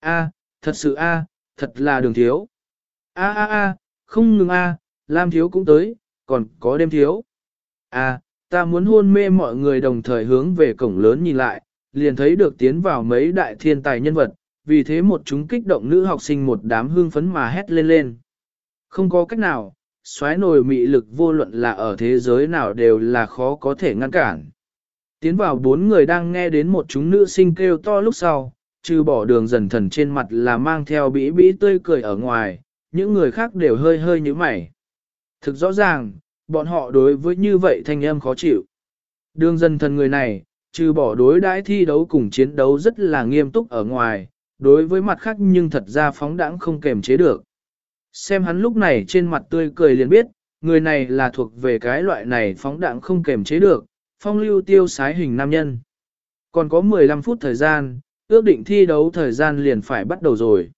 A, thật sự A, thật là đường thiếu. A a a, không ngừng A, Lam thiếu cũng tới, còn có đêm thiếu. A, ta muốn hôn mê mọi người đồng thời hướng về cổng lớn nhìn lại, liền thấy được tiến vào mấy đại thiên tài nhân vật, vì thế một chúng kích động nữ học sinh một đám hương phấn mà hét lên lên. Không có cách nào, xoáy nổi mị lực vô luận là ở thế giới nào đều là khó có thể ngăn cản. Tiến vào bốn người đang nghe đến một chúng nữ sinh kêu to lúc sau, trừ bỏ đường dần thần trên mặt là mang theo bĩ bĩ tươi cười ở ngoài, những người khác đều hơi hơi như mày. Thực rõ ràng, bọn họ đối với như vậy thanh âm khó chịu. Đường dần thần người này, trừ bỏ đối đãi thi đấu cùng chiến đấu rất là nghiêm túc ở ngoài, đối với mặt khác nhưng thật ra phóng đãng không kềm chế được. Xem hắn lúc này trên mặt tươi cười liền biết, người này là thuộc về cái loại này phóng đãng không kềm chế được, phong lưu tiêu sái hình nam nhân. Còn có 15 phút thời gian, ước định thi đấu thời gian liền phải bắt đầu rồi.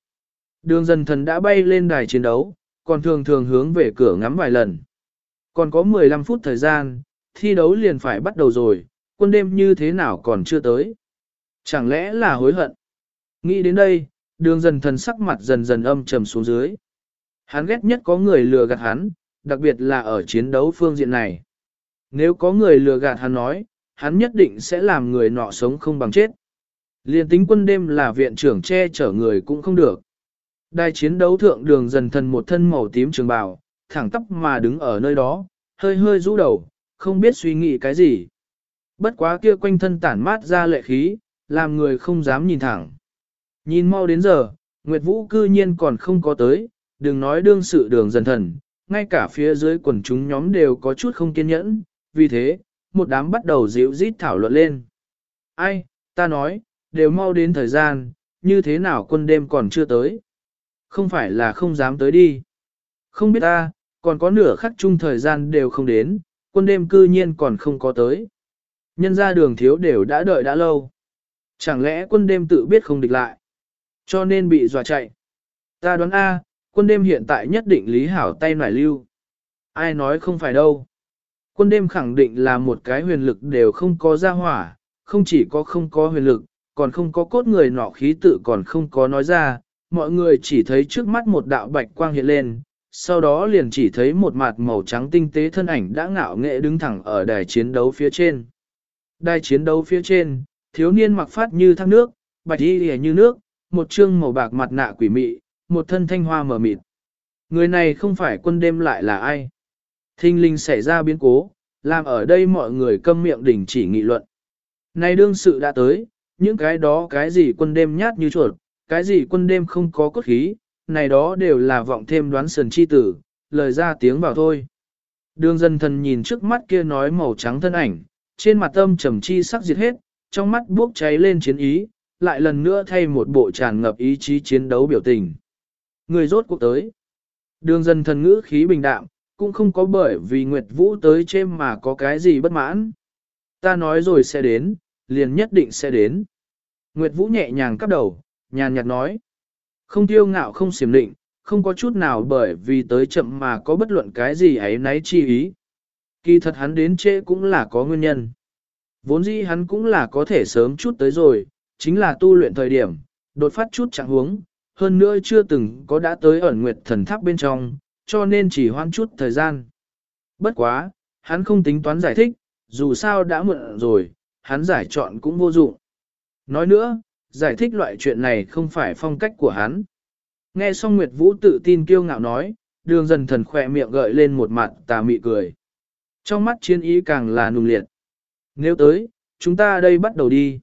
Đường dần thần đã bay lên đài chiến đấu, còn thường thường hướng về cửa ngắm vài lần. Còn có 15 phút thời gian, thi đấu liền phải bắt đầu rồi, quân đêm như thế nào còn chưa tới. Chẳng lẽ là hối hận? Nghĩ đến đây, đường dần thần sắc mặt dần dần âm trầm xuống dưới. Hắn ghét nhất có người lừa gạt hắn, đặc biệt là ở chiến đấu phương diện này. Nếu có người lừa gạt hắn nói, hắn nhất định sẽ làm người nọ sống không bằng chết. Liên tính quân đêm là viện trưởng che chở người cũng không được. Đài chiến đấu thượng đường dần thần một thân màu tím trường bào, thẳng tắp mà đứng ở nơi đó, hơi hơi rũ đầu, không biết suy nghĩ cái gì. Bất quá kia quanh thân tản mát ra lệ khí, làm người không dám nhìn thẳng. Nhìn mau đến giờ, Nguyệt Vũ cư nhiên còn không có tới, đừng nói đương sự đường dần thần, ngay cả phía dưới quần chúng nhóm đều có chút không kiên nhẫn, vì thế, một đám bắt đầu dịu rít thảo luận lên. Ai, ta nói, đều mau đến thời gian, như thế nào quân đêm còn chưa tới. Không phải là không dám tới đi. Không biết ta, còn có nửa khắc chung thời gian đều không đến, quân đêm cư nhiên còn không có tới. Nhân ra đường thiếu đều đã đợi đã lâu. Chẳng lẽ quân đêm tự biết không địch lại, cho nên bị dọa chạy. Ta đoán A, quân đêm hiện tại nhất định lý hảo tay nải lưu. Ai nói không phải đâu. Quân đêm khẳng định là một cái huyền lực đều không có ra hỏa, không chỉ có không có huyền lực, còn không có cốt người nọ khí tự còn không có nói ra, mọi người chỉ thấy trước mắt một đạo bạch quang hiện lên, sau đó liền chỉ thấy một mặt màu trắng tinh tế thân ảnh đã ngạo nghệ đứng thẳng ở đài chiến đấu phía trên. Đài chiến đấu phía trên, thiếu niên mặc phát như thác nước, bạch y lìa như nước, một trương màu bạc mặt nạ quỷ mị, một thân thanh hoa mở mịt. Người này không phải quân đêm lại là ai? Thinh linh xảy ra biến cố, làm ở đây mọi người câm miệng đình chỉ nghị luận. Này đương sự đã tới, những cái đó cái gì quân đêm nhát như chuột, cái gì quân đêm không có cốt khí, này đó đều là vọng thêm đoán sần chi tử, lời ra tiếng vào thôi. Đường dân thần nhìn trước mắt kia nói màu trắng thân ảnh, trên mặt âm trầm chi sắc diệt hết, trong mắt bốc cháy lên chiến ý, lại lần nữa thay một bộ tràn ngập ý chí chiến đấu biểu tình. Người rốt cuộc tới. Đường dân thần ngữ khí bình đạm, cũng không có bởi vì Nguyệt Vũ tới trên mà có cái gì bất mãn. Ta nói rồi sẽ đến, liền nhất định sẽ đến. Nguyệt Vũ nhẹ nhàng cắp đầu, nhàn nhạt nói. Không tiêu ngạo không xiểm định, không có chút nào bởi vì tới chậm mà có bất luận cái gì ấy nấy chi ý. Kỳ thật hắn đến trễ cũng là có nguyên nhân. Vốn dĩ hắn cũng là có thể sớm chút tới rồi, chính là tu luyện thời điểm, đột phát chút trạng huống, hơn nữa chưa từng có đã tới ẩn nguyệt thần tháp bên trong, cho nên chỉ hoan chút thời gian. Bất quá, hắn không tính toán giải thích, dù sao đã muộn rồi, hắn giải chọn cũng vô dụng. Nói nữa, giải thích loại chuyện này không phải phong cách của hắn. Nghe xong Nguyệt Vũ tự tin kiêu ngạo nói, đường dần thần khỏe miệng gợi lên một mặt tà mị cười. Trong mắt chiến ý càng là nùng liệt. Nếu tới, chúng ta đây bắt đầu đi.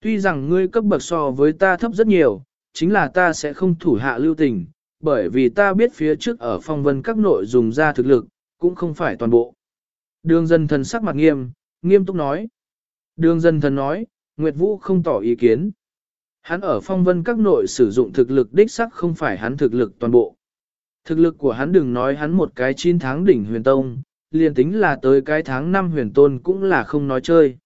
Tuy rằng ngươi cấp bậc so với ta thấp rất nhiều, chính là ta sẽ không thủ hạ lưu tình, bởi vì ta biết phía trước ở phong vân các nội dùng ra thực lực, cũng không phải toàn bộ. Đường dân thần sắc mặt nghiêm, nghiêm túc nói. Đường dân thần nói, Nguyệt Vũ không tỏ ý kiến. Hắn ở phong vân các nội sử dụng thực lực đích sắc không phải hắn thực lực toàn bộ. Thực lực của hắn đừng nói hắn một cái 9 tháng đỉnh huyền tông, liền tính là tới cái tháng 5 huyền tôn cũng là không nói chơi.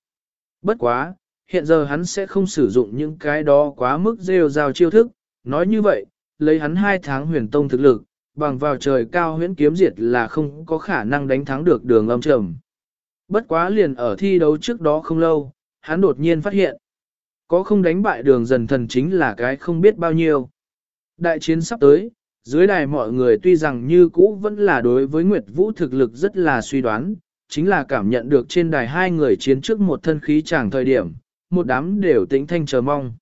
Bất quá, hiện giờ hắn sẽ không sử dụng những cái đó quá mức rêu rao chiêu thức, nói như vậy, lấy hắn 2 tháng huyền tông thực lực, bằng vào trời cao huyễn kiếm diệt là không có khả năng đánh thắng được đường âm trầm. Bất quá liền ở thi đấu trước đó không lâu, hắn đột nhiên phát hiện. Có không đánh bại đường dần thần chính là cái không biết bao nhiêu. Đại chiến sắp tới, dưới đài mọi người tuy rằng như cũ vẫn là đối với Nguyệt Vũ thực lực rất là suy đoán, chính là cảm nhận được trên đài hai người chiến trước một thân khí chẳng thời điểm, một đám đều tĩnh thanh chờ mong.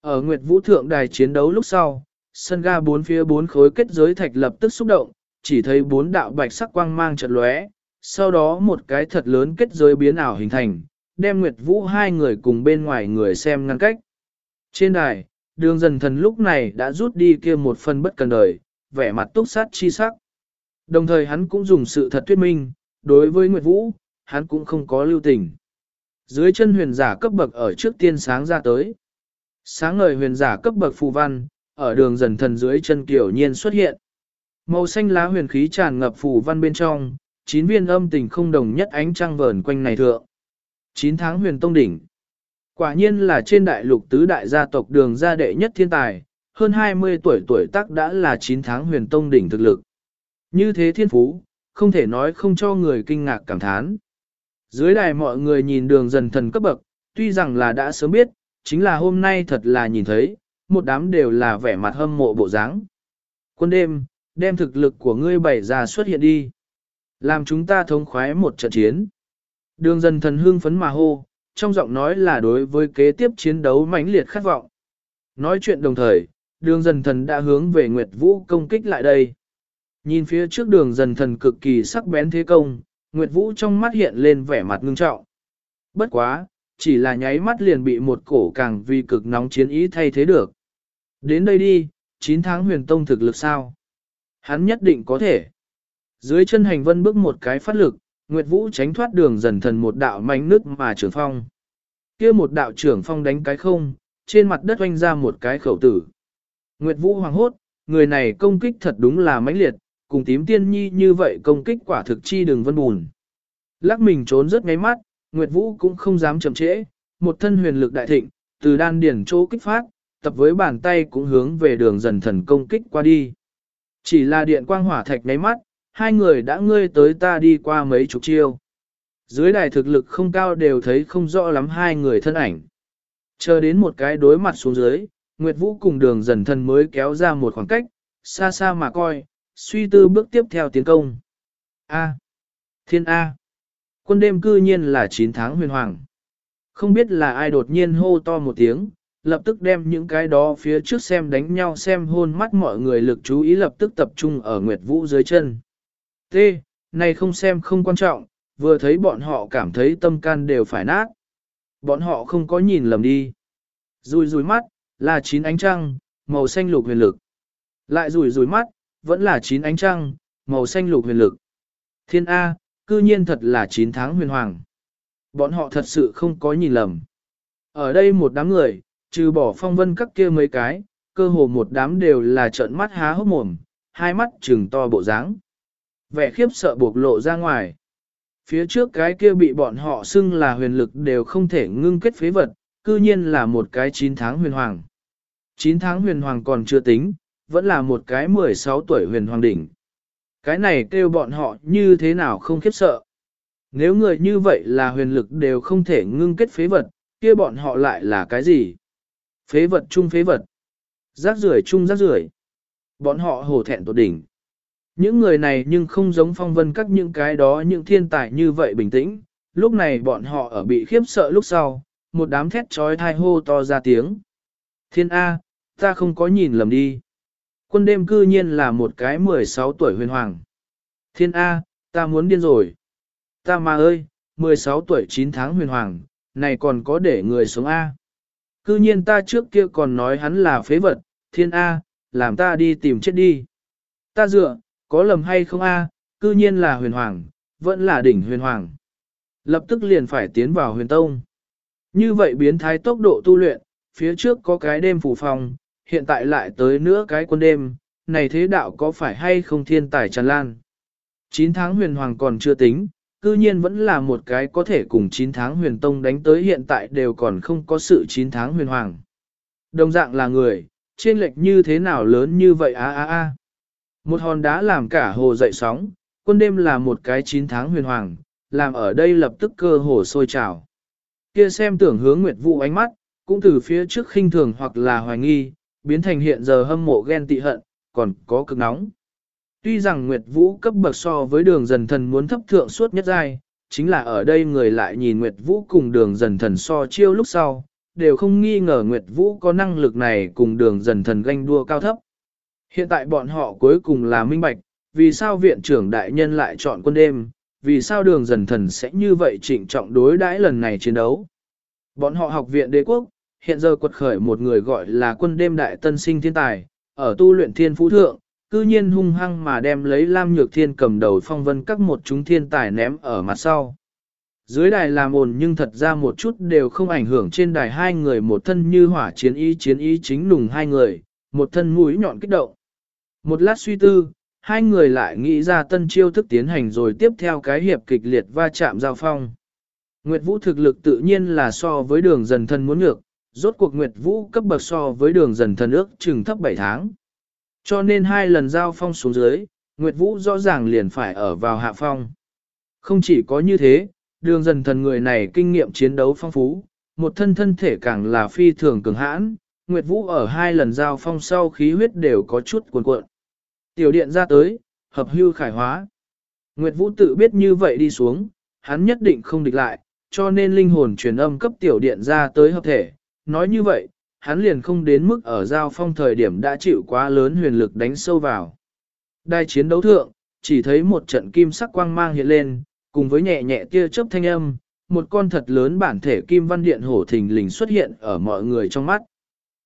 Ở Nguyệt Vũ thượng đài chiến đấu lúc sau, sân ga bốn phía bốn khối kết giới thạch lập tức xúc động, chỉ thấy bốn đạo bạch sắc quang mang chợt lóe, sau đó một cái thật lớn kết giới biến ảo hình thành, đem Nguyệt Vũ hai người cùng bên ngoài người xem ngăn cách. Trên đài, đường dần thần lúc này đã rút đi kia một phần bất cần đời, vẻ mặt túc sát chi sắc. Đồng thời hắn cũng dùng sự thật thuyết minh, đối với Nguyệt Vũ, hắn cũng không có lưu tình. Dưới chân huyền giả cấp bậc ở trước tiên sáng ra tới. Sáng ngời huyền giả cấp bậc phù văn, ở đường dần thần dưới chân kiểu nhiên xuất hiện. Màu xanh lá huyền khí tràn ngập phù văn bên trong, chín viên âm tình không đồng nhất ánh trăng vờn quanh này thượng. Chín tháng huyền tông đỉnh. Quả nhiên là trên đại lục tứ đại gia tộc đường gia đệ nhất thiên tài, hơn 20 tuổi tuổi tác đã là 9 tháng huyền tông đỉnh thực lực. Như thế thiên phú, không thể nói không cho người kinh ngạc cảm thán. Dưới đài mọi người nhìn đường dần thần cấp bậc, tuy rằng là đã sớm biết, chính là hôm nay thật là nhìn thấy, một đám đều là vẻ mặt hâm mộ bộ dáng. Quân đêm, đem thực lực của ngươi bày ra xuất hiện đi. Làm chúng ta thống khoái một trận chiến. Đường dần thần hương phấn mà hô, trong giọng nói là đối với kế tiếp chiến đấu mãnh liệt khát vọng. Nói chuyện đồng thời, đường dần thần đã hướng về Nguyệt Vũ công kích lại đây. Nhìn phía trước đường dần thần cực kỳ sắc bén thế công, Nguyệt Vũ trong mắt hiện lên vẻ mặt ngưng trọng. Bất quá, chỉ là nháy mắt liền bị một cổ càng vì cực nóng chiến ý thay thế được. Đến đây đi, 9 tháng huyền tông thực lực sao? Hắn nhất định có thể. Dưới chân hành vân bước một cái phát lực, Nguyệt Vũ tránh thoát đường dần thần một đạo mảnh nước mà trưởng phong. kia một đạo trưởng phong đánh cái không, trên mặt đất oanh ra một cái khẩu tử. Nguyệt Vũ hoàng hốt, người này công kích thật đúng là mãnh liệt, cùng tím tiên nhi như vậy công kích quả thực chi đường vân bùn. Lắc mình trốn rất ngay mắt, Nguyệt Vũ cũng không dám chậm trễ, một thân huyền lực đại thịnh, từ đan điển chỗ kích phát, tập với bàn tay cũng hướng về đường dần thần công kích qua đi. Chỉ là điện quang hỏa thạch nháy mắt, hai người đã ngươi tới ta đi qua mấy chục chiêu. Dưới đài thực lực không cao đều thấy không rõ lắm hai người thân ảnh. Chờ đến một cái đối mặt xuống dưới, Nguyệt Vũ cùng đường dần thân mới kéo ra một khoảng cách, xa xa mà coi, suy tư bước tiếp theo tiến công. A. Thiên A. Quân đêm cư nhiên là 9 tháng huyền hoàng. Không biết là ai đột nhiên hô to một tiếng, lập tức đem những cái đó phía trước xem đánh nhau xem hôn mắt mọi người lực chú ý lập tức tập trung ở Nguyệt Vũ dưới chân. T. Này không xem không quan trọng, vừa thấy bọn họ cảm thấy tâm can đều phải nát. Bọn họ không có nhìn lầm đi. Rùi rùi mắt, là chín ánh trăng, màu xanh lục huyền lực. Lại rùi rùi mắt, vẫn là chín ánh trăng, màu xanh lục huyền lực. Thiên A, cư nhiên thật là chín tháng huyền hoàng. Bọn họ thật sự không có nhìn lầm. Ở đây một đám người, trừ bỏ phong vân các kia mấy cái, cơ hồ một đám đều là trợn mắt há hốc mồm, hai mắt trừng to bộ dáng. Vẻ khiếp sợ buộc lộ ra ngoài. Phía trước cái kia bị bọn họ xưng là huyền lực đều không thể ngưng kết phế vật, cư nhiên là một cái 9 tháng huyền hoàng. 9 tháng huyền hoàng còn chưa tính, vẫn là một cái 16 tuổi huyền hoàng đỉnh. Cái này kêu bọn họ như thế nào không khiếp sợ. Nếu người như vậy là huyền lực đều không thể ngưng kết phế vật, kia bọn họ lại là cái gì? Phế vật chung phế vật. Rác rưởi chung rác rưởi. Bọn họ hổ thẹn tột đỉnh. Những người này nhưng không giống phong vân các những cái đó những thiên tài như vậy bình tĩnh, lúc này bọn họ ở bị khiếp sợ lúc sau, một đám thét trói thai hô to ra tiếng. Thiên A, ta không có nhìn lầm đi. Quân đêm cư nhiên là một cái 16 tuổi huyền hoàng. Thiên A, ta muốn điên rồi. Ta mà ơi, 16 tuổi 9 tháng huyền hoàng, này còn có để người sống A. Cư nhiên ta trước kia còn nói hắn là phế vật, thiên A, làm ta đi tìm chết đi. Ta dựa, có lầm hay không A, cư nhiên là huyền hoàng, vẫn là đỉnh huyền hoàng. Lập tức liền phải tiến vào huyền tông. Như vậy biến thái tốc độ tu luyện, phía trước có cái đêm phủ phòng, hiện tại lại tới nữa cái quân đêm, này thế đạo có phải hay không thiên tài tràn lan. 9 tháng huyền hoàng còn chưa tính, cư nhiên vẫn là một cái có thể cùng 9 tháng huyền tông đánh tới hiện tại đều còn không có sự 9 tháng huyền hoàng. Đồng dạng là người, trên lệch như thế nào lớn như vậy a a a. Một hòn đá làm cả hồ dậy sóng, quân đêm là một cái 9 tháng huyền hoàng, làm ở đây lập tức cơ hồ sôi trào. Kia xem tưởng hướng Nguyệt Vũ ánh mắt, cũng từ phía trước khinh thường hoặc là hoài nghi, biến thành hiện giờ hâm mộ ghen tị hận, còn có cực nóng. Tuy rằng Nguyệt Vũ cấp bậc so với đường dần thần muốn thấp thượng suốt nhất giai, chính là ở đây người lại nhìn Nguyệt Vũ cùng đường dần thần so chiêu lúc sau, đều không nghi ngờ Nguyệt Vũ có năng lực này cùng đường dần thần ganh đua cao thấp. Hiện tại bọn họ cuối cùng là minh bạch, vì sao viện trưởng đại nhân lại chọn quân đêm, vì sao đường dần thần sẽ như vậy trịnh trọng đối đãi lần này chiến đấu. Bọn họ học viện đế quốc, hiện giờ quật khởi một người gọi là quân đêm đại tân sinh thiên tài, ở tu luyện thiên phú thượng, cư nhiên hung hăng mà đem lấy Lam Nhược Thiên cầm đầu phong vân các một chúng thiên tài ném ở mặt sau. Dưới đài làm ồn nhưng thật ra một chút đều không ảnh hưởng trên đài hai người một thân như hỏa chiến ý chiến ý chính nùng hai người, một thân mũi nhọn kích động. Một lát suy tư, hai người lại nghĩ ra tân chiêu thức tiến hành rồi tiếp theo cái hiệp kịch liệt va chạm giao phong. Nguyệt Vũ thực lực tự nhiên là so với đường dần thân muốn ngược, rốt cuộc Nguyệt Vũ cấp bậc so với đường dần thân ước chừng thấp 7 tháng. Cho nên hai lần giao phong xuống dưới, Nguyệt Vũ rõ ràng liền phải ở vào hạ phong. Không chỉ có như thế, đường dần thần người này kinh nghiệm chiến đấu phong phú, một thân thân thể càng là phi thường cường hãn, Nguyệt Vũ ở hai lần giao phong sau khí huyết đều có chút cuồn cuộn. Tiểu điện ra tới, hợp hưu khải hóa. Nguyệt Vũ tự biết như vậy đi xuống, hắn nhất định không địch lại, cho nên linh hồn truyền âm cấp tiểu điện ra tới hợp thể. Nói như vậy, hắn liền không đến mức ở giao phong thời điểm đã chịu quá lớn huyền lực đánh sâu vào. Đai chiến đấu thượng, chỉ thấy một trận kim sắc quang mang hiện lên, cùng với nhẹ nhẹ tia chớp thanh âm, một con thật lớn bản thể kim văn điện hổ thình lình xuất hiện ở mọi người trong mắt.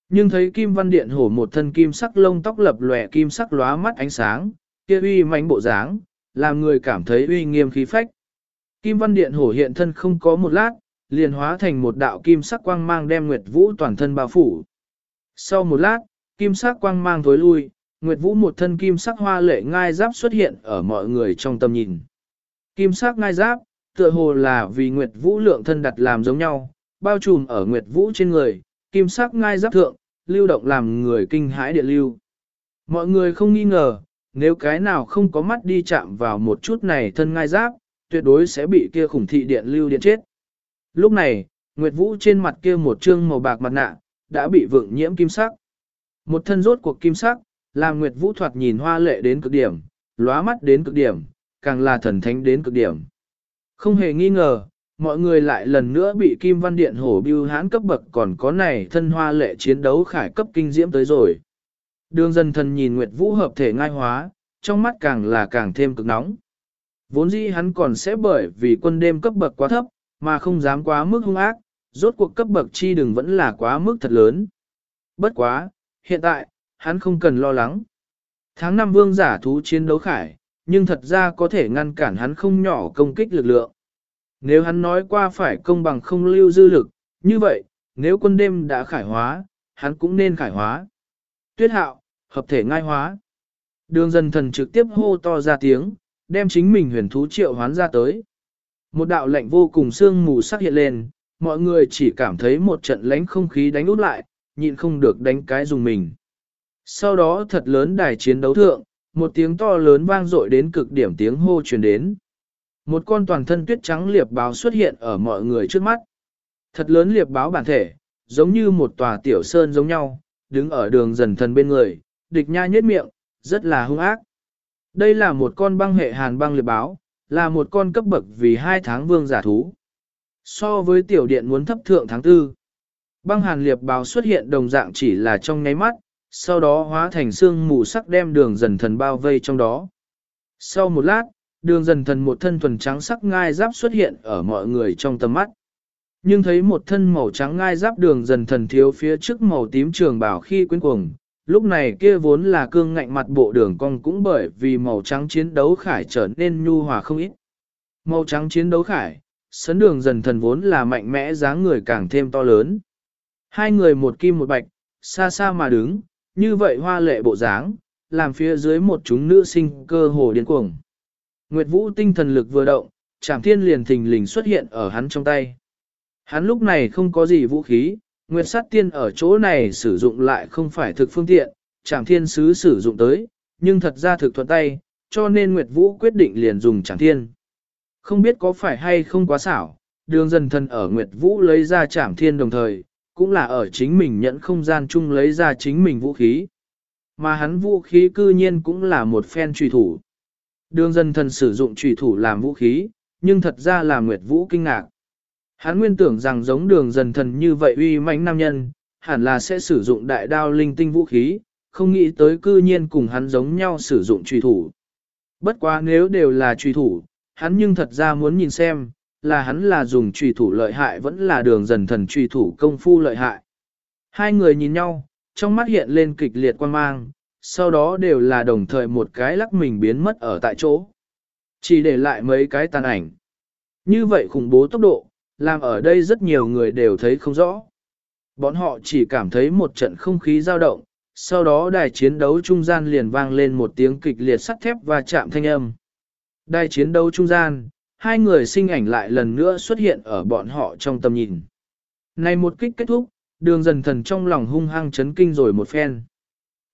Nhưng thấy kim văn điện hổ một thân kim sắc lông tóc lập lòe kim sắc lóa mắt ánh sáng, kia uy mãnh bộ dáng, làm người cảm thấy uy nghiêm khí phách. Kim văn điện hổ hiện thân không có một lát, liền hóa thành một đạo kim sắc quang mang đem Nguyệt Vũ toàn thân bao phủ. Sau một lát, kim sắc quang mang thối lui, Nguyệt Vũ một thân kim sắc hoa lệ ngai giáp xuất hiện ở mọi người trong tầm nhìn. Kim sắc ngai giáp, tựa hồ là vì Nguyệt Vũ lượng thân đặt làm giống nhau, bao trùm ở Nguyệt Vũ trên người, kim sắc ngai giáp thượng, lưu động làm người kinh hãi địa lưu. Mọi người không nghi ngờ, nếu cái nào không có mắt đi chạm vào một chút này thân ngai giáp, tuyệt đối sẽ bị kia khủng thị điện lưu điện chết. Lúc này, Nguyệt Vũ trên mặt kia một trương màu bạc mặt nạ, đã bị vượng nhiễm kim sắc. Một thân rốt cuộc kim sắc, làm Nguyệt Vũ thoạt nhìn hoa lệ đến cực điểm, lóa mắt đến cực điểm, càng là thần thánh đến cực điểm. Không hề nghi ngờ, mọi người lại lần nữa bị Kim Văn Điện hổ bưu hãn cấp bậc còn có này thân hoa lệ chiến đấu khải cấp kinh diễm tới rồi. Đường dân thần nhìn Nguyệt Vũ hợp thể ngai hóa, trong mắt càng là càng thêm cực nóng. Vốn dĩ hắn còn sẽ bởi vì quân đêm cấp bậc quá thấp, mà không dám quá mức hung ác, rốt cuộc cấp bậc chi đừng vẫn là quá mức thật lớn. Bất quá, hiện tại, hắn không cần lo lắng. Tháng năm vương giả thú chiến đấu khải, nhưng thật ra có thể ngăn cản hắn không nhỏ công kích lực lượng. Nếu hắn nói qua phải công bằng không lưu dư lực, như vậy, nếu quân đêm đã khải hóa, hắn cũng nên khải hóa. Tuyết hạo, hợp thể ngai hóa. Đường dân thần trực tiếp hô to ra tiếng, đem chính mình huyền thú triệu hoán ra tới. Một đạo lệnh vô cùng sương mù sắc hiện lên, mọi người chỉ cảm thấy một trận lánh không khí đánh út lại, nhịn không được đánh cái dùng mình. Sau đó thật lớn đài chiến đấu thượng, một tiếng to lớn vang dội đến cực điểm tiếng hô truyền đến. Một con toàn thân tuyết trắng liệp báo xuất hiện ở mọi người trước mắt. Thật lớn liệp báo bản thể, giống như một tòa tiểu sơn giống nhau, đứng ở đường dần thần bên người, địch nha nhất miệng, rất là hung ác. Đây là một con băng hệ hàn băng liệp báo, là một con cấp bậc vì hai tháng vương giả thú. So với tiểu điện muốn thấp thượng tháng tư, băng hàn liệp báo xuất hiện đồng dạng chỉ là trong nháy mắt, sau đó hóa thành xương mù sắc đem đường dần thần bao vây trong đó. Sau một lát, đường dần thần một thân thuần trắng sắc ngai giáp xuất hiện ở mọi người trong tầm mắt. Nhưng thấy một thân màu trắng ngai giáp đường dần thần thiếu phía trước màu tím trường bảo khi quyến cuồng, lúc này kia vốn là cương ngạnh mặt bộ đường cong cũng bởi vì màu trắng chiến đấu khải trở nên nhu hòa không ít. Màu trắng chiến đấu khải, sấn đường dần thần vốn là mạnh mẽ dáng người càng thêm to lớn. Hai người một kim một bạch, xa xa mà đứng, như vậy hoa lệ bộ dáng, làm phía dưới một chúng nữ sinh cơ hồ điên cuồng. Nguyệt Vũ tinh thần lực vừa động, Trảm Thiên liền thình lình xuất hiện ở hắn trong tay. Hắn lúc này không có gì vũ khí, Nguyệt sát tiên ở chỗ này sử dụng lại không phải thực phương tiện, Trảm Thiên sứ sử dụng tới, nhưng thật ra thực thuận tay, cho nên Nguyệt Vũ quyết định liền dùng Trảm Thiên. Không biết có phải hay không quá xảo, đường dần thần ở Nguyệt Vũ lấy ra Trảm Thiên đồng thời, cũng là ở chính mình nhận không gian chung lấy ra chính mình vũ khí. Mà hắn vũ khí cư nhiên cũng là một phen truy thủ. Đường dân thần sử dụng trùy thủ làm vũ khí, nhưng thật ra là Nguyệt Vũ kinh ngạc. Hắn nguyên tưởng rằng giống đường dần thần như vậy uy mãnh nam nhân, hẳn là sẽ sử dụng đại đao linh tinh vũ khí, không nghĩ tới cư nhiên cùng hắn giống nhau sử dụng truy thủ. Bất quá nếu đều là truy thủ, hắn nhưng thật ra muốn nhìn xem, là hắn là dùng truy thủ lợi hại vẫn là đường dần thần truy thủ công phu lợi hại. Hai người nhìn nhau, trong mắt hiện lên kịch liệt quan mang, sau đó đều là đồng thời một cái lắc mình biến mất ở tại chỗ. Chỉ để lại mấy cái tàn ảnh. Như vậy khủng bố tốc độ, làm ở đây rất nhiều người đều thấy không rõ. Bọn họ chỉ cảm thấy một trận không khí dao động, sau đó đài chiến đấu trung gian liền vang lên một tiếng kịch liệt sắt thép và chạm thanh âm. Đài chiến đấu trung gian, hai người sinh ảnh lại lần nữa xuất hiện ở bọn họ trong tầm nhìn. Này một kích kết thúc, đường dần thần trong lòng hung hăng chấn kinh rồi một phen.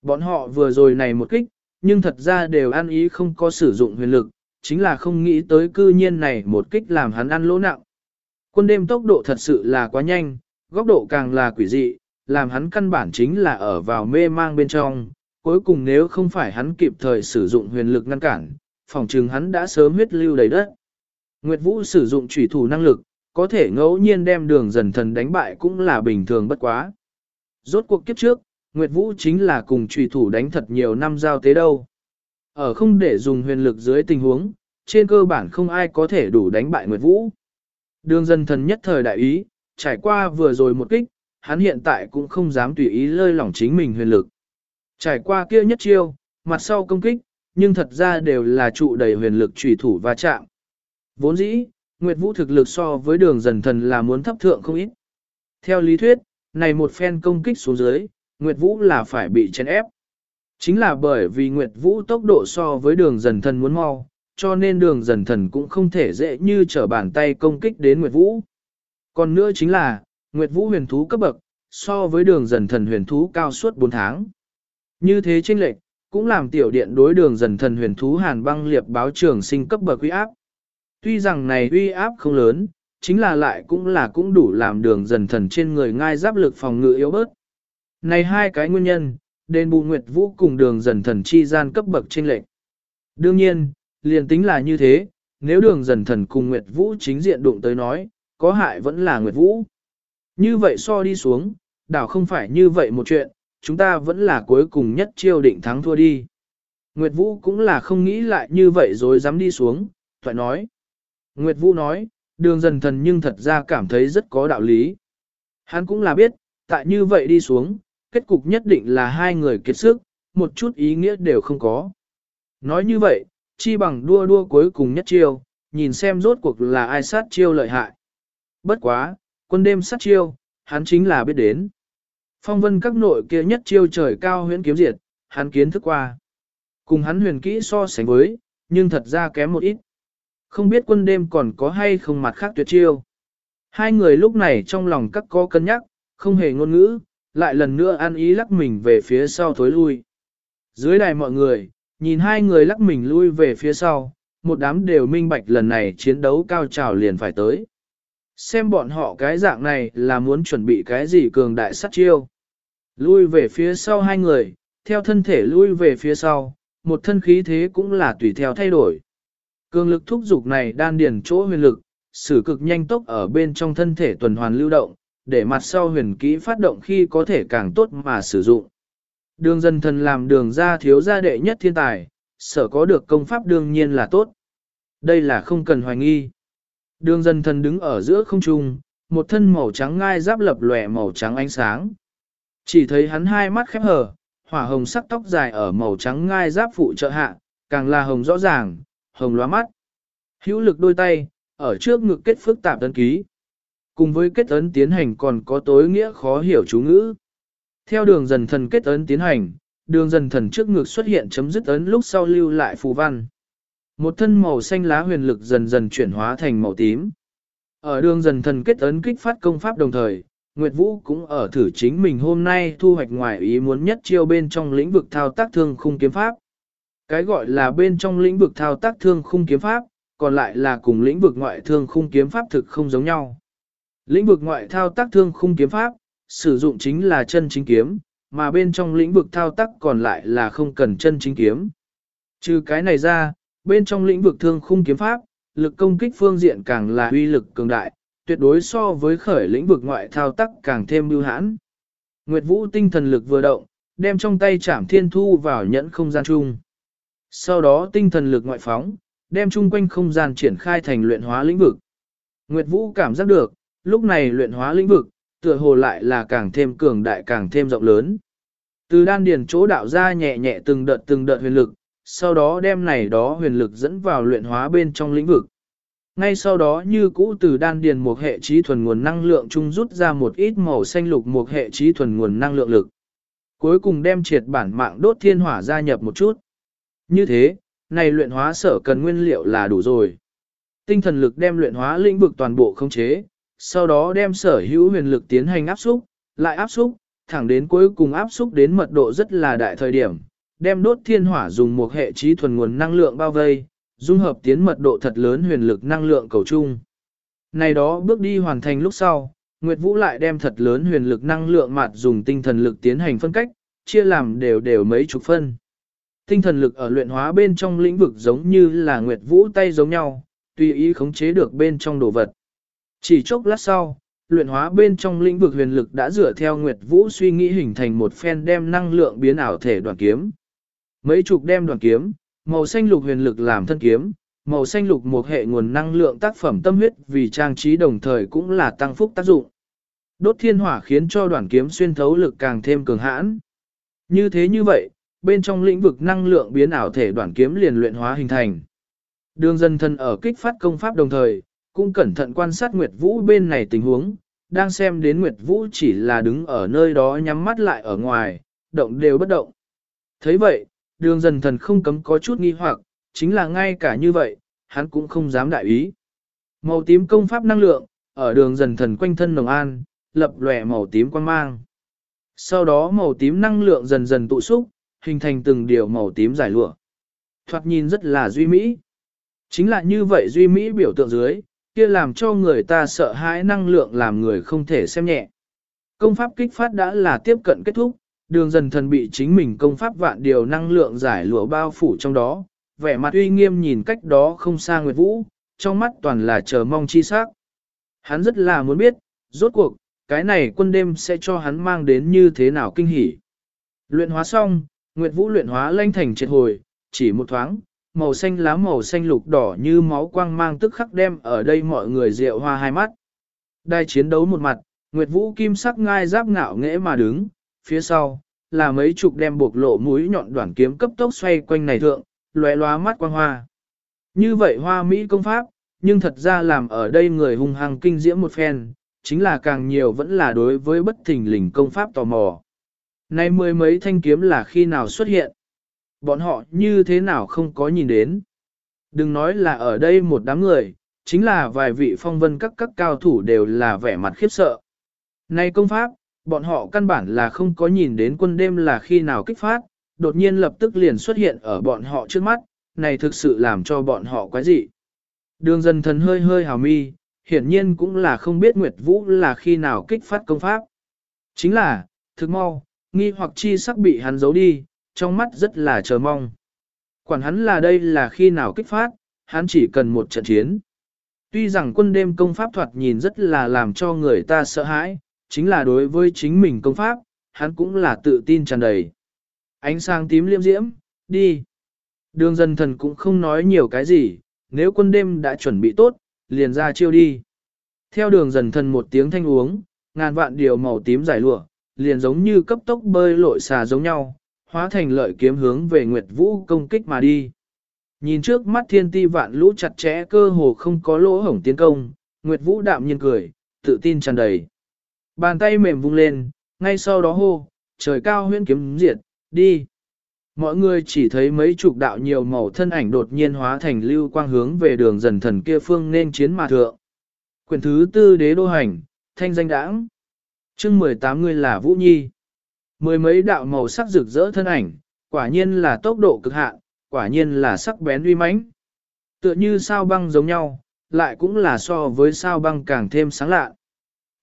Bọn họ vừa rồi này một kích, nhưng thật ra đều ăn ý không có sử dụng huyền lực, chính là không nghĩ tới cư nhiên này một kích làm hắn ăn lỗ nặng. Quân đêm tốc độ thật sự là quá nhanh, góc độ càng là quỷ dị, làm hắn căn bản chính là ở vào mê mang bên trong. Cuối cùng nếu không phải hắn kịp thời sử dụng huyền lực ngăn cản, phòng trừng hắn đã sớm huyết lưu đầy đất. Nguyệt Vũ sử dụng chủy thủ năng lực, có thể ngẫu nhiên đem đường dần thần đánh bại cũng là bình thường bất quá. Rốt cuộc kiếp trước, Nguyệt Vũ chính là cùng trùy thủ đánh thật nhiều năm giao tế đâu. Ở không để dùng huyền lực dưới tình huống, trên cơ bản không ai có thể đủ đánh bại Nguyệt Vũ. Đường dân thần nhất thời đại ý, trải qua vừa rồi một kích, hắn hiện tại cũng không dám tùy ý lơi lỏng chính mình huyền lực. Trải qua kia nhất chiêu, mặt sau công kích, nhưng thật ra đều là trụ đầy huyền lực trùy thủ và chạm. Vốn dĩ, Nguyệt Vũ thực lực so với đường dần thần là muốn thấp thượng không ít. Theo lý thuyết, này một phen công kích xuống dưới, Nguyệt Vũ là phải bị chèn ép. Chính là bởi vì Nguyệt Vũ tốc độ so với đường dần thần muốn mau, cho nên đường dần thần cũng không thể dễ như trở bàn tay công kích đến Nguyệt Vũ. Còn nữa chính là, Nguyệt Vũ huyền thú cấp bậc, so với đường dần thần huyền thú cao suốt 4 tháng. Như thế chênh lệch, cũng làm tiểu điện đối đường dần thần huyền thú hàn băng liệp báo trường sinh cấp bậc uy áp. Tuy rằng này uy áp không lớn, chính là lại cũng là cũng đủ làm đường dần thần trên người ngai giáp lực phòng ngự yếu bớt. Này hai cái nguyên nhân, đền bù Nguyệt Vũ cùng đường dần thần chi gian cấp bậc chênh lệch. Đương nhiên, liền tính là như thế, nếu đường dần thần cùng Nguyệt Vũ chính diện đụng tới nói, có hại vẫn là Nguyệt Vũ. Như vậy so đi xuống, đảo không phải như vậy một chuyện, chúng ta vẫn là cuối cùng nhất chiêu định thắng thua đi. Nguyệt Vũ cũng là không nghĩ lại như vậy rồi dám đi xuống, thoại nói. Nguyệt Vũ nói, đường dần thần nhưng thật ra cảm thấy rất có đạo lý. Hắn cũng là biết, tại như vậy đi xuống, kết cục nhất định là hai người kết sức, một chút ý nghĩa đều không có. Nói như vậy, chi bằng đua đua cuối cùng nhất chiêu, nhìn xem rốt cuộc là ai sát chiêu lợi hại. Bất quá, quân đêm sát chiêu, hắn chính là biết đến. Phong vân các nội kia nhất chiêu trời cao huyễn kiếm diệt, hắn kiến thức qua. Cùng hắn huyền kỹ so sánh với, nhưng thật ra kém một ít. Không biết quân đêm còn có hay không mặt khác tuyệt chiêu. Hai người lúc này trong lòng các có cân nhắc, không hề ngôn ngữ, lại lần nữa ăn ý lắc mình về phía sau thối lui. Dưới đài mọi người, nhìn hai người lắc mình lui về phía sau, một đám đều minh bạch lần này chiến đấu cao trào liền phải tới. Xem bọn họ cái dạng này là muốn chuẩn bị cái gì cường đại sát chiêu. Lui về phía sau hai người, theo thân thể lui về phía sau, một thân khí thế cũng là tùy theo thay đổi. Cường lực thúc dục này đan điền chỗ huyền lực, sử cực nhanh tốc ở bên trong thân thể tuần hoàn lưu động, để mặt sau huyền kỹ phát động khi có thể càng tốt mà sử dụng. Đường dân thần làm đường ra thiếu gia đệ nhất thiên tài, sở có được công pháp đương nhiên là tốt. Đây là không cần hoài nghi. Đường dân thần đứng ở giữa không trung, một thân màu trắng ngai giáp lập lòe màu trắng ánh sáng. Chỉ thấy hắn hai mắt khép hờ, hỏa hồng sắc tóc dài ở màu trắng ngai giáp phụ trợ hạ, càng là hồng rõ ràng, hồng lóa mắt. Hữu lực đôi tay, ở trước ngực kết phức tạp ấn ký. Cùng với kết ấn tiến hành còn có tối nghĩa khó hiểu chú ngữ. Theo đường dần thần kết ấn tiến hành, đường dần thần trước ngực xuất hiện chấm dứt ấn lúc sau lưu lại phù văn. Một thân màu xanh lá huyền lực dần dần chuyển hóa thành màu tím. Ở đường dần thần kết ấn kích phát công pháp đồng thời, Nguyệt Vũ cũng ở thử chính mình hôm nay thu hoạch ngoài ý muốn nhất chiêu bên trong lĩnh vực thao tác thương khung kiếm pháp. Cái gọi là bên trong lĩnh vực thao tác thương khung kiếm pháp, còn lại là cùng lĩnh vực ngoại thương khung kiếm pháp thực không giống nhau. Lĩnh vực ngoại thao tác thương khung kiếm pháp, sử dụng chính là chân chính kiếm, mà bên trong lĩnh vực thao tác còn lại là không cần chân chính kiếm. Trừ cái này ra, bên trong lĩnh vực thương khung kiếm pháp, lực công kích phương diện càng là uy lực cường đại, tuyệt đối so với khởi lĩnh vực ngoại thao tác càng thêm lưu hãn. Nguyệt Vũ tinh thần lực vừa động, đem trong tay chảm thiên thu vào nhẫn không gian chung. Sau đó tinh thần lực ngoại phóng, đem chung quanh không gian triển khai thành luyện hóa lĩnh vực. Nguyệt Vũ cảm giác được, lúc này luyện hóa lĩnh vực, tựa hồ lại là càng thêm cường đại càng thêm rộng lớn. Từ đan điền chỗ đạo ra nhẹ nhẹ từng đợt từng đợt huyền lực, sau đó đem này đó huyền lực dẫn vào luyện hóa bên trong lĩnh vực. Ngay sau đó như cũ từ đan điền một hệ trí thuần nguồn năng lượng chung rút ra một ít màu xanh lục một hệ trí thuần nguồn năng lượng lực. Cuối cùng đem triệt bản mạng đốt thiên hỏa gia nhập một chút. Như thế, này luyện hóa sở cần nguyên liệu là đủ rồi. Tinh thần lực đem luyện hóa lĩnh vực toàn bộ không chế, sau đó đem sở hữu huyền lực tiến hành áp xúc, lại áp xúc, thẳng đến cuối cùng áp xúc đến mật độ rất là đại thời điểm, đem đốt thiên hỏa dùng một hệ trí thuần nguồn năng lượng bao vây, dung hợp tiến mật độ thật lớn huyền lực năng lượng cầu chung. Này đó bước đi hoàn thành lúc sau, Nguyệt Vũ lại đem thật lớn huyền lực năng lượng mạt dùng tinh thần lực tiến hành phân cách, chia làm đều đều mấy chục phân. Tinh thần lực ở luyện hóa bên trong lĩnh vực giống như là Nguyệt Vũ tay giống nhau, tùy ý khống chế được bên trong đồ vật. Chỉ chốc lát sau, luyện hóa bên trong lĩnh vực huyền lực đã dựa theo Nguyệt Vũ suy nghĩ hình thành một phen đem năng lượng biến ảo thể đoàn kiếm. Mấy chục đem đoàn kiếm, màu xanh lục huyền lực làm thân kiếm, màu xanh lục một hệ nguồn năng lượng tác phẩm tâm huyết vì trang trí đồng thời cũng là tăng phúc tác dụng. Đốt thiên hỏa khiến cho đoàn kiếm xuyên thấu lực càng thêm cường hãn. Như thế như vậy, bên trong lĩnh vực năng lượng biến ảo thể đoàn kiếm liền luyện hóa hình thành. Đường dân thân ở kích phát công pháp đồng thời, cũng cẩn thận quan sát Nguyệt Vũ bên này tình huống, đang xem đến Nguyệt Vũ chỉ là đứng ở nơi đó nhắm mắt lại ở ngoài, động đều bất động. thấy vậy, đường dần thần không cấm có chút nghi hoặc, chính là ngay cả như vậy, hắn cũng không dám đại ý. Màu tím công pháp năng lượng, ở đường dần thần quanh thân nồng an, lập lòe màu tím quang mang. Sau đó màu tím năng lượng dần dần tụ xúc, hình thành từng điều màu tím giải lụa. Thoạt nhìn rất là duy mỹ. Chính là như vậy duy mỹ biểu tượng dưới, kia làm cho người ta sợ hãi năng lượng làm người không thể xem nhẹ. Công pháp kích phát đã là tiếp cận kết thúc, đường dần thần bị chính mình công pháp vạn điều năng lượng giải lụa bao phủ trong đó, vẻ mặt uy nghiêm nhìn cách đó không xa Nguyệt Vũ, trong mắt toàn là chờ mong chi sắc. Hắn rất là muốn biết, rốt cuộc, cái này quân đêm sẽ cho hắn mang đến như thế nào kinh hỉ. Luyện hóa xong, Nguyệt Vũ luyện hóa lanh thành triệt hồi, chỉ một thoáng, màu xanh lá màu xanh lục đỏ như máu quang mang tức khắc đem ở đây mọi người rượu hoa hai mắt. Đai chiến đấu một mặt, Nguyệt Vũ kim sắc ngai giáp ngạo nghễ mà đứng, phía sau, là mấy chục đem buộc lộ mũi nhọn đoạn kiếm cấp tốc xoay quanh này thượng, lóe loá mắt quang hoa. Như vậy hoa Mỹ công pháp, nhưng thật ra làm ở đây người hung hăng kinh diễm một phen, chính là càng nhiều vẫn là đối với bất thình lình công pháp tò mò. Nay mười mấy thanh kiếm là khi nào xuất hiện? Bọn họ như thế nào không có nhìn đến? Đừng nói là ở đây một đám người, chính là vài vị phong vân các các cao thủ đều là vẻ mặt khiếp sợ. Nay công pháp, bọn họ căn bản là không có nhìn đến quân đêm là khi nào kích phát, đột nhiên lập tức liền xuất hiện ở bọn họ trước mắt, này thực sự làm cho bọn họ quái dị. Đường dần thần hơi hơi hào mi, hiển nhiên cũng là không biết Nguyệt Vũ là khi nào kích phát công pháp. Chính là, thực mau, nghi hoặc chi sắc bị hắn giấu đi, trong mắt rất là chờ mong. Quản hắn là đây là khi nào kích phát, hắn chỉ cần một trận chiến. Tuy rằng quân đêm công pháp thoạt nhìn rất là làm cho người ta sợ hãi, chính là đối với chính mình công pháp, hắn cũng là tự tin tràn đầy. Ánh sáng tím liêm diễm, đi. Đường dân thần cũng không nói nhiều cái gì, nếu quân đêm đã chuẩn bị tốt, liền ra chiêu đi. Theo đường dần thần một tiếng thanh uống, ngàn vạn điều màu tím giải lụa, liền giống như cấp tốc bơi lội xà giống nhau, hóa thành lợi kiếm hướng về Nguyệt Vũ công kích mà đi. Nhìn trước mắt thiên ti vạn lũ chặt chẽ cơ hồ không có lỗ hổng tiến công, Nguyệt Vũ đạm nhiên cười, tự tin tràn đầy. Bàn tay mềm vung lên, ngay sau đó hô, trời cao huyễn kiếm diệt, đi. Mọi người chỉ thấy mấy chục đạo nhiều màu thân ảnh đột nhiên hóa thành lưu quang hướng về đường dần thần kia phương nên chiến mà thượng. Quyền thứ tư đế đô hành, thanh danh đãng. chương 18 người là Vũ Nhi. Mười mấy đạo màu sắc rực rỡ thân ảnh, quả nhiên là tốc độ cực hạn, quả nhiên là sắc bén uy mãnh. Tựa như sao băng giống nhau, lại cũng là so với sao băng càng thêm sáng lạ.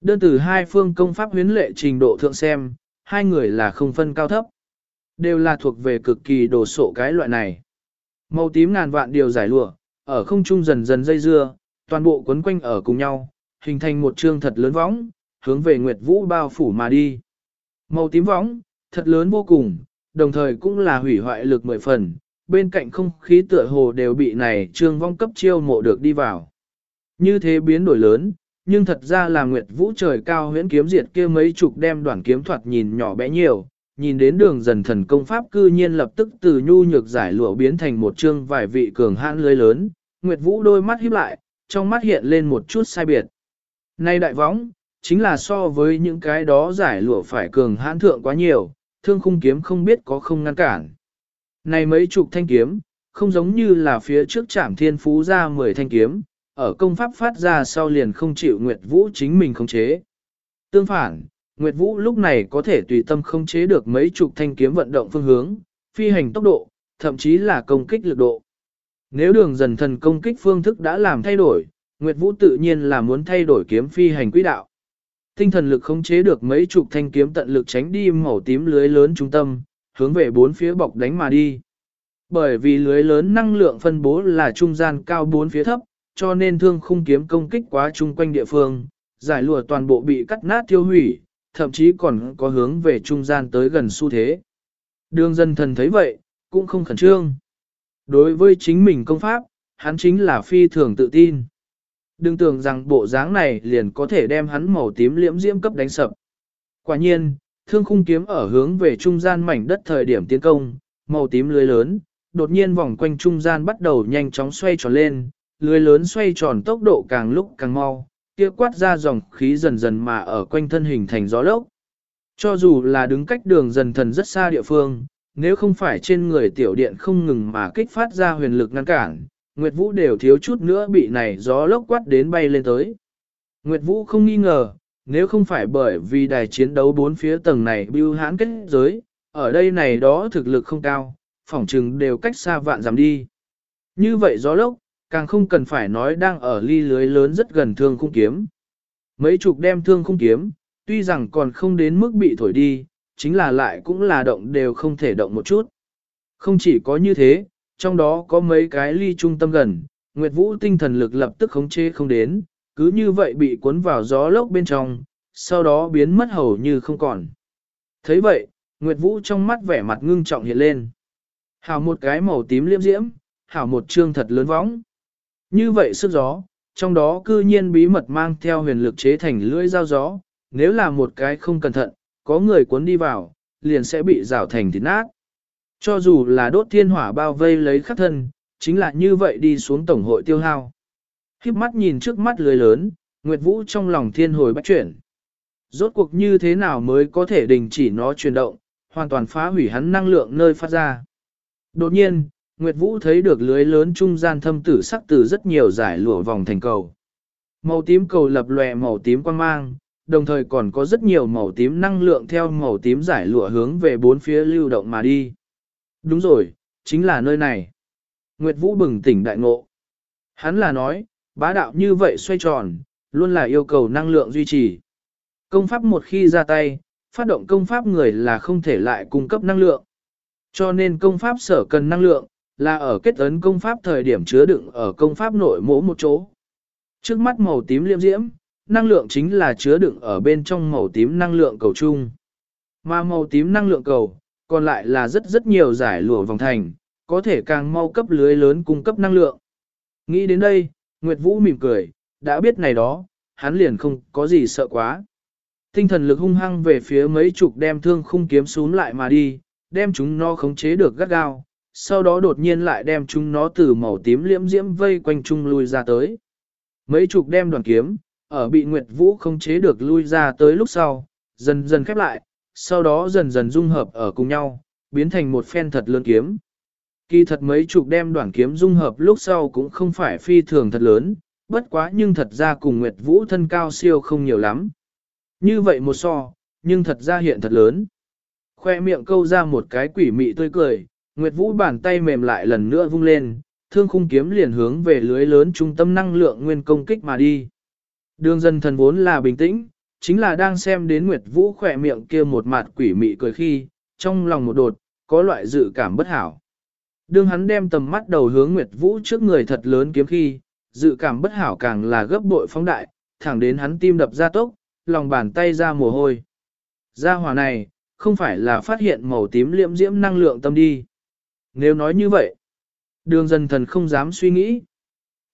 Đơn từ hai phương công pháp huyến lệ trình độ thượng xem, hai người là không phân cao thấp. Đều là thuộc về cực kỳ đồ sộ cái loại này. Màu tím ngàn vạn điều giải lụa, ở không trung dần dần dây dưa, toàn bộ quấn quanh ở cùng nhau, hình thành một trương thật lớn võng, hướng về Nguyệt Vũ bao phủ mà đi. Màu tím võng, thật lớn vô cùng, đồng thời cũng là hủy hoại lực mười phần, bên cạnh không khí tựa hồ đều bị này trương vong cấp chiêu mộ được đi vào. Như thế biến đổi lớn, nhưng thật ra là Nguyệt Vũ trời cao huyễn kiếm diệt kia mấy chục đem đoạn kiếm thoạt nhìn nhỏ bé nhiều, nhìn đến đường dần thần công pháp cư nhiên lập tức từ nhu nhược giải lụa biến thành một chương vài vị cường hãn lưới lớn, Nguyệt Vũ đôi mắt híp lại, trong mắt hiện lên một chút sai biệt. Nay đại võng, chính là so với những cái đó giải lụa phải cường hãn thượng quá nhiều, thương khung kiếm không biết có không ngăn cản. Này mấy chục thanh kiếm, không giống như là phía trước trảm thiên phú ra 10 thanh kiếm, ở công pháp phát ra sau liền không chịu Nguyệt Vũ chính mình khống chế. Tương phản, Nguyệt Vũ lúc này có thể tùy tâm khống chế được mấy chục thanh kiếm vận động phương hướng, phi hành tốc độ, thậm chí là công kích lực độ. Nếu đường dần thần công kích phương thức đã làm thay đổi, Nguyệt Vũ tự nhiên là muốn thay đổi kiếm phi hành quỹ đạo. Tinh thần lực khống chế được mấy chục thanh kiếm tận lực tránh đi màu tím lưới lớn trung tâm, hướng về bốn phía bọc đánh mà đi. Bởi vì lưới lớn năng lượng phân bố là trung gian cao bốn phía thấp, cho nên thương khung kiếm công kích quá chung quanh địa phương, giải lùa toàn bộ bị cắt nát tiêu hủy, thậm chí còn có hướng về trung gian tới gần xu thế. Đường dân thần thấy vậy, cũng không khẩn trương. Đối với chính mình công pháp, hắn chính là phi thường tự tin. Đừng tưởng rằng bộ dáng này liền có thể đem hắn màu tím liễm diễm cấp đánh sập. Quả nhiên, thương khung kiếm ở hướng về trung gian mảnh đất thời điểm tiến công, màu tím lưới lớn, đột nhiên vòng quanh trung gian bắt đầu nhanh chóng xoay tròn lên, lưới lớn xoay tròn tốc độ càng lúc càng mau, kia quát ra dòng khí dần dần mà ở quanh thân hình thành gió lốc. Cho dù là đứng cách đường dần thần rất xa địa phương, nếu không phải trên người tiểu điện không ngừng mà kích phát ra huyền lực ngăn cản, Nguyệt Vũ đều thiếu chút nữa bị này gió lốc quát đến bay lên tới. Nguyệt Vũ không nghi ngờ, nếu không phải bởi vì đài chiến đấu bốn phía tầng này bưu hãn kết giới, ở đây này đó thực lực không cao, phỏng trừng đều cách xa vạn giảm đi. Như vậy gió lốc, càng không cần phải nói đang ở ly lưới lớn rất gần thương khung kiếm. Mấy chục đem thương khung kiếm, tuy rằng còn không đến mức bị thổi đi, chính là lại cũng là động đều không thể động một chút. Không chỉ có như thế, trong đó có mấy cái ly trung tâm gần, Nguyệt Vũ tinh thần lực lập tức khống chế không đến, cứ như vậy bị cuốn vào gió lốc bên trong, sau đó biến mất hầu như không còn. thấy vậy, Nguyệt Vũ trong mắt vẻ mặt ngưng trọng hiện lên. Hảo một cái màu tím liêm diễm, hảo một trương thật lớn võng. Như vậy sức gió, trong đó cư nhiên bí mật mang theo huyền lực chế thành lưỡi dao gió, nếu là một cái không cẩn thận, có người cuốn đi vào, liền sẽ bị rào thành thịt nát. Cho dù là đốt thiên hỏa bao vây lấy khắc thân, chính là như vậy đi xuống tổng hội tiêu hao. Khiếp mắt nhìn trước mắt lưới lớn, Nguyệt Vũ trong lòng thiên hồi bắt chuyển. Rốt cuộc như thế nào mới có thể đình chỉ nó chuyển động, hoàn toàn phá hủy hắn năng lượng nơi phát ra. Đột nhiên, Nguyệt Vũ thấy được lưới lớn trung gian thâm tử sắc từ rất nhiều giải lụa vòng thành cầu. Màu tím cầu lập lòe màu tím quang mang, đồng thời còn có rất nhiều màu tím năng lượng theo màu tím giải lụa hướng về bốn phía lưu động mà đi. Đúng rồi, chính là nơi này. Nguyệt Vũ bừng tỉnh đại ngộ. Hắn là nói, bá đạo như vậy xoay tròn, luôn là yêu cầu năng lượng duy trì. Công pháp một khi ra tay, phát động công pháp người là không thể lại cung cấp năng lượng. Cho nên công pháp sở cần năng lượng, là ở kết ấn công pháp thời điểm chứa đựng ở công pháp nội mỗ một chỗ. Trước mắt màu tím liêm diễm, năng lượng chính là chứa đựng ở bên trong màu tím năng lượng cầu chung. Mà màu tím năng lượng cầu, còn lại là rất rất nhiều giải lụa vòng thành, có thể càng mau cấp lưới lớn cung cấp năng lượng. Nghĩ đến đây, Nguyệt Vũ mỉm cười, đã biết này đó, hắn liền không có gì sợ quá. Tinh thần lực hung hăng về phía mấy chục đem thương khung kiếm xuống lại mà đi, đem chúng nó khống chế được gắt gao, sau đó đột nhiên lại đem chúng nó từ màu tím liễm diễm vây quanh chung lui ra tới. Mấy chục đem đoàn kiếm, ở bị Nguyệt Vũ khống chế được lui ra tới lúc sau, dần dần khép lại, sau đó dần dần dung hợp ở cùng nhau, biến thành một phen thật lớn kiếm. Kỳ thật mấy chục đem đoạn kiếm dung hợp lúc sau cũng không phải phi thường thật lớn, bất quá nhưng thật ra cùng Nguyệt Vũ thân cao siêu không nhiều lắm. Như vậy một so, nhưng thật ra hiện thật lớn. Khoe miệng câu ra một cái quỷ mị tươi cười, Nguyệt Vũ bàn tay mềm lại lần nữa vung lên, thương khung kiếm liền hướng về lưới lớn trung tâm năng lượng nguyên công kích mà đi. Đường dân thần vốn là bình tĩnh, chính là đang xem đến Nguyệt Vũ khỏe miệng kia một mặt quỷ mị cười khi, trong lòng một đột, có loại dự cảm bất hảo. Đương hắn đem tầm mắt đầu hướng Nguyệt Vũ trước người thật lớn kiếm khi, dự cảm bất hảo càng là gấp bội phóng đại, thẳng đến hắn tim đập ra tốc, lòng bàn tay ra mồ hôi. Gia hỏa này, không phải là phát hiện màu tím liễm diễm năng lượng tâm đi. Nếu nói như vậy, đường dần thần không dám suy nghĩ.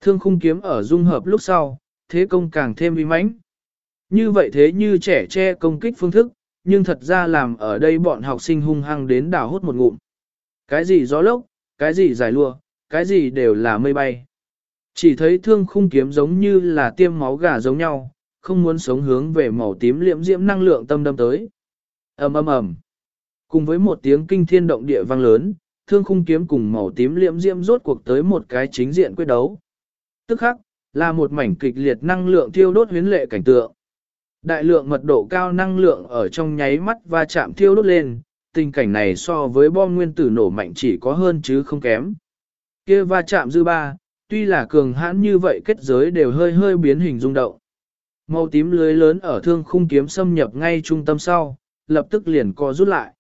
Thương khung kiếm ở dung hợp lúc sau, thế công càng thêm vi mãnh. Như vậy thế như trẻ che công kích phương thức, nhưng thật ra làm ở đây bọn học sinh hung hăng đến đảo hút một ngụm. Cái gì gió lốc, cái gì giải lùa, cái gì đều là mây bay. Chỉ thấy thương khung kiếm giống như là tiêm máu gà giống nhau, không muốn sống hướng về màu tím liễm diễm năng lượng tâm đâm tới. ầm ầm ầm. Cùng với một tiếng kinh thiên động địa vang lớn, thương khung kiếm cùng màu tím liễm diễm rốt cuộc tới một cái chính diện quyết đấu. Tức khắc, là một mảnh kịch liệt năng lượng thiêu đốt huyến lệ cảnh tượng. Đại lượng mật độ cao năng lượng ở trong nháy mắt và chạm thiêu đốt lên, tình cảnh này so với bom nguyên tử nổ mạnh chỉ có hơn chứ không kém. Kia va chạm dư ba, tuy là cường hãn như vậy kết giới đều hơi hơi biến hình rung động. Màu tím lưới lớn ở thương khung kiếm xâm nhập ngay trung tâm sau, lập tức liền co rút lại.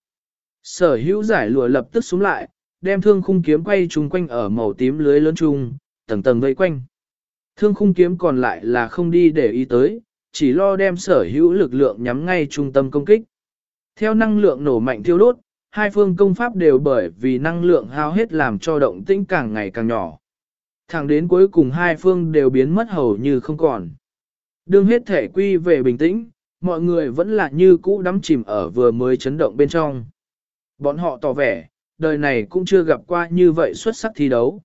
Sở hữu giải lụa lập tức xuống lại, đem thương khung kiếm quay chung quanh ở màu tím lưới lớn chung, tầng tầng vây quanh. Thương khung kiếm còn lại là không đi để ý tới, chỉ lo đem sở hữu lực lượng nhắm ngay trung tâm công kích. Theo năng lượng nổ mạnh thiêu đốt, hai phương công pháp đều bởi vì năng lượng hao hết làm cho động tĩnh càng ngày càng nhỏ. Thẳng đến cuối cùng hai phương đều biến mất hầu như không còn. Đương hết thể quy về bình tĩnh, mọi người vẫn là như cũ đắm chìm ở vừa mới chấn động bên trong. Bọn họ tỏ vẻ, đời này cũng chưa gặp qua như vậy xuất sắc thi đấu.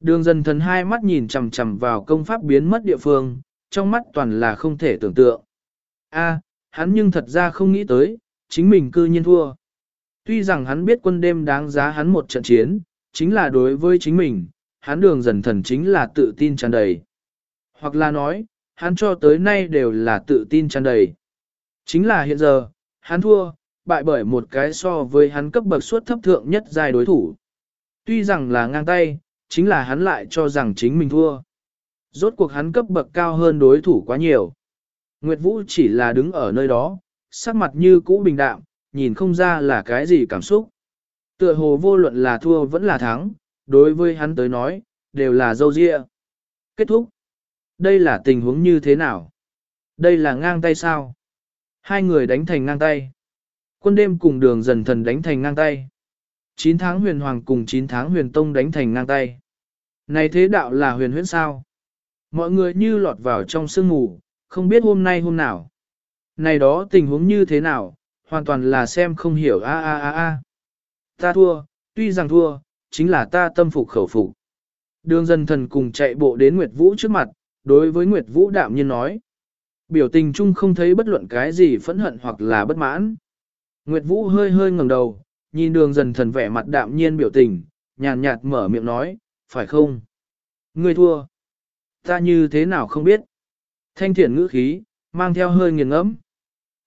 Đường dần thần hai mắt nhìn chằm chằm vào công pháp biến mất địa phương, trong mắt toàn là không thể tưởng tượng. A, hắn nhưng thật ra không nghĩ tới, chính mình cư nhiên thua. Tuy rằng hắn biết quân đêm đáng giá hắn một trận chiến, chính là đối với chính mình, hắn đường dần thần chính là tự tin tràn đầy. Hoặc là nói, hắn cho tới nay đều là tự tin tràn đầy. Chính là hiện giờ, hắn thua, bại bởi một cái so với hắn cấp bậc suất thấp thượng nhất giai đối thủ. Tuy rằng là ngang tay, chính là hắn lại cho rằng chính mình thua. Rốt cuộc hắn cấp bậc cao hơn đối thủ quá nhiều. Nguyệt Vũ chỉ là đứng ở nơi đó, sắc mặt như cũ bình đạm, nhìn không ra là cái gì cảm xúc. Tựa hồ vô luận là thua vẫn là thắng, đối với hắn tới nói, đều là dâu dịa. Kết thúc. Đây là tình huống như thế nào? Đây là ngang tay sao? Hai người đánh thành ngang tay. Quân đêm cùng đường dần thần đánh thành ngang tay. 9 tháng huyền hoàng cùng 9 tháng huyền tông đánh thành ngang tay. Này thế đạo là huyền huyễn sao? Mọi người như lọt vào trong sương mù, không biết hôm nay hôm nào. Này đó tình huống như thế nào, hoàn toàn là xem không hiểu a a a a. Ta thua, tuy rằng thua, chính là ta tâm phục khẩu phục. Đường dân thần cùng chạy bộ đến Nguyệt Vũ trước mặt, đối với Nguyệt Vũ đạm nhiên nói. Biểu tình chung không thấy bất luận cái gì phẫn hận hoặc là bất mãn. Nguyệt Vũ hơi hơi ngẩng đầu, nhìn đường dần thần vẻ mặt đạm nhiên biểu tình, nhàn nhạt mở miệng nói, phải không? Ngươi thua. Ta như thế nào không biết? Thanh thiện ngữ khí, mang theo hơi nghiền ngẫm.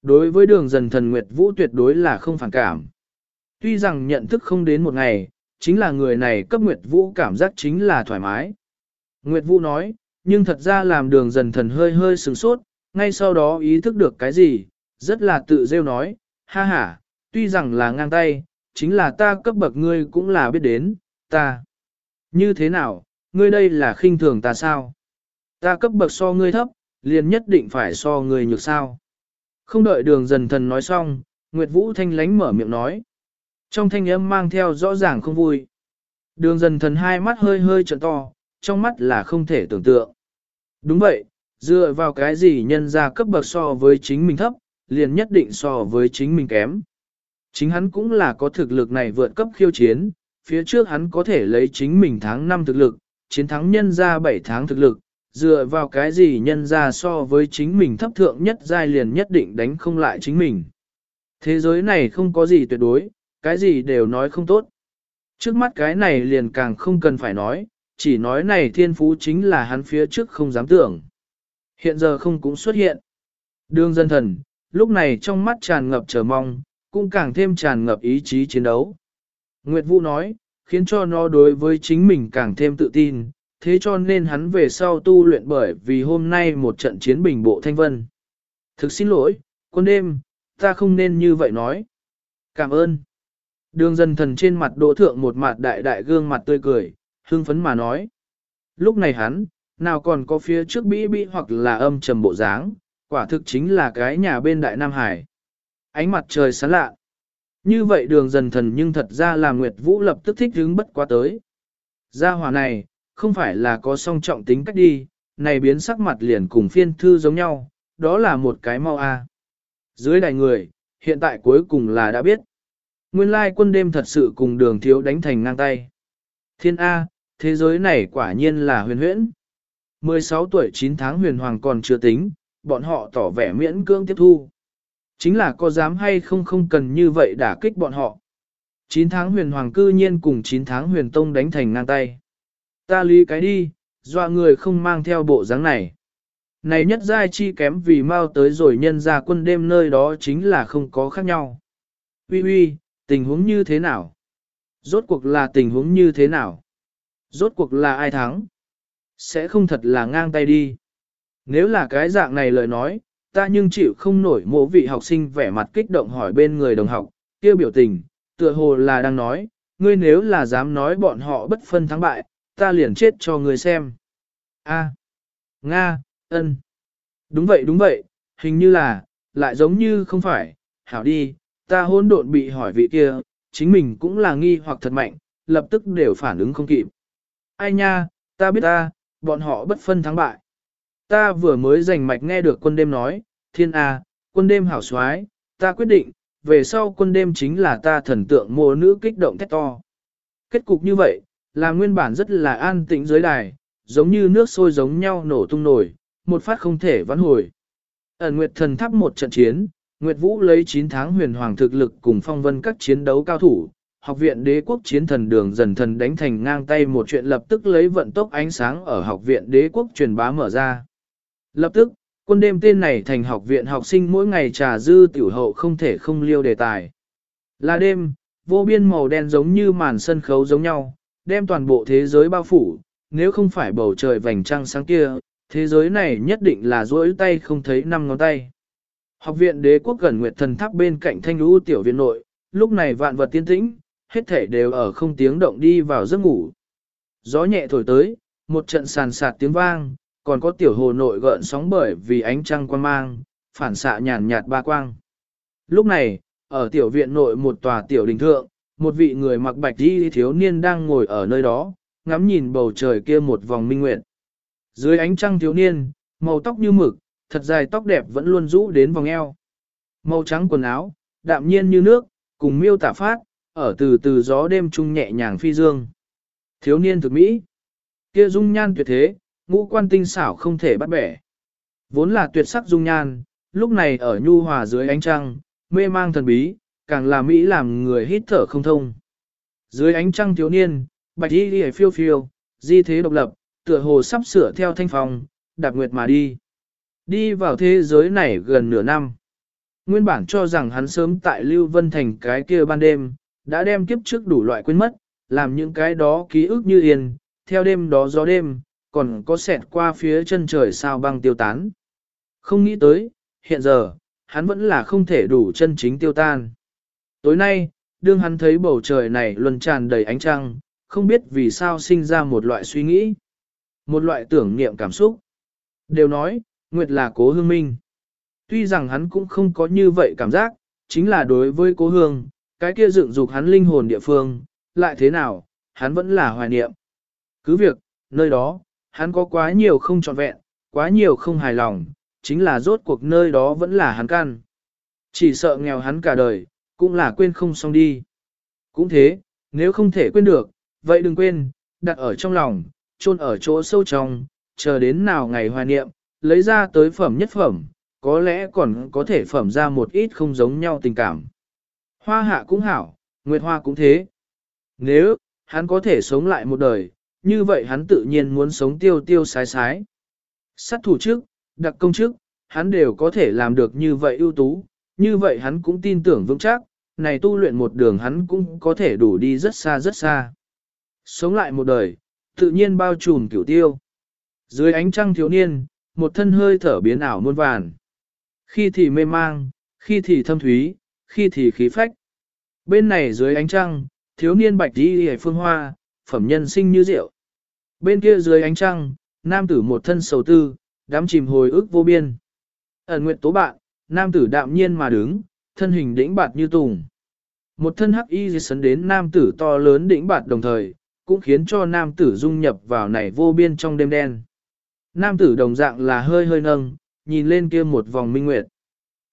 Đối với đường dần thần Nguyệt Vũ tuyệt đối là không phản cảm. Tuy rằng nhận thức không đến một ngày, chính là người này cấp Nguyệt Vũ cảm giác chính là thoải mái. Nguyệt Vũ nói, nhưng thật ra làm đường dần thần hơi hơi sừng sốt, ngay sau đó ý thức được cái gì, rất là tự rêu nói, ha ha, tuy rằng là ngang tay, chính là ta cấp bậc ngươi cũng là biết đến, ta. Như thế nào, ngươi đây là khinh thường ta sao? Ta cấp bậc so ngươi thấp, liền nhất định phải so ngươi nhược sao? Không đợi đường dần thần nói xong, Nguyệt Vũ thanh lánh mở miệng nói. Trong thanh âm mang theo rõ ràng không vui. Đường dần thần hai mắt hơi hơi trợn to, trong mắt là không thể tưởng tượng. Đúng vậy, dựa vào cái gì nhân ra cấp bậc so với chính mình thấp, liền nhất định so với chính mình kém. Chính hắn cũng là có thực lực này vượt cấp khiêu chiến, phía trước hắn có thể lấy chính mình tháng 5 thực lực, chiến thắng nhân ra 7 tháng thực lực, dựa vào cái gì nhân ra so với chính mình thấp thượng nhất giai liền nhất định đánh không lại chính mình. Thế giới này không có gì tuyệt đối, cái gì đều nói không tốt. Trước mắt cái này liền càng không cần phải nói, chỉ nói này thiên phú chính là hắn phía trước không dám tưởng. Hiện giờ không cũng xuất hiện. Đường dân thần, lúc này trong mắt tràn ngập chờ mong, cũng càng thêm tràn ngập ý chí chiến đấu. Nguyệt Vũ nói, khiến cho nó đối với chính mình càng thêm tự tin, thế cho nên hắn về sau tu luyện bởi vì hôm nay một trận chiến bình bộ thanh vân. thực xin lỗi, quân đêm, ta không nên như vậy nói. Cảm ơn. Đường dân thần trên mặt đỗ thượng một mặt đại đại gương mặt tươi cười, hưng phấn mà nói. Lúc này hắn, nào còn có phía trước bĩ bĩ hoặc là âm trầm bộ dáng, quả thực chính là cái nhà bên đại Nam Hải. Ánh mặt trời sáng lạ. Như vậy đường dần thần nhưng thật ra là Nguyệt Vũ lập tức thích hứng bất quá tới. Gia hỏa này, không phải là có song trọng tính cách đi, này biến sắc mặt liền cùng phiên thư giống nhau, đó là một cái mau a. Dưới đài người, hiện tại cuối cùng là đã biết. Nguyên lai quân đêm thật sự cùng đường thiếu đánh thành ngang tay. Thiên A, thế giới này quả nhiên là huyền huyễn. 16 tuổi 9 tháng huyền hoàng còn chưa tính, bọn họ tỏ vẻ miễn cưỡng tiếp thu. Chính là có dám hay không không cần như vậy đả kích bọn họ. 9 tháng huyền hoàng cư nhiên cùng 9 tháng huyền tông đánh thành ngang tay. Ta lý cái đi, dọa người không mang theo bộ dáng này. Này nhất giai chi kém vì mau tới rồi nhân ra quân đêm nơi đó chính là không có khác nhau. Uy uy, tình huống như thế nào? Rốt cuộc là tình huống như thế nào? Rốt cuộc là ai thắng? Sẽ không thật là ngang tay đi. Nếu là cái dạng này lời nói, ta nhưng chịu không nổi mộ vị học sinh vẻ mặt kích động hỏi bên người đồng học, kêu biểu tình, tựa hồ là đang nói, ngươi nếu là dám nói bọn họ bất phân thắng bại, ta liền chết cho người xem. A. Nga, ân. Đúng vậy đúng vậy, hình như là, lại giống như không phải, hảo đi, ta hôn độn bị hỏi vị kia, chính mình cũng là nghi hoặc thật mạnh, lập tức đều phản ứng không kịp. Ai nha, ta biết ta, bọn họ bất phân thắng bại. Ta vừa mới giành mạch nghe được quân đêm nói, thiên A, quân đêm hảo xoái, ta quyết định, về sau quân đêm chính là ta thần tượng mùa nữ kích động thét to. Kết cục như vậy, là nguyên bản rất là an tĩnh dưới đài, giống như nước sôi giống nhau nổ tung nổi, một phát không thể vãn hồi. Ẩn Nguyệt Thần thắp một trận chiến, Nguyệt Vũ lấy 9 tháng huyền hoàng thực lực cùng phong vân các chiến đấu cao thủ, học viện đế quốc chiến thần đường dần thần đánh thành ngang tay một chuyện lập tức lấy vận tốc ánh sáng ở học viện đế quốc truyền bá mở ra. Lập tức, quân đêm tên này thành học viện học sinh mỗi ngày trà dư tiểu hậu không thể không liêu đề tài. Là đêm, vô biên màu đen giống như màn sân khấu giống nhau, đem toàn bộ thế giới bao phủ, nếu không phải bầu trời vành trăng sáng kia, thế giới này nhất định là duỗi tay không thấy năm ngón tay. Học viện đế quốc gần nguyệt thần tháp bên cạnh thanh lũ tiểu viện nội, lúc này vạn vật tiên tĩnh, hết thể đều ở không tiếng động đi vào giấc ngủ. Gió nhẹ thổi tới, một trận sàn sạt tiếng vang, còn có tiểu hồ nội gợn sóng bởi vì ánh trăng quang mang, phản xạ nhàn nhạt ba quang. Lúc này, ở tiểu viện nội một tòa tiểu đình thượng, một vị người mặc bạch đi thiếu niên đang ngồi ở nơi đó, ngắm nhìn bầu trời kia một vòng minh nguyện. Dưới ánh trăng thiếu niên, màu tóc như mực, thật dài tóc đẹp vẫn luôn rũ đến vòng eo. Màu trắng quần áo, đạm nhiên như nước, cùng miêu tả phát, ở từ từ gió đêm trung nhẹ nhàng phi dương. Thiếu niên thực mỹ, kia dung nhan tuyệt thế, ngũ quan tinh xảo không thể bắt bẻ. Vốn là tuyệt sắc dung nhan, lúc này ở nhu hòa dưới ánh trăng, mê mang thần bí, càng là mỹ làm người hít thở không thông. Dưới ánh trăng thiếu niên, bạch y đi phiêu phiêu, di thế độc lập, tựa hồ sắp sửa theo thanh phòng, đạp nguyệt mà đi. Đi vào thế giới này gần nửa năm. Nguyên bản cho rằng hắn sớm tại Lưu Vân Thành cái kia ban đêm, đã đem kiếp trước đủ loại quên mất, làm những cái đó ký ức như yên, theo đêm đó gió đêm, còn có xẹt qua phía chân trời sao băng tiêu tán. Không nghĩ tới, hiện giờ, hắn vẫn là không thể đủ chân chính tiêu tan. Tối nay, đương hắn thấy bầu trời này luân tràn đầy ánh trăng, không biết vì sao sinh ra một loại suy nghĩ, một loại tưởng niệm cảm xúc. Đều nói, Nguyệt là cố hương minh. Tuy rằng hắn cũng không có như vậy cảm giác, chính là đối với cố hương, cái kia dựng dục hắn linh hồn địa phương, lại thế nào, hắn vẫn là hoài niệm. Cứ việc, nơi đó, hắn có quá nhiều không trọn vẹn, quá nhiều không hài lòng, chính là rốt cuộc nơi đó vẫn là hắn căn. Chỉ sợ nghèo hắn cả đời, cũng là quên không xong đi. Cũng thế, nếu không thể quên được, vậy đừng quên, đặt ở trong lòng, chôn ở chỗ sâu trong, chờ đến nào ngày hoài niệm, lấy ra tới phẩm nhất phẩm, có lẽ còn có thể phẩm ra một ít không giống nhau tình cảm. Hoa hạ cũng hảo, Nguyệt Hoa cũng thế. Nếu, hắn có thể sống lại một đời, như vậy hắn tự nhiên muốn sống tiêu tiêu sái sái. Sát thủ trước, đặc công trước, hắn đều có thể làm được như vậy ưu tú, như vậy hắn cũng tin tưởng vững chắc, này tu luyện một đường hắn cũng có thể đủ đi rất xa rất xa. Sống lại một đời, tự nhiên bao trùm cửu tiêu. Dưới ánh trăng thiếu niên, một thân hơi thở biến ảo muôn vàn. Khi thì mê mang, khi thì thâm thúy, khi thì khí phách. Bên này dưới ánh trăng, thiếu niên bạch đi hề phương hoa, phẩm nhân sinh như rượu. Bên kia dưới ánh trăng, nam tử một thân sầu tư, đám chìm hồi ức vô biên. Ẩn nguyện tố bạn, nam tử đạm nhiên mà đứng, thân hình đĩnh bạt như tùng. Một thân hắc y sấn đến nam tử to lớn đỉnh bạt đồng thời, cũng khiến cho nam tử dung nhập vào này vô biên trong đêm đen. Nam tử đồng dạng là hơi hơi nâng, nhìn lên kia một vòng minh nguyệt.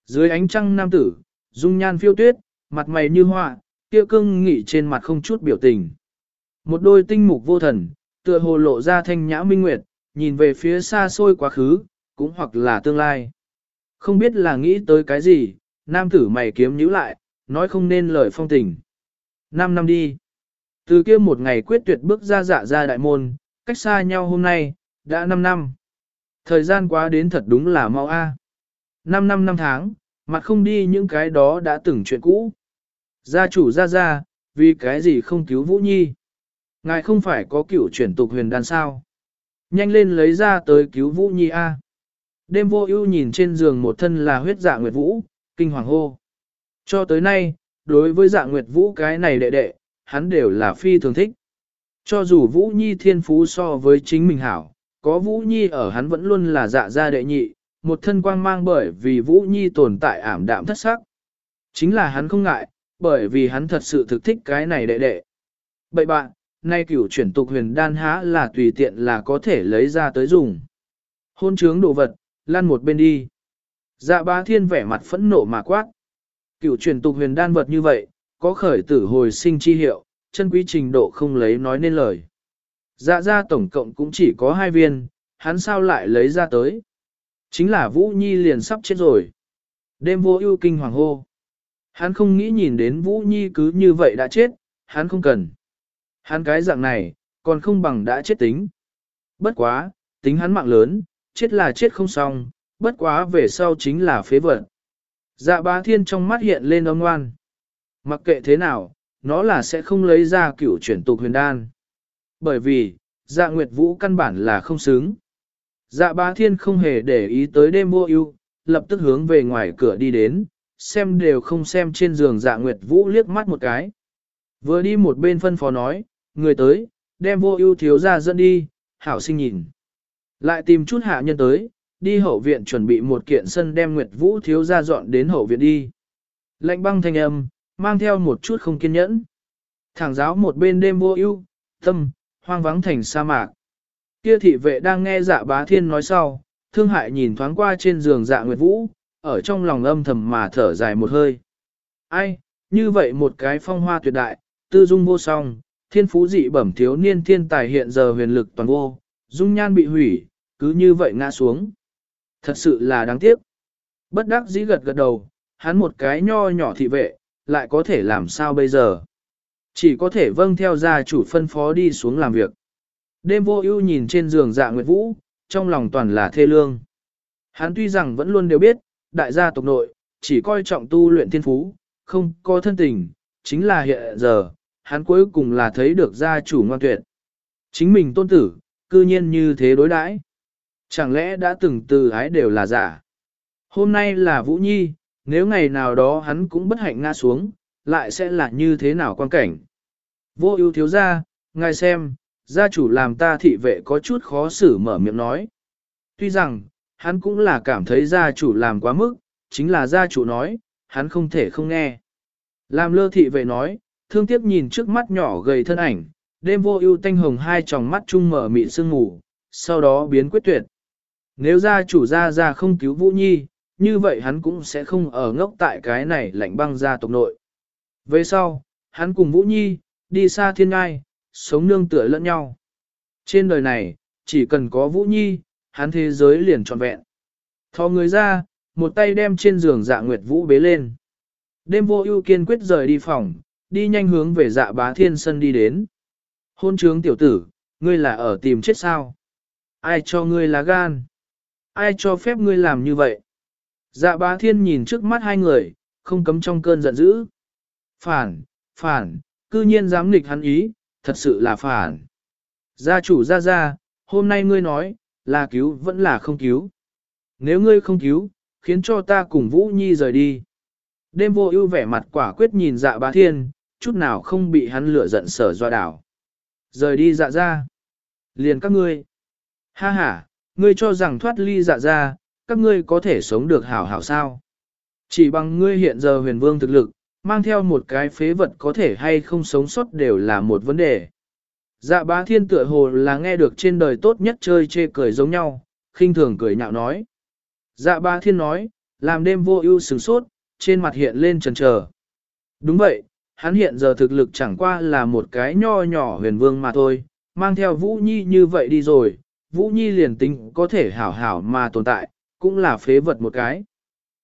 Dưới ánh trăng nam tử, dung nhan phiêu tuyết, mặt mày như họa, kia cưng nghị trên mặt không chút biểu tình. Một đôi tinh mục vô thần, tựa hồ lộ ra thanh nhã minh nguyệt, nhìn về phía xa xôi quá khứ, cũng hoặc là tương lai. Không biết là nghĩ tới cái gì, nam tử mày kiếm nhíu lại, nói không nên lời phong tình. Năm năm đi. Từ kia một ngày quyết tuyệt bước ra dạ ra đại môn, cách xa nhau hôm nay, đã 5 năm. Thời gian quá đến thật đúng là mau a. À. 5 năm năm tháng, mặt không đi những cái đó đã từng chuyện cũ. Gia chủ ra ra, vì cái gì không cứu Vũ Nhi? Ngài không phải có cựu chuyển tục huyền đan sao? Nhanh lên lấy ra tới cứu Vũ Nhi a. Đêm vô ưu nhìn trên giường một thân là huyết dạ nguyệt vũ, kinh hoàng hô. Cho tới nay, đối với dạ nguyệt vũ cái này đệ đệ, hắn đều là phi thường thích. Cho dù Vũ Nhi thiên phú so với chính mình hảo, có Vũ Nhi ở hắn vẫn luôn là dạ gia đệ nhị, một thân quang mang bởi vì Vũ Nhi tồn tại ảm đạm thất sắc. Chính là hắn không ngại, bởi vì hắn thật sự thực thích cái này đệ đệ. Bậy bạn, nay cửu chuyển tục huyền đan há là tùy tiện là có thể lấy ra tới dùng. Hôn trướng đồ vật, lăn một bên đi. Dạ bá thiên vẻ mặt phẫn nộ mà quát. Cựu truyền tục huyền đan vật như vậy, có khởi tử hồi sinh chi hiệu, chân quý trình độ không lấy nói nên lời. Dạ ra tổng cộng cũng chỉ có hai viên, hắn sao lại lấy ra tới. Chính là Vũ Nhi liền sắp chết rồi. Đêm vô ưu kinh hoàng hô. Hắn không nghĩ nhìn đến Vũ Nhi cứ như vậy đã chết, hắn không cần. Hắn cái dạng này, còn không bằng đã chết tính. Bất quá, tính hắn mạng lớn, chết là chết không xong, bất quá về sau chính là phế vật. Dạ bá thiên trong mắt hiện lên âm ngoan. Mặc kệ thế nào, nó là sẽ không lấy ra cửu chuyển tục huyền đan. Bởi vì, dạ nguyệt vũ căn bản là không xứng. Dạ bá thiên không hề để ý tới đêm vô ưu, lập tức hướng về ngoài cửa đi đến, xem đều không xem trên giường dạ nguyệt vũ liếc mắt một cái. Vừa đi một bên phân phó nói, người tới, đem vô ưu thiếu ra dẫn đi, hảo sinh nhìn. Lại tìm chút hạ nhân tới, đi hậu viện chuẩn bị một kiện sân đem nguyệt vũ thiếu ra dọn đến hậu viện đi. Lạnh băng thanh âm, mang theo một chút không kiên nhẫn. Thẳng giáo một bên đêm vô ưu, tâm, hoang vắng thành sa mạc. Kia thị vệ đang nghe dạ bá thiên nói sau, thương hại nhìn thoáng qua trên giường dạ nguyệt vũ, ở trong lòng âm thầm mà thở dài một hơi. Ai, như vậy một cái phong hoa tuyệt đại, tư dung vô song, thiên phú dị bẩm thiếu niên thiên tài hiện giờ huyền lực toàn vô, dung nhan bị hủy, cứ như vậy ngã xuống. Thật sự là đáng tiếc. Bất đắc dĩ gật gật đầu, hắn một cái nho nhỏ thị vệ, lại có thể làm sao bây giờ? Chỉ có thể vâng theo gia chủ phân phó đi xuống làm việc. Đêm vô ưu nhìn trên giường dạ nguyệt vũ, trong lòng toàn là thê lương. Hắn tuy rằng vẫn luôn đều biết, đại gia tộc nội, chỉ coi trọng tu luyện thiên phú, không có thân tình, chính là hiện giờ, hắn cuối cùng là thấy được gia chủ ngoan tuyệt. Chính mình tôn tử, cư nhiên như thế đối đãi. Chẳng lẽ đã từng từ ái đều là giả? Hôm nay là Vũ Nhi, nếu ngày nào đó hắn cũng bất hạnh ngã xuống, lại sẽ là như thế nào quan cảnh? Vô ưu thiếu gia, ngài xem, gia chủ làm ta thị vệ có chút khó xử mở miệng nói. Tuy rằng, hắn cũng là cảm thấy gia chủ làm quá mức, chính là gia chủ nói, hắn không thể không nghe. Làm lơ thị vệ nói, thương tiếc nhìn trước mắt nhỏ gầy thân ảnh, đêm vô ưu tanh hồng hai tròng mắt chung mở mịn sương ngủ, sau đó biến quyết tuyệt. Nếu gia chủ gia gia không cứu Vũ Nhi, như vậy hắn cũng sẽ không ở ngốc tại cái này lạnh băng gia tộc nội. Về sau, hắn cùng Vũ Nhi, đi xa thiên ngai, sống nương tựa lẫn nhau. Trên đời này, chỉ cần có Vũ Nhi, hắn thế giới liền trọn vẹn. Thò người ra, một tay đem trên giường dạ nguyệt vũ bế lên. Đêm vô ưu kiên quyết rời đi phòng, đi nhanh hướng về dạ bá thiên sân đi đến. Hôn trướng tiểu tử, ngươi là ở tìm chết sao? Ai cho ngươi lá gan? Ai cho phép ngươi làm như vậy? Dạ bá thiên nhìn trước mắt hai người, không cấm trong cơn giận dữ. Phản, phản, cư nhiên dám nghịch hắn ý, thật sự là phản. Gia chủ ra ra, hôm nay ngươi nói, là cứu vẫn là không cứu. Nếu ngươi không cứu, khiến cho ta cùng Vũ Nhi rời đi. Đêm vô ưu vẻ mặt quả quyết nhìn dạ bá thiên, chút nào không bị hắn lửa giận sở doa đảo. Rời đi dạ ra. Liền các ngươi. Ha ha, ngươi cho rằng thoát ly dạ ra, các ngươi có thể sống được hảo hảo sao. Chỉ bằng ngươi hiện giờ huyền vương thực lực, mang theo một cái phế vật có thể hay không sống sót đều là một vấn đề. Dạ bá thiên tựa hồ là nghe được trên đời tốt nhất chơi chê cười giống nhau, khinh thường cười nhạo nói. Dạ bá thiên nói, làm đêm vô ưu sừng sốt, trên mặt hiện lên trần trờ. Đúng vậy, hắn hiện giờ thực lực chẳng qua là một cái nho nhỏ huyền vương mà thôi, mang theo Vũ Nhi như vậy đi rồi, Vũ Nhi liền tính có thể hảo hảo mà tồn tại, cũng là phế vật một cái.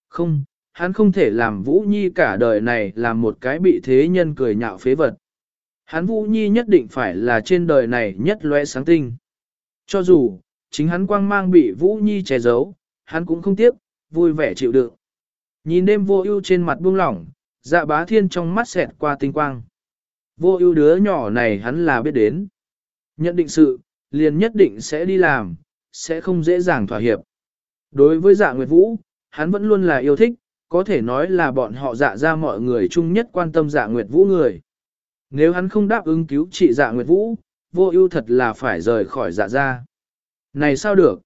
Không, hắn không thể làm Vũ Nhi cả đời này làm một cái bị thế nhân cười nhạo phế vật. Hắn Vũ Nhi nhất định phải là trên đời này nhất lóe sáng tinh. Cho dù, chính hắn quang mang bị Vũ Nhi che giấu, hắn cũng không tiếc, vui vẻ chịu đựng. Nhìn đêm vô ưu trên mặt buông lỏng, dạ bá thiên trong mắt xẹt qua tinh quang. Vô ưu đứa nhỏ này hắn là biết đến. Nhận định sự, liền nhất định sẽ đi làm, sẽ không dễ dàng thỏa hiệp. Đối với dạ Nguyệt Vũ, hắn vẫn luôn là yêu thích, có thể nói là bọn họ dạ ra mọi người chung nhất quan tâm dạ Nguyệt Vũ người. Nếu hắn không đáp ứng cứu trị dạ Nguyệt Vũ, vô ưu thật là phải rời khỏi dạ ra. Này sao được?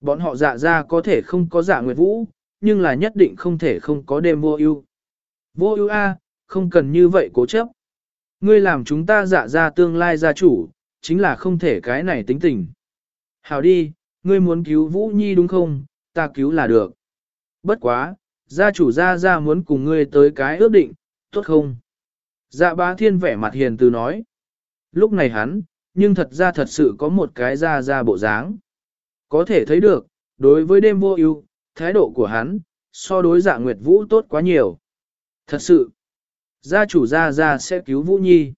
Bọn họ dạ ra có thể không có dạ Nguyệt Vũ, nhưng là nhất định không thể không có đêm vô ưu. Vô ưu a, không cần như vậy cố chấp. Ngươi làm chúng ta dạ ra tương lai gia chủ, chính là không thể cái này tính tình. Hảo đi, ngươi muốn cứu Vũ Nhi đúng không, ta cứu là được. Bất quá, gia chủ gia gia muốn cùng ngươi tới cái ước định, tốt không? Dạ bá thiên vẻ mặt hiền từ nói. Lúc này hắn, nhưng thật ra thật sự có một cái gia gia bộ dáng. Có thể thấy được, đối với đêm vô ưu, thái độ của hắn, so đối dạ Nguyệt Vũ tốt quá nhiều. Thật sự, gia chủ gia gia sẽ cứu Vũ Nhi.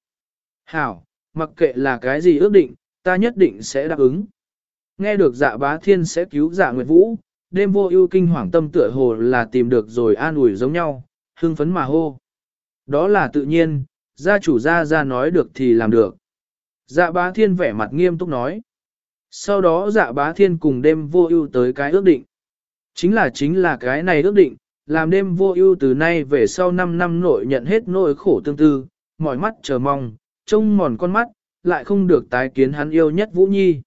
Hảo, mặc kệ là cái gì ước định, ta nhất định sẽ đáp ứng. Nghe được dạ bá thiên sẽ cứu dạ Nguyệt Vũ, đêm vô ưu kinh hoàng tâm tựa hồ là tìm được rồi an ủi giống nhau, hưng phấn mà hô. Đó là tự nhiên, gia chủ gia gia nói được thì làm được. Dạ bá thiên vẻ mặt nghiêm túc nói. Sau đó dạ bá thiên cùng đêm vô ưu tới cái ước định. Chính là chính là cái này ước định, làm đêm vô ưu từ nay về sau 5 năm nội nhận hết nỗi khổ tương tư, mỏi mắt chờ mong, trông mòn con mắt, lại không được tái kiến hắn yêu nhất Vũ Nhi.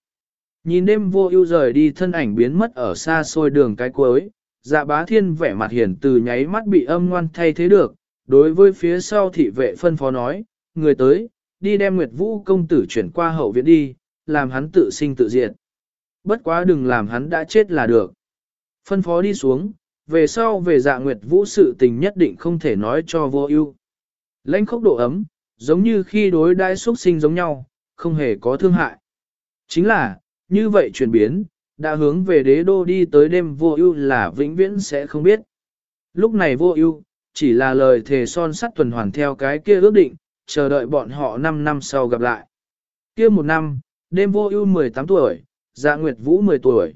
Nhìn đêm vô ưu rời đi thân ảnh biến mất ở xa xôi đường cái cuối, dạ bá thiên vẻ mặt hiển từ nháy mắt bị âm ngoan thay thế được, đối với phía sau thị vệ phân phó nói, người tới, đi đem Nguyệt Vũ công tử chuyển qua hậu viện đi, làm hắn tự sinh tự diệt. Bất quá đừng làm hắn đã chết là được. Phân phó đi xuống, về sau về dạ Nguyệt Vũ sự tình nhất định không thể nói cho vô ưu. Lãnh khốc độ ấm, giống như khi đối đãi xuất sinh giống nhau, không hề có thương hại. Chính là, như vậy chuyển biến, đã hướng về đế đô đi tới đêm vô ưu là vĩnh viễn sẽ không biết. Lúc này vô ưu chỉ là lời thề son sắt tuần hoàn theo cái kia ước định, chờ đợi bọn họ 5 năm sau gặp lại. Kia một năm, đêm vô ưu 18 tuổi, dạ nguyệt vũ 10 tuổi.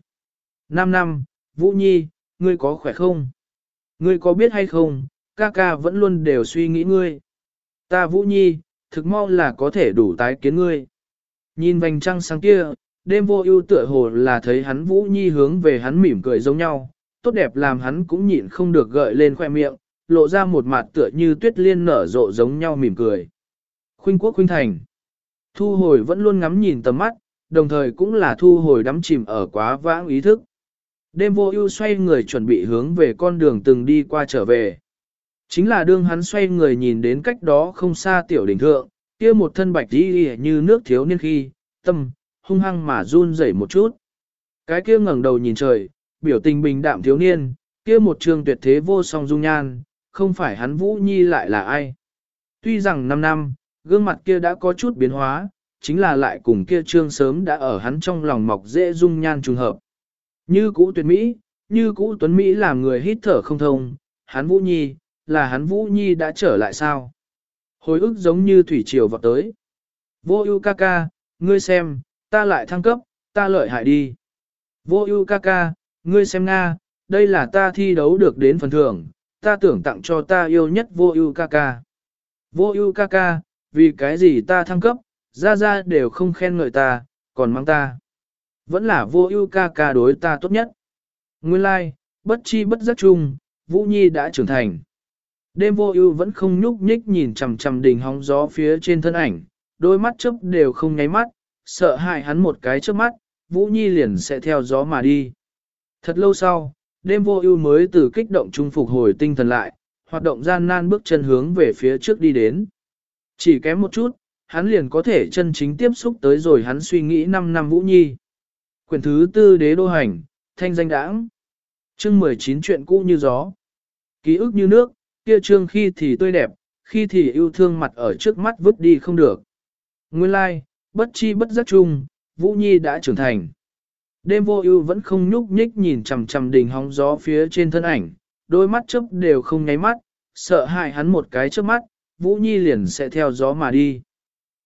5 năm, Vũ Nhi, ngươi có khỏe không? Ngươi có biết hay không, ca ca vẫn luôn đều suy nghĩ ngươi. Ta Vũ Nhi, thực mau là có thể đủ tái kiến ngươi. Nhìn vành trăng sáng kia, đêm vô ưu tựa hồ là thấy hắn Vũ Nhi hướng về hắn mỉm cười giống nhau, tốt đẹp làm hắn cũng nhịn không được gợi lên khoe miệng, lộ ra một mặt tựa như tuyết liên nở rộ giống nhau mỉm cười. Khuynh quốc khuynh thành. Thu hồi vẫn luôn ngắm nhìn tầm mắt, đồng thời cũng là thu hồi đắm chìm ở quá vãng ý thức. Đêm vô ưu xoay người chuẩn bị hướng về con đường từng đi qua trở về. Chính là đương hắn xoay người nhìn đến cách đó không xa tiểu đỉnh thượng, kia một thân bạch đi như nước thiếu niên khi, tâm, hung hăng mà run rẩy một chút. Cái kia ngẩng đầu nhìn trời, biểu tình bình đạm thiếu niên, kia một trường tuyệt thế vô song dung nhan, không phải hắn Vũ Nhi lại là ai. Tuy rằng 5 năm, gương mặt kia đã có chút biến hóa, chính là lại cùng kia trương sớm đã ở hắn trong lòng mọc dễ dung nhan trùng hợp. Như cũ tuyệt Mỹ, như cũ tuấn Mỹ làm người hít thở không thông, hắn Vũ Nhi, là hắn Vũ Nhi đã trở lại sao? Hồi ức giống như thủy triều vọt tới. Vô ưu ca ca, ngươi xem, ta lại thăng cấp, ta lợi hại đi. Vô ưu ca ca, ngươi xem Nga, đây là ta thi đấu được đến phần thưởng, ta tưởng tặng cho ta yêu nhất vô ưu ca ca. Vô ưu ca ca, vì cái gì ta thăng cấp, ra ra đều không khen ngợi ta, còn mang ta. Vẫn là vô ưu ca ca đối ta tốt nhất. Nguyên lai, like, bất chi bất giác chung, Vũ Nhi đã trưởng thành. Đêm vô ưu vẫn không nhúc nhích nhìn chằm chằm đỉnh hóng gió phía trên thân ảnh, đôi mắt chớp đều không nháy mắt, sợ hại hắn một cái trước mắt, Vũ Nhi liền sẽ theo gió mà đi. Thật lâu sau, đêm vô ưu mới từ kích động trung phục hồi tinh thần lại, hoạt động gian nan bước chân hướng về phía trước đi đến. Chỉ kém một chút, hắn liền có thể chân chính tiếp xúc tới rồi hắn suy nghĩ 5 năm Vũ Nhi. Quyển thứ tư đế đô hành, thanh danh đãng. Chương 19 chuyện cũ như gió. Ký ức như nước, kia trương khi thì tươi đẹp, khi thì yêu thương mặt ở trước mắt vứt đi không được. Nguyên lai, like, bất chi bất giác chung, Vũ Nhi đã trưởng thành. Đêm vô ưu vẫn không nhúc nhích nhìn chằm chằm đỉnh hóng gió phía trên thân ảnh, đôi mắt chớp đều không nháy mắt, sợ hại hắn một cái trước mắt, Vũ Nhi liền sẽ theo gió mà đi.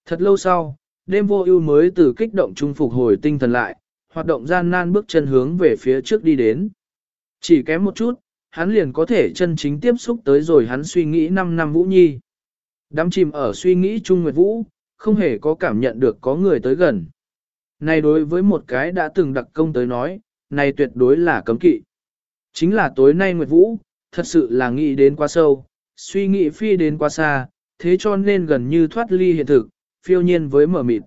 Thật lâu sau, đêm vô ưu mới từ kích động trung phục hồi tinh thần lại, hoạt động gian nan bước chân hướng về phía trước đi đến. Chỉ kém một chút, hắn liền có thể chân chính tiếp xúc tới rồi hắn suy nghĩ 5 năm Vũ Nhi. Đắm chìm ở suy nghĩ Trung Nguyệt Vũ, không hề có cảm nhận được có người tới gần. Này đối với một cái đã từng đặc công tới nói, này tuyệt đối là cấm kỵ. Chính là tối nay Nguyệt Vũ, thật sự là nghĩ đến quá sâu, suy nghĩ phi đến quá xa, thế cho nên gần như thoát ly hiện thực, phiêu nhiên với mở mịt.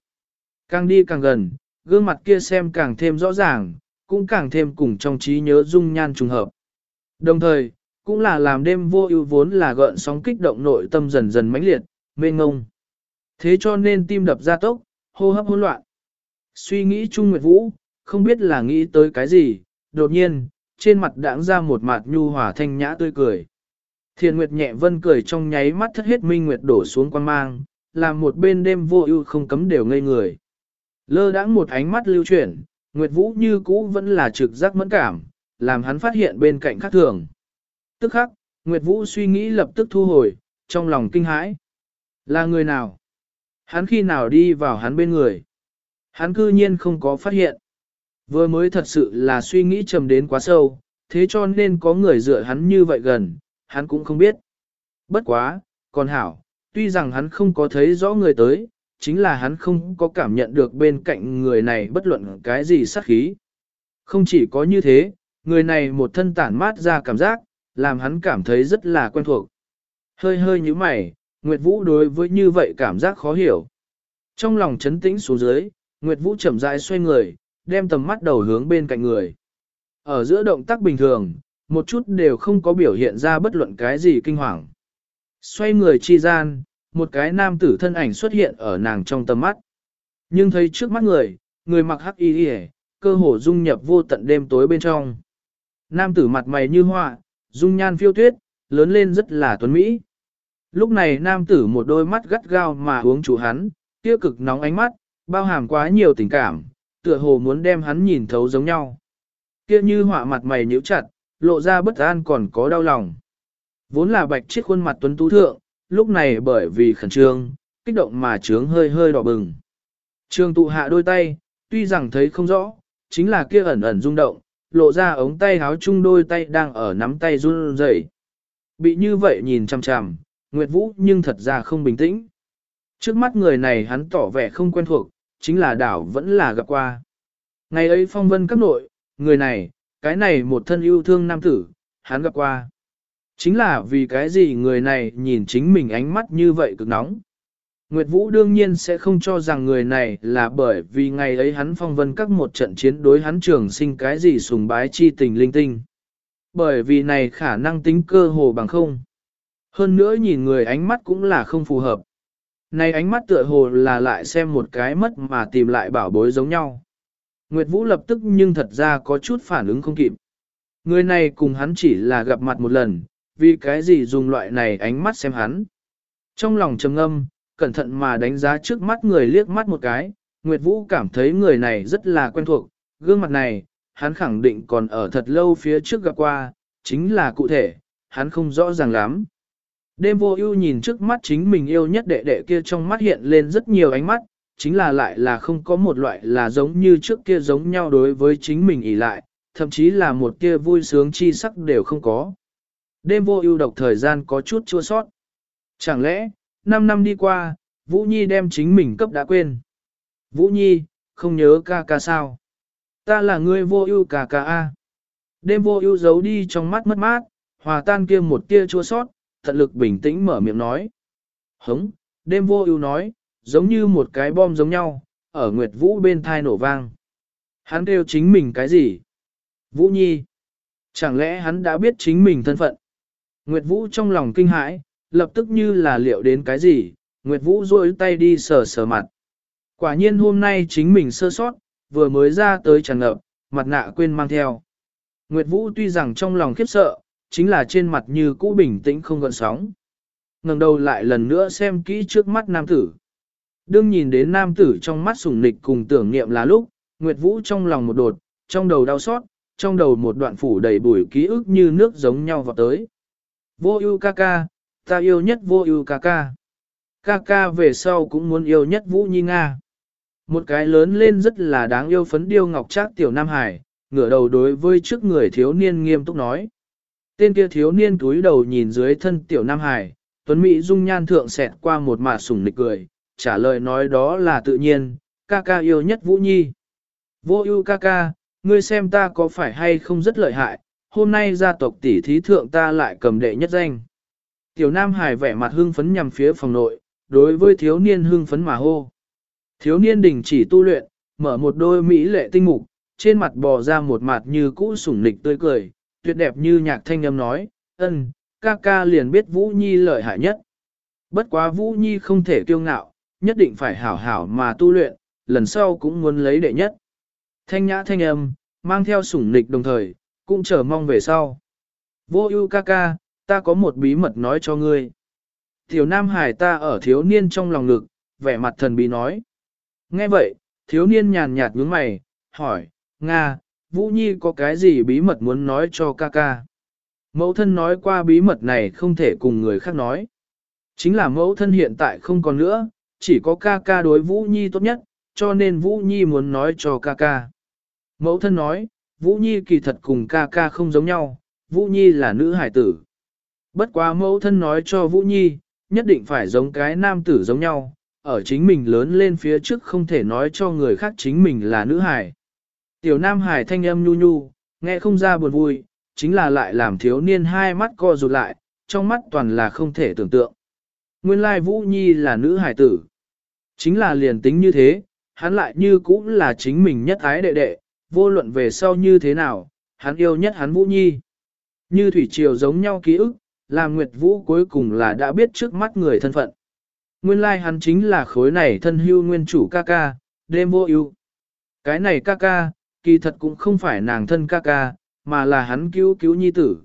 Càng đi càng gần, gương mặt kia xem càng thêm rõ ràng, cũng càng thêm cùng trong trí nhớ dung nhan trùng hợp. Đồng thời, cũng là làm đêm vô ưu vốn là gợn sóng kích động nội tâm dần dần mãnh liệt, mê ngông. Thế cho nên tim đập ra tốc, hô hấp hỗn loạn. Suy nghĩ Trung Nguyệt Vũ, không biết là nghĩ tới cái gì, đột nhiên, trên mặt đãng ra một mặt nhu hòa thanh nhã tươi cười. Thiền Nguyệt nhẹ vân cười trong nháy mắt thất hết minh nguyệt đổ xuống quan mang, làm một bên đêm vô ưu không cấm đều ngây người. Lơ đãng một ánh mắt lưu chuyển, Nguyệt Vũ như cũ vẫn là trực giác mẫn cảm, làm hắn phát hiện bên cạnh khác thường. Tức khắc, Nguyệt Vũ suy nghĩ lập tức thu hồi, trong lòng kinh hãi. Là người nào? Hắn khi nào đi vào hắn bên người? Hắn cư nhiên không có phát hiện. Vừa mới thật sự là suy nghĩ trầm đến quá sâu, thế cho nên có người dựa hắn như vậy gần, hắn cũng không biết. Bất quá, còn hảo, tuy rằng hắn không có thấy rõ người tới, chính là hắn không có cảm nhận được bên cạnh người này bất luận cái gì sát khí. Không chỉ có như thế, người này một thân tản mát ra cảm giác, làm hắn cảm thấy rất là quen thuộc. Hơi hơi như mày, Nguyệt Vũ đối với như vậy cảm giác khó hiểu. Trong lòng chấn tĩnh xuống dưới, Nguyệt Vũ chậm rãi xoay người, đem tầm mắt đầu hướng bên cạnh người. Ở giữa động tác bình thường, một chút đều không có biểu hiện ra bất luận cái gì kinh hoàng. Xoay người chi gian, một cái nam tử thân ảnh xuất hiện ở nàng trong tầm mắt. Nhưng thấy trước mắt người, người mặc hắc y cơ hồ dung nhập vô tận đêm tối bên trong. Nam tử mặt mày như hoa, dung nhan phiêu tuyết, lớn lên rất là tuấn mỹ. Lúc này nam tử một đôi mắt gắt gao mà uống chủ hắn, tiêu cực nóng ánh mắt, bao hàm quá nhiều tình cảm, tựa hồ muốn đem hắn nhìn thấu giống nhau. Kia như họa mặt mày nhíu chặt, lộ ra bất an còn có đau lòng. Vốn là bạch chiếc khuôn mặt tuấn tú thượng, lúc này bởi vì khẩn trương, kích động mà trướng hơi hơi đỏ bừng. Trương tụ hạ đôi tay, tuy rằng thấy không rõ, chính là kia ẩn ẩn rung động, lộ ra ống tay háo chung đôi tay đang ở nắm tay run rẩy. Bị như vậy nhìn chằm chằm, Nguyệt Vũ nhưng thật ra không bình tĩnh. Trước mắt người này hắn tỏ vẻ không quen thuộc, chính là đảo vẫn là gặp qua. Ngày ấy phong vân các nội, người này, cái này một thân yêu thương nam tử, hắn gặp qua. Chính là vì cái gì người này nhìn chính mình ánh mắt như vậy cực nóng. Nguyệt Vũ đương nhiên sẽ không cho rằng người này là bởi vì ngày ấy hắn phong vân các một trận chiến đối hắn trường sinh cái gì sùng bái chi tình linh tinh. Bởi vì này khả năng tính cơ hồ bằng không. Hơn nữa nhìn người ánh mắt cũng là không phù hợp. Này ánh mắt tựa hồ là lại xem một cái mất mà tìm lại bảo bối giống nhau. Nguyệt Vũ lập tức nhưng thật ra có chút phản ứng không kịp. Người này cùng hắn chỉ là gặp mặt một lần, vì cái gì dùng loại này ánh mắt xem hắn. Trong lòng trầm ngâm, cẩn thận mà đánh giá trước mắt người liếc mắt một cái, Nguyệt Vũ cảm thấy người này rất là quen thuộc, gương mặt này, hắn khẳng định còn ở thật lâu phía trước gặp qua, chính là cụ thể, hắn không rõ ràng lắm. Đêm vô ưu nhìn trước mắt chính mình yêu nhất đệ đệ kia trong mắt hiện lên rất nhiều ánh mắt, chính là lại là không có một loại là giống như trước kia giống nhau đối với chính mình ỉ lại, thậm chí là một kia vui sướng chi sắc đều không có. Đêm vô ưu độc thời gian có chút chua sót. Chẳng lẽ, 5 năm đi qua, Vũ Nhi đem chính mình cấp đã quên. Vũ Nhi, không nhớ ca ca sao? Ta là người vô ưu ca ca A. Đêm vô ưu giấu đi trong mắt mất mát, hòa tan kia một tia chua sót, tận lực bình tĩnh mở miệng nói. Hống, đêm vô ưu nói, giống như một cái bom giống nhau, ở Nguyệt Vũ bên thai nổ vang. Hắn kêu chính mình cái gì? Vũ Nhi. Chẳng lẽ hắn đã biết chính mình thân phận? Nguyệt Vũ trong lòng kinh hãi, lập tức như là liệu đến cái gì, Nguyệt Vũ rôi tay đi sờ sờ mặt. Quả nhiên hôm nay chính mình sơ sót, vừa mới ra tới tràn ngập, mặt nạ quên mang theo. Nguyệt Vũ tuy rằng trong lòng khiếp sợ, chính là trên mặt như cũ bình tĩnh không gợn sóng. ngẩng đầu lại lần nữa xem kỹ trước mắt nam tử. Đương nhìn đến nam tử trong mắt sủng nịch cùng tưởng niệm là lúc, Nguyệt Vũ trong lòng một đột, trong đầu đau xót, trong đầu một đoạn phủ đầy bùi ký ức như nước giống nhau vào tới. Vô ưu ca ca, ta yêu nhất vô ưu ca ca. Ca ca về sau cũng muốn yêu nhất Vũ Nhi Nga. Một cái lớn lên rất là đáng yêu phấn điêu ngọc trác tiểu Nam Hải, ngửa đầu đối với trước người thiếu niên nghiêm túc nói. Tên kia thiếu niên túi đầu nhìn dưới thân tiểu Nam Hải, Tuấn Mỹ dung nhan thượng xẹt qua một mạ sủng nịch cười, trả lời nói đó là tự nhiên, ca ca yêu nhất Vũ Nhi. Vô ưu ca ca, ngươi xem ta có phải hay không rất lợi hại, hôm nay gia tộc tỷ thí thượng ta lại cầm đệ nhất danh. Tiểu Nam Hải vẻ mặt hưng phấn nhằm phía phòng nội, đối với thiếu niên hưng phấn mà hô. Thiếu niên đình chỉ tu luyện, mở một đôi mỹ lệ tinh mục, trên mặt bò ra một mặt như cũ sủng nịch tươi cười, tuyệt đẹp như nhạc thanh âm nói, ân, ca ca liền biết Vũ Nhi lợi hại nhất. Bất quá Vũ Nhi không thể kiêu ngạo, nhất định phải hảo hảo mà tu luyện, lần sau cũng muốn lấy đệ nhất. Thanh nhã thanh âm, mang theo sủng nịch đồng thời, cũng chờ mong về sau. Vô ưu ca ca, ta có một bí mật nói cho ngươi. Tiểu Nam Hải ta ở thiếu niên trong lòng ngực, vẻ mặt thần bí nói. Nghe vậy, thiếu niên nhàn nhạt nhướng mày, hỏi, Nga, Vũ Nhi có cái gì bí mật muốn nói cho ca ca? Mẫu thân nói qua bí mật này không thể cùng người khác nói. Chính là mẫu thân hiện tại không còn nữa, chỉ có ca ca đối Vũ Nhi tốt nhất, cho nên Vũ Nhi muốn nói cho ca ca. Mẫu thân nói, Vũ Nhi kỳ thật cùng ca ca không giống nhau, Vũ Nhi là nữ hải tử. Bất quá mẫu thân nói cho Vũ Nhi, nhất định phải giống cái nam tử giống nhau, ở chính mình lớn lên phía trước không thể nói cho người khác chính mình là nữ hải. Tiểu nam hải thanh âm nhu nhu, nghe không ra buồn vui, chính là lại làm thiếu niên hai mắt co rụt lại, trong mắt toàn là không thể tưởng tượng. Nguyên lai Vũ Nhi là nữ hải tử. Chính là liền tính như thế, hắn lại như cũng là chính mình nhất ái đệ đệ, vô luận về sau như thế nào, hắn yêu nhất hắn Vũ Nhi. Như thủy triều giống nhau ký ức, làm Nguyệt Vũ cuối cùng là đã biết trước mắt người thân phận. Nguyên lai like hắn chính là khối này thân hưu nguyên chủ ca ca, đêm vô ưu. Cái này ca ca, kỳ thật cũng không phải nàng thân ca ca, mà là hắn cứu cứu nhi tử.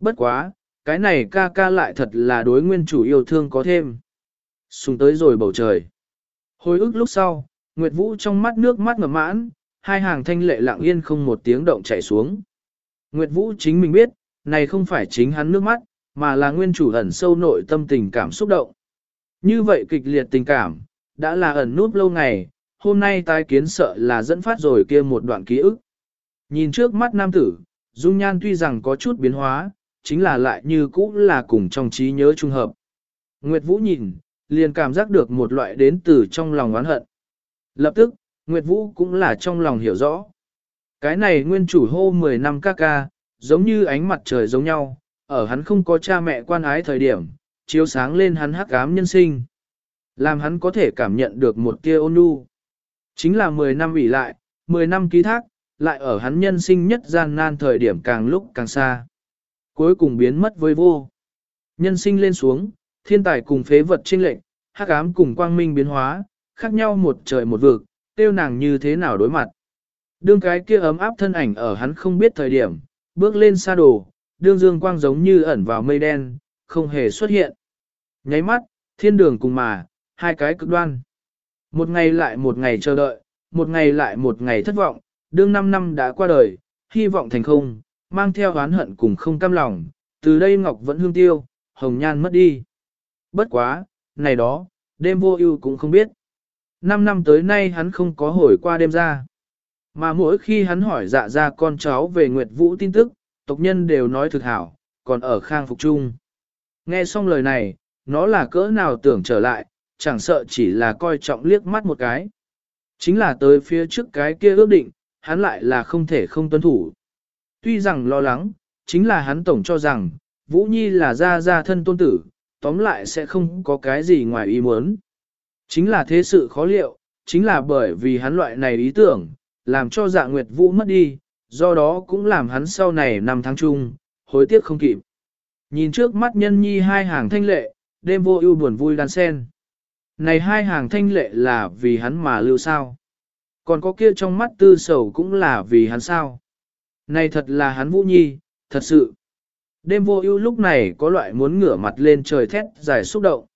Bất quá, cái này ca ca lại thật là đối nguyên chủ yêu thương có thêm. Xuống tới rồi bầu trời. Hồi ức lúc sau, Nguyệt Vũ trong mắt nước mắt ngập mãn, hai hàng thanh lệ lặng yên không một tiếng động chảy xuống. Nguyệt Vũ chính mình biết, này không phải chính hắn nước mắt, mà là nguyên chủ ẩn sâu nội tâm tình cảm xúc động. Như vậy kịch liệt tình cảm, đã là ẩn núp lâu ngày, hôm nay tái kiến sợ là dẫn phát rồi kia một đoạn ký ức. Nhìn trước mắt nam tử, dung nhan tuy rằng có chút biến hóa, chính là lại như cũ là cùng trong trí nhớ trung hợp. Nguyệt Vũ nhìn, liền cảm giác được một loại đến từ trong lòng oán hận. Lập tức, Nguyệt Vũ cũng là trong lòng hiểu rõ. Cái này nguyên chủ hô 10 năm ca ca, giống như ánh mặt trời giống nhau, ở hắn không có cha mẹ quan ái thời điểm, chiếu sáng lên hắn hắc ám nhân sinh. Làm hắn có thể cảm nhận được một tia ôn nhu. Chính là 10 năm ủy lại, 10 năm ký thác, lại ở hắn nhân sinh nhất gian nan thời điểm càng lúc càng xa. Cuối cùng biến mất với vô. Nhân sinh lên xuống, thiên tài cùng phế vật trinh lệnh, hắc ám cùng quang minh biến hóa, khác nhau một trời một vực, tiêu nàng như thế nào đối mặt. Đương cái kia ấm áp thân ảnh ở hắn không biết thời điểm, bước lên xa đồ, đương dương quang giống như ẩn vào mây đen, không hề xuất hiện. Nháy mắt, thiên đường cùng mà, hai cái cực đoan. Một ngày lại một ngày chờ đợi, một ngày lại một ngày thất vọng, đương năm năm đã qua đời, hy vọng thành không, mang theo oán hận cùng không cam lòng, từ đây ngọc vẫn hương tiêu, hồng nhan mất đi. Bất quá, này đó, đêm vô ưu cũng không biết. Năm năm tới nay hắn không có hồi qua đêm ra. Mà mỗi khi hắn hỏi dạ ra con cháu về Nguyệt Vũ tin tức, tộc nhân đều nói thực hảo, còn ở khang phục chung. Nghe xong lời này, nó là cỡ nào tưởng trở lại, chẳng sợ chỉ là coi trọng liếc mắt một cái. Chính là tới phía trước cái kia ước định, hắn lại là không thể không tuân thủ. Tuy rằng lo lắng, chính là hắn tổng cho rằng, Vũ Nhi là gia gia thân tôn tử, tóm lại sẽ không có cái gì ngoài ý muốn. Chính là thế sự khó liệu, chính là bởi vì hắn loại này ý tưởng, làm cho dạ nguyệt vũ mất đi, do đó cũng làm hắn sau này năm tháng chung, hối tiếc không kịp. Nhìn trước mắt nhân nhi hai hàng thanh lệ, đêm vô ưu buồn vui đan sen. Này hai hàng thanh lệ là vì hắn mà lưu sao. Còn có kia trong mắt tư sầu cũng là vì hắn sao. Này thật là hắn vũ nhi, thật sự. Đêm vô ưu lúc này có loại muốn ngửa mặt lên trời thét giải xúc động.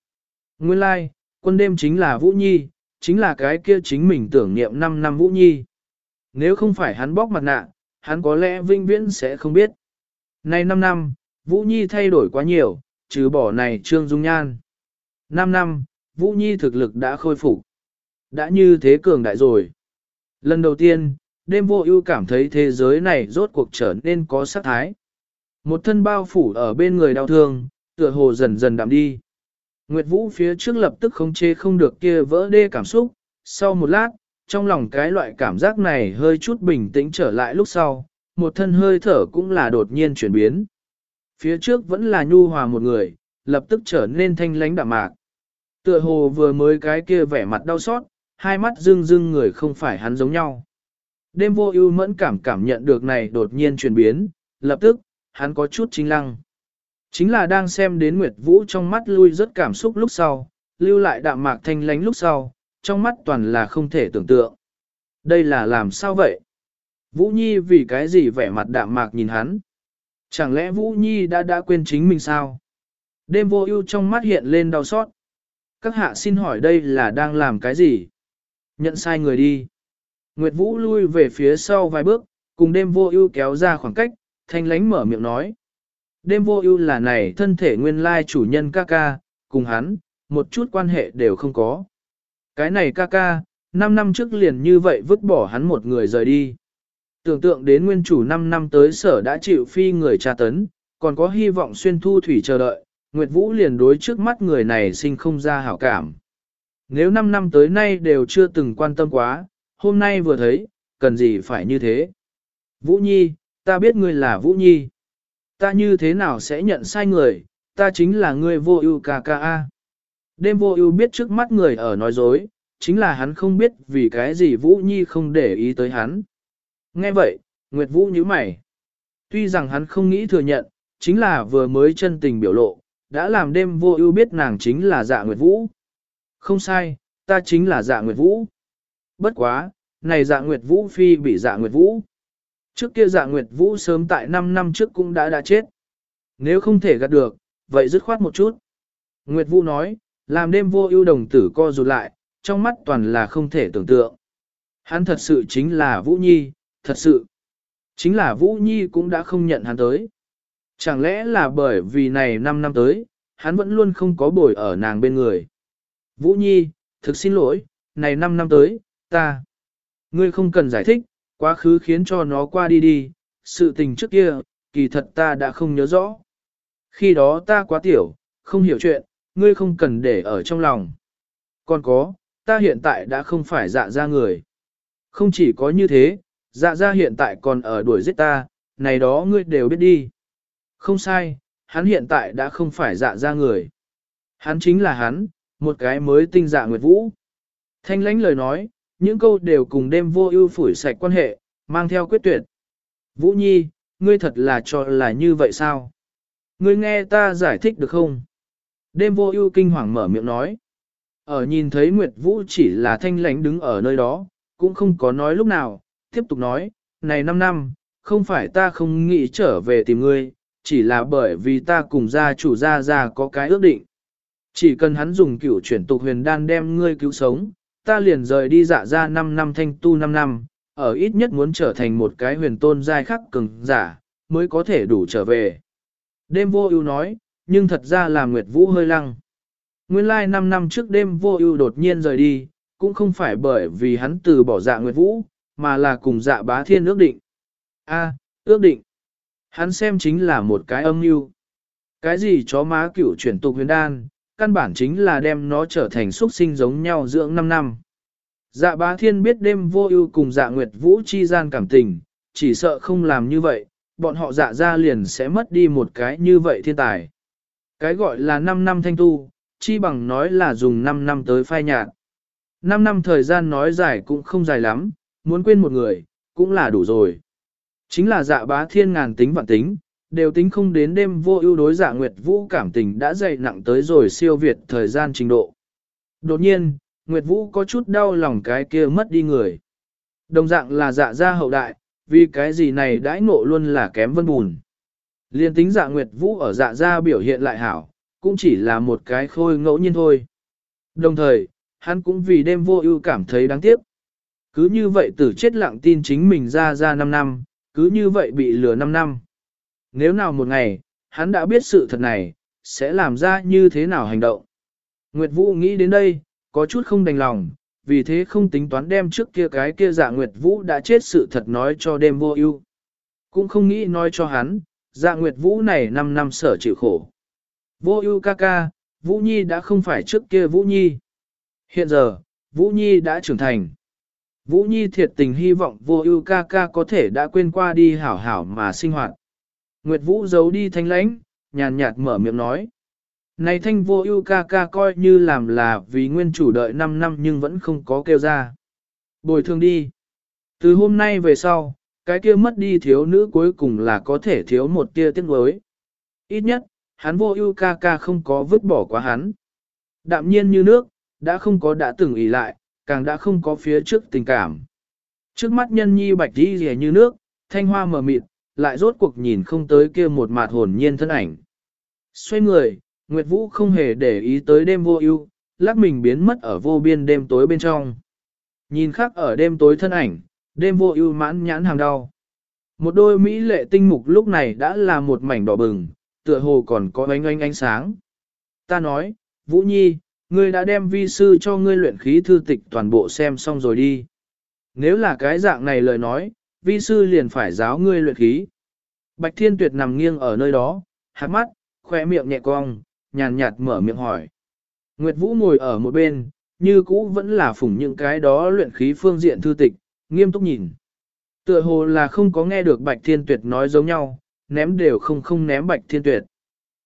Nguyên lai, like, quân đêm chính là vũ nhi, chính là cái kia chính mình tưởng niệm 5 năm vũ nhi. Nếu không phải hắn bóc mặt nạ, hắn có lẽ vinh viễn sẽ không biết. Nay 5 năm, Vũ Nhi thay đổi quá nhiều, trừ bỏ này Trương Dung Nhan. 5 năm, Vũ Nhi thực lực đã khôi phục. Đã như thế cường đại rồi. Lần đầu tiên, đêm vô ưu cảm thấy thế giới này rốt cuộc trở nên có sắc thái. Một thân bao phủ ở bên người đau thương, tựa hồ dần dần đạm đi. Nguyệt Vũ phía trước lập tức không chê không được kia vỡ đê cảm xúc, sau một lát, trong lòng cái loại cảm giác này hơi chút bình tĩnh trở lại lúc sau, một thân hơi thở cũng là đột nhiên chuyển biến. Phía trước vẫn là nhu hòa một người, lập tức trở nên thanh lánh đạm mạc. Tựa hồ vừa mới cái kia vẻ mặt đau xót, hai mắt rưng rưng người không phải hắn giống nhau. Đêm vô ưu mẫn cảm cảm nhận được này đột nhiên chuyển biến, lập tức, hắn có chút chính lăng. Chính là đang xem đến Nguyệt Vũ trong mắt lui rất cảm xúc lúc sau, lưu lại đạm mạc thanh lánh lúc sau, trong mắt toàn là không thể tưởng tượng. Đây là làm sao vậy? Vũ Nhi vì cái gì vẻ mặt đạm mạc nhìn hắn? Chẳng lẽ Vũ Nhi đã đã quên chính mình sao? Đêm vô ưu trong mắt hiện lên đau xót. Các hạ xin hỏi đây là đang làm cái gì? Nhận sai người đi. Nguyệt Vũ lui về phía sau vài bước, cùng đêm vô ưu kéo ra khoảng cách, thanh lánh mở miệng nói. Đêm vô ưu là này thân thể nguyên lai chủ nhân ca ca, cùng hắn, một chút quan hệ đều không có. Cái này ca ca, 5 năm trước liền như vậy vứt bỏ hắn một người rời đi. Tưởng tượng đến nguyên chủ 5 năm tới sở đã chịu phi người tra tấn, còn có hy vọng xuyên thu thủy chờ đợi, Nguyệt Vũ liền đối trước mắt người này sinh không ra hảo cảm. Nếu 5 năm tới nay đều chưa từng quan tâm quá, hôm nay vừa thấy, cần gì phải như thế. Vũ Nhi, ta biết ngươi là Vũ Nhi. Ta như thế nào sẽ nhận sai người, ta chính là ngươi vô ưu ca ca a. Đêm vô ưu biết trước mắt người ở nói dối, chính là hắn không biết vì cái gì Vũ Nhi không để ý tới hắn. Nghe vậy, Nguyệt Vũ nhíu mày. Tuy rằng hắn không nghĩ thừa nhận, chính là vừa mới chân tình biểu lộ, đã làm đêm vô ưu biết nàng chính là dạ Nguyệt Vũ. Không sai, ta chính là dạ Nguyệt Vũ. Bất quá, này dạ Nguyệt Vũ phi bị dạ Nguyệt Vũ. Trước kia dạ Nguyệt Vũ sớm tại 5 năm trước cũng đã đã chết. Nếu không thể gạt được, vậy dứt khoát một chút. Nguyệt Vũ nói, làm đêm vô ưu đồng tử co rụt lại, trong mắt toàn là không thể tưởng tượng. Hắn thật sự chính là Vũ Nhi, thật sự. Chính là Vũ Nhi cũng đã không nhận hắn tới. Chẳng lẽ là bởi vì này 5 năm tới, hắn vẫn luôn không có bồi ở nàng bên người. Vũ Nhi, thực xin lỗi, này 5 năm tới, ta. Ngươi không cần giải thích, quá khứ khiến cho nó qua đi đi, sự tình trước kia, kỳ thật ta đã không nhớ rõ. Khi đó ta quá tiểu, không hiểu chuyện, ngươi không cần để ở trong lòng. Còn có, ta hiện tại đã không phải dạ ra người. Không chỉ có như thế, dạ ra hiện tại còn ở đuổi giết ta, này đó ngươi đều biết đi. Không sai, hắn hiện tại đã không phải dạ ra người. Hắn chính là hắn, một cái mới tinh dạ nguyệt vũ. Thanh lãnh lời nói, những câu đều cùng đêm vô ưu phủi sạch quan hệ, mang theo quyết tuyệt. Vũ Nhi, ngươi thật là cho là như vậy sao? Ngươi nghe ta giải thích được không? Đêm vô ưu kinh hoàng mở miệng nói. Ở nhìn thấy Nguyệt Vũ chỉ là thanh lãnh đứng ở nơi đó, cũng không có nói lúc nào, tiếp tục nói, này 5 năm, không phải ta không nghĩ trở về tìm ngươi, chỉ là bởi vì ta cùng gia chủ gia gia có cái ước định. Chỉ cần hắn dùng cửu chuyển tục huyền đan đem ngươi cứu sống, ta liền rời đi dạ ra 5 năm thanh tu 5 năm, ở ít nhất muốn trở thành một cái huyền tôn giai khắc cường giả, mới có thể đủ trở về. Đêm vô ưu nói, nhưng thật ra là Nguyệt Vũ hơi lăng. Nguyên lai 5 năm trước đêm vô ưu đột nhiên rời đi, cũng không phải bởi vì hắn từ bỏ dạ Nguyệt Vũ, mà là cùng dạ bá thiên ước định. A, ước định. Hắn xem chính là một cái âm mưu. Cái gì chó má cửu chuyển tục huyền đan, căn bản chính là đem nó trở thành xuất sinh giống nhau dưỡng 5 năm. Dạ bá thiên biết đêm vô ưu cùng dạ nguyệt vũ chi gian cảm tình, chỉ sợ không làm như vậy, bọn họ dạ ra liền sẽ mất đi một cái như vậy thiên tài. Cái gọi là 5 năm thanh tu, chi bằng nói là dùng 5 năm tới phai nhạt. 5 năm thời gian nói dài cũng không dài lắm, muốn quên một người, cũng là đủ rồi. Chính là dạ bá thiên ngàn tính vạn tính, đều tính không đến đêm vô ưu đối dạ Nguyệt Vũ cảm tình đã dày nặng tới rồi siêu việt thời gian trình độ. Đột nhiên, Nguyệt Vũ có chút đau lòng cái kia mất đi người. Đồng dạng là dạ gia hậu đại, vì cái gì này đãi ngộ luôn là kém vân bùn. Liên tính dạ Nguyệt Vũ ở dạ gia biểu hiện lại hảo, cũng chỉ là một cái khôi ngẫu nhiên thôi. Đồng thời, hắn cũng vì đêm vô ưu cảm thấy đáng tiếc. Cứ như vậy tử chết lặng tin chính mình ra ra 5 năm, cứ như vậy bị lừa 5 năm. Nếu nào một ngày, hắn đã biết sự thật này, sẽ làm ra như thế nào hành động. Nguyệt Vũ nghĩ đến đây, có chút không đành lòng, vì thế không tính toán đem trước kia cái kia dạ Nguyệt Vũ đã chết sự thật nói cho đêm vô ưu. Cũng không nghĩ nói cho hắn, dạ Nguyệt Vũ này 5 năm sở chịu khổ. Vô ưu ca ca, Vũ Nhi đã không phải trước kia Vũ Nhi. Hiện giờ, Vũ Nhi đã trưởng thành. Vũ Nhi thiệt tình hy vọng vô ưu ca ca có thể đã quên qua đi hảo hảo mà sinh hoạt. Nguyệt Vũ giấu đi thanh lãnh, nhàn nhạt mở miệng nói. Này thanh vô ưu ca ca coi như làm là vì nguyên chủ đợi 5 năm nhưng vẫn không có kêu ra. Bồi thường đi. Từ hôm nay về sau, cái kia mất đi thiếu nữ cuối cùng là có thể thiếu một tia tiếc nuối. Ít nhất, hắn vô ưu ca ca không có vứt bỏ quá hắn. Đạm nhiên như nước, đã không có đã từng ý lại, càng đã không có phía trước tình cảm. Trước mắt nhân nhi bạch đi rìa như nước, thanh hoa mờ mịt, lại rốt cuộc nhìn không tới kia một mặt hồn nhiên thân ảnh. Xoay người, Nguyệt Vũ không hề để ý tới đêm vô ưu, lắc mình biến mất ở vô biên đêm tối bên trong. Nhìn khác ở đêm tối thân ảnh, đêm vô ưu mãn nhãn hàng đau. Một đôi mỹ lệ tinh mục lúc này đã là một mảnh đỏ bừng, tựa hồ còn có ánh ánh ánh sáng. Ta nói, Vũ Nhi, ngươi đã đem vi sư cho ngươi luyện khí thư tịch toàn bộ xem xong rồi đi. Nếu là cái dạng này lời nói, vi sư liền phải giáo ngươi luyện khí. Bạch Thiên Tuyệt nằm nghiêng ở nơi đó, hạt mắt, khoe miệng nhẹ cong, nhàn nhạt mở miệng hỏi. Nguyệt Vũ ngồi ở một bên, như cũ vẫn là phủng những cái đó luyện khí phương diện thư tịch, nghiêm túc nhìn. Tựa hồ là không có nghe được Bạch Thiên Tuyệt nói giống nhau, ném đều không không ném Bạch Thiên Tuyệt.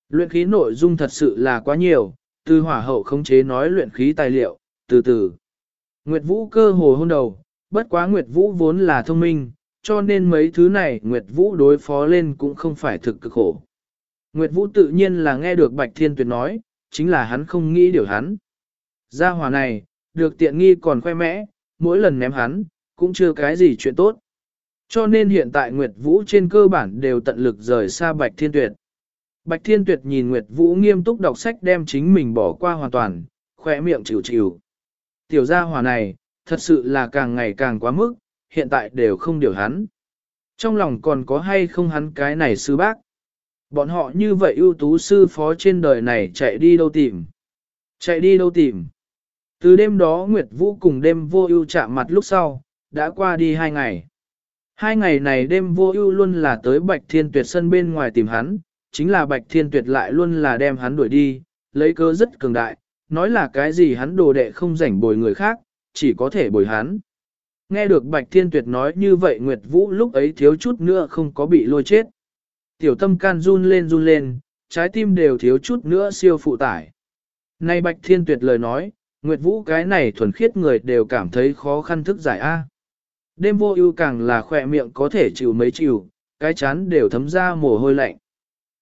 Luyện khí nội dung thật sự là quá nhiều, từ hỏa hậu khống chế nói luyện khí tài liệu, từ từ. Nguyệt Vũ cơ hồ hôn đầu, bất quá Nguyệt Vũ vốn là thông minh, cho nên mấy thứ này Nguyệt Vũ đối phó lên cũng không phải thực cực khổ. Nguyệt Vũ tự nhiên là nghe được Bạch Thiên Tuyệt nói, chính là hắn không nghĩ điều hắn. Gia hỏa này, được tiện nghi còn khoe mẽ, mỗi lần ném hắn, cũng chưa cái gì chuyện tốt. Cho nên hiện tại Nguyệt Vũ trên cơ bản đều tận lực rời xa Bạch Thiên Tuyệt. Bạch Thiên Tuyệt nhìn Nguyệt Vũ nghiêm túc đọc sách đem chính mình bỏ qua hoàn toàn, khỏe miệng chịu chịu. Tiểu gia hòa này, thật sự là càng ngày càng quá mức, hiện tại đều không điều hắn. Trong lòng còn có hay không hắn cái này sư bác. Bọn họ như vậy ưu tú sư phó trên đời này chạy đi đâu tìm. Chạy đi đâu tìm. Từ đêm đó Nguyệt Vũ cùng đêm vô ưu chạm mặt lúc sau, đã qua đi hai ngày. Hai ngày này đêm vô ưu luôn là tới Bạch Thiên Tuyệt sân bên ngoài tìm hắn, chính là Bạch Thiên Tuyệt lại luôn là đem hắn đuổi đi, lấy cớ rất cường đại, nói là cái gì hắn đồ đệ không rảnh bồi người khác, chỉ có thể bồi hắn. Nghe được Bạch Thiên Tuyệt nói như vậy Nguyệt Vũ lúc ấy thiếu chút nữa không có bị lôi chết. Tiểu tâm can run lên run lên, trái tim đều thiếu chút nữa siêu phụ tải. Nay Bạch Thiên Tuyệt lời nói, Nguyệt Vũ cái này thuần khiết người đều cảm thấy khó khăn thức giải A. Đêm vô ưu càng là khỏe miệng có thể chịu mấy chịu, cái chán đều thấm ra mồ hôi lạnh.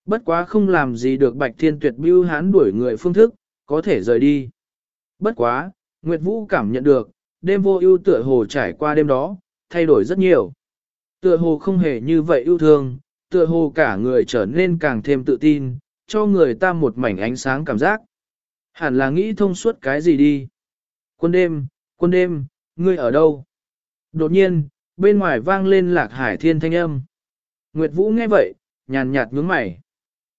Bất quá không làm gì được Bạch Thiên Tuyệt bưu hán đuổi người phương thức, có thể rời đi. Bất quá, Nguyệt Vũ cảm nhận được, đêm vô ưu tựa hồ trải qua đêm đó, thay đổi rất nhiều. Tựa hồ không hề như vậy yêu thương, tựa hồ cả người trở nên càng thêm tự tin, cho người ta một mảnh ánh sáng cảm giác. Hẳn là nghĩ thông suốt cái gì đi. Quân đêm, quân đêm, ngươi ở đâu? Đột nhiên, bên ngoài vang lên lạc hải thiên thanh âm. Nguyệt Vũ nghe vậy, nhàn nhạt nhướng mày.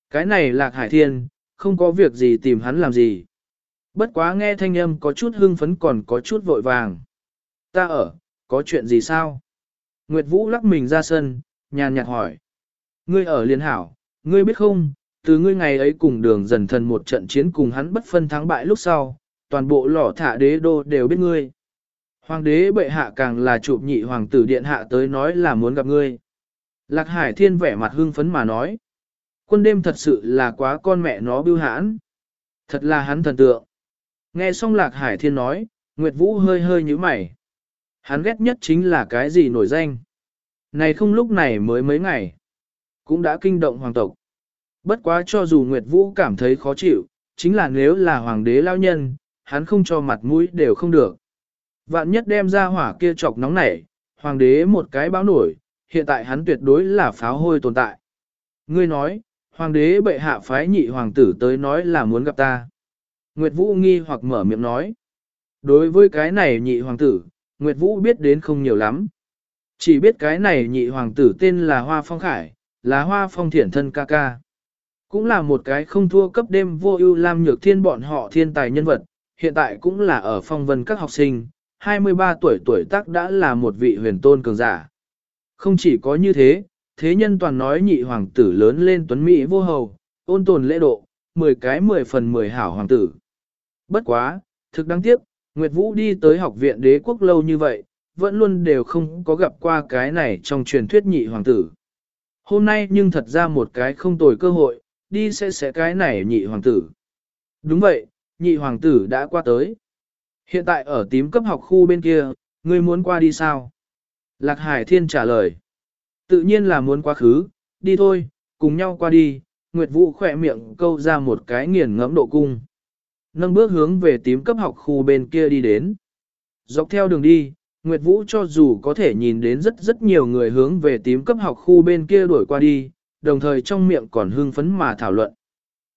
Cái này lạc hải thiên, không có việc gì tìm hắn làm gì. Bất quá nghe thanh âm có chút hưng phấn còn có chút vội vàng. Ta ở, có chuyện gì sao? Nguyệt Vũ lắc mình ra sân, nhàn nhạt hỏi. Ngươi ở liên hảo, ngươi biết không, từ ngươi ngày ấy cùng đường dần thần một trận chiến cùng hắn bất phân thắng bại lúc sau, toàn bộ lỏ thả đế đô đều biết ngươi. Hoàng đế bệ hạ càng là chụp nhị hoàng tử điện hạ tới nói là muốn gặp ngươi. Lạc Hải Thiên vẻ mặt hưng phấn mà nói. Quân đêm thật sự là quá con mẹ nó bưu hãn. Thật là hắn thần tượng. Nghe xong Lạc Hải Thiên nói, Nguyệt Vũ hơi hơi như mày. Hắn ghét nhất chính là cái gì nổi danh. Này không lúc này mới mấy ngày. Cũng đã kinh động hoàng tộc. Bất quá cho dù Nguyệt Vũ cảm thấy khó chịu, chính là nếu là hoàng đế lao nhân, hắn không cho mặt mũi đều không được. Vạn nhất đem ra hỏa kia chọc nóng nảy, hoàng đế một cái báo nổi, hiện tại hắn tuyệt đối là pháo hôi tồn tại. Ngươi nói, hoàng đế bệ hạ phái nhị hoàng tử tới nói là muốn gặp ta. Nguyệt Vũ nghi hoặc mở miệng nói. Đối với cái này nhị hoàng tử, Nguyệt Vũ biết đến không nhiều lắm. Chỉ biết cái này nhị hoàng tử tên là Hoa Phong Khải, là Hoa Phong Thiển Thân ca ca. Cũng là một cái không thua cấp đêm vô ưu lam nhược thiên bọn họ thiên tài nhân vật, hiện tại cũng là ở phong vân các học sinh, 23 tuổi tuổi tác đã là một vị huyền tôn cường giả. Không chỉ có như thế, thế nhân toàn nói nhị hoàng tử lớn lên tuấn mỹ vô hầu, ôn tồn lễ độ, 10 cái 10 phần 10 hảo hoàng tử. Bất quá, thực đáng tiếc, Nguyệt Vũ đi tới học viện đế quốc lâu như vậy, vẫn luôn đều không có gặp qua cái này trong truyền thuyết nhị hoàng tử. Hôm nay nhưng thật ra một cái không tồi cơ hội, đi sẽ sẽ cái này nhị hoàng tử. Đúng vậy, nhị hoàng tử đã qua tới. Hiện tại ở tím cấp học khu bên kia, ngươi muốn qua đi sao? Lạc Hải Thiên trả lời. Tự nhiên là muốn quá khứ, đi thôi, cùng nhau qua đi. Nguyệt Vũ khỏe miệng câu ra một cái nghiền ngẫm độ cung. Nâng bước hướng về tím cấp học khu bên kia đi đến. Dọc theo đường đi, Nguyệt Vũ cho dù có thể nhìn đến rất rất nhiều người hướng về tím cấp học khu bên kia đuổi qua đi, đồng thời trong miệng còn hưng phấn mà thảo luận.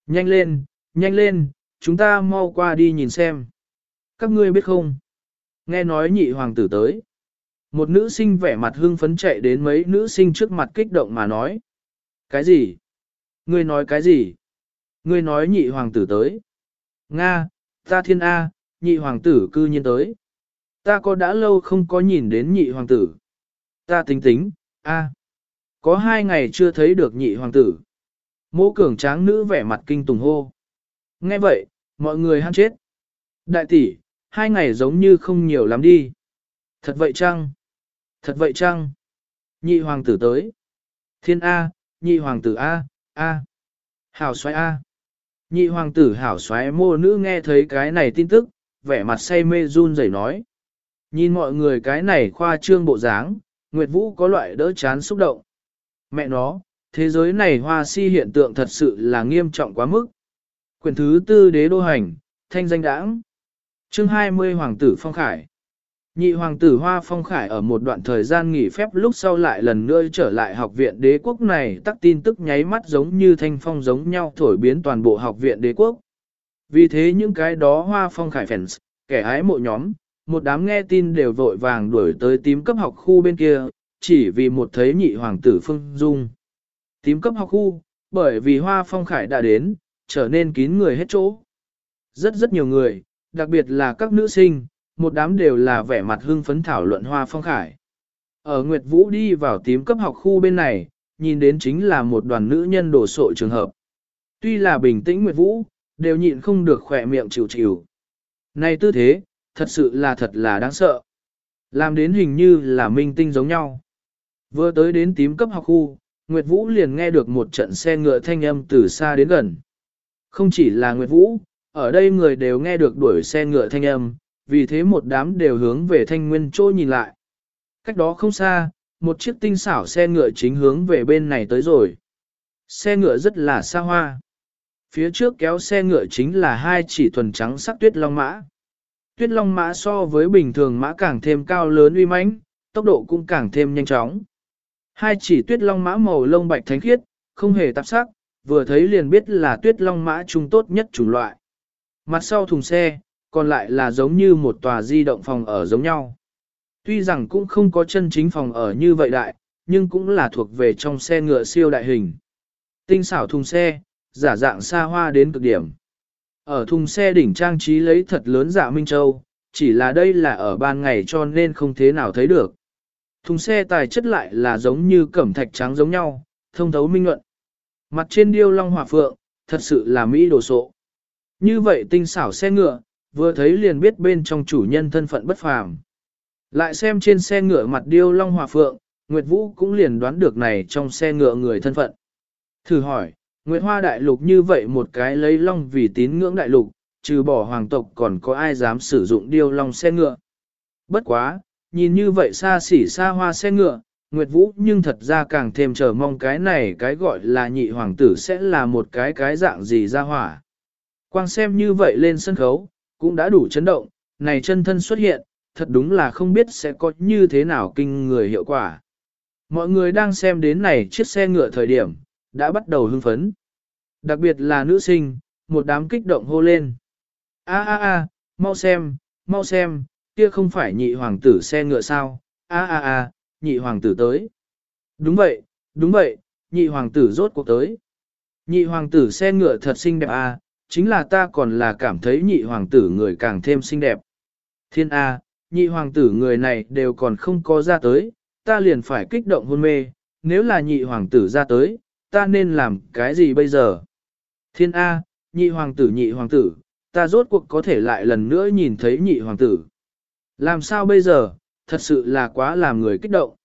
Nhanh lên, nhanh lên, chúng ta mau qua đi nhìn xem. Các ngươi biết không? Nghe nói nhị hoàng tử tới. Một nữ sinh vẻ mặt hưng phấn chạy đến mấy nữ sinh trước mặt kích động mà nói. Cái gì? Ngươi nói cái gì? Ngươi nói nhị hoàng tử tới. Nga, ta thiên A, nhị hoàng tử cư nhiên tới. Ta có đã lâu không có nhìn đến nhị hoàng tử. Ta tính tính, A. Có hai ngày chưa thấy được nhị hoàng tử. Mô cường tráng nữ vẻ mặt kinh tùng hô. Nghe vậy, mọi người hăng chết. Đại tỷ, hai ngày giống như không nhiều lắm đi. Thật vậy chăng? Thật vậy chăng? Nhị hoàng tử tới. Thiên A, nhị hoàng tử A, A. Hảo xoáy A. Nhị hoàng tử hảo xoáy mô nữ nghe thấy cái này tin tức, vẻ mặt say mê run rẩy nói. Nhìn mọi người cái này khoa trương bộ dáng, Nguyệt Vũ có loại đỡ chán xúc động. Mẹ nó, thế giới này hoa si hiện tượng thật sự là nghiêm trọng quá mức. Quyền thứ tư đế đô hành, thanh danh đãng chương 20 Hoàng tử Phong Khải. Nhị hoàng tử Hoa Phong Khải ở một đoạn thời gian nghỉ phép lúc sau lại lần nữa trở lại học viện đế quốc này tắc tin tức nháy mắt giống như thanh phong giống nhau thổi biến toàn bộ học viện đế quốc. Vì thế những cái đó Hoa Phong Khải fans, kẻ ái mộ nhóm, một đám nghe tin đều vội vàng đuổi tới tím cấp học khu bên kia, chỉ vì một thấy nhị hoàng tử Phương Dung. Tím cấp học khu, bởi vì Hoa Phong Khải đã đến, trở nên kín người hết chỗ. Rất rất nhiều người, đặc biệt là các nữ sinh, một đám đều là vẻ mặt hưng phấn thảo luận hoa phong khải. Ở Nguyệt Vũ đi vào tím cấp học khu bên này, nhìn đến chính là một đoàn nữ nhân đổ sộ trường hợp. Tuy là bình tĩnh Nguyệt Vũ, đều nhịn không được khỏe miệng chịu chịu. Này tư thế, thật sự là thật là đáng sợ. Làm đến hình như là minh tinh giống nhau. Vừa tới đến tím cấp học khu, Nguyệt Vũ liền nghe được một trận xe ngựa thanh âm từ xa đến gần. Không chỉ là Nguyệt Vũ, ở đây người đều nghe được đuổi xe ngựa thanh âm, vì thế một đám đều hướng về thanh nguyên chỗ nhìn lại. Cách đó không xa, một chiếc tinh xảo xe ngựa chính hướng về bên này tới rồi. Xe ngựa rất là xa hoa. Phía trước kéo xe ngựa chính là hai chỉ thuần trắng sắc tuyết long mã. Tuyết long mã so với bình thường mã càng thêm cao lớn uy mãnh, tốc độ cũng càng thêm nhanh chóng. Hai chỉ tuyết long mã màu lông bạch thánh khiết, không hề tạp sắc, vừa thấy liền biết là tuyết long mã trung tốt nhất chủng loại. Mặt sau thùng xe, còn lại là giống như một tòa di động phòng ở giống nhau. Tuy rằng cũng không có chân chính phòng ở như vậy đại, nhưng cũng là thuộc về trong xe ngựa siêu đại hình. Tinh xảo thùng xe, giả dạng xa hoa đến cực điểm. Ở thùng xe đỉnh trang trí lấy thật lớn dạ Minh Châu, chỉ là đây là ở ban ngày cho nên không thế nào thấy được. Thùng xe tài chất lại là giống như cẩm thạch trắng giống nhau, thông thấu minh luận. Mặt trên điêu long hòa phượng, thật sự là mỹ đồ sộ. Như vậy tinh xảo xe ngựa, vừa thấy liền biết bên trong chủ nhân thân phận bất phàm. Lại xem trên xe ngựa mặt điêu long hòa phượng, Nguyệt Vũ cũng liền đoán được này trong xe ngựa người thân phận. Thử hỏi, Nguyệt Hoa đại lục như vậy một cái lấy long vì tín ngưỡng đại lục, trừ bỏ hoàng tộc còn có ai dám sử dụng điêu long xe ngựa. Bất quá, nhìn như vậy xa xỉ xa hoa xe ngựa, Nguyệt Vũ nhưng thật ra càng thêm chờ mong cái này cái gọi là nhị hoàng tử sẽ là một cái cái dạng gì ra hỏa. Quang xem như vậy lên sân khấu, cũng đã đủ chấn động, này chân thân xuất hiện, thật đúng là không biết sẽ có như thế nào kinh người hiệu quả. Mọi người đang xem đến này chiếc xe ngựa thời điểm, đã bắt đầu hưng phấn. Đặc biệt là nữ sinh, một đám kích động hô lên. A a a, mau xem, mau xem, kia không phải nhị hoàng tử xe ngựa sao, a a a, nhị hoàng tử tới. Đúng vậy, đúng vậy, nhị hoàng tử rốt cuộc tới. Nhị hoàng tử xe ngựa thật xinh đẹp a, chính là ta còn là cảm thấy nhị hoàng tử người càng thêm xinh đẹp. Thiên A, nhị hoàng tử người này đều còn không có ra tới, ta liền phải kích động hôn mê, nếu là nhị hoàng tử ra tới, ta nên làm cái gì bây giờ? Thiên A, nhị hoàng tử nhị hoàng tử, ta rốt cuộc có thể lại lần nữa nhìn thấy nhị hoàng tử. Làm sao bây giờ, thật sự là quá làm người kích động.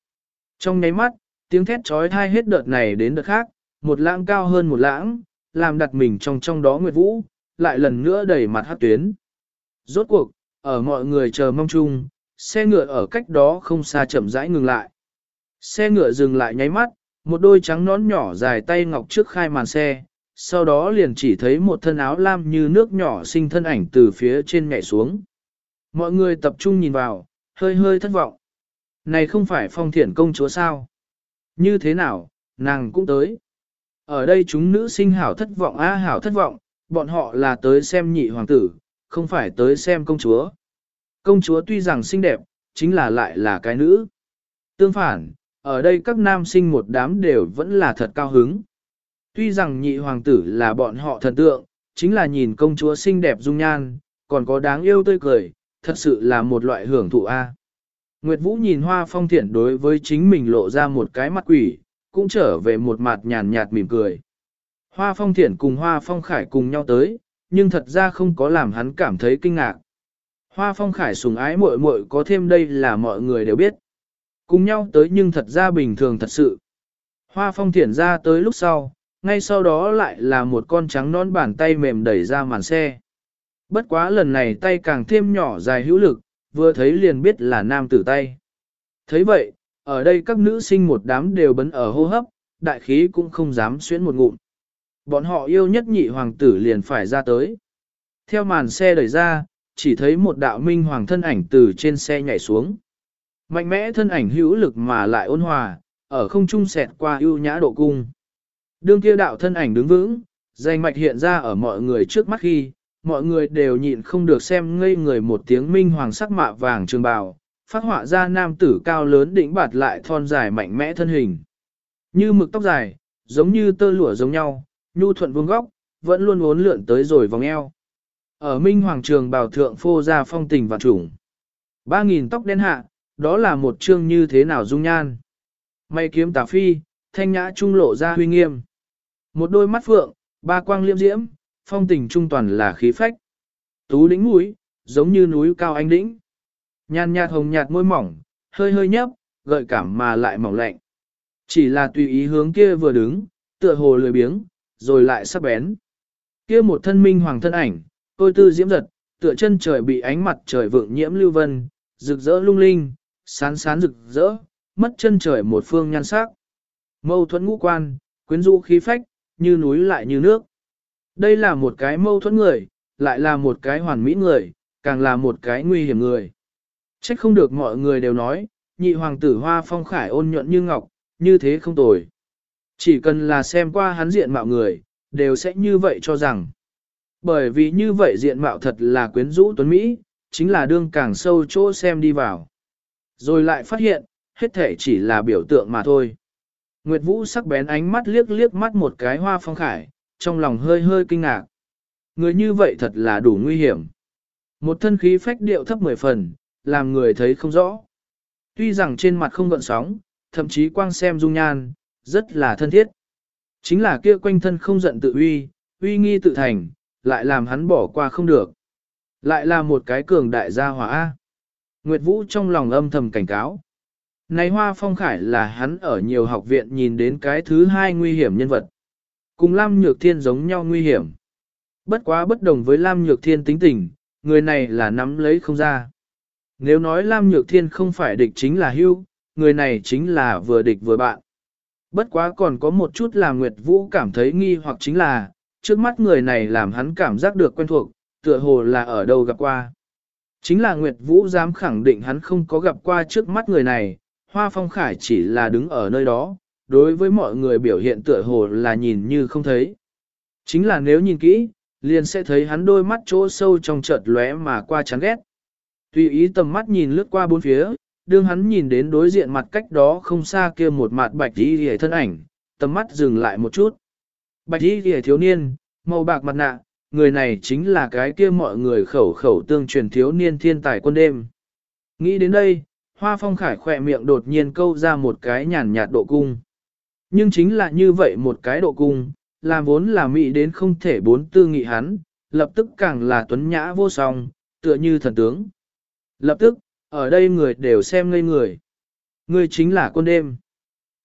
Trong nháy mắt, tiếng thét trói thai hết đợt này đến đợt khác, một lãng cao hơn một lãng, làm đặt mình trong trong đó Nguyệt Vũ, lại lần nữa đẩy mặt hát tuyến. Rốt cuộc, ở mọi người chờ mong chung, xe ngựa ở cách đó không xa chậm rãi ngừng lại. Xe ngựa dừng lại nháy mắt, một đôi trắng nón nhỏ dài tay ngọc trước khai màn xe, sau đó liền chỉ thấy một thân áo lam như nước nhỏ sinh thân ảnh từ phía trên nhảy xuống. Mọi người tập trung nhìn vào, hơi hơi thất vọng. Này không phải phong thiển công chúa sao? Như thế nào, nàng cũng tới. Ở đây chúng nữ sinh hảo thất vọng á hảo thất vọng, bọn họ là tới xem nhị hoàng tử, không phải tới xem công chúa. Công chúa tuy rằng xinh đẹp, chính là lại là cái nữ. Tương phản, ở đây các nam sinh một đám đều vẫn là thật cao hứng. Tuy rằng nhị hoàng tử là bọn họ thần tượng, chính là nhìn công chúa xinh đẹp dung nhan, còn có đáng yêu tươi cười, thật sự là một loại hưởng thụ A. Nguyệt Vũ nhìn hoa phong thiện đối với chính mình lộ ra một cái mặt quỷ, cũng trở về một mặt nhàn nhạt mỉm cười. Hoa phong Thiển cùng hoa phong khải cùng nhau tới, nhưng thật ra không có làm hắn cảm thấy kinh ngạc. Hoa phong khải sùng ái muội muội có thêm đây là mọi người đều biết. Cùng nhau tới nhưng thật ra bình thường thật sự. Hoa phong Thiển ra tới lúc sau, ngay sau đó lại là một con trắng non bàn tay mềm đẩy ra màn xe. Bất quá lần này tay càng thêm nhỏ dài hữu lực, vừa thấy liền biết là nam tử tay. thấy vậy, ở đây các nữ sinh một đám đều bấn ở hô hấp, đại khí cũng không dám xuyến một ngụm. Bọn họ yêu nhất nhị hoàng tử liền phải ra tới. Theo màn xe đẩy ra, chỉ thấy một đạo minh hoàng thân ảnh từ trên xe nhảy xuống. Mạnh mẽ thân ảnh hữu lực mà lại ôn hòa, ở không trung xẹt qua ưu nhã độ cung. Đương kia đạo thân ảnh đứng vững, danh mạch hiện ra ở mọi người trước mắt khi, mọi người đều nhịn không được xem ngây người một tiếng minh hoàng sắc mạ vàng trường bào, phát họa ra nam tử cao lớn đỉnh bạt lại thon dài mạnh mẽ thân hình. Như mực tóc dài, giống như tơ lụa giống nhau, nhu thuận vuông góc, vẫn luôn uốn lượn tới rồi vòng eo. Ở minh hoàng trường bào thượng phô ra phong tình và trùng. Ba nghìn tóc đen hạ, đó là một chương như thế nào dung nhan. Mây kiếm tà phi, thanh nhã trung lộ ra huy nghiêm. Một đôi mắt phượng, ba quang liêm diễm, phong tình trung toàn là khí phách. Tú đỉnh mũi, giống như núi cao anh đĩnh. Nhàn nhạt hồng nhạt môi mỏng, hơi hơi nhấp, gợi cảm mà lại mỏng lạnh. Chỉ là tùy ý hướng kia vừa đứng, tựa hồ lười biếng, rồi lại sắp bén. Kia một thân minh hoàng thân ảnh, tôi tư diễm giật, tựa chân trời bị ánh mặt trời vượng nhiễm lưu vân, rực rỡ lung linh, sán sán rực rỡ, mất chân trời một phương nhan sắc. Mâu thuẫn ngũ quan, quyến rũ khí phách, như núi lại như nước. Đây là một cái mâu thuẫn người, lại là một cái hoàn mỹ người, càng là một cái nguy hiểm người. Trách không được mọi người đều nói, nhị hoàng tử hoa phong khải ôn nhuận như ngọc, như thế không tồi. Chỉ cần là xem qua hắn diện mạo người, đều sẽ như vậy cho rằng. Bởi vì như vậy diện mạo thật là quyến rũ tuấn Mỹ, chính là đương càng sâu chỗ xem đi vào. Rồi lại phát hiện, hết thể chỉ là biểu tượng mà thôi. Nguyệt Vũ sắc bén ánh mắt liếc liếc mắt một cái hoa phong khải, trong lòng hơi hơi kinh ngạc. Người như vậy thật là đủ nguy hiểm. Một thân khí phách điệu thấp mười phần, làm người thấy không rõ. Tuy rằng trên mặt không gợn sóng, thậm chí quang xem dung nhan, rất là thân thiết. Chính là kia quanh thân không giận tự uy, uy nghi tự thành, lại làm hắn bỏ qua không được. Lại là một cái cường đại gia hỏa. Nguyệt Vũ trong lòng âm thầm cảnh cáo. Này Hoa Phong Khải là hắn ở nhiều học viện nhìn đến cái thứ hai nguy hiểm nhân vật. Cùng Lam Nhược Thiên giống nhau nguy hiểm. Bất quá bất đồng với Lam Nhược Thiên tính tình, người này là nắm lấy không ra. Nếu nói Lam Nhược Thiên không phải địch chính là hưu, người này chính là vừa địch vừa bạn. Bất quá còn có một chút là Nguyệt Vũ cảm thấy nghi hoặc chính là, trước mắt người này làm hắn cảm giác được quen thuộc, tựa hồ là ở đâu gặp qua. Chính là Nguyệt Vũ dám khẳng định hắn không có gặp qua trước mắt người này, Hoa Phong Khải chỉ là đứng ở nơi đó, đối với mọi người biểu hiện tựa hồ là nhìn như không thấy. Chính là nếu nhìn kỹ, liền sẽ thấy hắn đôi mắt chỗ sâu trong chợt lóe mà qua chán ghét. Tùy ý tầm mắt nhìn lướt qua bốn phía, đương hắn nhìn đến đối diện mặt cách đó không xa kia một mặt bạch y hề thân ảnh, tầm mắt dừng lại một chút. Bạch y hề thiếu niên, màu bạc mặt nạ, người này chính là cái kia mọi người khẩu khẩu tương truyền thiếu niên thiên tài quân đêm. Nghĩ đến đây, hoa phong khải khỏe miệng đột nhiên câu ra một cái nhàn nhạt độ cung. Nhưng chính là như vậy một cái độ cung, làm vốn là mỹ đến không thể bốn tư nghị hắn, lập tức càng là tuấn nhã vô song, tựa như thần tướng. Lập tức, ở đây người đều xem ngây người. Người chính là con đêm.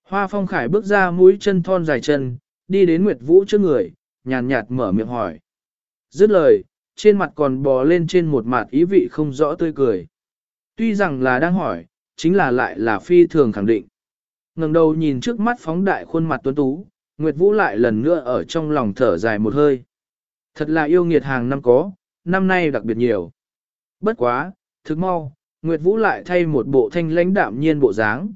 Hoa phong khải bước ra mũi chân thon dài chân, đi đến Nguyệt Vũ trước người, nhàn nhạt mở miệng hỏi. Dứt lời, trên mặt còn bò lên trên một mặt ý vị không rõ tươi cười. Tuy rằng là đang hỏi, chính là lại là phi thường khẳng định. ngẩng đầu nhìn trước mắt phóng đại khuôn mặt tuấn tú, Nguyệt Vũ lại lần nữa ở trong lòng thở dài một hơi. Thật là yêu nghiệt hàng năm có, năm nay đặc biệt nhiều. Bất quá, thực mau, Nguyệt Vũ lại thay một bộ thanh lãnh đạm nhiên bộ dáng.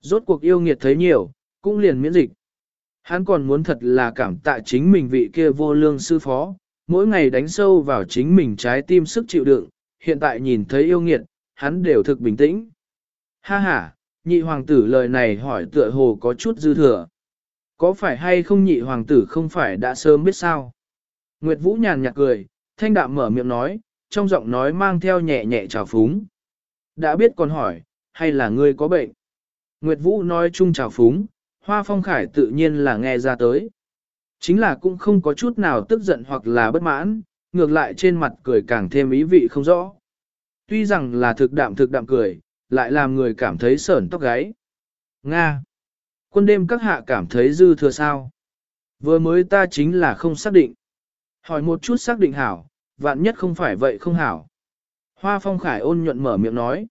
Rốt cuộc yêu nghiệt thấy nhiều, cũng liền miễn dịch. Hắn còn muốn thật là cảm tạ chính mình vị kia vô lương sư phó, mỗi ngày đánh sâu vào chính mình trái tim sức chịu đựng, hiện tại nhìn thấy yêu nghiệt, hắn đều thực bình tĩnh. Ha ha, nhị hoàng tử lời này hỏi tựa hồ có chút dư thừa. Có phải hay không nhị hoàng tử không phải đã sớm biết sao? Nguyệt Vũ nhàn nhạt cười, thanh đạm mở miệng nói, trong giọng nói mang theo nhẹ nhẹ trào phúng. Đã biết còn hỏi, hay là ngươi có bệnh? Nguyệt Vũ nói chung trào phúng, Hoa Phong Khải tự nhiên là nghe ra tới. Chính là cũng không có chút nào tức giận hoặc là bất mãn, ngược lại trên mặt cười càng thêm ý vị không rõ. Tuy rằng là thực đạm thực đạm cười, lại làm người cảm thấy sởn tóc gáy. Nga! Quân đêm các hạ cảm thấy dư thừa sao? Vừa mới ta chính là không xác định. Hỏi một chút xác định hảo, vạn nhất không phải vậy không hảo. Hoa Phong Khải ôn nhuận mở miệng nói.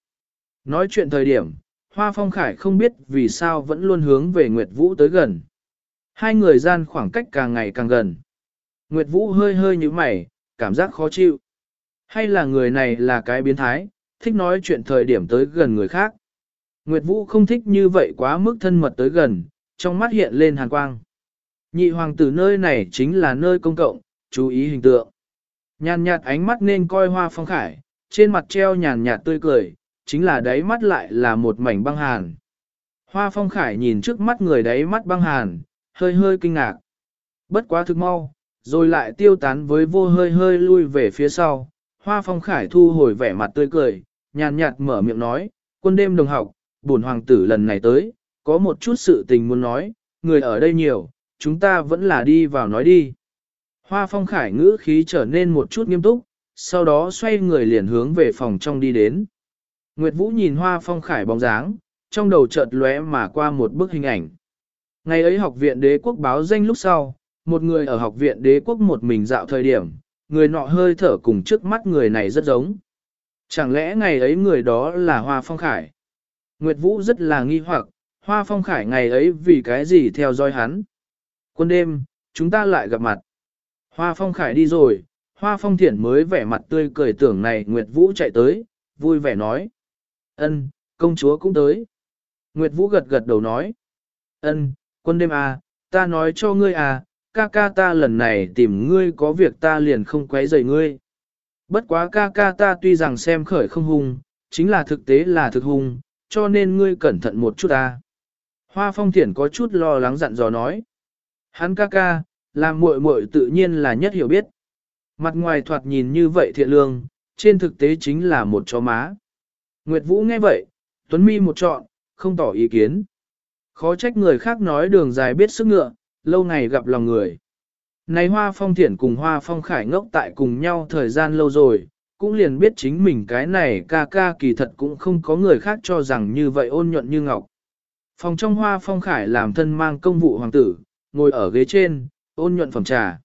Nói chuyện thời điểm, Hoa Phong Khải không biết vì sao vẫn luôn hướng về Nguyệt Vũ tới gần. Hai người gian khoảng cách càng ngày càng gần. Nguyệt Vũ hơi hơi như mày, cảm giác khó chịu. Hay là người này là cái biến thái, thích nói chuyện thời điểm tới gần người khác. Nguyệt Vũ không thích như vậy quá mức thân mật tới gần, trong mắt hiện lên hàn quang. Nhị hoàng tử nơi này chính là nơi công cộng, chú ý hình tượng. Nhàn nhạt ánh mắt nên coi hoa phong khải, trên mặt treo nhàn nhạt tươi cười, chính là đáy mắt lại là một mảnh băng hàn. Hoa phong khải nhìn trước mắt người đáy mắt băng hàn, hơi hơi kinh ngạc. Bất quá thực mau, rồi lại tiêu tán với vô hơi hơi lui về phía sau. Hoa phong khải thu hồi vẻ mặt tươi cười, nhàn nhạt mở miệng nói, quân đêm đồng học, bổn hoàng tử lần này tới, có một chút sự tình muốn nói, người ở đây nhiều, chúng ta vẫn là đi vào nói đi. Hoa phong khải ngữ khí trở nên một chút nghiêm túc, sau đó xoay người liền hướng về phòng trong đi đến. Nguyệt Vũ nhìn hoa phong khải bóng dáng, trong đầu chợt lóe mà qua một bức hình ảnh. Ngày ấy học viện đế quốc báo danh lúc sau, một người ở học viện đế quốc một mình dạo thời điểm, người nọ hơi thở cùng trước mắt người này rất giống. Chẳng lẽ ngày ấy người đó là Hoa Phong Khải? Nguyệt Vũ rất là nghi hoặc, Hoa Phong Khải ngày ấy vì cái gì theo dõi hắn? Quân đêm, chúng ta lại gặp mặt. Hoa Phong Khải đi rồi, Hoa Phong Thiển mới vẻ mặt tươi cười tưởng này Nguyệt Vũ chạy tới, vui vẻ nói. Ân, công chúa cũng tới. Nguyệt Vũ gật gật đầu nói. Ân, quân đêm à, ta nói cho ngươi à, ca ca ta lần này tìm ngươi có việc ta liền không quấy rầy ngươi. Bất quá ca ca ta tuy rằng xem khởi không hung, chính là thực tế là thực hung, cho nên ngươi cẩn thận một chút ta. Hoa phong thiển có chút lo lắng dặn dò nói. Hắn ca ca, làm muội muội tự nhiên là nhất hiểu biết. Mặt ngoài thoạt nhìn như vậy thiện lương, trên thực tế chính là một chó má. Nguyệt Vũ nghe vậy, Tuấn Mi một trọn, không tỏ ý kiến. Khó trách người khác nói đường dài biết sức ngựa, lâu ngày gặp lòng người. Này hoa phong thiển cùng hoa phong khải ngốc tại cùng nhau thời gian lâu rồi, cũng liền biết chính mình cái này ca ca kỳ thật cũng không có người khác cho rằng như vậy ôn nhuận như ngọc. Phòng trong hoa phong khải làm thân mang công vụ hoàng tử, ngồi ở ghế trên, ôn nhuận phẩm trà.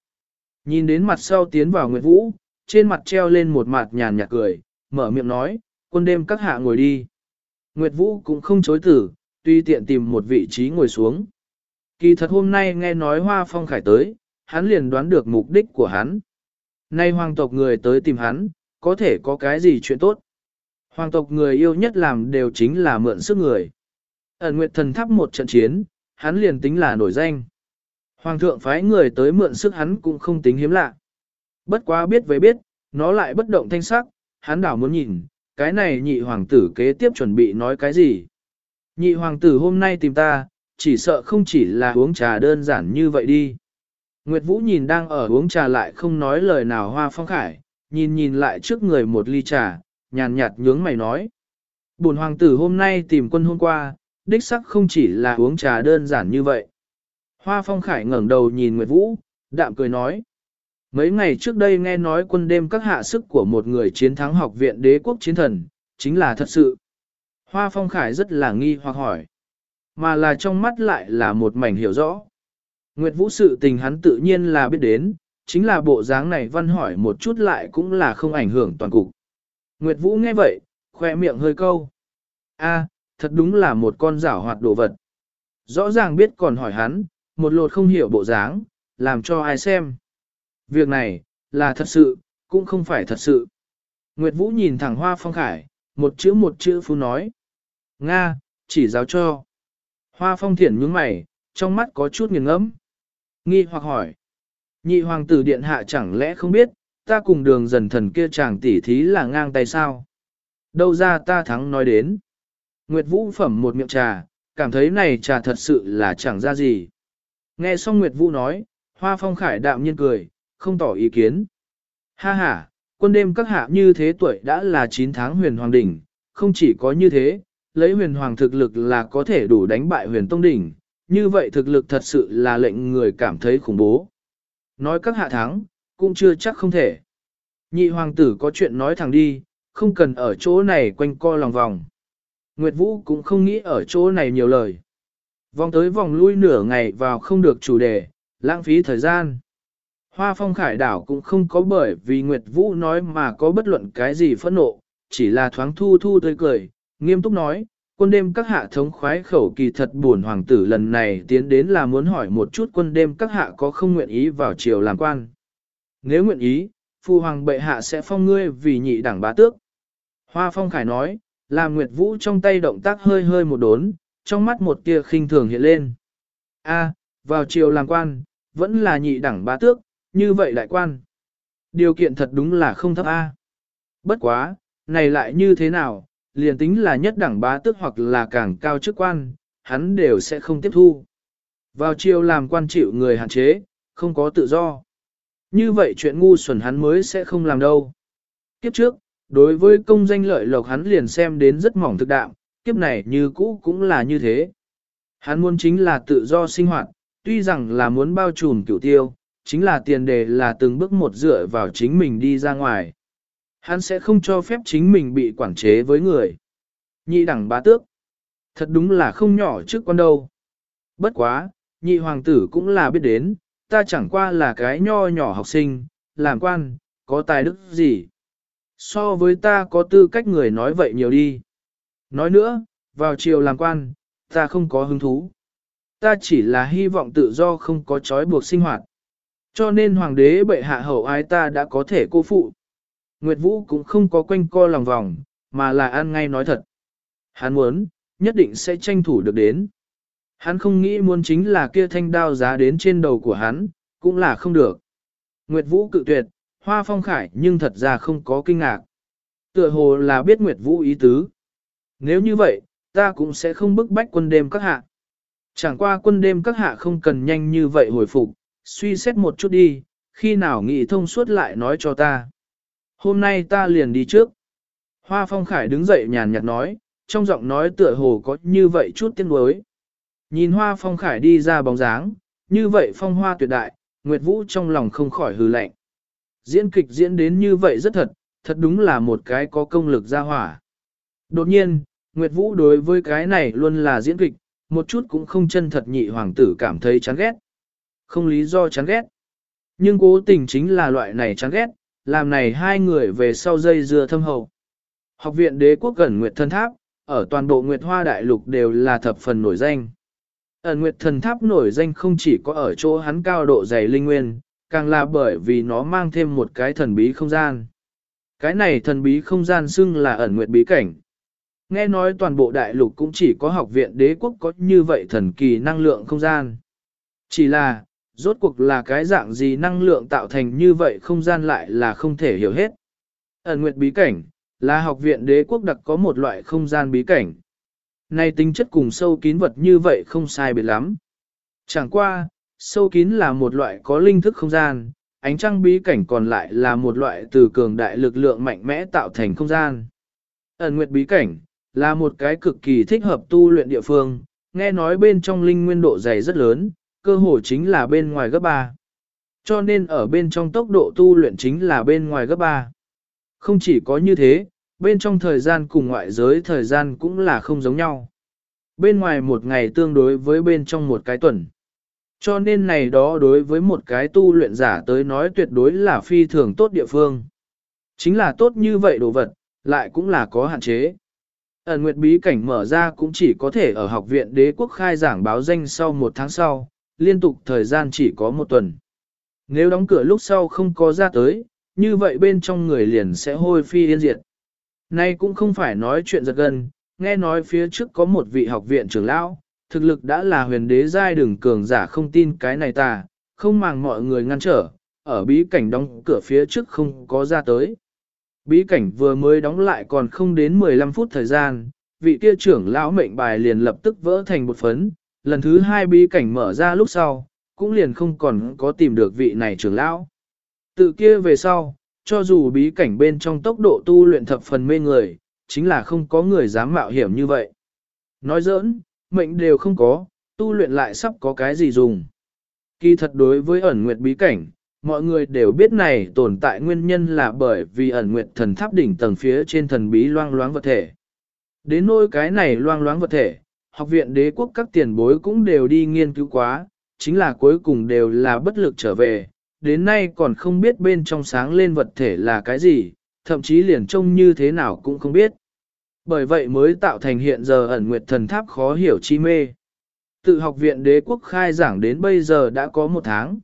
Nhìn đến mặt sau tiến vào Nguyệt Vũ, trên mặt treo lên một mặt nhàn nhạt cười, mở miệng nói, quân đêm các hạ ngồi đi. Nguyệt Vũ cũng không chối tử, tuy tiện tìm một vị trí ngồi xuống. Kỳ thật hôm nay nghe nói hoa phong khải tới, hắn liền đoán được mục đích của hắn. Nay hoàng tộc người tới tìm hắn, có thể có cái gì chuyện tốt. Hoàng tộc người yêu nhất làm đều chính là mượn sức người. Ẩn Nguyệt thần tháp một trận chiến, hắn liền tính là nổi danh. Hoàng thượng phái người tới mượn sức hắn cũng không tính hiếm lạ. Bất quá biết với biết, nó lại bất động thanh sắc, hắn đảo muốn nhìn, cái này nhị hoàng tử kế tiếp chuẩn bị nói cái gì. Nhị hoàng tử hôm nay tìm ta, chỉ sợ không chỉ là uống trà đơn giản như vậy đi. Nguyệt Vũ nhìn đang ở uống trà lại không nói lời nào hoa phong khải, nhìn nhìn lại trước người một ly trà, nhàn nhạt nhướng mày nói. Bổn hoàng tử hôm nay tìm quân hôm qua, đích sắc không chỉ là uống trà đơn giản như vậy. Hoa phong khải ngẩng đầu nhìn Nguyệt Vũ, đạm cười nói. Mấy ngày trước đây nghe nói quân đêm các hạ sức của một người chiến thắng học viện đế quốc chiến thần, chính là thật sự. Hoa phong khải rất là nghi hoặc hỏi. Mà là trong mắt lại là một mảnh hiểu rõ. Nguyệt Vũ sự tình hắn tự nhiên là biết đến, chính là bộ dáng này văn hỏi một chút lại cũng là không ảnh hưởng toàn cục. Nguyệt Vũ nghe vậy, khoe miệng hơi câu. a thật đúng là một con rảo hoạt đồ vật. Rõ ràng biết còn hỏi hắn, một lột không hiểu bộ dáng, làm cho ai xem. Việc này, là thật sự, cũng không phải thật sự. Nguyệt Vũ nhìn thẳng Hoa Phong Khải, một chữ một chữ phú nói. Nga, chỉ giáo cho. Hoa Phong Thiển nhướng mày, trong mắt có chút nghiền ngẫm. Nghi hoặc hỏi. Nhị hoàng tử điện hạ chẳng lẽ không biết, ta cùng đường dần thần kia chàng tỉ thí là ngang tay sao? Đâu ra ta thắng nói đến. Nguyệt Vũ phẩm một miệng trà, cảm thấy này trà thật sự là chẳng ra gì. Nghe xong Nguyệt Vũ nói, Hoa Phong Khải đạm nhiên cười, không tỏ ý kiến. Ha ha, quân đêm các hạ như thế tuổi đã là 9 tháng huyền hoàng đỉnh, không chỉ có như thế, lấy huyền hoàng thực lực là có thể đủ đánh bại huyền tông đỉnh, như vậy thực lực thật sự là lệnh người cảm thấy khủng bố. Nói các hạ thắng, cũng chưa chắc không thể. Nhị hoàng tử có chuyện nói thẳng đi, không cần ở chỗ này quanh co lòng vòng. Nguyệt Vũ cũng không nghĩ ở chỗ này nhiều lời. Vòng tới vòng lui nửa ngày vào không được chủ đề, lãng phí thời gian. Hoa phong khải đảo cũng không có bởi vì Nguyệt Vũ nói mà có bất luận cái gì phẫn nộ, chỉ là thoáng thu thu tươi cười, nghiêm túc nói, quân đêm các hạ thống khoái khẩu kỳ thật buồn hoàng tử lần này tiến đến là muốn hỏi một chút quân đêm các hạ có không nguyện ý vào triều làm quan. Nếu nguyện ý, phu hoàng bệ hạ sẽ phong ngươi vì nhị đẳng bá tước. Hoa phong khải nói, làm Nguyệt Vũ trong tay động tác hơi hơi một đốn, trong mắt một tia khinh thường hiện lên. A, vào triều làm quan, vẫn là nhị đẳng bá tước, như vậy đại quan. Điều kiện thật đúng là không thấp A. Bất quá, này lại như thế nào, liền tính là nhất đẳng bá tước hoặc là càng cao chức quan, hắn đều sẽ không tiếp thu. Vào triều làm quan chịu người hạn chế, không có tự do. Như vậy chuyện ngu xuẩn hắn mới sẽ không làm đâu. Kiếp trước, đối với công danh lợi lộc hắn liền xem đến rất mỏng thực đạm, kiếp này như cũ cũng là như thế. Hắn muốn chính là tự do sinh hoạt, tuy rằng là muốn bao trùm cửu tiêu, chính là tiền đề là từng bước một dựa vào chính mình đi ra ngoài. Hắn sẽ không cho phép chính mình bị quản chế với người. Nhị đẳng bá tước. Thật đúng là không nhỏ trước con đâu. Bất quá, nhị hoàng tử cũng là biết đến, ta chẳng qua là cái nho nhỏ học sinh, làm quan, có tài đức gì. So với ta có tư cách người nói vậy nhiều đi. Nói nữa, vào chiều làm quan, ta không có hứng thú. Ta chỉ là hy vọng tự do không có trói buộc sinh hoạt. Cho nên hoàng đế bệ hạ hậu ái ta đã có thể cô phụ. Nguyệt Vũ cũng không có quanh co lòng vòng, mà là ăn ngay nói thật. Hắn muốn, nhất định sẽ tranh thủ được đến. Hắn không nghĩ muốn chính là kia thanh đao giá đến trên đầu của hắn, cũng là không được. Nguyệt Vũ cự tuyệt, hoa phong khải nhưng thật ra không có kinh ngạc. Tựa hồ là biết Nguyệt Vũ ý tứ. Nếu như vậy, ta cũng sẽ không bức bách quân đêm các hạ. Chẳng qua quân đêm các hạ không cần nhanh như vậy hồi phục, suy xét một chút đi, khi nào nghị thông suốt lại nói cho ta. Hôm nay ta liền đi trước. Hoa Phong Khải đứng dậy nhàn nhạt nói, trong giọng nói tựa hồ có như vậy chút tiếng nuối. Nhìn Hoa Phong Khải đi ra bóng dáng, như vậy phong hoa tuyệt đại, Nguyệt Vũ trong lòng không khỏi hừ lạnh. Diễn kịch diễn đến như vậy rất thật, thật đúng là một cái có công lực ra hỏa. Đột nhiên, Nguyệt Vũ đối với cái này luôn là diễn kịch, một chút cũng không chân thật nhị hoàng tử cảm thấy chán ghét. Không lý do chán ghét. Nhưng cố tình chính là loại này chán ghét, làm này hai người về sau dây dưa thâm hậu. Học viện đế quốc gần Nguyệt Thân Tháp, ở toàn bộ Nguyệt Hoa Đại Lục đều là thập phần nổi danh. Ẩn Nguyệt Thần Tháp nổi danh không chỉ có ở chỗ hắn cao độ dày linh nguyên, càng là bởi vì nó mang thêm một cái thần bí không gian. Cái này thần bí không gian xưng là ẩn nguyệt bí cảnh. Nghe nói toàn bộ đại lục cũng chỉ có học viện đế quốc có như vậy thần kỳ năng lượng không gian. Chỉ là, rốt cuộc là cái dạng gì năng lượng tạo thành như vậy không gian lại là không thể hiểu hết. Ẩn nguyệt bí cảnh, là học viện đế quốc đặc có một loại không gian bí cảnh. Này tính chất cùng sâu kín vật như vậy không sai biệt lắm. Chẳng qua, sâu kín là một loại có linh thức không gian, ánh trăng bí cảnh còn lại là một loại từ cường đại lực lượng mạnh mẽ tạo thành không gian. Ẩn nguyệt bí cảnh, là một cái cực kỳ thích hợp tu luyện địa phương, nghe nói bên trong linh nguyên độ dày rất lớn, cơ hồ chính là bên ngoài gấp 3. Cho nên ở bên trong tốc độ tu luyện chính là bên ngoài gấp 3. Không chỉ có như thế, bên trong thời gian cùng ngoại giới thời gian cũng là không giống nhau. Bên ngoài một ngày tương đối với bên trong một cái tuần. Cho nên này đó đối với một cái tu luyện giả tới nói tuyệt đối là phi thường tốt địa phương. Chính là tốt như vậy đồ vật, lại cũng là có hạn chế. Ẩn nguyệt bí cảnh mở ra cũng chỉ có thể ở học viện đế quốc khai giảng báo danh sau một tháng sau, liên tục thời gian chỉ có một tuần. Nếu đóng cửa lúc sau không có ra tới, như vậy bên trong người liền sẽ hôi phi yên diệt. Nay cũng không phải nói chuyện giật gần, nghe nói phía trước có một vị học viện trưởng lão, thực lực đã là huyền đế giai đường cường giả không tin cái này ta, không màng mọi người ngăn trở, ở bí cảnh đóng cửa phía trước không có ra tới. Bí cảnh vừa mới đóng lại còn không đến 15 phút thời gian, vị kia trưởng lão mệnh bài liền lập tức vỡ thành một phấn, lần thứ hai bí cảnh mở ra lúc sau, cũng liền không còn có tìm được vị này trưởng lão. Tự kia về sau, cho dù bí cảnh bên trong tốc độ tu luyện thập phần mê người, chính là không có người dám mạo hiểm như vậy. Nói giỡn, mệnh đều không có, tu luyện lại sắp có cái gì dùng. Kỳ thật đối với ẩn nguyệt bí cảnh, mọi người đều biết này tồn tại nguyên nhân là bởi vì ẩn nguyệt thần tháp đỉnh tầng phía trên thần bí loang loáng vật thể. Đến nỗi cái này loang loáng vật thể, học viện đế quốc các tiền bối cũng đều đi nghiên cứu quá, chính là cuối cùng đều là bất lực trở về, đến nay còn không biết bên trong sáng lên vật thể là cái gì, thậm chí liền trông như thế nào cũng không biết. Bởi vậy mới tạo thành hiện giờ ẩn nguyệt thần tháp khó hiểu chi mê. Tự học viện đế quốc khai giảng đến bây giờ đã có một tháng.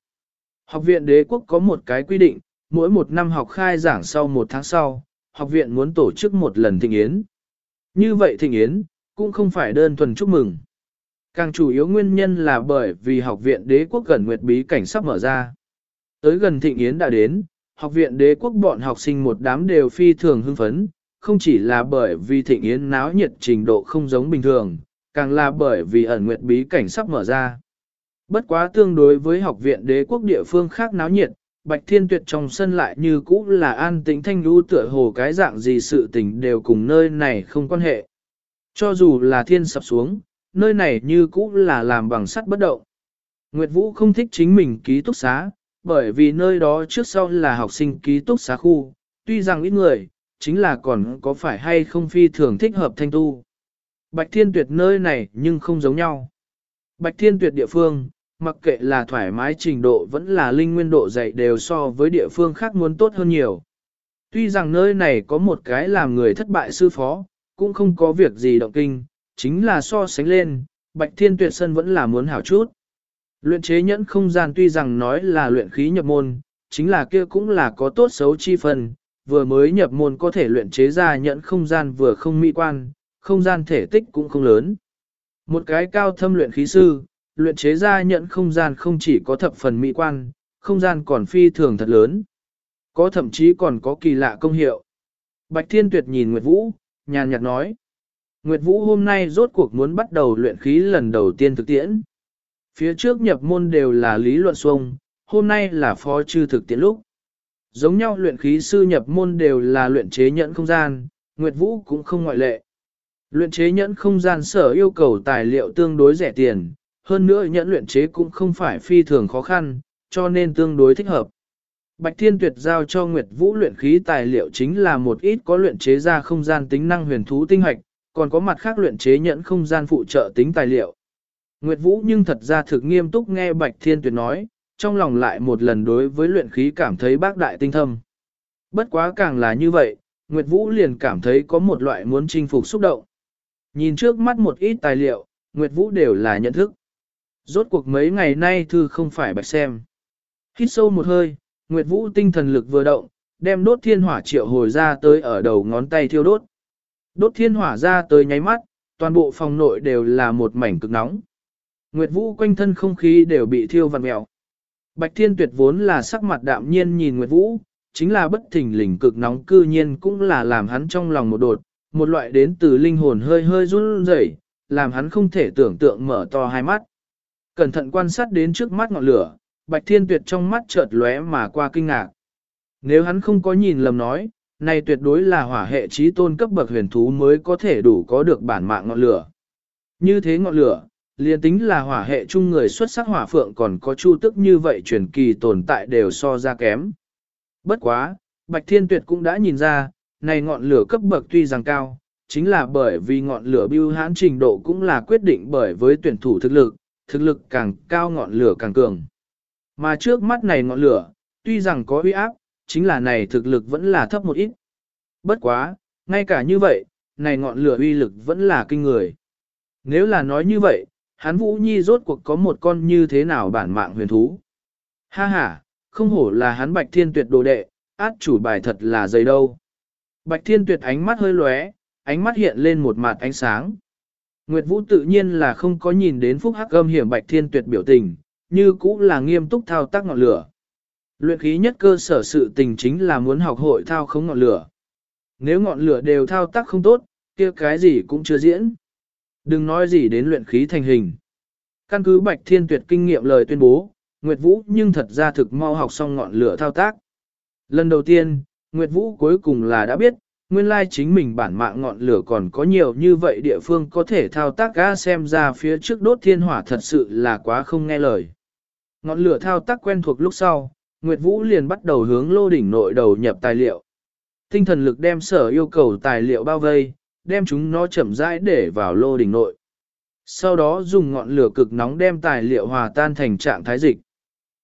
Học viện đế quốc có một cái quy định, mỗi một năm học khai giảng sau một tháng sau, học viện muốn tổ chức một lần thịnh yến. Như vậy thịnh yến, cũng không phải đơn thuần chúc mừng. Càng chủ yếu nguyên nhân là bởi vì học viện đế quốc gần nguyệt bí cảnh sắp mở ra. Tới gần thịnh yến đã đến, học viện đế quốc bọn học sinh một đám đều phi thường hưng phấn, không chỉ là bởi vì thịnh yến náo nhiệt trình độ không giống bình thường, càng là bởi vì ẩn nguyệt bí cảnh sắp mở ra. Bất quá tương đối với học viện đế quốc địa phương khác náo nhiệt, Bạch Thiên Tuyệt trong sân lại như cũ là an tĩnh thanh lưu tựa hồ cái dạng gì sự tình đều cùng nơi này không quan hệ. Cho dù là thiên sập xuống, nơi này như cũ là làm bằng sắt bất động. Nguyệt Vũ không thích chính mình ký túc xá, bởi vì nơi đó trước sau là học sinh ký túc xá khu, tuy rằng ít người, chính là còn có phải hay không phi thường thích hợp thanh tu. Bạch Thiên Tuyệt nơi này nhưng không giống nhau. Bạch Thiên Tuyệt địa phương, mặc kệ là thoải mái trình độ vẫn là linh nguyên độ dạy đều so với địa phương khác muốn tốt hơn nhiều. Tuy rằng nơi này có một cái làm người thất bại sư phó, cũng không có việc gì động kinh, chính là so sánh lên, Bạch Thiên Tuyệt Sân vẫn là muốn hảo chút. Luyện chế nhẫn không gian tuy rằng nói là luyện khí nhập môn, chính là kia cũng là có tốt xấu chi phần, vừa mới nhập môn có thể luyện chế ra nhẫn không gian vừa không mỹ quan, không gian thể tích cũng không lớn. Một cái cao thâm luyện khí sư, luyện chế ra nhận không gian không chỉ có thập phần mỹ quan, không gian còn phi thường thật lớn. Có thậm chí còn có kỳ lạ công hiệu. Bạch Thiên Tuyệt nhìn Nguyệt Vũ, nhàn nhạt nói. Nguyệt Vũ hôm nay rốt cuộc muốn bắt đầu luyện khí lần đầu tiên thực tiễn. Phía trước nhập môn đều là lý luận xuông, hôm nay là phó chư thực tiễn lúc. Giống nhau luyện khí sư nhập môn đều là luyện chế nhẫn không gian, Nguyệt Vũ cũng không ngoại lệ. Luyện chế nhẫn không gian sở yêu cầu tài liệu tương đối rẻ tiền, hơn nữa nhẫn luyện chế cũng không phải phi thường khó khăn, cho nên tương đối thích hợp. Bạch Thiên Tuyệt giao cho Nguyệt Vũ luyện khí tài liệu chính là một ít có luyện chế ra không gian tính năng huyền thú tinh hạch, còn có mặt khác luyện chế nhẫn không gian phụ trợ tính tài liệu. Nguyệt Vũ nhưng thật ra thực nghiêm túc nghe Bạch Thiên Tuyệt nói, trong lòng lại một lần đối với luyện khí cảm thấy bác đại tinh thâm. Bất quá càng là như vậy, Nguyệt Vũ liền cảm thấy có một loại muốn chinh phục xúc động. Nhìn trước mắt một ít tài liệu, Nguyệt Vũ đều là nhận thức. Rốt cuộc mấy ngày nay thư không phải bạch xem. Hít sâu một hơi, Nguyệt Vũ tinh thần lực vừa động, đem đốt thiên hỏa triệu hồi ra tới ở đầu ngón tay thiêu đốt. Đốt thiên hỏa ra tới nháy mắt, toàn bộ phòng nội đều là một mảnh cực nóng. Nguyệt Vũ quanh thân không khí đều bị thiêu vặn mèo. Bạch Thiên Tuyệt vốn là sắc mặt đạm nhiên nhìn Nguyệt Vũ, chính là bất thình lình cực nóng cư nhiên cũng là làm hắn trong lòng một đột, một loại đến từ linh hồn hơi hơi run rẩy, làm hắn không thể tưởng tượng mở to hai mắt. Cẩn thận quan sát đến trước mắt ngọn lửa, Bạch Thiên Tuyệt trong mắt chợt lóe mà qua kinh ngạc. Nếu hắn không có nhìn lầm nói, này tuyệt đối là hỏa hệ trí tôn cấp bậc huyền thú mới có thể đủ có được bản mạng ngọn lửa. Như thế ngọn lửa, liền tính là hỏa hệ chung người xuất sắc hỏa phượng còn có chu tức như vậy truyền kỳ tồn tại đều so ra kém. Bất quá, Bạch Thiên Tuyệt cũng đã nhìn ra, này ngọn lửa cấp bậc tuy rằng cao, chính là bởi vì ngọn lửa bưu hãn trình độ cũng là quyết định bởi với tuyển thủ thực lực, thực lực càng cao ngọn lửa càng cường. Mà trước mắt này ngọn lửa, tuy rằng có uy áp, chính là này thực lực vẫn là thấp một ít. Bất quá, ngay cả như vậy, này ngọn lửa uy lực vẫn là kinh người. Nếu là nói như vậy, hắn Vũ Nhi rốt cuộc có một con như thế nào bản mạng huyền thú. Ha ha, không hổ là hắn Bạch Thiên Tuyệt đồ đệ, át chủ bài thật là dày đâu. Bạch Thiên Tuyệt ánh mắt hơi lóe, ánh mắt hiện lên một mặt ánh sáng. Nguyệt Vũ tự nhiên là không có nhìn đến phúc hắc âm hiểm Bạch Thiên Tuyệt biểu tình, như cũng là nghiêm túc thao tác ngọn lửa. Luyện khí nhất cơ sở sự tình chính là muốn học hội thao không ngọn lửa. Nếu ngọn lửa đều thao tác không tốt, kia cái gì cũng chưa diễn. Đừng nói gì đến luyện khí thành hình. Căn cứ Bạch Thiên Tuyệt kinh nghiệm lời tuyên bố, Nguyệt Vũ nhưng thật ra thực mau học xong ngọn lửa thao tác. Lần đầu tiên, Nguyệt Vũ cuối cùng là đã biết, nguyên lai chính mình bản mạng ngọn lửa còn có nhiều như vậy địa phương có thể thao tác ga xem ra phía trước đốt thiên hỏa thật sự là quá không nghe lời. Ngọn lửa thao tác quen thuộc lúc sau, Nguyệt Vũ liền bắt đầu hướng lô đỉnh nội đầu nhập tài liệu. Tinh thần lực đem sở yêu cầu tài liệu bao vây, đem chúng nó chậm rãi để vào lô đỉnh nội. Sau đó dùng ngọn lửa cực nóng đem tài liệu hòa tan thành trạng thái dịch.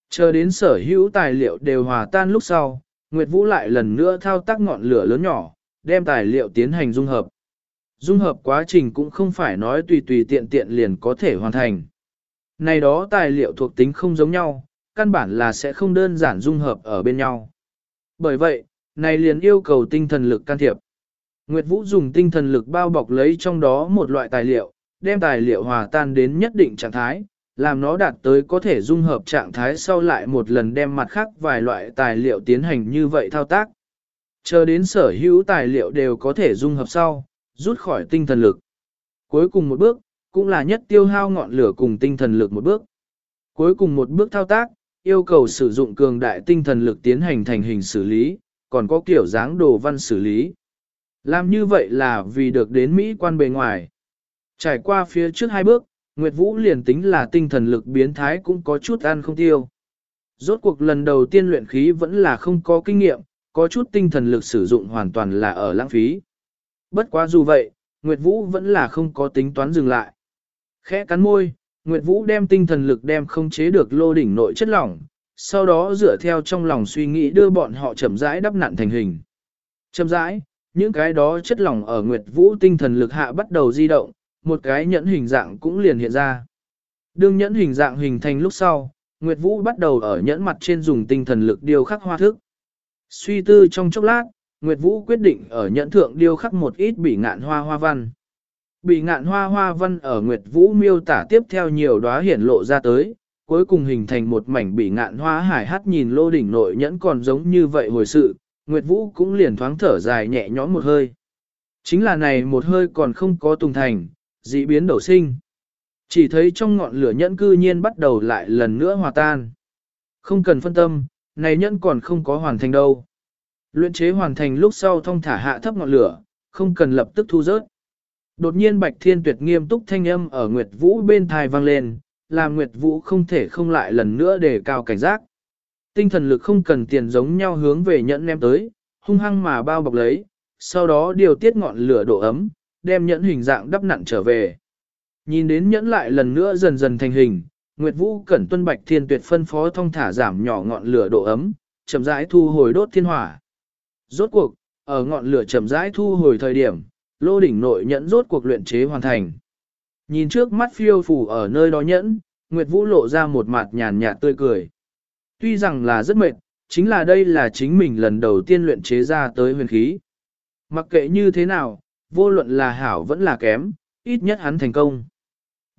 Chờ đến sở hữu tài liệu đều hòa tan lúc sau, Nguyệt Vũ lại lần nữa thao tác ngọn lửa lớn nhỏ, đem tài liệu tiến hành dung hợp. Dung hợp quá trình cũng không phải nói tùy tùy tiện tiện liền có thể hoàn thành. Này đó tài liệu thuộc tính không giống nhau, căn bản là sẽ không đơn giản dung hợp ở bên nhau. Bởi vậy, này liền yêu cầu tinh thần lực can thiệp. Nguyệt Vũ dùng tinh thần lực bao bọc lấy trong đó một loại tài liệu, đem tài liệu hòa tan đến nhất định trạng thái, làm nó đạt tới có thể dung hợp trạng thái sau lại một lần đem mặt khác vài loại tài liệu tiến hành như vậy thao tác. Chờ đến sở hữu tài liệu đều có thể dung hợp sau, rút khỏi tinh thần lực. Cuối cùng một bước, cũng là nhất tiêu hao ngọn lửa cùng tinh thần lực một bước. Cuối cùng một bước thao tác, yêu cầu sử dụng cường đại tinh thần lực tiến hành thành hình xử lý, còn có kiểu dáng đồ văn xử lý. Làm như vậy là vì được đến Mỹ quan bề ngoài. Trải qua phía trước hai bước, Nguyệt Vũ liền tính là tinh thần lực biến thái cũng có chút ăn không tiêu. Rốt cuộc lần đầu tiên luyện khí vẫn là không có kinh nghiệm, có chút tinh thần lực sử dụng hoàn toàn là ở lãng phí. Bất quá dù vậy, Nguyệt Vũ vẫn là không có tính toán dừng lại. Khẽ cắn môi, Nguyệt Vũ đem tinh thần lực đem không chế được lô đỉnh nội chất lỏng, sau đó dựa theo trong lòng suy nghĩ đưa bọn họ chậm rãi đắp nặn thành hình. Chậm rãi, những cái đó chất lỏng ở Nguyệt Vũ tinh thần lực hạ bắt đầu di động, một cái nhẫn hình dạng cũng liền hiện ra. Đương nhẫn hình dạng hình thành lúc sau, Nguyệt Vũ bắt đầu ở nhẫn mặt trên dùng tinh thần lực điều khắc hoa thức. Suy tư trong chốc lát, Nguyệt Vũ quyết định ở nhẫn thượng điêu khắc một ít bị ngạn hoa hoa văn. Bị ngạn hoa hoa văn ở Nguyệt Vũ miêu tả tiếp theo nhiều đóa hiển lộ ra tới, cuối cùng hình thành một mảnh bị ngạn hoa hải hát nhìn lô đỉnh nội nhẫn còn giống như vậy hồi sự, Nguyệt Vũ cũng liền thoáng thở dài nhẹ nhõm một hơi. Chính là này một hơi còn không có tung thành, dị biến đầu sinh. Chỉ thấy trong ngọn lửa nhẫn cư nhiên bắt đầu lại lần nữa hòa tan. Không cần phân tâm, này nhẫn còn không có hoàn thành đâu. Luyện chế hoàn thành lúc sau thông thả hạ thấp ngọn lửa, không cần lập tức thu rớt. Đột nhiên Bạch Thiên Tuyệt nghiêm túc thanh âm ở Nguyệt Vũ bên thai vang lên, làm Nguyệt Vũ không thể không lại lần nữa để cao cảnh giác. Tinh thần lực không cần tiền giống nhau hướng về nhẫn ném tới, hung hăng mà bao bọc lấy, sau đó điều tiết ngọn lửa độ ấm, đem nhẫn hình dạng đắp nặn trở về. Nhìn đến nhẫn lại lần nữa dần dần thành hình, Nguyệt Vũ cẩn tuân bạch thiên tuyệt phân phó thông thả giảm nhỏ ngọn lửa độ ấm, chậm rãi thu hồi đốt thiên hỏa. Rốt cuộc, ở ngọn lửa chậm rãi thu hồi thời điểm, lô đỉnh nội nhẫn rốt cuộc luyện chế hoàn thành. Nhìn trước mắt phiêu phù ở nơi đó nhẫn, Nguyệt Vũ lộ ra một mặt nhàn nhạt tươi cười. Tuy rằng là rất mệt, chính là đây là chính mình lần đầu tiên luyện chế ra tới huyền khí. Mặc kệ như thế nào, vô luận là hảo vẫn là kém, ít nhất hắn thành công.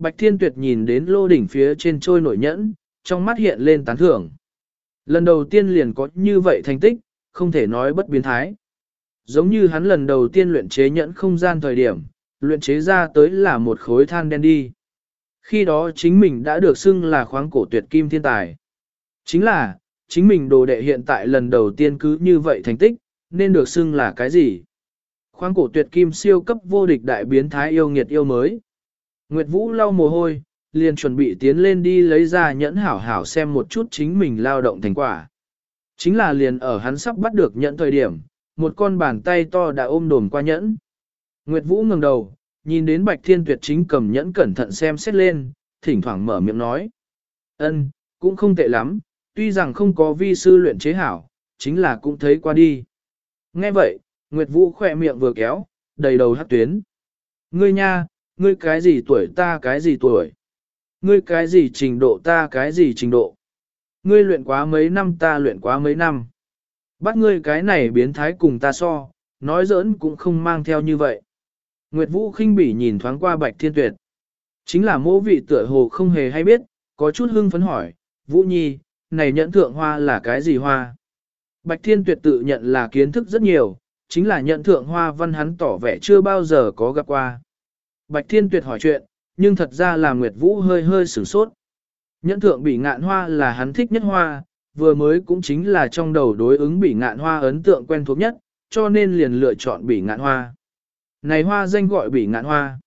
Bạch Thiên Tuyệt nhìn đến lô đỉnh phía trên trôi nổi nhẫn, trong mắt hiện lên tán thưởng. Lần đầu tiên liền có như vậy thành tích, không thể nói bất biến thái. Giống như hắn lần đầu tiên luyện chế nhẫn không gian thời điểm, luyện chế ra tới là một khối than đen đi. Khi đó chính mình đã được xưng là khoáng cổ tuyệt kim thiên tài. Chính là, chính mình đồ đệ hiện tại lần đầu tiên cứ như vậy thành tích, nên được xưng là cái gì? Khoáng cổ tuyệt kim siêu cấp vô địch đại biến thái yêu nghiệt yêu mới. Nguyệt Vũ lau mồ hôi, liền chuẩn bị tiến lên đi lấy ra nhẫn hảo hảo xem một chút chính mình lao động thành quả. Chính là liền ở hắn sắp bắt được nhẫn thời điểm, một con bàn tay to đã ôm đồm qua nhẫn. Nguyệt Vũ ngẩng đầu, nhìn đến Bạch Thiên Tuyệt chính cầm nhẫn cẩn thận xem xét lên, thỉnh thoảng mở miệng nói. ân cũng không tệ lắm, tuy rằng không có vi sư luyện chế hảo, chính là cũng thấy qua đi. Nghe vậy, Nguyệt Vũ khỏe miệng vừa kéo, đầy đầu hát tuyến. Ngươi nha, ngươi cái gì tuổi ta cái gì tuổi. Ngươi cái gì trình độ ta cái gì trình độ. Ngươi luyện quá mấy năm ta luyện quá mấy năm. Bắt ngươi cái này biến thái cùng ta so, nói giỡn cũng không mang theo như vậy. Nguyệt Vũ khinh bỉ nhìn thoáng qua Bạch Thiên Tuyệt. Chính là mô vị tựa hồ không hề hay biết, có chút hưng phấn hỏi, Vũ Nhi, này nhẫn thượng hoa là cái gì hoa? Bạch Thiên Tuyệt tự nhận là kiến thức rất nhiều, chính là nhận thượng hoa văn hắn tỏ vẻ chưa bao giờ có gặp qua. Bạch Thiên Tuyệt hỏi chuyện, nhưng thật ra là Nguyệt Vũ hơi hơi sửng sốt. Nhẫn thượng bị ngạn hoa là hắn thích nhất hoa, vừa mới cũng chính là trong đầu đối ứng bị ngạn hoa ấn tượng quen thuộc nhất, cho nên liền lựa chọn bị ngạn hoa. Này hoa danh gọi bị ngạn hoa.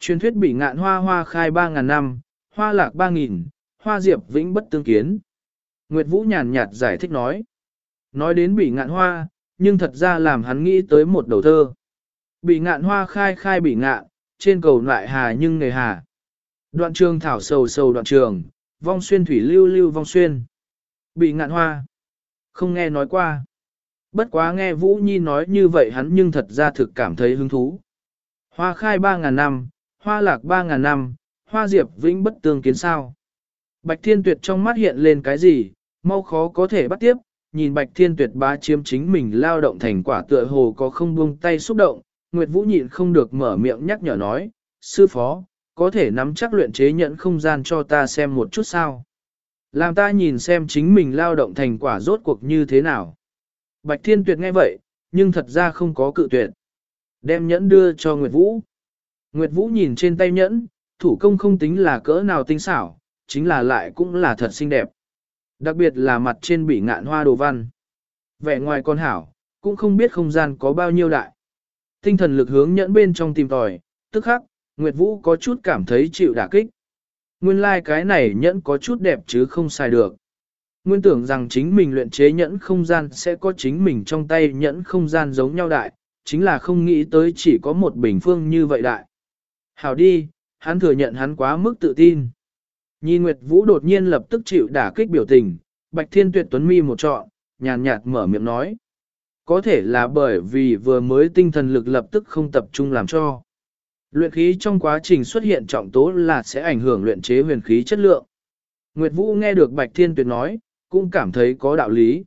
Truyền thuyết bị ngạn hoa hoa khai 3.000 năm, hoa lạc 3.000, hoa diệp vĩnh bất tương kiến. Nguyệt Vũ nhàn nhạt giải thích nói. Nói đến bị ngạn hoa, nhưng thật ra làm hắn nghĩ tới một đầu thơ. Bị ngạn hoa khai khai bị ngạn, trên cầu lại hà nhưng nghề hà. Đoạn trường thảo sầu sầu đoạn trường, vong xuyên thủy lưu lưu vong xuyên. Bị ngạn hoa. Không nghe nói qua. Bất quá nghe Vũ Nhi nói như vậy hắn nhưng thật ra thực cảm thấy hứng thú. Hoa khai 3.000 năm, hoa lạc 3.000 năm, hoa diệp vĩnh bất tương kiến sao. Bạch Thiên Tuyệt trong mắt hiện lên cái gì, mau khó có thể bắt tiếp, nhìn Bạch Thiên Tuyệt bá chiếm chính mình lao động thành quả tựa hồ có không buông tay xúc động, Nguyệt Vũ nhịn không được mở miệng nhắc nhở nói, sư phó, có thể nắm chắc luyện chế nhận không gian cho ta xem một chút sao. Làm ta nhìn xem chính mình lao động thành quả rốt cuộc như thế nào. Bạch Thiên Tuyệt nghe vậy, nhưng thật ra không có cự tuyệt. Đem nhẫn đưa cho Nguyệt Vũ. Nguyệt Vũ nhìn trên tay nhẫn, thủ công không tính là cỡ nào tinh xảo, chính là lại cũng là thật xinh đẹp. Đặc biệt là mặt trên bị ngạn hoa đồ văn. Vẻ ngoài con hảo, cũng không biết không gian có bao nhiêu đại. Tinh thần lực hướng nhẫn bên trong tìm tòi, tức khắc, Nguyệt Vũ có chút cảm thấy chịu đả kích. Nguyên lai like cái này nhẫn có chút đẹp chứ không xài được. Nguyên tưởng rằng chính mình luyện chế nhẫn không gian sẽ có chính mình trong tay nhẫn không gian giống nhau đại, chính là không nghĩ tới chỉ có một bình phương như vậy đại. Hảo đi, hắn thừa nhận hắn quá mức tự tin. Nhìn Nguyệt Vũ đột nhiên lập tức chịu đả kích biểu tình, Bạch Thiên Tuyệt Tuấn Mi một trọn, nhàn nhạt mở miệng nói. Có thể là bởi vì vừa mới tinh thần lực lập tức không tập trung làm cho. Luyện khí trong quá trình xuất hiện trọng tố là sẽ ảnh hưởng luyện chế huyền khí chất lượng. Nguyệt Vũ nghe được Bạch Thiên Tuyệt nói, cũng cảm thấy có đạo lý.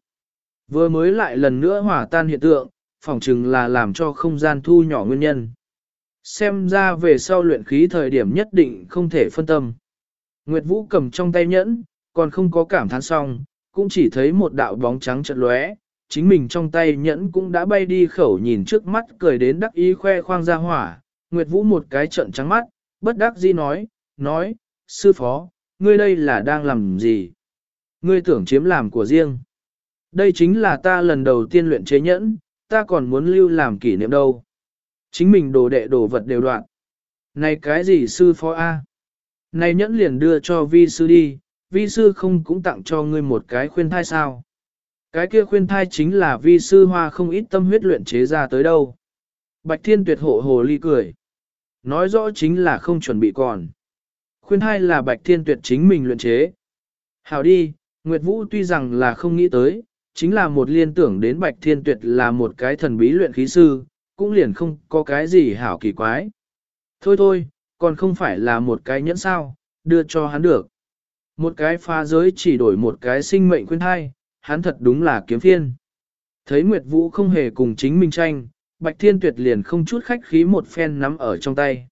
Vừa mới lại lần nữa hỏa tan hiện tượng, phỏng chừng là làm cho không gian thu nhỏ nguyên nhân. Xem ra về sau luyện khí thời điểm nhất định không thể phân tâm. Nguyệt Vũ cầm trong tay nhẫn, còn không có cảm thán xong, cũng chỉ thấy một đạo bóng trắng chợt lóe, chính mình trong tay nhẫn cũng đã bay đi khẩu nhìn trước mắt cười đến đắc ý khoe khoang ra hỏa. Nguyệt Vũ một cái trận trắng mắt, bất đắc dĩ nói, nói, sư phó, ngươi đây là đang làm gì? Ngươi tưởng chiếm làm của riêng. Đây chính là ta lần đầu tiên luyện chế nhẫn, ta còn muốn lưu làm kỷ niệm đâu. Chính mình đồ đệ đồ vật đều đoạn. Này cái gì sư phó A? Này nhẫn liền đưa cho vi sư đi, vi sư không cũng tặng cho ngươi một cái khuyên thai sao. Cái kia khuyên thai chính là vi sư hoa không ít tâm huyết luyện chế ra tới đâu. Bạch thiên tuyệt hộ hồ ly cười. Nói rõ chính là không chuẩn bị còn. Khuyên thai là bạch thiên tuyệt chính mình luyện chế. Hảo đi, Nguyệt Vũ tuy rằng là không nghĩ tới, chính là một liên tưởng đến bạch thiên tuyệt là một cái thần bí luyện khí sư, cũng liền không có cái gì hảo kỳ quái. Thôi thôi, còn không phải là một cái nhẫn sao, đưa cho hắn được. Một cái phá giới chỉ đổi một cái sinh mệnh khuyên thai, hắn thật đúng là kiếm phiên. Thấy Nguyệt Vũ không hề cùng chính mình tranh, Bạch Thiên Tuyệt liền không chút khách khí một phen nắm ở trong tay.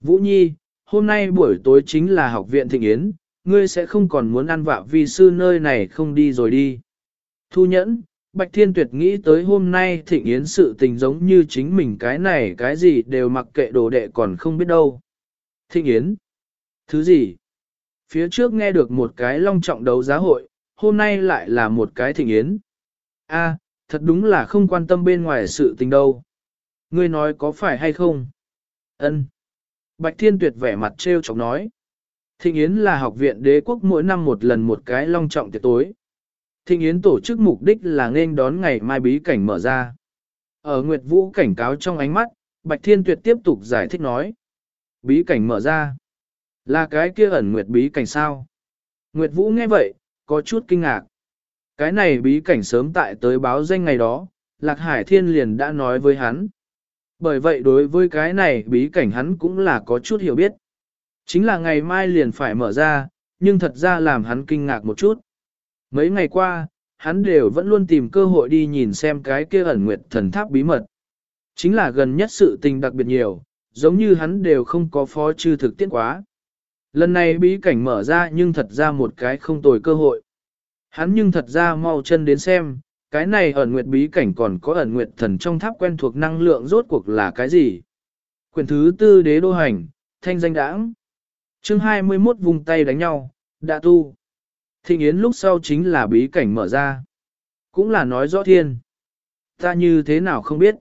Vũ Nhi, hôm nay buổi tối chính là học viện thịnh yến, ngươi sẽ không còn muốn ăn vạ vì sư nơi này không đi rồi đi. Thu nhẫn, Bạch Thiên Tuyệt nghĩ tới hôm nay thịnh yến sự tình giống như chính mình cái này cái gì đều mặc kệ đồ đệ còn không biết đâu. Thịnh yến? Thứ gì? Phía trước nghe được một cái long trọng đấu giá hội, hôm nay lại là một cái thịnh yến. A, thật đúng là không quan tâm bên ngoài sự tình đâu. Ngươi nói có phải hay không? Ân. Bạch Thiên Tuyệt vẻ mặt trêu chọc nói. Thịnh Yến là học viện đế quốc mỗi năm một lần một cái long trọng tiệc tối. Thịnh Yến tổ chức mục đích là nên đón ngày mai bí cảnh mở ra. Ở Nguyệt Vũ cảnh cáo trong ánh mắt, Bạch Thiên Tuyệt tiếp tục giải thích nói. Bí cảnh mở ra. Là cái kia ẩn Nguyệt bí cảnh sao? Nguyệt Vũ nghe vậy, có chút kinh ngạc. Cái này bí cảnh sớm tại tới báo danh ngày đó, Lạc Hải Thiên liền đã nói với hắn. Bởi vậy đối với cái này bí cảnh hắn cũng là có chút hiểu biết. Chính là ngày mai liền phải mở ra, nhưng thật ra làm hắn kinh ngạc một chút. Mấy ngày qua, hắn đều vẫn luôn tìm cơ hội đi nhìn xem cái kia ẩn nguyệt thần tháp bí mật. Chính là gần nhất sự tình đặc biệt nhiều, giống như hắn đều không có phó chư thực tiết quá. Lần này bí cảnh mở ra nhưng thật ra một cái không tồi cơ hội. Hắn nhưng thật ra mau chân đến xem, cái này ẩn nguyệt bí cảnh còn có ẩn nguyệt thần trong tháp quen thuộc năng lượng rốt cuộc là cái gì. Quyền thứ tư đế đô hành, thanh danh đãng. chương 21 vùng tay đánh nhau, đã tu. Thịnh yến lúc sau chính là bí cảnh mở ra. Cũng là nói rõ thiên. Ta như thế nào không biết.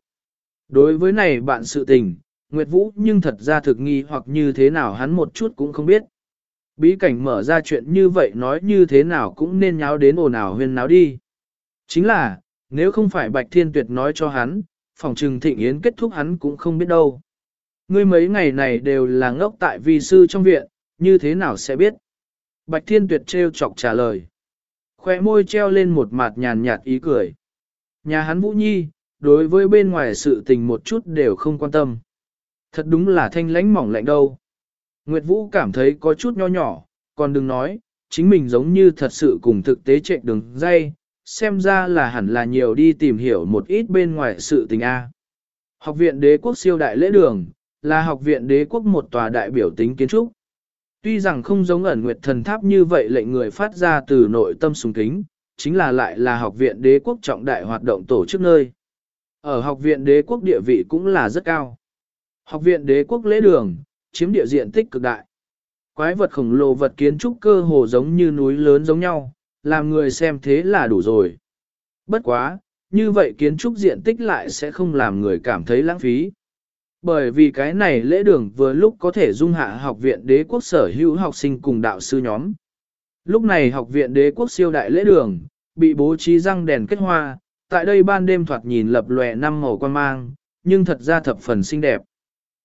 Đối với này bạn sự tình, Nguyệt Vũ nhưng thật ra thực nghi hoặc như thế nào hắn một chút cũng không biết. Bí cảnh mở ra chuyện như vậy nói như thế nào cũng nên nháo đến ồn ào huyên náo đi. Chính là, nếu không phải Bạch Thiên Tuyệt nói cho hắn, phòng trừng thịnh yến kết thúc hắn cũng không biết đâu. Ngươi mấy ngày này đều là ngốc tại vi sư trong viện, như thế nào sẽ biết? Bạch Thiên Tuyệt trêu chọc trả lời. Khoe môi treo lên một mặt nhàn nhạt ý cười. Nhà hắn Vũ Nhi, đối với bên ngoài sự tình một chút đều không quan tâm. Thật đúng là thanh lãnh mỏng lạnh đâu. Nguyệt Vũ cảm thấy có chút nho nhỏ, còn đừng nói, chính mình giống như thật sự cùng thực tế chạy đường dây, xem ra là hẳn là nhiều đi tìm hiểu một ít bên ngoài sự tình A. Học viện đế quốc siêu đại lễ đường, là học viện đế quốc một tòa đại biểu tính kiến trúc. Tuy rằng không giống ẩn nguyệt thần tháp như vậy lệnh người phát ra từ nội tâm sùng kính, chính là lại là học viện đế quốc trọng đại hoạt động tổ chức nơi. Ở học viện đế quốc địa vị cũng là rất cao. Học viện đế quốc lễ đường, chiếm địa diện tích cực đại. Quái vật khổng lồ vật kiến trúc cơ hồ giống như núi lớn giống nhau, làm người xem thế là đủ rồi. Bất quá, như vậy kiến trúc diện tích lại sẽ không làm người cảm thấy lãng phí. Bởi vì cái này lễ đường vừa lúc có thể dung hạ học viện đế quốc sở hữu học sinh cùng đạo sư nhóm. Lúc này học viện đế quốc siêu đại lễ đường, bị bố trí răng đèn kết hoa, tại đây ban đêm thoạt nhìn lập lòe năm màu quan mang, nhưng thật ra thập phần xinh đẹp.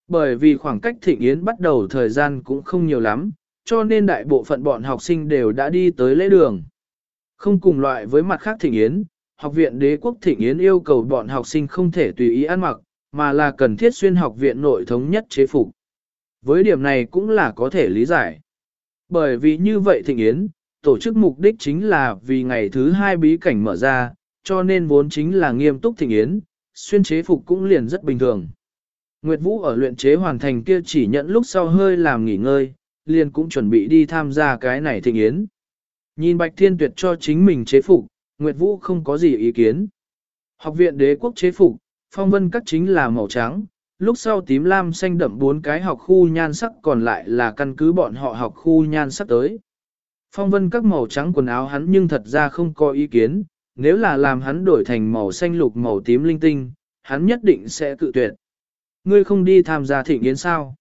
Bởi vì khoảng cách thịnh yến bắt đầu thời gian cũng không nhiều lắm, cho nên đại bộ phận bọn học sinh đều đã đi tới lễ đường. Không cùng loại với mặt khác thịnh yến, học viện đế quốc thịnh yến yêu cầu bọn học sinh không thể tùy ý ăn mặc, mà là cần thiết xuyên học viện nội thống nhất chế phục. Với điểm này cũng là có thể lý giải. Bởi vì như vậy thịnh yến, tổ chức mục đích chính là vì ngày thứ hai bí cảnh mở ra, cho nên vốn chính là nghiêm túc thịnh yến, xuyên chế phục cũng liền rất bình thường. Nguyệt Vũ ở luyện chế hoàn thành kia chỉ nhận lúc sau hơi làm nghỉ ngơi, liền cũng chuẩn bị đi tham gia cái này thịnh yến. Nhìn Bạch Thiên Tuyệt cho chính mình chế phục, Nguyệt Vũ không có gì ý kiến. Học viện đế quốc chế phục, phong vân các chính là màu trắng, lúc sau tím lam xanh đậm bốn cái học khu nhan sắc còn lại là căn cứ bọn họ học khu nhan sắc tới. Phong vân các màu trắng quần áo hắn nhưng thật ra không có ý kiến, nếu là làm hắn đổi thành màu xanh lục màu tím linh tinh, hắn nhất định sẽ cự tuyệt. Ngươi không đi tham gia thịnh yến sao?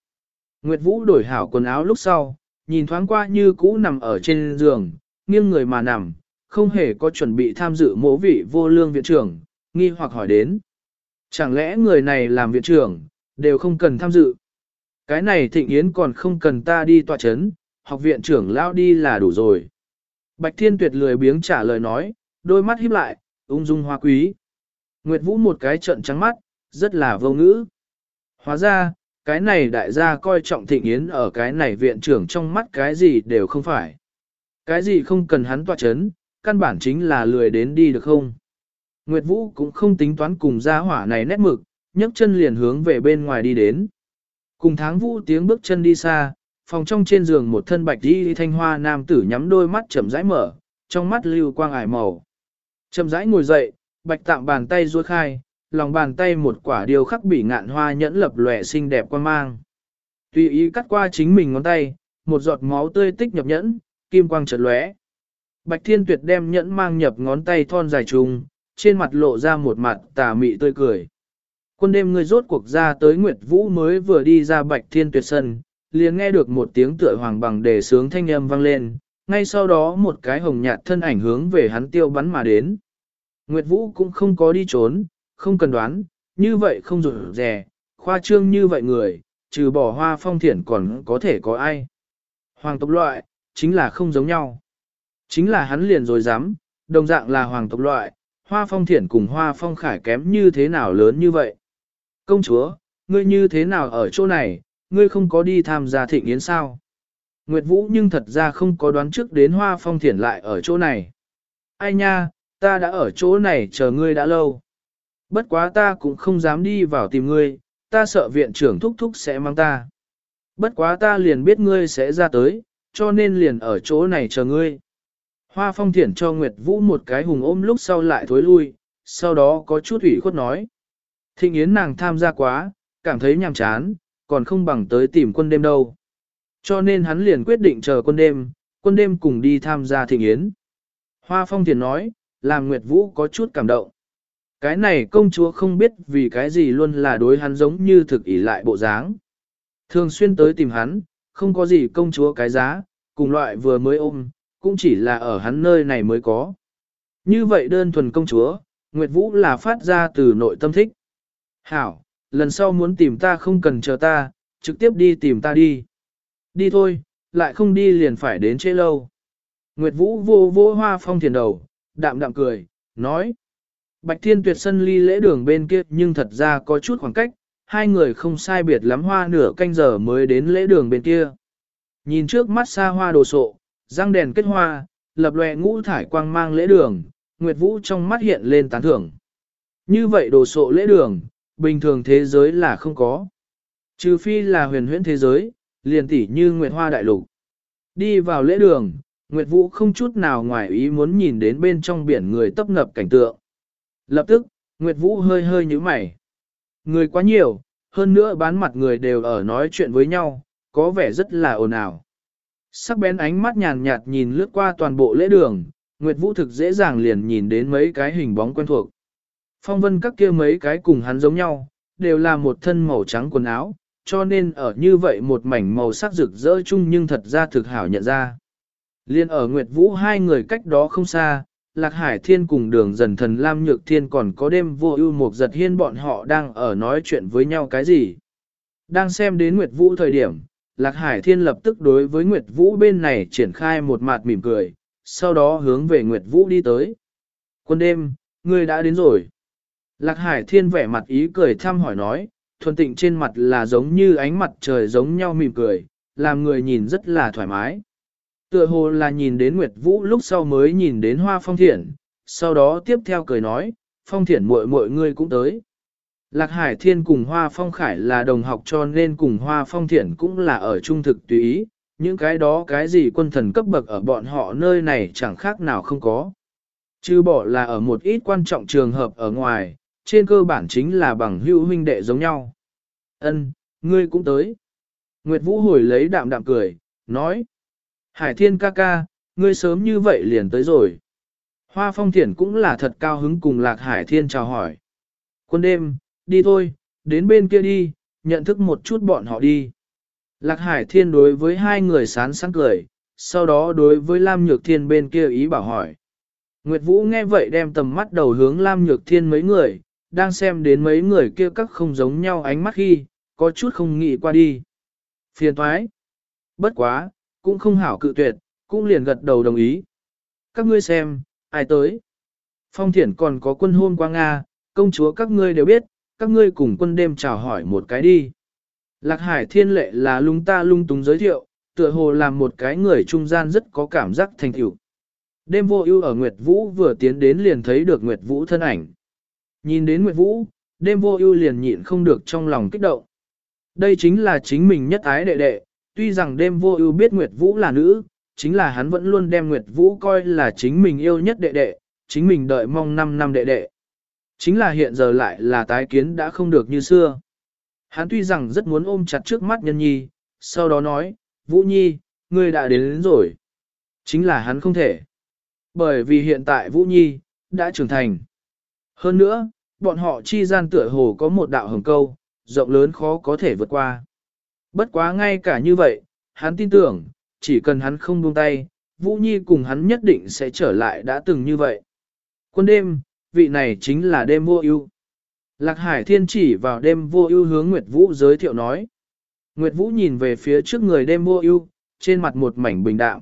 Nguyệt Vũ đổi hảo quần áo lúc sau, nhìn thoáng qua như cũ nằm ở trên giường, nghiêng người mà nằm, không hề có chuẩn bị tham dự mỗ vị vô lương viện trưởng, nghi hoặc hỏi đến. Chẳng lẽ người này làm viện trưởng, đều không cần tham dự. Cái này thịnh yến còn không cần ta đi tòa chấn, học viện trưởng lao đi là đủ rồi. Bạch Thiên Tuyệt lười biếng trả lời nói, đôi mắt híp lại, ung dung hoa quý. Nguyệt Vũ một cái trận trắng mắt, rất là vô ngữ. Hóa ra, cái này đại gia coi trọng thịnh yến ở cái này viện trưởng trong mắt cái gì đều không phải. Cái gì không cần hắn tọa chấn, căn bản chính là lười đến đi được không. Nguyệt Vũ cũng không tính toán cùng gia hỏa này nét mực, nhấc chân liền hướng về bên ngoài đi đến. Cùng tháng Vũ tiếng bước chân đi xa, phòng trong trên giường một thân bạch đi thanh hoa nam tử nhắm đôi mắt chậm rãi mở, trong mắt lưu quang ải màu. Chậm rãi ngồi dậy, bạch tạm bàn tay duỗi khai, lòng bàn tay một quả điều khắc bị ngạn hoa nhẫn lập lòe xinh đẹp quan mang. Tùy ý cắt qua chính mình ngón tay, một giọt máu tươi tích nhập nhẫn, kim quang chợt lóe. Bạch Thiên Tuyệt đem nhẫn mang nhập ngón tay thon dài trùng, trên mặt lộ ra một mặt tà mị tươi cười. Quân đêm người rốt cuộc ra tới Nguyệt Vũ mới vừa đi ra Bạch Thiên Tuyệt sân, liền nghe được một tiếng tựa hoàng bằng đề sướng thanh âm vang lên, ngay sau đó một cái hồng nhạt thân ảnh hướng về hắn tiêu bắn mà đến. Nguyệt Vũ cũng không có đi trốn, không cần đoán, như vậy không rủi rè, khoa trương như vậy người, trừ bỏ hoa phong thiển còn có thể có ai. Hoàng tộc loại, chính là không giống nhau. Chính là hắn liền rồi dám, đồng dạng là hoàng tộc loại, hoa phong thiển cùng hoa phong khải kém như thế nào lớn như vậy. Công chúa, ngươi như thế nào ở chỗ này, ngươi không có đi tham gia thịnh yến sao? Nguyệt Vũ nhưng thật ra không có đoán trước đến hoa phong thiển lại ở chỗ này. Ai nha, ta đã ở chỗ này chờ ngươi đã lâu. Bất quá ta cũng không dám đi vào tìm ngươi, ta sợ viện trưởng thúc thúc sẽ mang ta. Bất quá ta liền biết ngươi sẽ ra tới, cho nên liền ở chỗ này chờ ngươi. Hoa phong thiển cho Nguyệt Vũ một cái hùng ôm lúc sau lại thối lui, sau đó có chút ủy khuất nói. Thịnh yến nàng tham gia quá, cảm thấy nhàm chán, còn không bằng tới tìm quân đêm đâu. Cho nên hắn liền quyết định chờ quân đêm, quân đêm cùng đi tham gia thịnh yến. Hoa phong thiển nói, làm Nguyệt Vũ có chút cảm động. Cái này công chúa không biết vì cái gì luôn là đối hắn giống như thực ỷ lại bộ dáng. Thường xuyên tới tìm hắn, không có gì công chúa cái giá, cùng loại vừa mới ôm, cũng chỉ là ở hắn nơi này mới có. Như vậy đơn thuần công chúa, Nguyệt Vũ là phát ra từ nội tâm thích. Hảo, lần sau muốn tìm ta không cần chờ ta, trực tiếp đi tìm ta đi. Đi thôi, lại không đi liền phải đến trễ lâu. Nguyệt Vũ vô vô hoa phong thiền đầu, đạm đạm cười, nói. Bạch Thiên Tuyệt sân ly lễ đường bên kia nhưng thật ra có chút khoảng cách, hai người không sai biệt lắm hoa nửa canh giờ mới đến lễ đường bên kia. Nhìn trước mắt xa hoa đồ sộ, răng đèn kết hoa, lập lòe ngũ thải quang mang lễ đường, Nguyệt Vũ trong mắt hiện lên tán thưởng. Như vậy đồ sộ lễ đường, bình thường thế giới là không có. Trừ phi là huyền huyễn thế giới, liền tỉ như Nguyệt Hoa Đại Lục. Đi vào lễ đường, Nguyệt Vũ không chút nào ngoài ý muốn nhìn đến bên trong biển người tấp nập cảnh tượng. Lập tức, Nguyệt Vũ hơi hơi nhíu mày. Người quá nhiều, hơn nữa bán mặt người đều ở nói chuyện với nhau, có vẻ rất là ồn ào. Sắc bén ánh mắt nhàn nhạt nhìn lướt qua toàn bộ lễ đường, Nguyệt Vũ thực dễ dàng liền nhìn đến mấy cái hình bóng quen thuộc. Phong vân các kia mấy cái cùng hắn giống nhau, đều là một thân màu trắng quần áo, cho nên ở như vậy một mảnh màu sắc rực rỡ chung nhưng thật ra thực hảo nhận ra. Liên ở Nguyệt Vũ hai người cách đó không xa, Lạc Hải Thiên cùng đường dần thần Lam Nhược Thiên còn có đêm vô ưu một giật hiên bọn họ đang ở nói chuyện với nhau cái gì. Đang xem đến Nguyệt Vũ thời điểm, Lạc Hải Thiên lập tức đối với Nguyệt Vũ bên này triển khai một mặt mỉm cười, sau đó hướng về Nguyệt Vũ đi tới. Quân đêm, ngươi đã đến rồi. Lạc Hải Thiên vẻ mặt ý cười thăm hỏi nói, thuần tịnh trên mặt là giống như ánh mặt trời giống nhau mỉm cười, làm người nhìn rất là thoải mái. Tựa hồ là nhìn đến Nguyệt Vũ lúc sau mới nhìn đến Hoa Phong Thiển, sau đó tiếp theo cười nói, Phong Thiển muội muội ngươi cũng tới. Lạc Hải Thiên cùng Hoa Phong Khải là đồng học cho nên cùng Hoa Phong Thiển cũng là ở trung thực tùy ý, những cái đó cái gì quân thần cấp bậc ở bọn họ nơi này chẳng khác nào không có. Chứ bỏ là ở một ít quan trọng trường hợp ở ngoài, trên cơ bản chính là bằng hữu huynh đệ giống nhau. Ân, ngươi cũng tới. Nguyệt Vũ hồi lấy đạm đạm cười, nói. Hải thiên ca ca, ngươi sớm như vậy liền tới rồi. Hoa phong thiển cũng là thật cao hứng cùng lạc hải thiên chào hỏi. Quân đêm, đi thôi, đến bên kia đi, nhận thức một chút bọn họ đi. Lạc Hải Thiên đối với hai người sán sáng cười, sau đó đối với Lam Nhược Thiên bên kia ý bảo hỏi. Nguyệt Vũ nghe vậy đem tầm mắt đầu hướng Lam Nhược Thiên mấy người, đang xem đến mấy người kia các không giống nhau ánh mắt khi, có chút không nghĩ qua đi. Phiền thoái. Bất quá, cũng không hảo cự tuyệt, cũng liền gật đầu đồng ý. Các ngươi xem, ai tới? Phong thiển còn có quân hôn qua Nga, công chúa các ngươi đều biết, các ngươi cùng quân đêm chào hỏi một cái đi. Lạc Hải Thiên Lệ là lung ta lung túng giới thiệu, tựa hồ làm một cái người trung gian rất có cảm giác thành tựu. Đêm vô ưu ở Nguyệt Vũ vừa tiến đến liền thấy được Nguyệt Vũ thân ảnh. Nhìn đến Nguyệt Vũ, đêm vô ưu liền nhịn không được trong lòng kích động. Đây chính là chính mình nhất ái đệ đệ, tuy rằng đêm vô ưu biết Nguyệt Vũ là nữ, chính là hắn vẫn luôn đem Nguyệt Vũ coi là chính mình yêu nhất đệ đệ, chính mình đợi mong 5 năm đệ đệ. Chính là hiện giờ lại là tái kiến đã không được như xưa. Hắn tuy rằng rất muốn ôm chặt trước mắt nhân nhi, sau đó nói, Vũ Nhi, ngươi đã đến, đến rồi. Chính là hắn không thể. Bởi vì hiện tại Vũ Nhi, đã trưởng thành. Hơn nữa, bọn họ chi gian tựa hồ có một đạo hồng câu, rộng lớn khó có thể vượt qua. Bất quá ngay cả như vậy, hắn tin tưởng, chỉ cần hắn không buông tay, Vũ Nhi cùng hắn nhất định sẽ trở lại đã từng như vậy. Quân đêm, vị này chính là đêm vô ưu. Lạc Hải Thiên chỉ vào đêm vô ưu hướng Nguyệt Vũ giới thiệu nói. Nguyệt Vũ nhìn về phía trước người đêm vô ưu, trên mặt một mảnh bình đạm.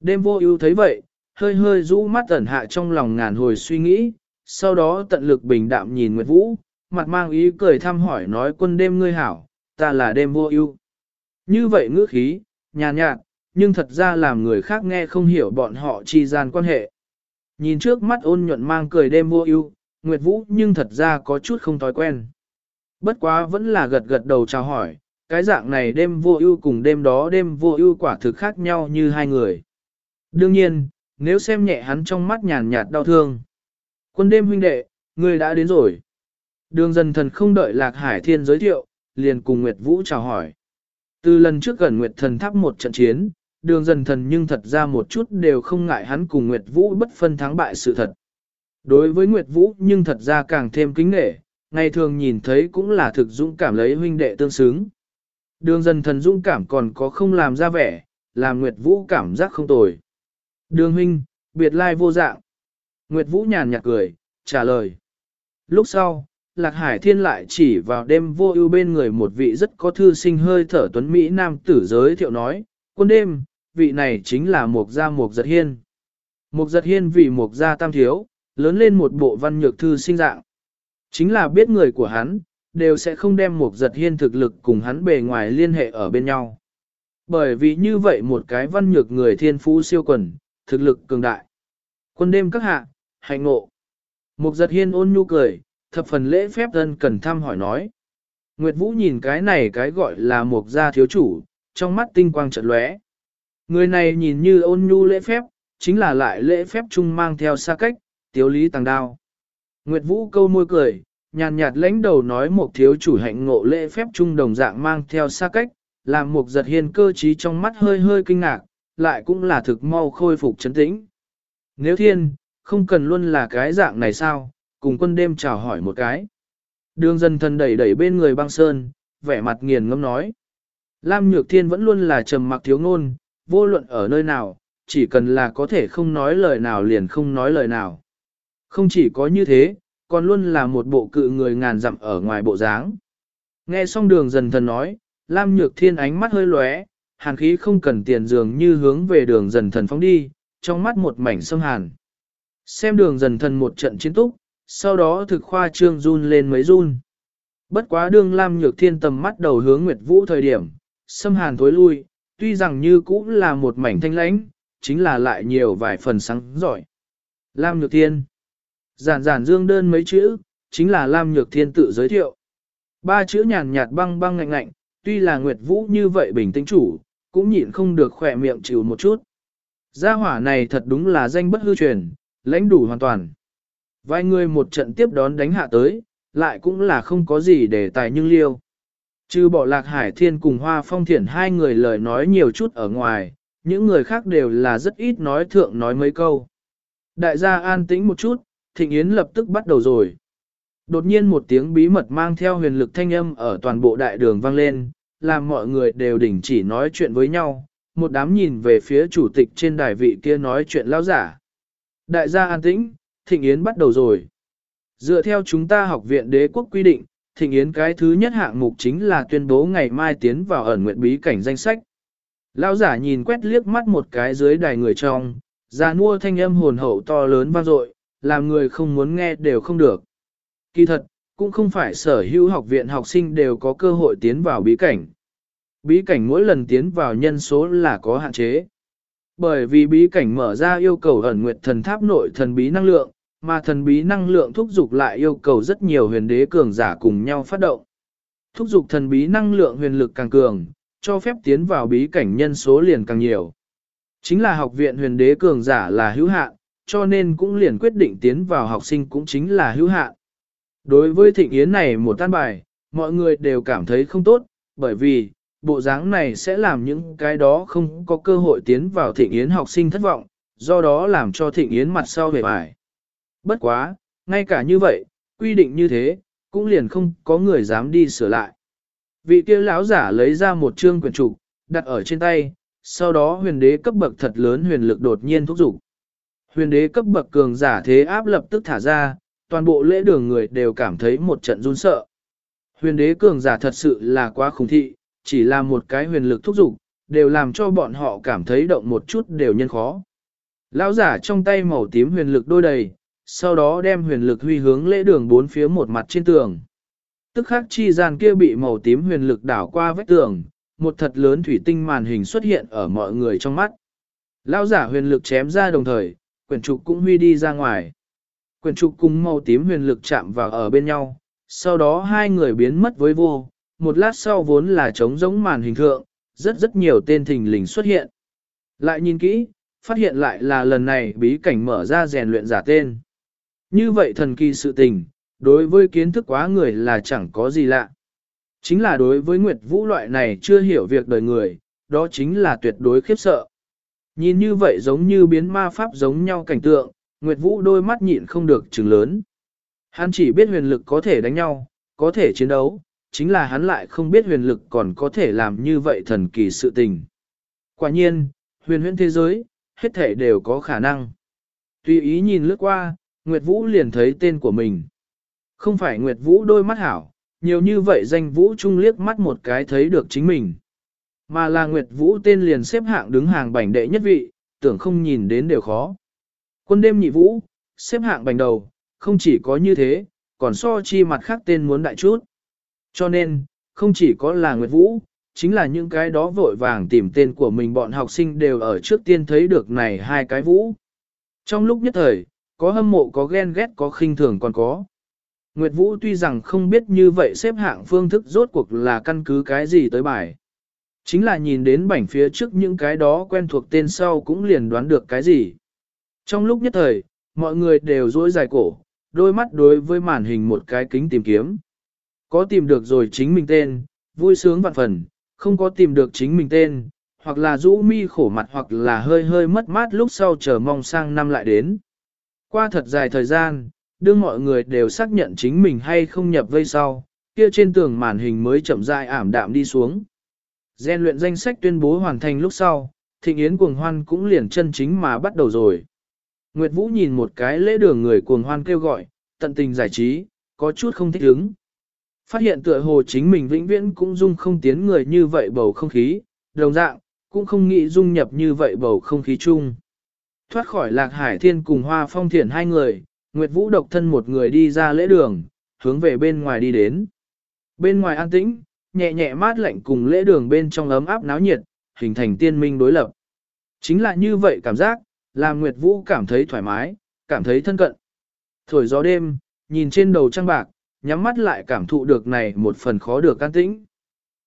Đêm vô ưu thấy vậy, hơi hơi rũ mắt ẩn hạ trong lòng ngàn hồi suy nghĩ, sau đó tận lực bình đạm nhìn Nguyệt Vũ, mặt mang ý cười thăm hỏi nói quân đêm ngươi hảo, ta là đêm vô ưu. Như vậy ngữ khí, nhàn nhạt, nhưng thật ra làm người khác nghe không hiểu bọn họ chi gian quan hệ. Nhìn trước mắt ôn nhuận mang cười đêm vô ưu, Nguyệt Vũ nhưng thật ra có chút không thói quen. Bất quá vẫn là gật gật đầu chào hỏi, cái dạng này đêm vô ưu cùng đêm đó đêm vô ưu quả thực khác nhau như hai người. Đương nhiên, nếu xem nhẹ hắn trong mắt nhàn nhạt đau thương. Quân đêm huynh đệ, người đã đến rồi. Đường dần thần không đợi Lạc Hải Thiên giới thiệu, liền cùng Nguyệt Vũ chào hỏi. Từ lần trước gần Nguyệt thần tháp một trận chiến, đường dần thần nhưng thật ra một chút đều không ngại hắn cùng Nguyệt Vũ bất phân thắng bại sự thật. Đối với Nguyệt Vũ nhưng thật ra càng thêm kính nghệ, ngày thường nhìn thấy cũng là thực dũng cảm lấy huynh đệ tương xứng. Đường dần thần dũng cảm còn có không làm ra vẻ, làm Nguyệt Vũ cảm giác không tồi. Đường huynh, biệt lai vô dạng. Nguyệt Vũ nhàn nhạt cười, trả lời. Lúc sau, Lạc Hải Thiên lại chỉ vào đêm vô ưu bên người một vị rất có thư sinh hơi thở tuấn Mỹ nam tử giới thiệu nói, quân đêm, vị này chính là Mục Gia Mục Giật Hiên. Mục Giật Hiên vì Mục Gia Tam Thiếu, lớn lên một bộ văn nhược thư sinh dạng. Chính là biết người của hắn, đều sẽ không đem Mục Giật Hiên thực lực cùng hắn bề ngoài liên hệ ở bên nhau. Bởi vì như vậy một cái văn nhược người thiên phú siêu quần, thực lực cường đại. Quân đêm các hạ, hạnh ngộ. Mục Giật Hiên ôn nhu cười, thập phần lễ phép thân cần thăm hỏi nói. Nguyệt Vũ nhìn cái này cái gọi là một Gia thiếu chủ, trong mắt tinh quang trận lóe. Người này nhìn như ôn nhu lễ phép, chính là lại lễ phép chung mang theo xa cách, tiếu lý tàng đao. Nguyệt Vũ câu môi cười, nhàn nhạt lãnh đầu nói một thiếu chủ hạnh ngộ lễ phép chung đồng dạng mang theo xa cách, làm một giật hiền cơ trí trong mắt hơi hơi kinh ngạc, lại cũng là thực mau khôi phục chấn tĩnh. Nếu thiên, không cần luôn là cái dạng này sao, cùng quân đêm chào hỏi một cái. Đường dân thần đẩy đẩy bên người băng sơn, vẻ mặt nghiền ngâm nói. Lam Nhược Thiên vẫn luôn là trầm mặc thiếu ngôn, vô luận ở nơi nào, chỉ cần là có thể không nói lời nào liền không nói lời nào. Không chỉ có như thế, còn luôn là một bộ cự người ngàn dặm ở ngoài bộ dáng. Nghe xong đường dần thần nói, Lam Nhược Thiên ánh mắt hơi lóe, hàn khí không cần tiền dường như hướng về đường dần thần phóng đi, trong mắt một mảnh sông hàn. Xem đường dần thần một trận chiến túc, sau đó thực khoa trương run lên mấy run. Bất quá đương Lam Nhược Thiên tầm mắt đầu hướng Nguyệt Vũ thời điểm, xâm hàn thối lui, tuy rằng như cũng là một mảnh thanh lãnh, chính là lại nhiều vài phần sáng giỏi. Lam Nhược Thiên Giản giản dương đơn mấy chữ, chính là Lam Nhược Thiên tự giới thiệu. Ba chữ nhàn nhạt băng băng ngạnh ngạnh, tuy là Nguyệt Vũ như vậy bình tĩnh chủ, cũng nhịn không được khỏe miệng chịu một chút. Gia hỏa này thật đúng là danh bất hư truyền, lãnh đủ hoàn toàn. Vài người một trận tiếp đón đánh hạ tới, lại cũng là không có gì để tài nhưng liêu. Trừ bỏ lạc hải thiên cùng hoa phong thiển hai người lời nói nhiều chút ở ngoài, những người khác đều là rất ít nói thượng nói mấy câu. Đại gia an tĩnh một chút, thịnh yến lập tức bắt đầu rồi. Đột nhiên một tiếng bí mật mang theo huyền lực thanh âm ở toàn bộ đại đường vang lên, làm mọi người đều đình chỉ nói chuyện với nhau, một đám nhìn về phía chủ tịch trên đài vị kia nói chuyện lao giả. Đại gia an tĩnh, thịnh yến bắt đầu rồi. Dựa theo chúng ta học viện đế quốc quy định, thịnh yến cái thứ nhất hạng mục chính là tuyên bố ngày mai tiến vào ẩn nguyện bí cảnh danh sách. Lão giả nhìn quét liếc mắt một cái dưới đài người trong, ra mua thanh âm hồn hậu to lớn vang dội, làm người không muốn nghe đều không được. Kỳ thật, cũng không phải sở hữu học viện học sinh đều có cơ hội tiến vào bí cảnh. Bí cảnh mỗi lần tiến vào nhân số là có hạn chế. Bởi vì bí cảnh mở ra yêu cầu ẩn nguyệt thần tháp nội thần bí năng lượng, mà thần bí năng lượng thúc dục lại yêu cầu rất nhiều huyền đế cường giả cùng nhau phát động. Thúc dục thần bí năng lượng huyền lực càng cường, cho phép tiến vào bí cảnh nhân số liền càng nhiều. Chính là học viện huyền đế cường giả là hữu hạn, cho nên cũng liền quyết định tiến vào học sinh cũng chính là hữu hạn. Đối với thịnh yến này một tan bài, mọi người đều cảm thấy không tốt, bởi vì, bộ dáng này sẽ làm những cái đó không có cơ hội tiến vào thịnh yến học sinh thất vọng, do đó làm cho thịnh yến mặt sau về bài. Bất quá, ngay cả như vậy, quy định như thế, cũng liền không có người dám đi sửa lại. Vị kia lão giả lấy ra một chương quyển trục, đặt ở trên tay, sau đó huyền đế cấp bậc thật lớn huyền lực đột nhiên thúc giục. Huyền đế cấp bậc cường giả thế áp lập tức thả ra, toàn bộ lễ đường người đều cảm thấy một trận run sợ. Huyền đế cường giả thật sự là quá khủng thị, chỉ là một cái huyền lực thúc giục, đều làm cho bọn họ cảm thấy động một chút đều nhân khó. Lão giả trong tay màu tím huyền lực đôi đầy, sau đó đem huyền lực huy hướng lễ đường bốn phía một mặt trên tường. Tức khắc chi gian kia bị màu tím huyền lực đảo qua vách tường, một thật lớn thủy tinh màn hình xuất hiện ở mọi người trong mắt. Lão giả huyền lực chém ra đồng thời, quyển trục cũng huy đi ra ngoài. Quyển trục cùng màu tím huyền lực chạm vào ở bên nhau, sau đó hai người biến mất với vô, một lát sau vốn là trống giống màn hình thượng, rất rất nhiều tên thình lình xuất hiện. Lại nhìn kỹ, phát hiện lại là lần này bí cảnh mở ra rèn luyện giả tên. Như vậy thần kỳ sự tình, đối với kiến thức quá người là chẳng có gì lạ. Chính là đối với Nguyệt Vũ loại này chưa hiểu việc đời người, đó chính là tuyệt đối khiếp sợ. Nhìn như vậy giống như biến ma pháp giống nhau cảnh tượng, Nguyệt Vũ đôi mắt nhịn không được trừng lớn. Hắn chỉ biết huyền lực có thể đánh nhau, có thể chiến đấu, chính là hắn lại không biết huyền lực còn có thể làm như vậy thần kỳ sự tình. Quả nhiên, huyền huyễn thế giới, hết thể đều có khả năng. Tùy ý nhìn lướt qua, Nguyệt Vũ liền thấy tên của mình. Không phải Nguyệt Vũ đôi mắt hảo, nhiều như vậy danh Vũ trung liếc mắt một cái thấy được chính mình. Mà là Nguyệt Vũ tên liền xếp hạng đứng hàng bảnh đệ nhất vị, tưởng không nhìn đến đều khó. Quân đêm nhị Vũ, xếp hạng bành đầu, không chỉ có như thế, còn so chi mặt khác tên muốn đại chút. Cho nên, không chỉ có là Nguyệt Vũ, chính là những cái đó vội vàng tìm tên của mình bọn học sinh đều ở trước tiên thấy được này hai cái Vũ. Trong lúc nhất thời, có hâm mộ có ghen ghét có khinh thường còn có. Nguyệt Vũ tuy rằng không biết như vậy xếp hạng phương thức rốt cuộc là căn cứ cái gì tới bài. Chính là nhìn đến bảnh phía trước những cái đó quen thuộc tên sau cũng liền đoán được cái gì. Trong lúc nhất thời, mọi người đều dối dài cổ, đôi mắt đối với màn hình một cái kính tìm kiếm. Có tìm được rồi chính mình tên, vui sướng vạn phần, không có tìm được chính mình tên, hoặc là rũ mi khổ mặt hoặc là hơi hơi mất mát lúc sau chờ mong sang năm lại đến. Qua thật dài thời gian, đương mọi người đều xác nhận chính mình hay không nhập vây sau, kia trên tường màn hình mới chậm rãi ảm đạm đi xuống. Gen luyện danh sách tuyên bố hoàn thành lúc sau, thịnh yến cuồng hoan cũng liền chân chính mà bắt đầu rồi. Nguyệt Vũ nhìn một cái lễ đường người cuồng hoan kêu gọi, tận tình giải trí, có chút không thích ứng. Phát hiện tựa hồ chính mình vĩnh viễn cũng dung không tiến người như vậy bầu không khí, đồng dạng, cũng không nghĩ dung nhập như vậy bầu không khí chung. Thoát khỏi lạc hải thiên cùng hoa phong thiển hai người, Nguyệt Vũ độc thân một người đi ra lễ đường, hướng về bên ngoài đi đến. Bên ngoài an tĩnh, nhẹ nhẹ mát lạnh cùng lễ đường bên trong ấm áp náo nhiệt, hình thành tiên minh đối lập. Chính là như vậy cảm giác, làm Nguyệt Vũ cảm thấy thoải mái, cảm thấy thân cận. Thổi gió đêm, nhìn trên đầu trăng bạc, nhắm mắt lại cảm thụ được này một phần khó được can tĩnh.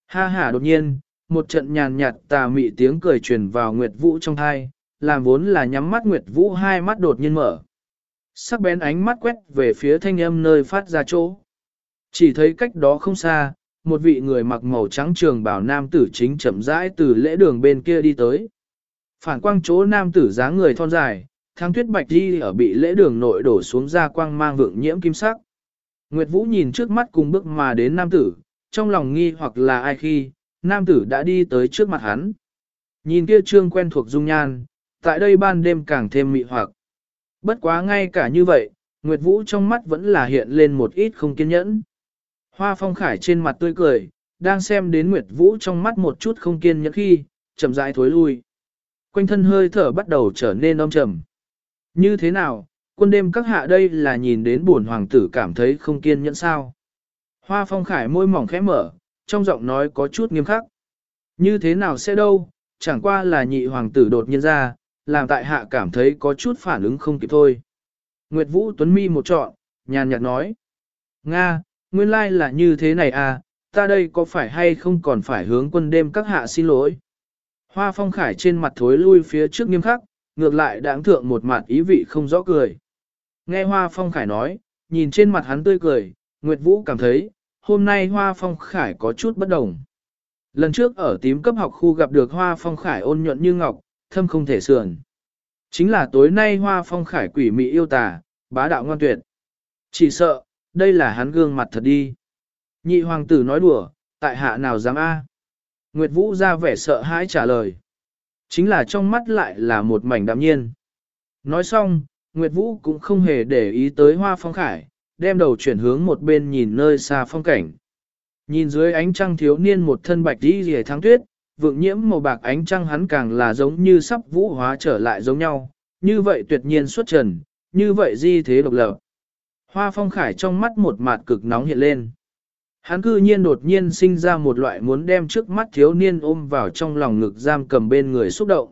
Ha ha đột nhiên, một trận nhàn nhạt tà mị tiếng cười truyền vào Nguyệt Vũ trong thai, làm vốn là nhắm mắt Nguyệt Vũ hai mắt đột nhiên mở. Sắc bén ánh mắt quét về phía thanh âm nơi phát ra chỗ. Chỉ thấy cách đó không xa, một vị người mặc màu trắng trường bảo nam tử chính chậm rãi từ lễ đường bên kia đi tới. Phản quang chỗ nam tử dáng người thon dài, thang tuyết bạch đi ở bị lễ đường nội đổ xuống ra quang mang vượng nhiễm kim sắc. Nguyệt Vũ nhìn trước mắt cùng bước mà đến nam tử, trong lòng nghi hoặc là ai khi, nam tử đã đi tới trước mặt hắn. Nhìn kia trương quen thuộc dung nhan, tại đây ban đêm càng thêm mị hoặc. Bất quá ngay cả như vậy, Nguyệt Vũ trong mắt vẫn là hiện lên một ít không kiên nhẫn. Hoa phong khải trên mặt tươi cười, đang xem đến Nguyệt Vũ trong mắt một chút không kiên nhẫn khi, chậm rãi thối lui. Quanh thân hơi thở bắt đầu trở nên âm trầm. Như thế nào, quân đêm các hạ đây là nhìn đến buồn hoàng tử cảm thấy không kiên nhẫn sao. Hoa phong khải môi mỏng khẽ mở, trong giọng nói có chút nghiêm khắc. Như thế nào sẽ đâu, chẳng qua là nhị hoàng tử đột nhiên ra, làm tại hạ cảm thấy có chút phản ứng không kịp thôi. Nguyệt Vũ Tuấn Mi một trọn, nhàn nhạt nói. Nga, nguyên lai là như thế này à, ta đây có phải hay không còn phải hướng quân đêm các hạ xin lỗi. Hoa phong khải trên mặt thối lui phía trước nghiêm khắc, ngược lại đáng thượng một mặt ý vị không rõ cười. Nghe Hoa phong khải nói, nhìn trên mặt hắn tươi cười, Nguyệt Vũ cảm thấy, hôm nay Hoa phong khải có chút bất đồng. Lần trước ở tím cấp học khu gặp được Hoa phong khải ôn nhuận như ngọc, thâm không thể sườn. Chính là tối nay Hoa phong khải quỷ mị yêu tà, bá đạo ngoan tuyệt. Chỉ sợ, đây là hắn gương mặt thật đi. Nhị hoàng tử nói đùa, tại hạ nào dám a? Nguyệt Vũ ra vẻ sợ hãi trả lời. Chính là trong mắt lại là một mảnh đạm nhiên. Nói xong, Nguyệt Vũ cũng không hề để ý tới hoa phong khải, đem đầu chuyển hướng một bên nhìn nơi xa phong cảnh. Nhìn dưới ánh trăng thiếu niên một thân bạch đi rìa tháng tuyết, vượng nhiễm màu bạc ánh trăng hắn càng là giống như sắp vũ hóa trở lại giống nhau, như vậy tuyệt nhiên xuất trần, như vậy di thế độc lập. Hoa phong khải trong mắt một mặt cực nóng hiện lên. Hắn cư nhiên đột nhiên sinh ra một loại muốn đem trước mắt thiếu niên ôm vào trong lòng ngực giam cầm bên người xúc động.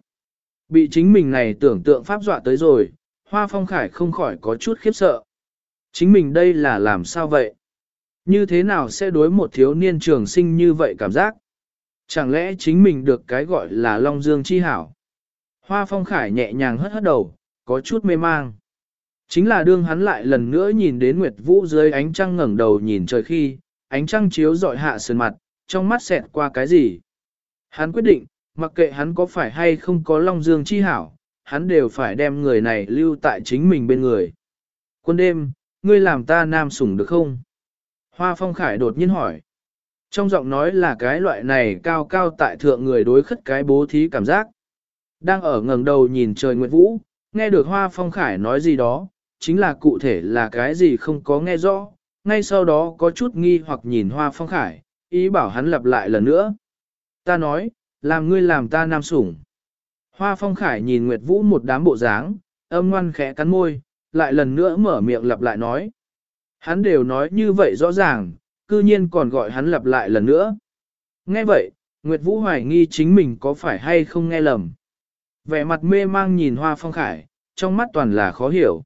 Bị chính mình này tưởng tượng pháp dọa tới rồi, Hoa Phong Khải không khỏi có chút khiếp sợ. Chính mình đây là làm sao vậy? Như thế nào sẽ đối một thiếu niên trường sinh như vậy cảm giác? Chẳng lẽ chính mình được cái gọi là Long Dương chi hảo? Hoa Phong Khải nhẹ nhàng hất hất đầu, có chút mê mang. Chính là đương hắn lại lần nữa nhìn đến Nguyệt Vũ dưới ánh trăng ngẩng đầu nhìn trời khi, ánh trăng chiếu dọi hạ sườn mặt, trong mắt xẹt qua cái gì. Hắn quyết định, mặc kệ hắn có phải hay không có Long Dương chi hảo, hắn đều phải đem người này lưu tại chính mình bên người. Quân đêm, ngươi làm ta nam sủng được không? Hoa Phong Khải đột nhiên hỏi. Trong giọng nói là cái loại này cao cao tại thượng người đối khất cái bố thí cảm giác. Đang ở ngẩng đầu nhìn trời nguyệt vũ, nghe được Hoa Phong Khải nói gì đó, chính là cụ thể là cái gì không có nghe rõ, ngay sau đó có chút nghi hoặc nhìn Hoa Phong Khải, ý bảo hắn lặp lại lần nữa. Ta nói, làm ngươi làm ta nam sủng. Hoa Phong Khải nhìn Nguyệt Vũ một đám bộ dáng, âm ngoan khẽ cắn môi, lại lần nữa mở miệng lặp lại nói. Hắn đều nói như vậy rõ ràng, cư nhiên còn gọi hắn lặp lại lần nữa. Nghe vậy, Nguyệt Vũ hoài nghi chính mình có phải hay không nghe lầm. Vẻ mặt mê mang nhìn Hoa Phong Khải, trong mắt toàn là khó hiểu.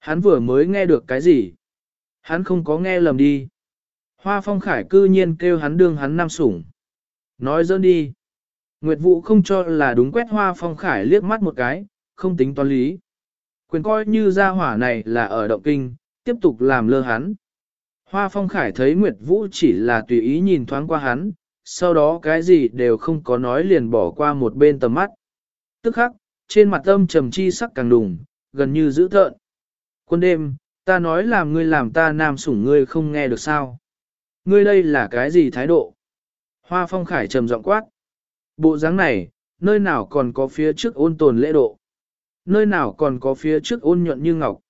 Hắn vừa mới nghe được cái gì? Hắn không có nghe lầm đi. Hoa phong khải cư nhiên kêu hắn đương hắn nam sủng. Nói dơn đi. Nguyệt Vũ không cho là đúng quét hoa phong khải liếc mắt một cái, không tính toán lý. Quyền coi như gia hỏa này là ở động kinh, tiếp tục làm lơ hắn. Hoa phong khải thấy Nguyệt Vũ chỉ là tùy ý nhìn thoáng qua hắn, sau đó cái gì đều không có nói liền bỏ qua một bên tầm mắt. Tức khắc, trên mặt âm trầm chi sắc càng đùng, gần như dữ thợn. Quân đêm, Ta nói làm ngươi làm ta nam sủng ngươi không nghe được sao. Ngươi đây là cái gì thái độ? Hoa phong khải trầm giọng quát. Bộ dáng này, nơi nào còn có phía trước ôn tồn lễ độ? Nơi nào còn có phía trước ôn nhuận như ngọc?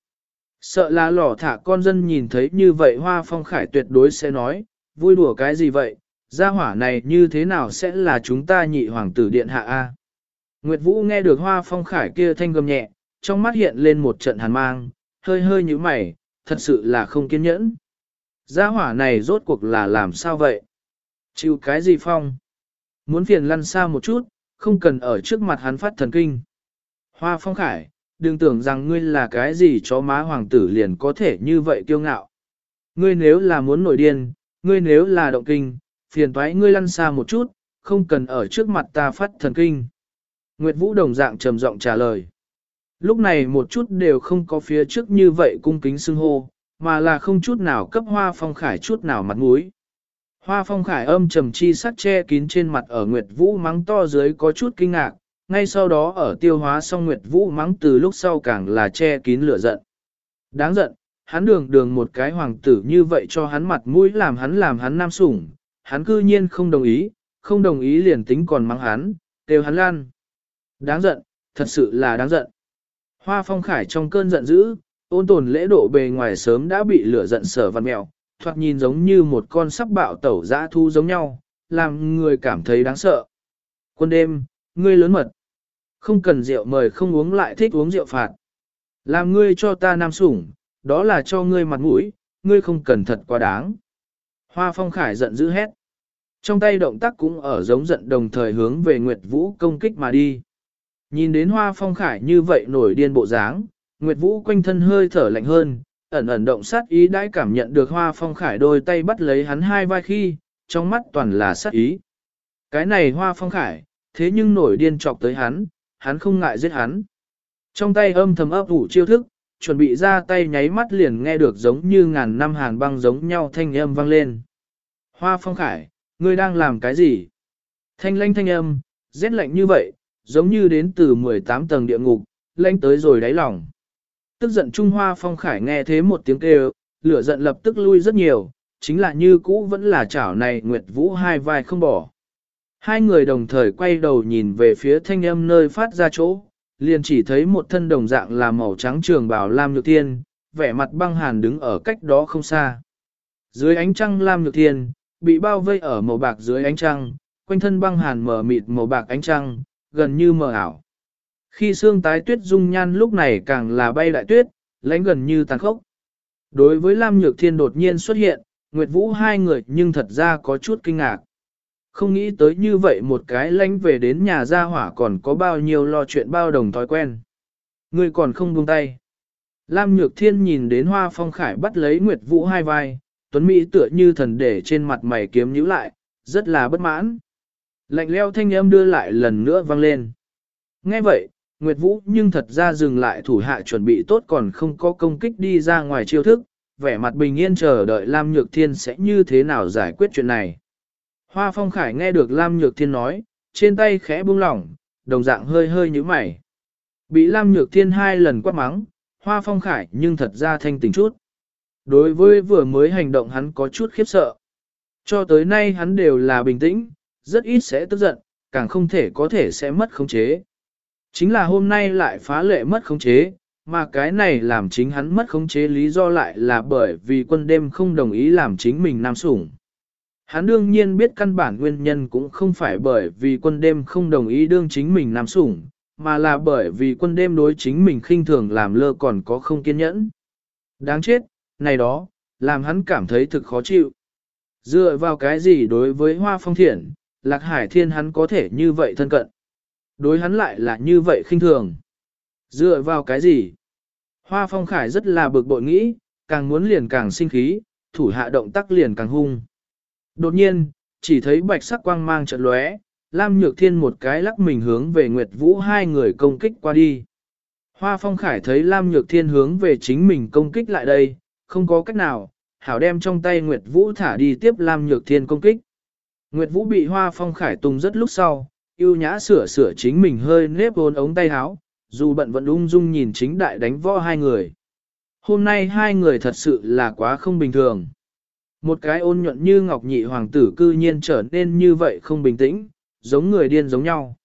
Sợ là lỏ thả con dân nhìn thấy như vậy hoa phong khải tuyệt đối sẽ nói, vui đùa cái gì vậy, gia hỏa này như thế nào sẽ là chúng ta nhị hoàng tử điện hạ A. Nguyệt Vũ nghe được hoa phong khải kia thanh gầm nhẹ, trong mắt hiện lên một trận hàn mang, hơi hơi như mày, thật sự là không kiên nhẫn. Gia hỏa này rốt cuộc là làm sao vậy? Chịu cái gì phong? Muốn phiền lăn xa một chút, không cần ở trước mặt hắn phát thần kinh. Hoa phong khải, đừng tưởng rằng ngươi là cái gì chó má hoàng tử liền có thể như vậy kiêu ngạo. Ngươi nếu là muốn nổi điên, ngươi nếu là động kinh, phiền toái ngươi lăn xa một chút, không cần ở trước mặt ta phát thần kinh. Nguyệt Vũ đồng dạng trầm giọng trả lời. Lúc này một chút đều không có phía trước như vậy cung kính xưng hô, mà là không chút nào cấp hoa phong khải chút nào mặt mũi. Hoa phong khải âm trầm chi sắc che kín trên mặt ở Nguyệt Vũ mắng to dưới có chút kinh ngạc, ngay sau đó ở tiêu hóa xong Nguyệt Vũ mắng từ lúc sau càng là che kín lửa giận. Đáng giận, hắn đường đường một cái hoàng tử như vậy cho hắn mặt mũi làm hắn làm hắn nam sủng, hắn cư nhiên không đồng ý, không đồng ý liền tính còn mắng hắn, đều hắn lan. Đáng giận, thật sự là đáng giận. Hoa phong khải trong cơn giận dữ, ôn tồn lễ độ bề ngoài sớm đã bị lửa giận sở văn mèo, thoạt nhìn giống như một con sắp bạo tẩu dã thu giống nhau, làm người cảm thấy đáng sợ. Quân đêm, ngươi lớn mật. Không cần rượu mời không uống lại thích uống rượu phạt. Làm ngươi cho ta nam sủng, đó là cho ngươi mặt mũi, ngươi không cần thật quá đáng. Hoa phong khải giận dữ hét. Trong tay động tác cũng ở giống giận đồng thời hướng về Nguyệt Vũ công kích mà đi. Nhìn đến hoa phong khải như vậy nổi điên bộ dáng, Nguyệt Vũ quanh thân hơi thở lạnh hơn, ẩn ẩn động sát ý đãi cảm nhận được hoa phong khải đôi tay bắt lấy hắn hai vai khi, trong mắt toàn là sát ý. Cái này hoa phong khải, thế nhưng nổi điên chọc tới hắn, hắn không ngại giết hắn. Trong tay âm thầm ấp ủ chiêu thức, chuẩn bị ra tay nháy mắt liền nghe được giống như ngàn năm hàn băng giống nhau thanh âm vang lên. Hoa phong khải, ngươi đang làm cái gì? Thanh lanh thanh âm, rét lạnh như vậy, giống như đến từ 18 tầng địa ngục, lanh tới rồi đáy lòng. Tức giận Trung Hoa phong khải nghe thế một tiếng kêu, lửa giận lập tức lui rất nhiều, chính là như cũ vẫn là chảo này Nguyệt Vũ hai vai không bỏ. Hai người đồng thời quay đầu nhìn về phía thanh âm nơi phát ra chỗ, liền chỉ thấy một thân đồng dạng là màu trắng trường bào Lam Nhược Thiên, vẻ mặt băng hàn đứng ở cách đó không xa. Dưới ánh trăng Lam Nhược Thiên, bị bao vây ở màu bạc dưới ánh trăng, quanh thân băng hàn mờ mịt màu bạc ánh trăng, gần như mờ ảo. Khi xương tái tuyết dung nhan lúc này càng là bay đại tuyết, lãnh gần như tàn khốc. Đối với Lam Nhược Thiên đột nhiên xuất hiện, Nguyệt Vũ hai người nhưng thật ra có chút kinh ngạc. Không nghĩ tới như vậy một cái lánh về đến nhà gia hỏa còn có bao nhiêu lo chuyện bao đồng thói quen. Người còn không buông tay. Lam Nhược Thiên nhìn đến Hoa Phong Khải bắt lấy Nguyệt Vũ hai vai, Tuấn Mỹ tựa như thần để trên mặt mày kiếm nhíu lại, rất là bất mãn. Lạnh leo thanh âm đưa lại lần nữa vang lên. Nghe vậy, Nguyệt Vũ nhưng thật ra dừng lại thủ hạ chuẩn bị tốt còn không có công kích đi ra ngoài chiêu thức, vẻ mặt bình yên chờ đợi Lam Nhược Thiên sẽ như thế nào giải quyết chuyện này. Hoa Phong Khải nghe được Lam Nhược Thiên nói, trên tay khẽ buông lỏng, đồng dạng hơi hơi như mày. Bị Lam Nhược Thiên hai lần quát mắng, Hoa Phong Khải nhưng thật ra thanh tỉnh chút. Đối với vừa mới hành động hắn có chút khiếp sợ. Cho tới nay hắn đều là bình tĩnh, rất ít sẽ tức giận, càng không thể có thể sẽ mất khống chế. Chính là hôm nay lại phá lệ mất khống chế, mà cái này làm chính hắn mất khống chế lý do lại là bởi vì quân đêm không đồng ý làm chính mình nam sủng. Hắn đương nhiên biết căn bản nguyên nhân cũng không phải bởi vì quân đêm không đồng ý đương chính mình nam sủng, mà là bởi vì quân đêm đối chính mình khinh thường làm lơ còn có không kiên nhẫn. Đáng chết, này đó, làm hắn cảm thấy thực khó chịu. Dựa vào cái gì đối với hoa phong thiện, lạc hải thiên hắn có thể như vậy thân cận. Đối hắn lại là như vậy khinh thường. Dựa vào cái gì? Hoa phong khải rất là bực bội nghĩ, càng muốn liền càng sinh khí, thủ hạ động tác liền càng hung. Đột nhiên, chỉ thấy bạch sắc quang mang trận lóe, Lam Nhược Thiên một cái lắc mình hướng về Nguyệt Vũ hai người công kích qua đi. Hoa Phong Khải thấy Lam Nhược Thiên hướng về chính mình công kích lại đây, không có cách nào, hảo đem trong tay Nguyệt Vũ thả đi tiếp Lam Nhược Thiên công kích. Nguyệt Vũ bị Hoa Phong Khải tung rất lúc sau, yêu nhã sửa sửa chính mình hơi nếp hôn ống tay áo, dù bận vẫn ung dung nhìn chính đại đánh võ hai người. Hôm nay hai người thật sự là quá không bình thường. Một cái ôn nhuận như ngọc nhị hoàng tử cư nhiên trở nên như vậy không bình tĩnh, giống người điên giống nhau.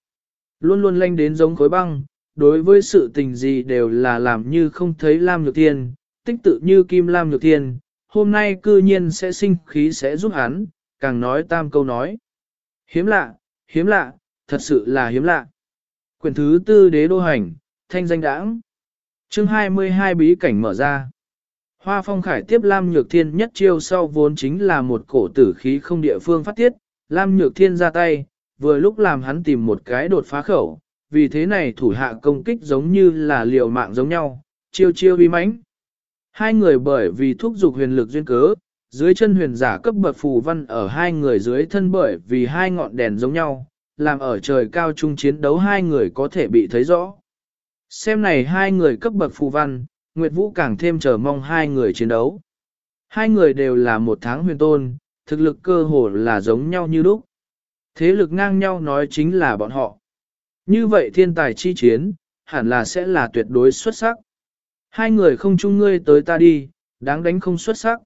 Luôn luôn lanh đến giống khối băng, đối với sự tình gì đều là làm như không thấy Lam Nhược Thiên, tích tự như Kim Lam Nhược Thiên, hôm nay cư nhiên sẽ sinh khí sẽ giúp hắn, càng nói tam câu nói. Hiếm lạ, hiếm lạ, thật sự là hiếm lạ. Quyển thứ tư đế đô hành, thanh danh đãng. Chương 22 bí cảnh mở ra. Hoa phong khải tiếp Lam Nhược Thiên nhất chiêu sau vốn chính là một cổ tử khí không địa phương phát tiết, Lam Nhược Thiên ra tay, vừa lúc làm hắn tìm một cái đột phá khẩu, vì thế này thủ hạ công kích giống như là liều mạng giống nhau, chiêu chiêu uy mãnh. Hai người bởi vì thúc dục huyền lực duyên cớ, dưới chân huyền giả cấp bậc phù văn ở hai người dưới thân bởi vì hai ngọn đèn giống nhau, làm ở trời cao chung chiến đấu hai người có thể bị thấy rõ. Xem này hai người cấp bậc phù văn, Nguyệt Vũ càng thêm chờ mong hai người chiến đấu. Hai người đều là một tháng huyền tôn, thực lực cơ hồ là giống nhau như lúc. Thế lực ngang nhau nói chính là bọn họ. Như vậy thiên tài chi chiến, hẳn là sẽ là tuyệt đối xuất sắc. Hai người không chung ngươi tới ta đi, đáng đánh không xuất sắc.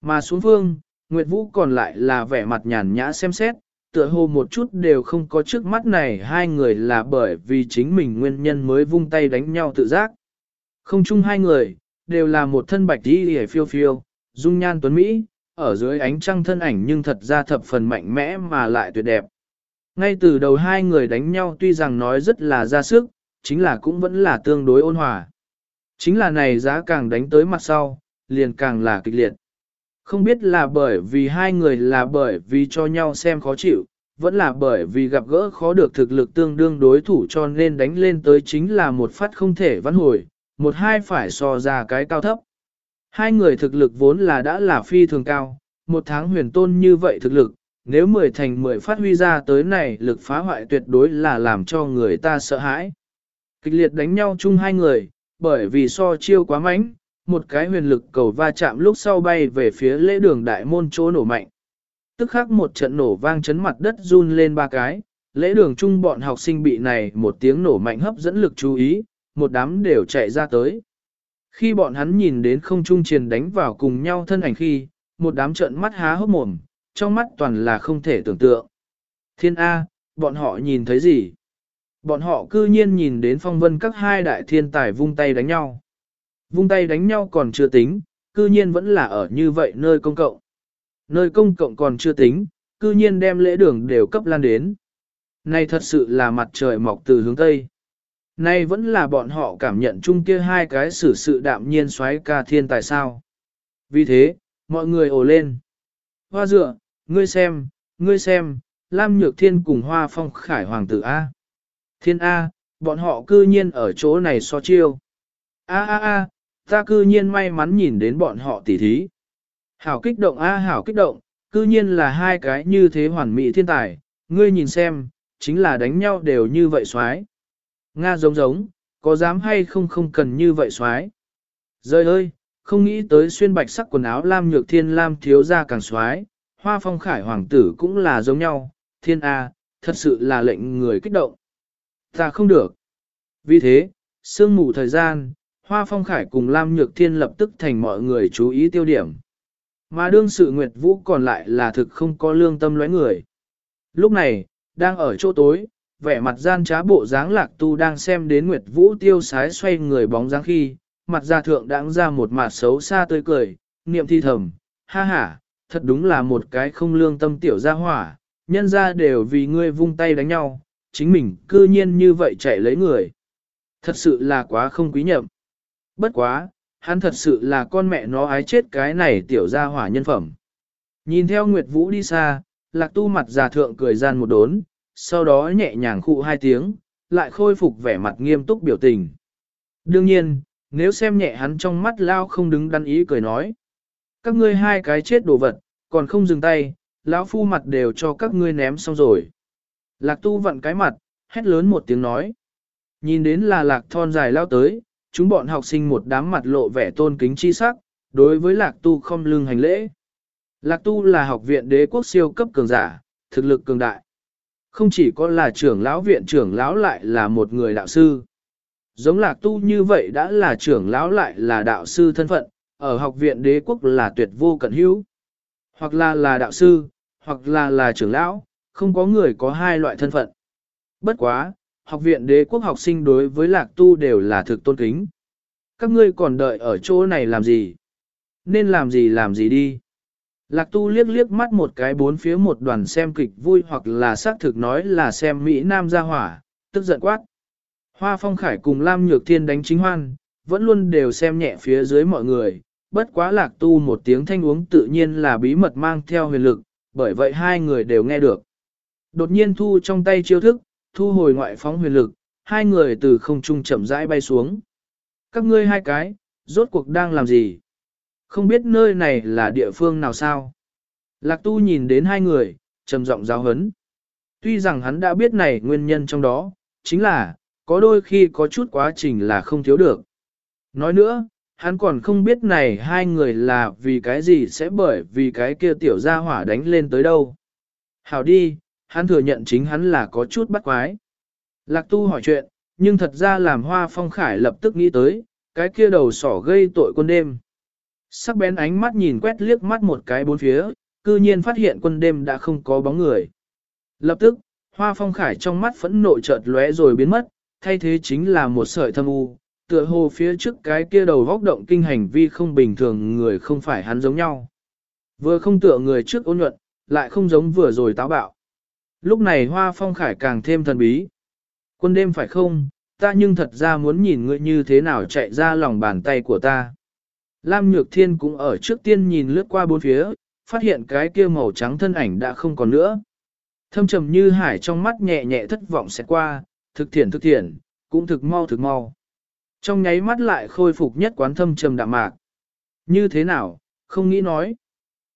Mà xuống phương, Nguyệt Vũ còn lại là vẻ mặt nhàn nhã xem xét, tựa hồ một chút đều không có trước mắt này hai người là bởi vì chính mình nguyên nhân mới vung tay đánh nhau tự giác. Không chung hai người, đều là một thân bạch đi hề phiêu phiêu, dung nhan tuấn Mỹ, ở dưới ánh trăng thân ảnh nhưng thật ra thập phần mạnh mẽ mà lại tuyệt đẹp. Ngay từ đầu hai người đánh nhau tuy rằng nói rất là ra sức, chính là cũng vẫn là tương đối ôn hòa. Chính là này giá càng đánh tới mặt sau, liền càng là kịch liệt. Không biết là bởi vì hai người là bởi vì cho nhau xem khó chịu, vẫn là bởi vì gặp gỡ khó được thực lực tương đương đối thủ cho nên đánh lên tới chính là một phát không thể vãn hồi, một hai phải so ra cái cao thấp. Hai người thực lực vốn là đã là phi thường cao, một tháng huyền tôn như vậy thực lực, nếu mười thành mười phát huy ra tới này lực phá hoại tuyệt đối là làm cho người ta sợ hãi. Kịch liệt đánh nhau chung hai người, bởi vì so chiêu quá mạnh, một cái huyền lực cầu va chạm lúc sau bay về phía lễ đường đại môn chỗ nổ mạnh. Tức khắc một trận nổ vang chấn mặt đất run lên ba cái, lễ đường chung bọn học sinh bị này một tiếng nổ mạnh hấp dẫn lực chú ý, một đám đều chạy ra tới. Khi bọn hắn nhìn đến không trung triền đánh vào cùng nhau thân ảnh khi, một đám trận mắt há hốc mồm, trong mắt toàn là không thể tưởng tượng. Thiên A, bọn họ nhìn thấy gì? Bọn họ cư nhiên nhìn đến phong vân các hai đại thiên tài vung tay đánh nhau. Vung tay đánh nhau còn chưa tính, cư nhiên vẫn là ở như vậy nơi công cộng. Nơi công cộng còn chưa tính, cư nhiên đem lễ đường đều cấp lan đến. Này thật sự là mặt trời mọc từ hướng Tây. Nay vẫn là bọn họ cảm nhận chung kia hai cái xử sự đạm nhiên xoáy ca thiên tài sao. Vì thế, mọi người ồ lên. Hoa dựa, ngươi xem, ngươi xem, Lam Nhược Thiên cùng Hoa Phong Khải Hoàng tử A. Thiên A, bọn họ cư nhiên ở chỗ này so chiêu. A a a, ta cư nhiên may mắn nhìn đến bọn họ tỉ thí. Hảo kích động A hảo kích động, cư nhiên là hai cái như thế hoàn mỹ thiên tài, ngươi nhìn xem, chính là đánh nhau đều như vậy xoái. Nga giống giống, có dám hay không không cần như vậy xoái. Rơi ơi, không nghĩ tới xuyên bạch sắc quần áo lam nhược thiên lam thiếu ra càng xoái, hoa phong khải hoàng tử cũng là giống nhau, thiên A, thật sự là lệnh người kích động. Ta không được. Vì thế, sương mù thời gian, hoa phong khải cùng lam nhược thiên lập tức thành mọi người chú ý tiêu điểm. Mà đương sự Nguyệt Vũ còn lại là thực không có lương tâm lóe người. Lúc này, đang ở chỗ tối, vẻ mặt gian trá bộ dáng lạc tu đang xem đến Nguyệt Vũ tiêu sái xoay người bóng dáng khi, mặt ra thượng đãng ra một mặt xấu xa tươi cười, niệm thi thầm, ha ha, thật đúng là một cái không lương tâm tiểu gia hỏa, nhân ra đều vì ngươi vung tay đánh nhau, chính mình cư nhiên như vậy chạy lấy người. Thật sự là quá không quý nhậm. Bất quá, hắn thật sự là con mẹ nó ái chết cái này tiểu gia hỏa nhân phẩm. Nhìn theo Nguyệt Vũ đi xa, lạc tu mặt già thượng cười gian một đốn, sau đó nhẹ nhàng khụ hai tiếng, lại khôi phục vẻ mặt nghiêm túc biểu tình. Đương nhiên, nếu xem nhẹ hắn trong mắt lao không đứng đắn ý cười nói. Các ngươi hai cái chết đồ vật, còn không dừng tay, lão phu mặt đều cho các ngươi ném xong rồi. Lạc tu vặn cái mặt, hét lớn một tiếng nói. Nhìn đến là lạc thon dài lao tới, chúng bọn học sinh một đám mặt lộ vẻ tôn kính chi sắc, đối với lạc tu không lưng hành lễ. Lạc tu là học viện đế quốc siêu cấp cường giả, thực lực cường đại. Không chỉ có là trưởng lão viện trưởng lão lại là một người đạo sư. Giống lạc tu như vậy đã là trưởng lão lại là đạo sư thân phận, ở học viện đế quốc là tuyệt vô cận hữu. Hoặc là là đạo sư, hoặc là là trưởng lão, không có người có hai loại thân phận. Bất quá, học viện đế quốc học sinh đối với lạc tu đều là thực tôn kính. Các ngươi còn đợi ở chỗ này làm gì? Nên làm gì làm gì đi? Lạc tu liếc liếc mắt một cái bốn phía một đoàn xem kịch vui hoặc là xác thực nói là xem Mỹ Nam ra hỏa, tức giận quát. Hoa phong khải cùng Lam Nhược Thiên đánh chính hoan, vẫn luôn đều xem nhẹ phía dưới mọi người, bất quá lạc tu một tiếng thanh uống tự nhiên là bí mật mang theo huyền lực, bởi vậy hai người đều nghe được. Đột nhiên thu trong tay chiêu thức, thu hồi ngoại phóng huyền lực, hai người từ không trung chậm rãi bay xuống. Các ngươi hai cái, rốt cuộc đang làm gì? Không biết nơi này là địa phương nào sao? Lạc tu nhìn đến hai người, trầm giọng giáo hấn. Tuy rằng hắn đã biết này nguyên nhân trong đó, chính là, có đôi khi có chút quá trình là không thiếu được. Nói nữa, hắn còn không biết này hai người là vì cái gì sẽ bởi vì cái kia tiểu gia hỏa đánh lên tới đâu. Hảo đi, hắn thừa nhận chính hắn là có chút bắt quái. Lạc tu hỏi chuyện, nhưng thật ra làm hoa phong khải lập tức nghĩ tới, cái kia đầu sỏ gây tội quân đêm. Sắc bén ánh mắt nhìn quét liếc mắt một cái bốn phía, cư nhiên phát hiện quân đêm đã không có bóng người. Lập tức, hoa phong khải trong mắt phẫn nộ chợt lóe rồi biến mất, thay thế chính là một sợi thâm u, tựa hồ phía trước cái kia đầu vóc động kinh hành vi không bình thường người không phải hắn giống nhau. Vừa không tựa người trước ôn nhuận, lại không giống vừa rồi táo bạo. Lúc này hoa phong khải càng thêm thần bí. Quân đêm phải không, ta nhưng thật ra muốn nhìn ngươi như thế nào chạy ra lòng bàn tay của ta. Lam Nhược Thiên cũng ở trước tiên nhìn lướt qua bốn phía, phát hiện cái kia màu trắng thân ảnh đã không còn nữa. Thâm trầm như hải trong mắt nhẹ nhẹ thất vọng sẽ qua, thực thiện thực thiện, cũng thực mau thực mau. Trong nháy mắt lại khôi phục nhất quán thâm trầm đạm mạc. Như thế nào, không nghĩ nói.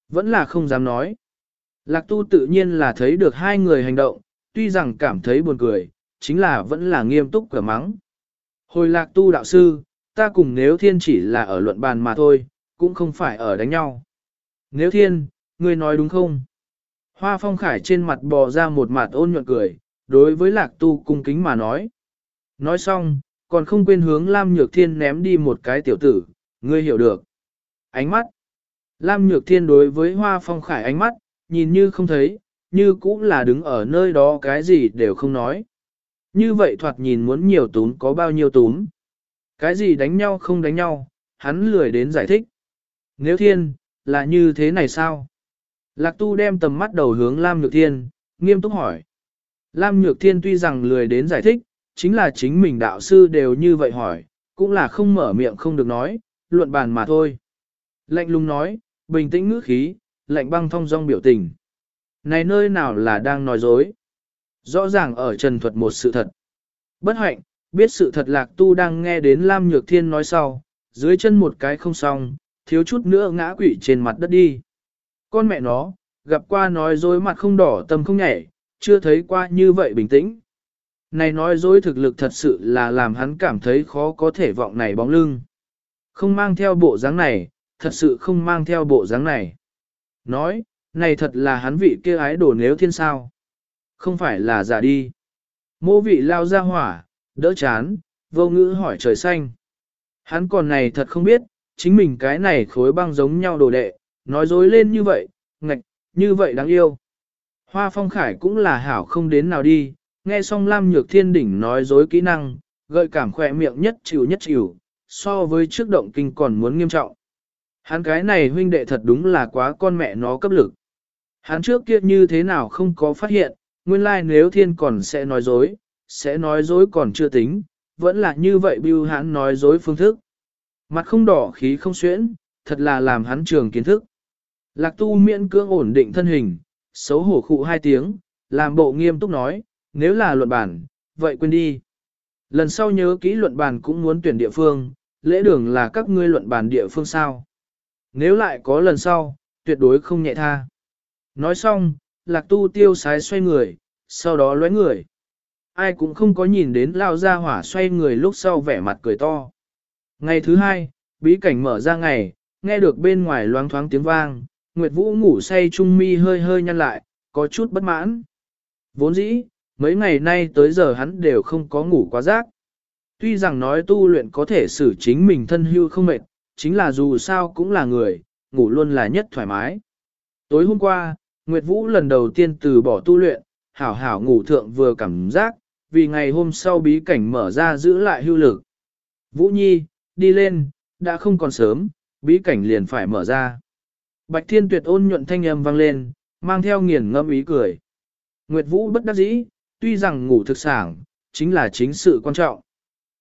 Vẫn là không dám nói. Lạc tu tự nhiên là thấy được hai người hành động, tuy rằng cảm thấy buồn cười, chính là vẫn là nghiêm túc cửa mắng. Hồi lạc tu đạo sư, ta cùng nếu thiên chỉ là ở luận bàn mà thôi, cũng không phải ở đánh nhau. Nếu thiên, ngươi nói đúng không? Hoa phong khải trên mặt bò ra một mặt ôn nhuận cười, đối với lạc tu cung kính mà nói. Nói xong, còn không quên hướng Lam Nhược Thiên ném đi một cái tiểu tử, ngươi hiểu được. Ánh mắt. Lam Nhược Thiên đối với Hoa Phong Khải ánh mắt, nhìn như không thấy, như cũng là đứng ở nơi đó cái gì đều không nói. Như vậy thoạt nhìn muốn nhiều túm có bao nhiêu túm. Cái gì đánh nhau không đánh nhau, hắn lười đến giải thích. Nếu thiên, là như thế này sao? Lạc tu đem tầm mắt đầu hướng Lam Nhược Thiên, nghiêm túc hỏi. Lam Nhược Thiên tuy rằng lười đến giải thích, chính là chính mình đạo sư đều như vậy hỏi, cũng là không mở miệng không được nói, luận bàn mà thôi. Lạnh lùng nói, bình tĩnh ngữ khí, lạnh băng thông dong biểu tình. Này nơi nào là đang nói dối? Rõ ràng ở trần thuật một sự thật. Bất hạnh, biết sự thật lạc tu đang nghe đến Lam Nhược Thiên nói sau, dưới chân một cái không xong, thiếu chút nữa ngã quỵ trên mặt đất đi. Con mẹ nó, gặp qua nói dối mặt không đỏ tâm không nhảy, chưa thấy qua như vậy bình tĩnh. Này nói dối thực lực thật sự là làm hắn cảm thấy khó có thể vọng này bóng lưng. Không mang theo bộ dáng này, thật sự không mang theo bộ dáng này. Nói, này thật là hắn vị kia ái đồ nếu thiên sao. Không phải là giả đi. Mô vị lao ra hỏa, đỡ chán, vô ngữ hỏi trời xanh. Hắn còn này thật không biết, chính mình cái này khối băng giống nhau đồ đệ, nói dối lên như vậy, ngạch, như vậy đáng yêu. Hoa phong khải cũng là hảo không đến nào đi, nghe xong Lam Nhược Thiên Đỉnh nói dối kỹ năng, gợi cảm khỏe miệng nhất chịu nhất chịu, so với trước động kinh còn muốn nghiêm trọng. Hắn cái này huynh đệ thật đúng là quá con mẹ nó cấp lực. Hắn trước kia như thế nào không có phát hiện, nguyên lai like nếu thiên còn sẽ nói dối, sẽ nói dối còn chưa tính, vẫn là như vậy bưu hắn nói dối phương thức. Mặt không đỏ khí không xuyễn, thật là làm hắn trường kiến thức. Lạc tu miễn cưỡng ổn định thân hình, xấu hổ khụ hai tiếng, làm bộ nghiêm túc nói, nếu là luận bản, vậy quên đi. Lần sau nhớ kỹ luận bản cũng muốn tuyển địa phương, lễ đường là các ngươi luận bản địa phương sao. Nếu lại có lần sau, tuyệt đối không nhẹ tha. Nói xong, lạc tu tiêu sái xoay người, sau đó lóe người. Ai cũng không có nhìn đến lao ra hỏa xoay người lúc sau vẻ mặt cười to. Ngày thứ hai, bí cảnh mở ra ngày, nghe được bên ngoài loáng thoáng tiếng vang, Nguyệt Vũ ngủ say trung mi hơi hơi nhăn lại, có chút bất mãn. Vốn dĩ, mấy ngày nay tới giờ hắn đều không có ngủ quá giấc. Tuy rằng nói tu luyện có thể xử chính mình thân hưu không mệt, chính là dù sao cũng là người, ngủ luôn là nhất thoải mái. Tối hôm qua, Nguyệt Vũ lần đầu tiên từ bỏ tu luyện, hảo hảo ngủ thượng vừa cảm giác, vì ngày hôm sau bí cảnh mở ra giữ lại hưu lực. Vũ Nhi, đi lên, đã không còn sớm, bí cảnh liền phải mở ra. Bạch Thiên Tuyệt ôn nhuận thanh âm vang lên, mang theo nghiền ngâm ý cười. Nguyệt Vũ bất đắc dĩ, tuy rằng ngủ thực sảng, chính là chính sự quan trọng.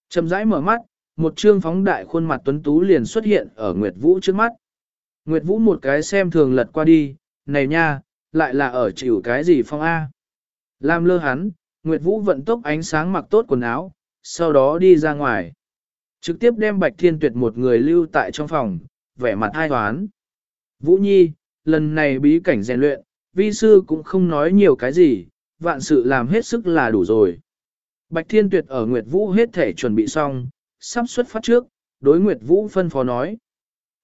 Chậm rãi mở mắt, một trương phóng đại khuôn mặt tuấn tú liền xuất hiện ở Nguyệt Vũ trước mắt. Nguyệt Vũ một cái xem thường lật qua đi, này nha, lại là ở chịu cái gì phong A. Làm lơ hắn, Nguyệt Vũ vận tốc ánh sáng mặc tốt quần áo, sau đó đi ra ngoài. Trực tiếp đem Bạch Thiên Tuyệt một người lưu tại trong phòng, vẻ mặt hai toán. Vũ Nhi, lần này bí cảnh rèn luyện, vi sư cũng không nói nhiều cái gì, vạn sự làm hết sức là đủ rồi. Bạch Thiên Tuyệt ở Nguyệt Vũ hết thể chuẩn bị xong, sắp xuất phát trước, đối Nguyệt Vũ phân phó nói.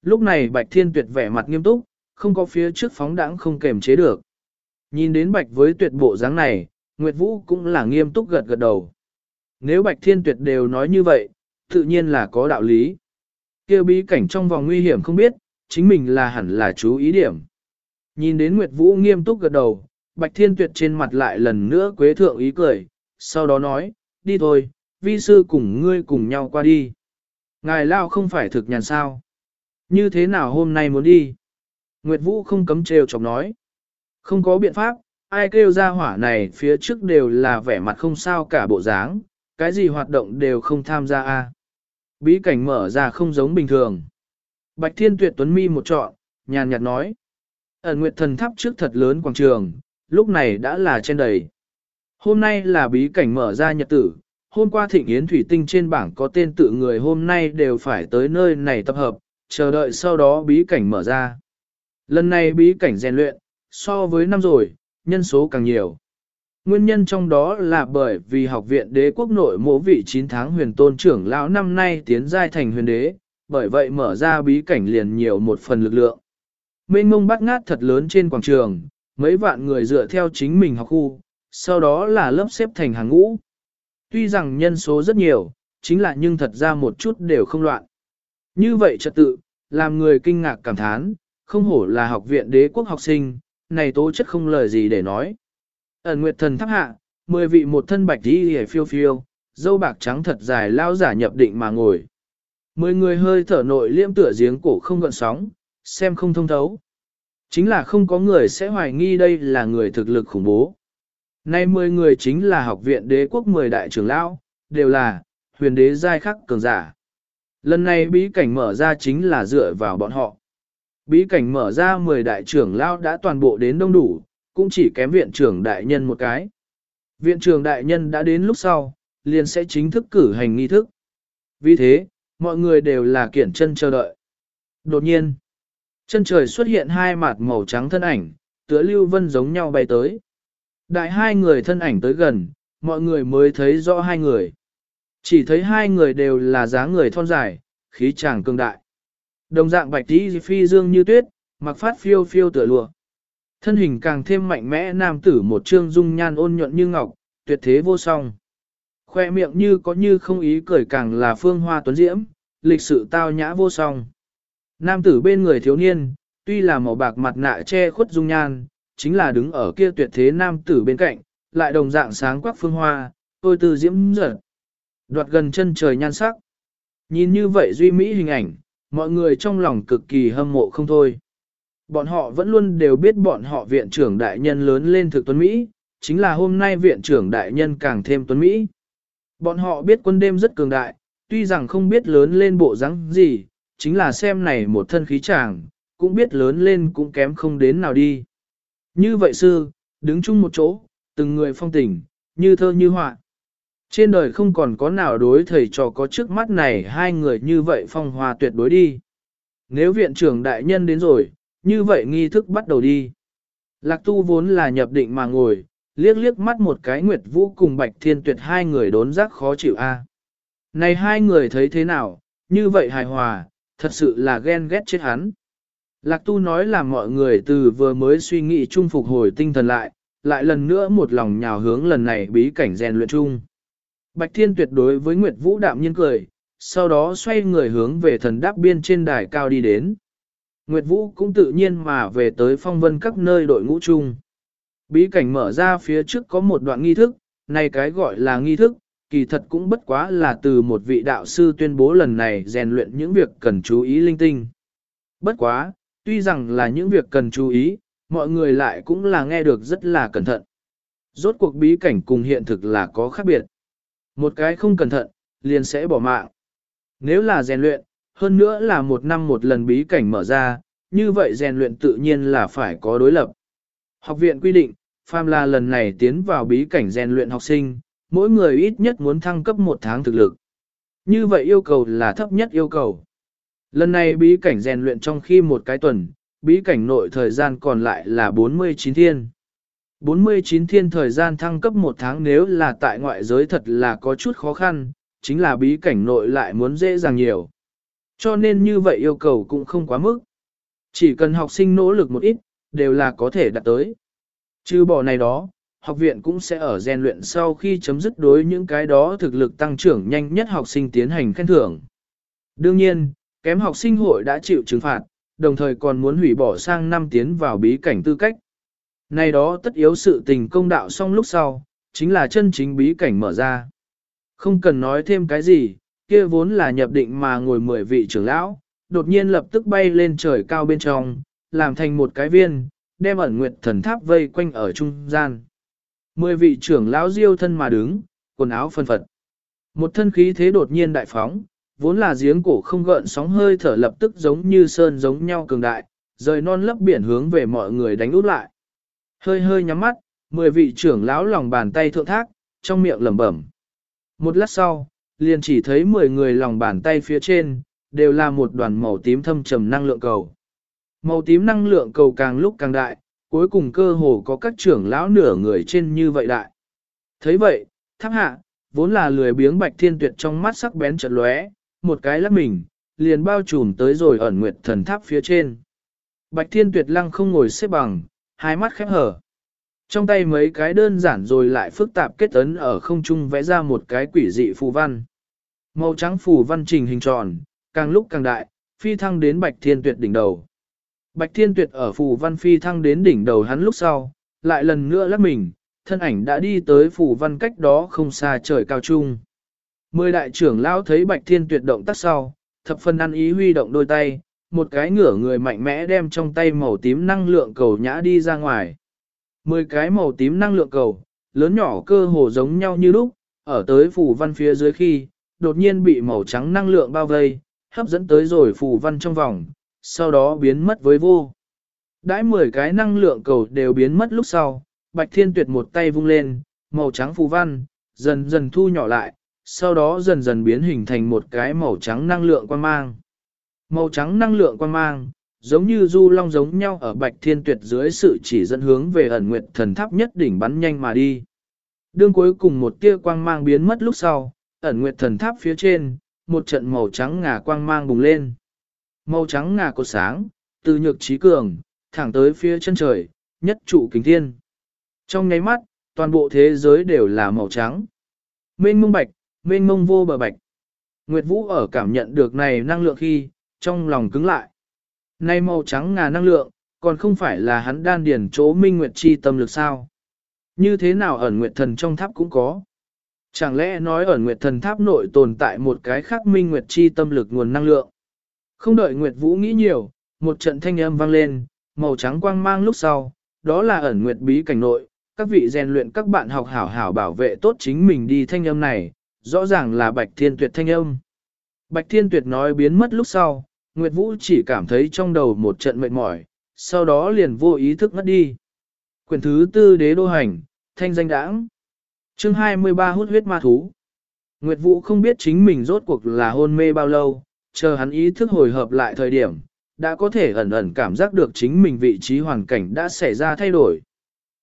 Lúc này Bạch Thiên Tuyệt vẻ mặt nghiêm túc, không có phía trước phóng đãng không kềm chế được. Nhìn đến Bạch với tuyệt bộ dáng này, Nguyệt Vũ cũng là nghiêm túc gật gật đầu. Nếu Bạch Thiên Tuyệt đều nói như vậy, tự nhiên là có đạo lý. Kêu bí cảnh trong vòng nguy hiểm không biết, chính mình là hẳn là chú ý điểm. Nhìn đến Nguyệt Vũ nghiêm túc gật đầu, Bạch Thiên Tuyệt trên mặt lại lần nữa quế thượng ý cười, sau đó nói, đi thôi, vi sư cùng ngươi cùng nhau qua đi. Ngài Lao không phải thực nhàn sao. Như thế nào hôm nay muốn đi? Nguyệt Vũ không cấm trêu chọc nói. Không có biện pháp, ai kêu ra hỏa này phía trước đều là vẻ mặt không sao cả bộ dáng, cái gì hoạt động đều không tham gia a. Bí cảnh mở ra không giống bình thường. Bạch Thiên Tuyệt Tuấn Mi một trọn, nhàn nhạt nói. Ẩn Nguyệt Thần Tháp trước thật lớn quảng trường, lúc này đã là trên đầy. Hôm nay là bí cảnh mở ra nhật tử, hôm qua thịnh yến thủy tinh trên bảng có tên tự người hôm nay đều phải tới nơi này tập hợp, chờ đợi sau đó bí cảnh mở ra. Lần này bí cảnh rèn luyện, so với năm rồi, nhân số càng nhiều. Nguyên nhân trong đó là bởi vì học viện đế quốc nội mỗ vị 9 tháng huyền tôn trưởng lão năm nay tiến giai thành huyền đế, bởi vậy mở ra bí cảnh liền nhiều một phần lực lượng. Mênh mông bắt ngát thật lớn trên quảng trường, mấy vạn người dựa theo chính mình học khu, sau đó là lớp xếp thành hàng ngũ. Tuy rằng nhân số rất nhiều, chính là nhưng thật ra một chút đều không loạn. Như vậy trật tự, làm người kinh ngạc cảm thán, không hổ là học viện đế quốc học sinh, này tố chất không lời gì để nói. Ẩn nguyệt thần tháp hạ, mười vị một thân bạch đi hề phiêu phiêu, dâu bạc trắng thật dài lao giả nhập định mà ngồi. Mười người hơi thở nội liễm tựa giếng cổ không gợn sóng, xem không thông thấu. Chính là không có người sẽ hoài nghi đây là người thực lực khủng bố. Nay 10 người chính là học viện đế quốc 10 đại trưởng lão, đều là huyền đế giai khắc cường giả. Lần này bí cảnh mở ra chính là dựa vào bọn họ. Bí cảnh mở ra 10 đại trưởng lão đã toàn bộ đến đông đủ, cũng chỉ kém viện trưởng đại nhân một cái. Viện trưởng đại nhân đã đến lúc sau, liền sẽ chính thức cử hành nghi thức. Vì thế, mọi người đều là kiển chân chờ đợi. Đột nhiên, chân trời xuất hiện hai mặt màu trắng thân ảnh, tựa lưu vân giống nhau bay tới. Đại hai người thân ảnh tới gần, mọi người mới thấy rõ hai người. Chỉ thấy hai người đều là dáng người thon dài, khí chàng cường đại. Đồng dạng bạch tí phi dương như tuyết, mặc phát phiêu phiêu tựa lụa. Thân hình càng thêm mạnh mẽ nam tử một trương dung nhan ôn nhuận như ngọc, tuyệt thế vô song. Khoe miệng như có như không ý cười càng là phương hoa tuấn diễm, lịch sự tao nhã vô song. Nam tử bên người thiếu niên, tuy là màu bạc mặt nạ che khuất dung nhan, chính là đứng ở kia tuyệt thế nam tử bên cạnh, lại đồng dạng sáng quắc phương hoa, tôi từ diễm giật. Đoạt gần chân trời nhan sắc. Nhìn như vậy duy mỹ hình ảnh, mọi người trong lòng cực kỳ hâm mộ không thôi. Bọn họ vẫn luôn đều biết bọn họ viện trưởng đại nhân lớn lên thực tuấn Mỹ, chính là hôm nay viện trưởng đại nhân càng thêm tuấn Mỹ. Bọn họ biết quân đêm rất cường đại, tuy rằng không biết lớn lên bộ dáng gì, chính là xem này một thân khí chàng, cũng biết lớn lên cũng kém không đến nào đi. Như vậy sư, đứng chung một chỗ, từng người phong tình, như thơ như họa. Trên đời không còn có nào đối thầy trò có trước mắt này hai người như vậy phong hòa tuyệt đối đi. Nếu viện trưởng đại nhân đến rồi, như vậy nghi thức bắt đầu đi. Lạc tu vốn là nhập định mà ngồi, liếc liếc mắt một cái Nguyệt Vũ cùng Bạch Thiên Tuyệt hai người đốn giác khó chịu a. Này hai người thấy thế nào, như vậy hài hòa, thật sự là ghen ghét chết hắn. Lạc Tu nói là mọi người từ vừa mới suy nghĩ chung phục hồi tinh thần lại, lại lần nữa một lòng nhào hướng lần này bí cảnh rèn luyện chung. Bạch Thiên tuyệt đối với Nguyệt Vũ đạm nhiên cười, sau đó xoay người hướng về thần đáp biên trên đài cao đi đến. Nguyệt Vũ cũng tự nhiên mà về tới phong vân các nơi đội ngũ chung. Bí cảnh mở ra phía trước có một đoạn nghi thức, này cái gọi là nghi thức, kỳ thật cũng bất quá là từ một vị đạo sư tuyên bố lần này rèn luyện những việc cần chú ý linh tinh. Bất quá, tuy rằng là những việc cần chú ý, mọi người lại cũng là nghe được rất là cẩn thận. Rốt cuộc bí cảnh cùng hiện thực là có khác biệt. Một cái không cẩn thận, liền sẽ bỏ mạng. Nếu là rèn luyện, hơn nữa là một năm một lần bí cảnh mở ra, như vậy rèn luyện tự nhiên là phải có đối lập. Học viện quy định, Pham La lần này tiến vào bí cảnh rèn luyện học sinh, mỗi người ít nhất muốn thăng cấp một tháng thực lực. Như vậy yêu cầu là thấp nhất yêu cầu. Lần này bí cảnh rèn luyện trong khi một cái tuần, bí cảnh nội thời gian còn lại là 49 thiên. 49 thiên thời gian thăng cấp một tháng nếu là tại ngoại giới thật là có chút khó khăn, chính là bí cảnh nội lại muốn dễ dàng nhiều. Cho nên như vậy yêu cầu cũng không quá mức. Chỉ cần học sinh nỗ lực một ít, đều là có thể đạt tới. Trừ bỏ này đó, học viện cũng sẽ ở rèn luyện sau khi chấm dứt đối những cái đó thực lực tăng trưởng nhanh nhất học sinh tiến hành khen thưởng. Đương nhiên, kém học sinh hội đã chịu trừng phạt, đồng thời còn muốn hủy bỏ sang năm tiến vào bí cảnh tư cách. Này đó tất yếu sự tình công đạo xong lúc sau, chính là chân chính bí cảnh mở ra. Không cần nói thêm cái gì, kia vốn là nhập định mà ngồi mười vị trưởng lão, đột nhiên lập tức bay lên trời cao bên trong, làm thành một cái viên, đem ẩn nguyệt thần tháp vây quanh ở trung gian. Mười vị trưởng lão diêu thân mà đứng, quần áo phân phật. Một thân khí thế đột nhiên đại phóng, vốn là giếng cổ không gợn sóng hơi thở lập tức giống như sơn giống nhau cường đại, rời non lấp biển hướng về mọi người đánh út lại. Hơi hơi nhắm mắt, mười vị trưởng lão lòng bàn tay thượng thác, trong miệng lẩm bẩm. Một lát sau, liền chỉ thấy mười người lòng bàn tay phía trên, đều là một đoàn màu tím thâm trầm năng lượng cầu. Màu tím năng lượng cầu càng lúc càng đại, cuối cùng cơ hồ có các trưởng lão nửa người trên như vậy đại. thấy vậy, tháp hạ, vốn là lười biếng bạch thiên tuyệt trong mắt sắc bén chợt lóe, một cái lắc mình, liền bao trùm tới rồi ẩn nguyệt thần tháp phía trên. Bạch thiên tuyệt lăng không ngồi xếp bằng, hai mắt khép hở. Trong tay mấy cái đơn giản rồi lại phức tạp kết ấn ở không trung vẽ ra một cái quỷ dị phù văn. Màu trắng phù văn trình hình tròn, càng lúc càng đại, phi thăng đến bạch thiên tuyệt đỉnh đầu. Bạch thiên tuyệt ở phù văn phi thăng đến đỉnh đầu hắn lúc sau, lại lần nữa lắc mình, thân ảnh đã đi tới phù văn cách đó không xa trời cao trung. Mười đại trưởng lão thấy bạch thiên tuyệt động tác sau, thập phân ăn ý huy động đôi tay, một cái ngửa người mạnh mẽ đem trong tay màu tím năng lượng cầu nhã đi ra ngoài. Mười cái màu tím năng lượng cầu, lớn nhỏ cơ hồ giống nhau như lúc, ở tới phủ văn phía dưới khi, đột nhiên bị màu trắng năng lượng bao vây, hấp dẫn tới rồi phủ văn trong vòng, sau đó biến mất với vô. Đãi 10 cái năng lượng cầu đều biến mất lúc sau, Bạch Thiên Tuyệt một tay vung lên, màu trắng phù văn, dần dần thu nhỏ lại, sau đó dần dần biến hình thành một cái màu trắng năng lượng quan mang. Màu trắng năng lượng quan mang, giống như du long giống nhau ở Bạch Thiên Tuyệt dưới sự chỉ dẫn hướng về ẩn nguyệt thần tháp nhất đỉnh bắn nhanh mà đi. Đương cuối cùng một tia quang mang biến mất lúc sau, ẩn nguyệt thần tháp phía trên, một trận màu trắng ngà quang mang bùng lên. Màu trắng ngà cột sáng, từ nhược trí cường, thẳng tới phía chân trời, nhất trụ kính thiên. Trong nháy mắt, toàn bộ thế giới đều là màu trắng. Mênh mông bạch, mênh mông vô bờ bạch. Nguyệt Vũ ở cảm nhận được này năng lượng khi, trong lòng cứng lại. Này màu trắng ngà năng lượng, còn không phải là hắn đan điển chỗ minh nguyệt chi tâm lực sao. Như thế nào ẩn nguyệt thần trong tháp cũng có. Chẳng lẽ nói ẩn nguyệt thần tháp nội tồn tại một cái khác minh nguyệt chi tâm lực nguồn năng lượng. Không đợi Nguyệt Vũ nghĩ nhiều, một trận thanh âm vang lên, màu trắng quang mang lúc sau, đó là ẩn nguyệt bí cảnh nội, các vị rèn luyện các bạn học hảo hảo bảo vệ tốt chính mình đi thanh âm này, rõ ràng là Bạch Thiên Tuyệt thanh âm. Bạch Thiên Tuyệt nói biến mất lúc sau, Nguyệt Vũ chỉ cảm thấy trong đầu một trận mệt mỏi, sau đó liền vô ý thức mất đi. Quyển thứ tư đế đô hành, thanh danh đãng. Chương 23 hút huyết ma thú. Nguyệt Vũ không biết chính mình rốt cuộc là hôn mê bao lâu, chờ hắn ý thức hồi hợp lại thời điểm, đã có thể ẩn ẩn cảm giác được chính mình vị trí hoàn cảnh đã xảy ra thay đổi.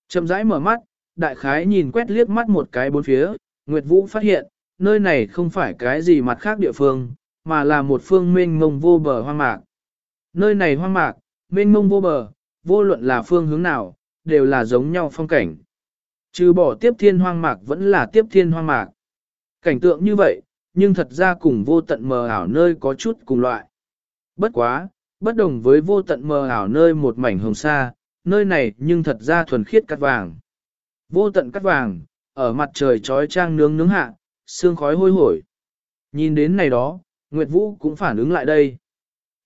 Chậm rãi mở mắt, đại khái nhìn quét liếc mắt một cái bốn phía, Nguyệt Vũ phát hiện, nơi này không phải cái gì mặt khác địa phương, mà là một phương mênh mông vô bờ hoang mạc. Nơi này hoang mạc, mênh mông vô bờ, vô luận là phương hướng nào, đều là giống nhau phong cảnh. Trừ bỏ tiếp thiên hoang mạc vẫn là tiếp thiên hoang mạc. Cảnh tượng như vậy, nhưng thật ra cùng vô tận mờ ảo nơi có chút cùng loại. Bất quá, bất đồng với vô tận mờ ảo nơi một mảnh hồng sa, nơi này nhưng thật ra thuần khiết cắt vàng. Vô tận cắt vàng, ở mặt trời trói trang nướng nướng hạ, sương khói hôi hổi. Nhìn đến này đó, Nguyệt Vũ cũng phản ứng lại đây.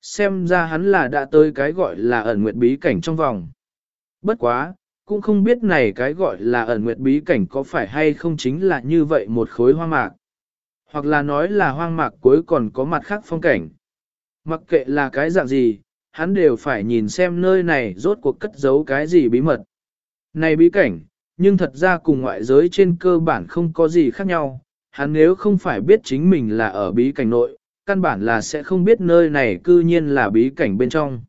Xem ra hắn là đã tới cái gọi là ẩn nguyệt bí cảnh trong vòng. Bất quá, cũng không biết này cái gọi là ẩn nguyệt bí cảnh có phải hay không chính là như vậy một khối hoang mạc. Hoặc là nói là hoang mạc cuối còn có mặt khác phong cảnh. Mặc kệ là cái dạng gì, hắn đều phải nhìn xem nơi này rốt cuộc cất giấu cái gì bí mật. Này bí cảnh, nhưng thật ra cùng ngoại giới trên cơ bản không có gì khác nhau, hắn nếu không phải biết chính mình là ở bí cảnh nội, căn bản là sẽ không biết nơi này cư nhiên là bí cảnh bên trong.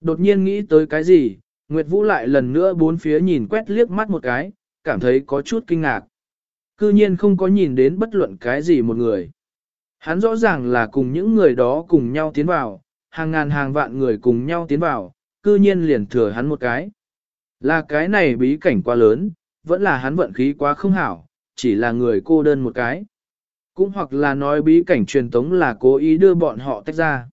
Đột nhiên nghĩ tới cái gì, Nguyệt Vũ lại lần nữa bốn phía nhìn quét liếc mắt một cái, cảm thấy có chút kinh ngạc. Cư nhiên không có nhìn đến bất luận cái gì một người. Hắn rõ ràng là cùng những người đó cùng nhau tiến vào, hàng ngàn hàng vạn người cùng nhau tiến vào, cư nhiên liền thừa hắn một cái. Là cái này bí cảnh quá lớn, vẫn là hắn vận khí quá không hảo, chỉ là người cô đơn một cái. Cũng hoặc là nói bí cảnh truyền tống là cố ý đưa bọn họ tách ra.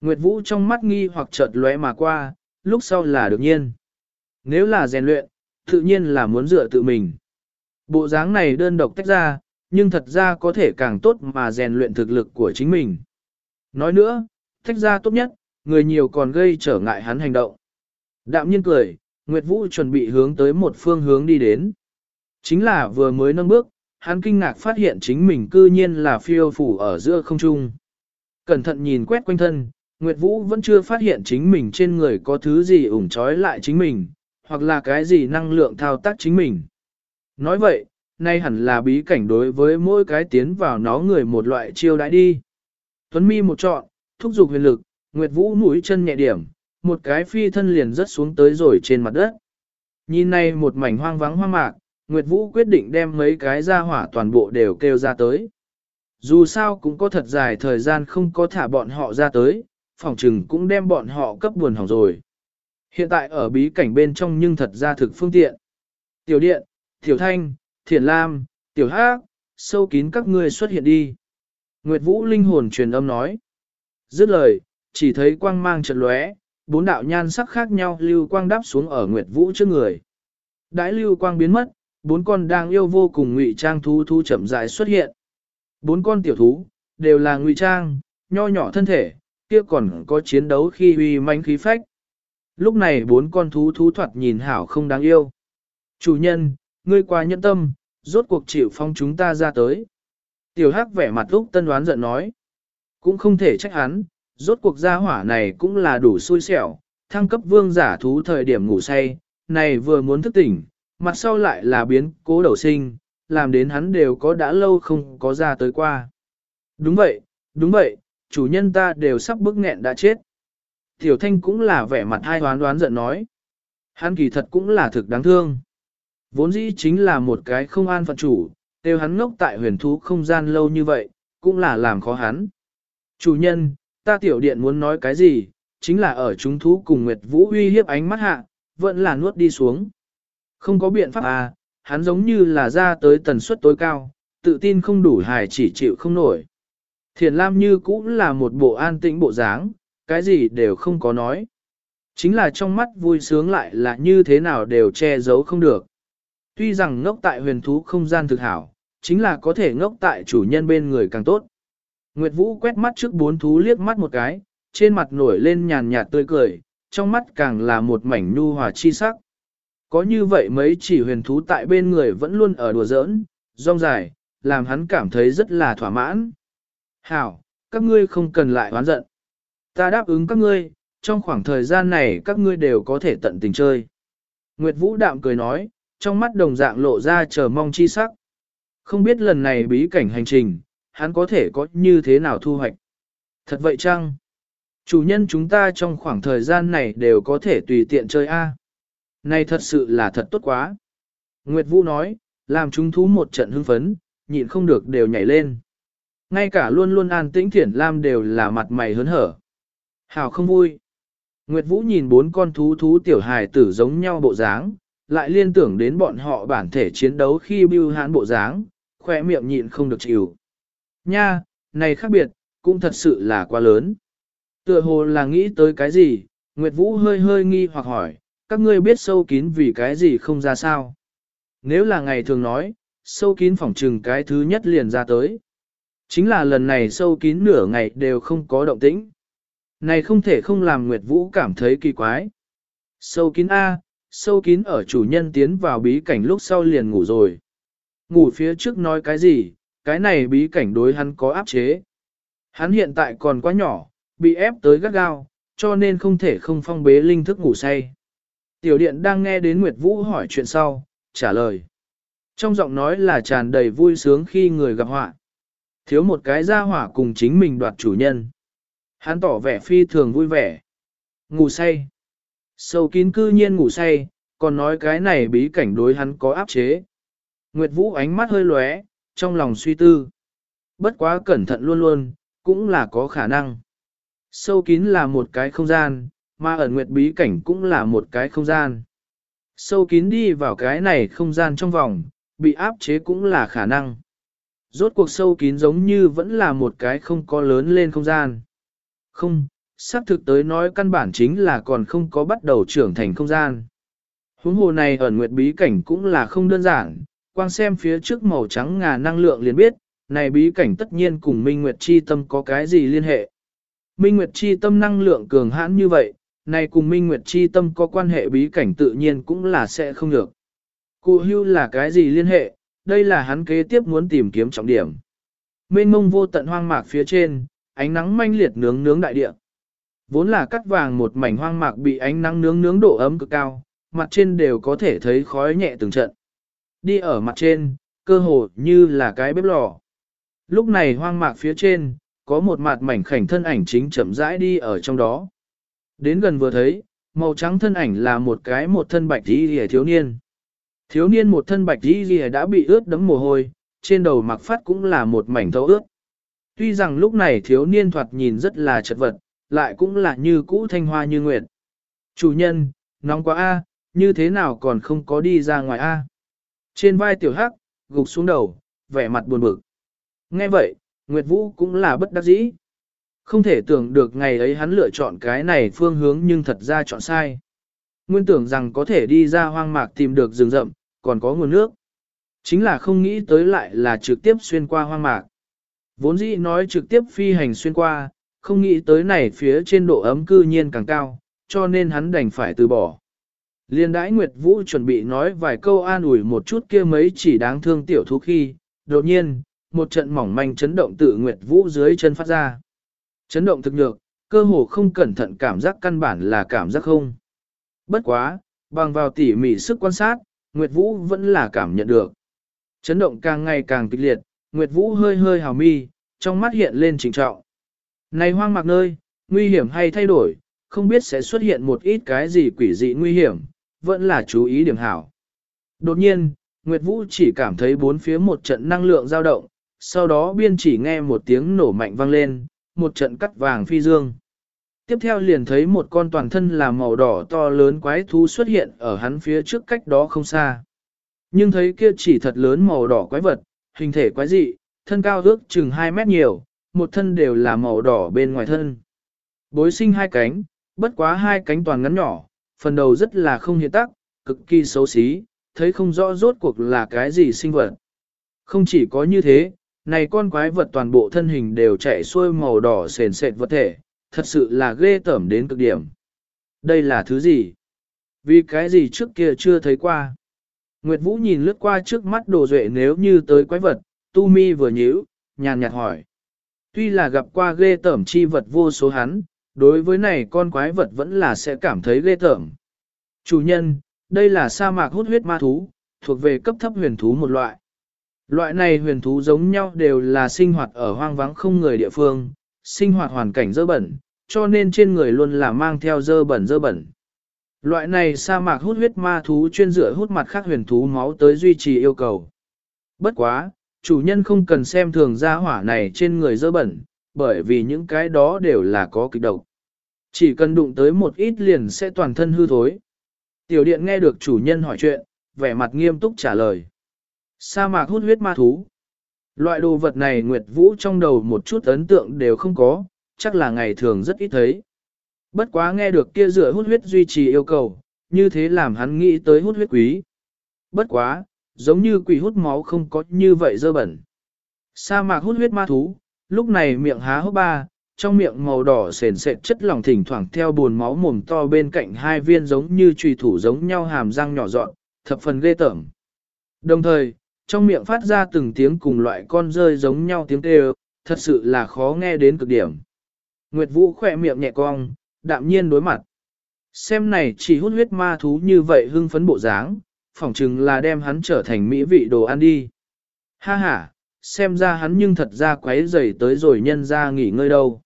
Nguyệt Vũ trong mắt nghi hoặc chợt lóe mà qua, lúc sau là được nhiên. nếu là rèn luyện, tự nhiên là muốn dựa tự mình. Bộ dáng này đơn độc tách ra, nhưng thật ra có thể càng tốt mà rèn luyện thực lực của chính mình. Nói nữa, tách ra tốt nhất, người nhiều còn gây trở ngại hắn hành động. Đạm nhiên cười, Nguyệt Vũ chuẩn bị hướng tới một phương hướng đi đến. Chính là vừa mới nâng bước, hắn kinh ngạc phát hiện chính mình cư nhiên là phiêu phủ ở giữa không trung. Cẩn thận nhìn quét quanh thân, Nguyệt Vũ vẫn chưa phát hiện chính mình trên người có thứ gì ủng trói lại chính mình, hoặc là cái gì năng lượng thao tác chính mình. Nói vậy, nay hẳn là bí cảnh đối với mỗi cái tiến vào nó người một loại chiêu đãi đi. Tuấn mi một trọn, thúc giục huyền lực, Nguyệt Vũ mũi chân nhẹ điểm, một cái phi thân liền rớt xuống tới rồi trên mặt đất. Nhìn này một mảnh hoang vắng hoang mạc, Nguyệt Vũ quyết định đem mấy cái ra hỏa toàn bộ đều kêu ra tới. Dù sao cũng có thật dài thời gian không có thả bọn họ ra tới, phòng trừng cũng đem bọn họ cấp buồn hỏng rồi. Hiện tại ở bí cảnh bên trong nhưng thật ra thực phương tiện. Tiểu điện, tiểu thanh, thiền lam, tiểu hát, sâu kín các ngươi xuất hiện đi. Nguyệt Vũ linh hồn truyền âm nói. Dứt lời, chỉ thấy quang mang trận lóe, bốn đạo nhan sắc khác nhau lưu quang đáp xuống ở Nguyệt Vũ trước người. Đãi lưu quang biến mất, bốn con đang yêu vô cùng ngụy trang thú thú chậm rãi xuất hiện. Bốn con tiểu thú, đều là ngụy trang, nho nhỏ thân thể, kia còn có chiến đấu khi uy manh khí phách. Lúc này bốn con thú thú thoạt nhìn hảo không đáng yêu. Chủ nhân, ngươi qua nhẫn tâm, rốt cuộc chịu phong chúng ta ra tới. Tiểu hắc vẻ mặt lúc tân đoán giận nói. Cũng không thể trách hắn, rốt cuộc gia hỏa này cũng là đủ xui xẻo, thăng cấp vương giả thú thời điểm ngủ say, này vừa muốn thức tỉnh, mặt sau lại là biến cố đầu sinh, làm đến hắn đều có đã lâu không có ra tới qua. Đúng vậy, đúng vậy, chủ nhân ta đều sắp bức nghẹn đã chết. Tiểu thanh cũng là vẻ mặt hai hoán đoán giận nói. Hắn kỳ thật cũng là thực đáng thương. Vốn dĩ chính là một cái không an phận chủ, đều hắn ngốc tại huyền thú không gian lâu như vậy, cũng là làm khó hắn. Chủ nhân, ta tiểu điện muốn nói cái gì, chính là ở chúng thú cùng Nguyệt Vũ uy hiếp ánh mắt hạ, vẫn là nuốt đi xuống. Không có biện pháp à, hắn giống như là ra tới tần suất tối cao, tự tin không đủ hài chỉ chịu không nổi. Thiền Lam như cũng là một bộ an tĩnh bộ dáng, cái gì đều không có nói. Chính là trong mắt vui sướng lại là như thế nào đều che giấu không được. Tuy rằng ngốc tại huyền thú không gian thực hảo, chính là có thể ngốc tại chủ nhân bên người càng tốt. Nguyệt Vũ quét mắt trước bốn thú liếc mắt một cái, trên mặt nổi lên nhàn nhạt tươi cười, trong mắt càng là một mảnh nhu hòa chi sắc. Có như vậy mấy chỉ huyền thú tại bên người vẫn luôn ở đùa giỡn, rong dài, làm hắn cảm thấy rất là thỏa mãn. Hảo, các ngươi không cần lại oán giận. Ta đáp ứng các ngươi, trong khoảng thời gian này các ngươi đều có thể tận tình chơi. Nguyệt Vũ đạm cười nói, trong mắt đồng dạng lộ ra chờ mong chi sắc. Không biết lần này bí cảnh hành trình, hắn có thể có như thế nào thu hoạch. Thật vậy chăng? Chủ nhân chúng ta trong khoảng thời gian này đều có thể tùy tiện chơi A. Này thật sự là thật tốt quá. Nguyệt Vũ nói, làm chúng thú một trận hưng phấn, nhịn không được đều nhảy lên. Ngay cả luôn luôn an tĩnh thiển lam đều là mặt mày hớn hở. Hào không vui. Nguyệt Vũ nhìn bốn con thú thú tiểu hài tử giống nhau bộ dáng, lại liên tưởng đến bọn họ bản thể chiến đấu khi bưu hãn bộ dáng, khỏe miệng nhịn không được chịu. Nha, này khác biệt, cũng thật sự là quá lớn. Tựa hồ là nghĩ tới cái gì, Nguyệt Vũ hơi hơi nghi hoặc hỏi, các ngươi biết sâu kín vì cái gì không ra sao. Nếu là ngày thường nói, sâu kín phỏng trừng cái thứ nhất liền ra tới. Chính là lần này sâu kín nửa ngày đều không có động tĩnh. Này không thể không làm Nguyệt Vũ cảm thấy kỳ quái. Sâu kín A, sâu kín ở chủ nhân tiến vào bí cảnh lúc sau liền ngủ rồi. Ngủ phía trước nói cái gì, cái này bí cảnh đối hắn có áp chế. Hắn hiện tại còn quá nhỏ, bị ép tới gắt gao, cho nên không thể không phong bế linh thức ngủ say. Tiểu điện đang nghe đến Nguyệt Vũ hỏi chuyện sau, trả lời. Trong giọng nói là tràn đầy vui sướng khi người gặp họa. Thiếu một cái gia hỏa cùng chính mình đoạt chủ nhân. Hắn tỏ vẻ phi thường vui vẻ. Ngủ say. Sâu kín cư nhiên ngủ say, còn nói cái này bí cảnh đối hắn có áp chế. Nguyệt Vũ ánh mắt hơi lóe, trong lòng suy tư. Bất quá cẩn thận luôn luôn, cũng là có khả năng. Sâu kín là một cái không gian, mà ẩn nguyệt bí cảnh cũng là một cái không gian. Sâu kín đi vào cái này không gian trong vòng, bị áp chế cũng là khả năng. Rốt cuộc sâu kín giống như vẫn là một cái không có lớn lên không gian. Không, xác thực tới nói căn bản chính là còn không có bắt đầu trưởng thành không gian. Huống hồ này ẩn nguyệt bí cảnh cũng là không đơn giản, quang xem phía trước màu trắng ngà năng lượng liền biết, này bí cảnh tất nhiên cùng Minh Nguyệt Chi Tâm có cái gì liên hệ. Minh Nguyệt Chi Tâm năng lượng cường hãn như vậy, này cùng Minh Nguyệt Chi Tâm có quan hệ bí cảnh tự nhiên cũng là sẽ không được. Cụ hưu là cái gì liên hệ, đây là hắn kế tiếp muốn tìm kiếm trọng điểm. Mênh mông vô tận hoang mạc phía trên, ánh nắng manh liệt nướng nướng đại địa. Vốn là cắt vàng một mảnh hoang mạc bị ánh nắng nướng nướng độ ấm cực cao, mặt trên đều có thể thấy khói nhẹ từng trận. Đi ở mặt trên, cơ hồ như là cái bếp lò. Lúc này hoang mạc phía trên, có một mặt mảnh khảnh thân ảnh chính chậm rãi đi ở trong đó. Đến gần vừa thấy, màu trắng thân ảnh là một cái một thân bạch y rìa thiếu niên. Thiếu niên một thân bạch y rìa đã bị ướt đẫm mồ hôi, trên đầu mặc phát cũng là một mảnh thấu ướt. Tuy rằng lúc này thiếu niên thoạt nhìn rất là chật vật, lại cũng là như cũ thanh hoa như nguyệt. Chủ nhân, nóng quá a, như thế nào còn không có đi ra ngoài a? Trên vai tiểu hắc, gục xuống đầu, vẻ mặt buồn bực. Nghe vậy, Nguyệt Vũ cũng là bất đắc dĩ. Không thể tưởng được ngày ấy hắn lựa chọn cái này phương hướng nhưng thật ra chọn sai. Nguyên tưởng rằng có thể đi ra hoang mạc tìm được rừng rậm, còn có nguồn nước. Chính là không nghĩ tới lại là trực tiếp xuyên qua hoang mạc. Vốn dĩ nói trực tiếp phi hành xuyên qua, không nghĩ tới này phía trên độ ấm cư nhiên càng cao, cho nên hắn đành phải từ bỏ. Liên đãi Nguyệt Vũ chuẩn bị nói vài câu an ủi một chút kia mấy chỉ đáng thương tiểu thú khi, đột nhiên, một trận mỏng manh chấn động tự Nguyệt Vũ dưới chân phát ra. Chấn động thực nhược, cơ hồ không cẩn thận cảm giác căn bản là cảm giác không. Bất quá, bằng vào tỉ mỉ sức quan sát, Nguyệt Vũ vẫn là cảm nhận được. Chấn động càng ngày càng kịch liệt, Nguyệt Vũ hơi hơi hào mi, trong mắt hiện lên trình trọng. Này hoang mạc nơi, nguy hiểm hay thay đổi, không biết sẽ xuất hiện một ít cái gì quỷ dị nguy hiểm, vẫn là chú ý điểm hảo. Đột nhiên, Nguyệt Vũ chỉ cảm thấy bốn phía một trận năng lượng dao động, sau đó biên chỉ nghe một tiếng nổ mạnh vang lên, một trận cắt vàng phi dương. Tiếp theo liền thấy một con toàn thân là màu đỏ to lớn quái thú xuất hiện ở hắn phía trước cách đó không xa. Nhưng thấy kia chỉ thật lớn màu đỏ quái vật, hình thể quái dị, thân cao ước chừng 2 mét nhiều, một thân đều là màu đỏ bên ngoài thân. Bối sinh hai cánh, bất quá hai cánh toàn ngắn nhỏ, phần đầu rất là không hiện tác, cực kỳ xấu xí, thấy không rõ rốt cuộc là cái gì sinh vật. Không chỉ có như thế, này con quái vật toàn bộ thân hình đều chạy xuôi màu đỏ sền sệt vật thể, thật sự là ghê tởm đến cực điểm. Đây là thứ gì? Vì cái gì trước kia chưa thấy qua? Nguyệt Vũ nhìn lướt qua trước mắt đồ duệ nếu như tới quái vật, tu mi vừa nhíu, nhàn nhạt hỏi. Tuy là gặp qua ghê tởm chi vật vô số hắn, đối với này con quái vật vẫn là sẽ cảm thấy ghê tởm. Chủ nhân, đây là sa mạc hút huyết ma thú, thuộc về cấp thấp huyền thú một loại. Loại này huyền thú giống nhau đều là sinh hoạt ở hoang vắng không người địa phương, sinh hoạt hoàn cảnh dơ bẩn, cho nên trên người luôn là mang theo dơ bẩn dơ bẩn. Loại này sa mạc hút huyết ma thú chuyên dựa hút mặt khác huyền thú máu tới duy trì yêu cầu. Bất quá, chủ nhân không cần xem thường gia hỏa này trên người dơ bẩn, bởi vì những cái đó đều là có kịch độc. Chỉ cần đụng tới một ít liền sẽ toàn thân hư thối. Tiểu điện nghe được chủ nhân hỏi chuyện, vẻ mặt nghiêm túc trả lời. Sa mạc hút huyết ma thú. Loại đồ vật này Nguyệt Vũ trong đầu một chút ấn tượng đều không có, chắc là ngày thường rất ít thấy. Bất quá nghe được kia rửa hút huyết duy trì yêu cầu, như thế làm hắn nghĩ tới hút huyết quý. Bất quá, giống như quỷ hút máu không có như vậy dơ bẩn. Sa mạc hút huyết ma thú, lúc này miệng há hốc ba, trong miệng màu đỏ sền sệt chất lỏng thỉnh thoảng theo buồn máu mồm to bên cạnh hai viên giống như trùy thủ giống nhau hàm răng nhỏ dọn, thập phần ghê tởm. Đồng thời, trong miệng phát ra từng tiếng cùng loại con rơi giống nhau tiếng kêu, thật sự là khó nghe đến cực điểm. Nguyệt Vũ khỏe miệng nhẹ cong, đạm nhiên đối mặt. Xem này chỉ hút huyết ma thú như vậy hưng phấn bộ dáng, phỏng chừng là đem hắn trở thành mỹ vị đồ ăn đi. Ha ha, xem ra hắn nhưng thật ra quấy rầy tới rồi nhân ra nghỉ ngơi đâu.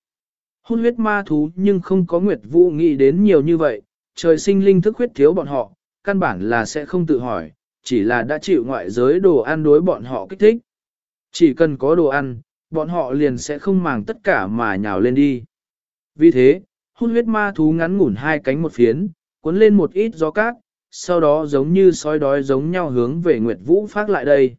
Hút huyết ma thú nhưng không có Nguyệt Vũ nghĩ đến nhiều như vậy, trời sinh linh thức huyết thiếu bọn họ, căn bản là sẽ không tự hỏi, chỉ là đã chịu ngoại giới đồ ăn đối bọn họ kích thích. Chỉ cần có đồ ăn, bọn họ liền sẽ không màng tất cả mà nhào lên đi. Vì thế, hút huyết ma thú ngắn ngủn hai cánh một phiến, cuốn lên một ít gió cát, sau đó giống như sói đói giống nhau hướng về Nguyệt Vũ phát lại đây.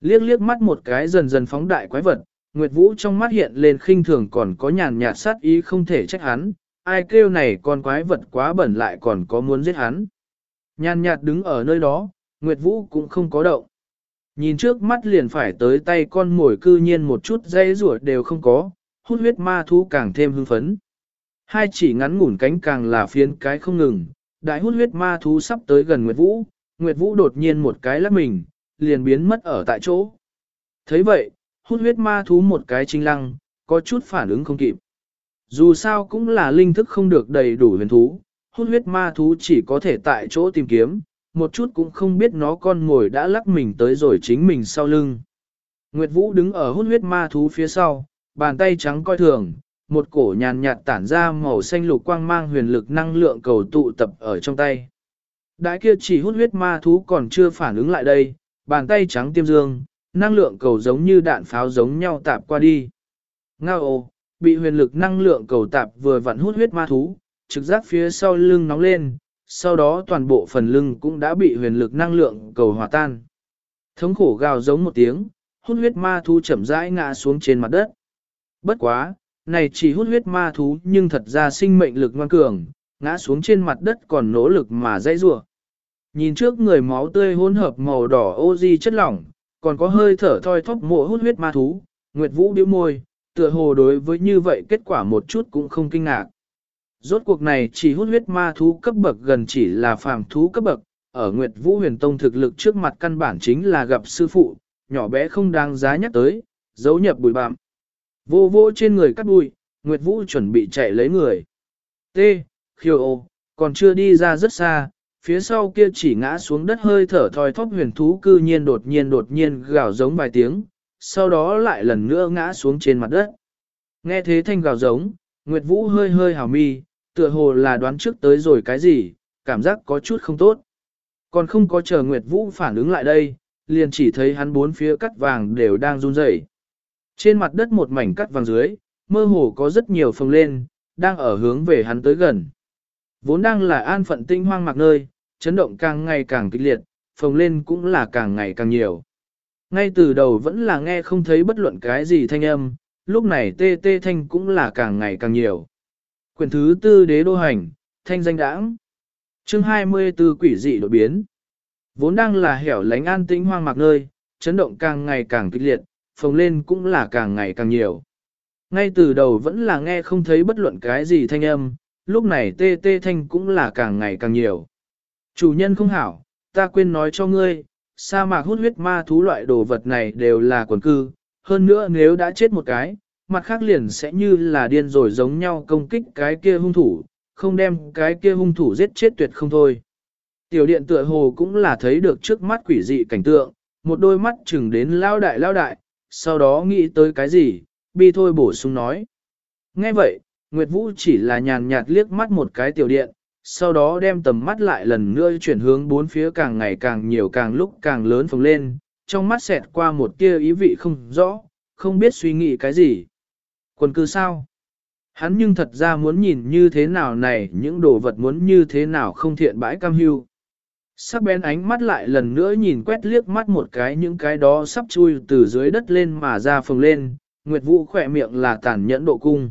Liếc liếc mắt một cái dần dần phóng đại quái vật, Nguyệt Vũ trong mắt hiện lên khinh thường còn có nhàn nhạt sát ý không thể trách hắn, ai kêu này con quái vật quá bẩn lại còn có muốn giết hắn. Nhàn nhạt đứng ở nơi đó, Nguyệt Vũ cũng không có động. Nhìn trước mắt liền phải tới tay con mồi cư nhiên một chút dây rủa đều không có, hút huyết ma thú càng thêm hưng phấn. Hai chỉ ngắn ngủn cánh càng là phiến cái không ngừng, đại hút huyết ma thú sắp tới gần Nguyệt Vũ, Nguyệt Vũ đột nhiên một cái lắc mình, liền biến mất ở tại chỗ. thấy vậy, hút huyết ma thú một cái trinh lăng, có chút phản ứng không kịp. Dù sao cũng là linh thức không được đầy đủ huyền thú, hút huyết ma thú chỉ có thể tại chỗ tìm kiếm, một chút cũng không biết nó con ngồi đã lắc mình tới rồi chính mình sau lưng. Nguyệt Vũ đứng ở hút huyết ma thú phía sau, bàn tay trắng coi thường, một cổ nhàn nhạt tản ra màu xanh lục quang mang huyền lực năng lượng cầu tụ tập ở trong tay. Đại kia chỉ hút huyết ma thú còn chưa phản ứng lại đây, bàn tay trắng tiêm dương, năng lượng cầu giống như đạn pháo giống nhau tạp qua đi. Ngao bị huyền lực năng lượng cầu tạp vừa vặn hút huyết ma thú, trực giác phía sau lưng nóng lên, sau đó toàn bộ phần lưng cũng đã bị huyền lực năng lượng cầu hòa tan. Thống khổ gào giống một tiếng, hút huyết ma thú chậm rãi ngã xuống trên mặt đất. Bất quá, này chỉ hút huyết ma thú nhưng thật ra sinh mệnh lực ngoan cường, ngã xuống trên mặt đất còn nỗ lực mà dãy rủa. Nhìn trước người máu tươi hỗn hợp màu đỏ oxy chất lỏng, còn có hơi thở thoi thóp mộ hút huyết ma thú, Nguyệt Vũ bĩu môi, tựa hồ đối với như vậy kết quả một chút cũng không kinh ngạc. Rốt cuộc này chỉ hút huyết ma thú cấp bậc gần chỉ là phàm thú cấp bậc, ở Nguyệt Vũ huyền tông thực lực trước mặt căn bản chính là gặp sư phụ, nhỏ bé không đáng giá nhắc tới, giấu nhập bụi bạm. Vô vô trên người cắt bụi, Nguyệt Vũ chuẩn bị chạy lấy người. T. Khiêu ô, còn chưa đi ra rất xa, phía sau kia chỉ ngã xuống đất hơi thở thoi thóp huyền thú cư nhiên đột nhiên đột nhiên gào giống vài tiếng, sau đó lại lần nữa ngã xuống trên mặt đất. Nghe thế thanh gào giống, Nguyệt Vũ hơi hơi hào mi, tựa hồ là đoán trước tới rồi cái gì, cảm giác có chút không tốt. Còn không có chờ Nguyệt Vũ phản ứng lại đây, liền chỉ thấy hắn bốn phía cắt vàng đều đang run rẩy. Trên mặt đất một mảnh cắt vàng dưới, mơ hồ có rất nhiều phồng lên, đang ở hướng về hắn tới gần. Vốn đang là an phận tinh hoang mạc nơi, chấn động càng ngày càng kịch liệt, phồng lên cũng là càng ngày càng nhiều. Ngay từ đầu vẫn là nghe không thấy bất luận cái gì thanh âm, lúc này tê tê thanh cũng là càng ngày càng nhiều. Quyển thứ tư đế đô hành, thanh danh đãng. Chương 24 quỷ dị đổi biến. Vốn đang là hẻo lánh an tĩnh hoang mạc nơi, chấn động càng ngày càng kịch liệt, phồng lên cũng là càng ngày càng nhiều. Ngay từ đầu vẫn là nghe không thấy bất luận cái gì thanh âm, lúc này tê tê thanh cũng là càng ngày càng nhiều. Chủ nhân không hảo, ta quên nói cho ngươi, sa mạc hút huyết ma thú loại đồ vật này đều là quần cư, hơn nữa nếu đã chết một cái, mặt khác liền sẽ như là điên rồi giống nhau công kích cái kia hung thủ, không đem cái kia hung thủ giết chết tuyệt không thôi. Tiểu điện tựa hồ cũng là thấy được trước mắt quỷ dị cảnh tượng, một đôi mắt chừng đến lao đại lao đại, sau đó nghĩ tới cái gì, bi thôi bổ sung nói. Nghe vậy, Nguyệt Vũ chỉ là nhàn nhạt liếc mắt một cái tiểu điện, sau đó đem tầm mắt lại lần nữa chuyển hướng bốn phía càng ngày càng nhiều càng lúc càng lớn phồng lên, trong mắt xẹt qua một tia ý vị không rõ, không biết suy nghĩ cái gì. Quần cư sao? Hắn nhưng thật ra muốn nhìn như thế nào này, những đồ vật muốn như thế nào không thiện bãi cam hưu. Sắc bén ánh mắt lại lần nữa nhìn quét liếc mắt một cái những cái đó sắp chui từ dưới đất lên mà ra phồng lên, Nguyệt Vũ khỏe miệng là tàn nhẫn độ cung.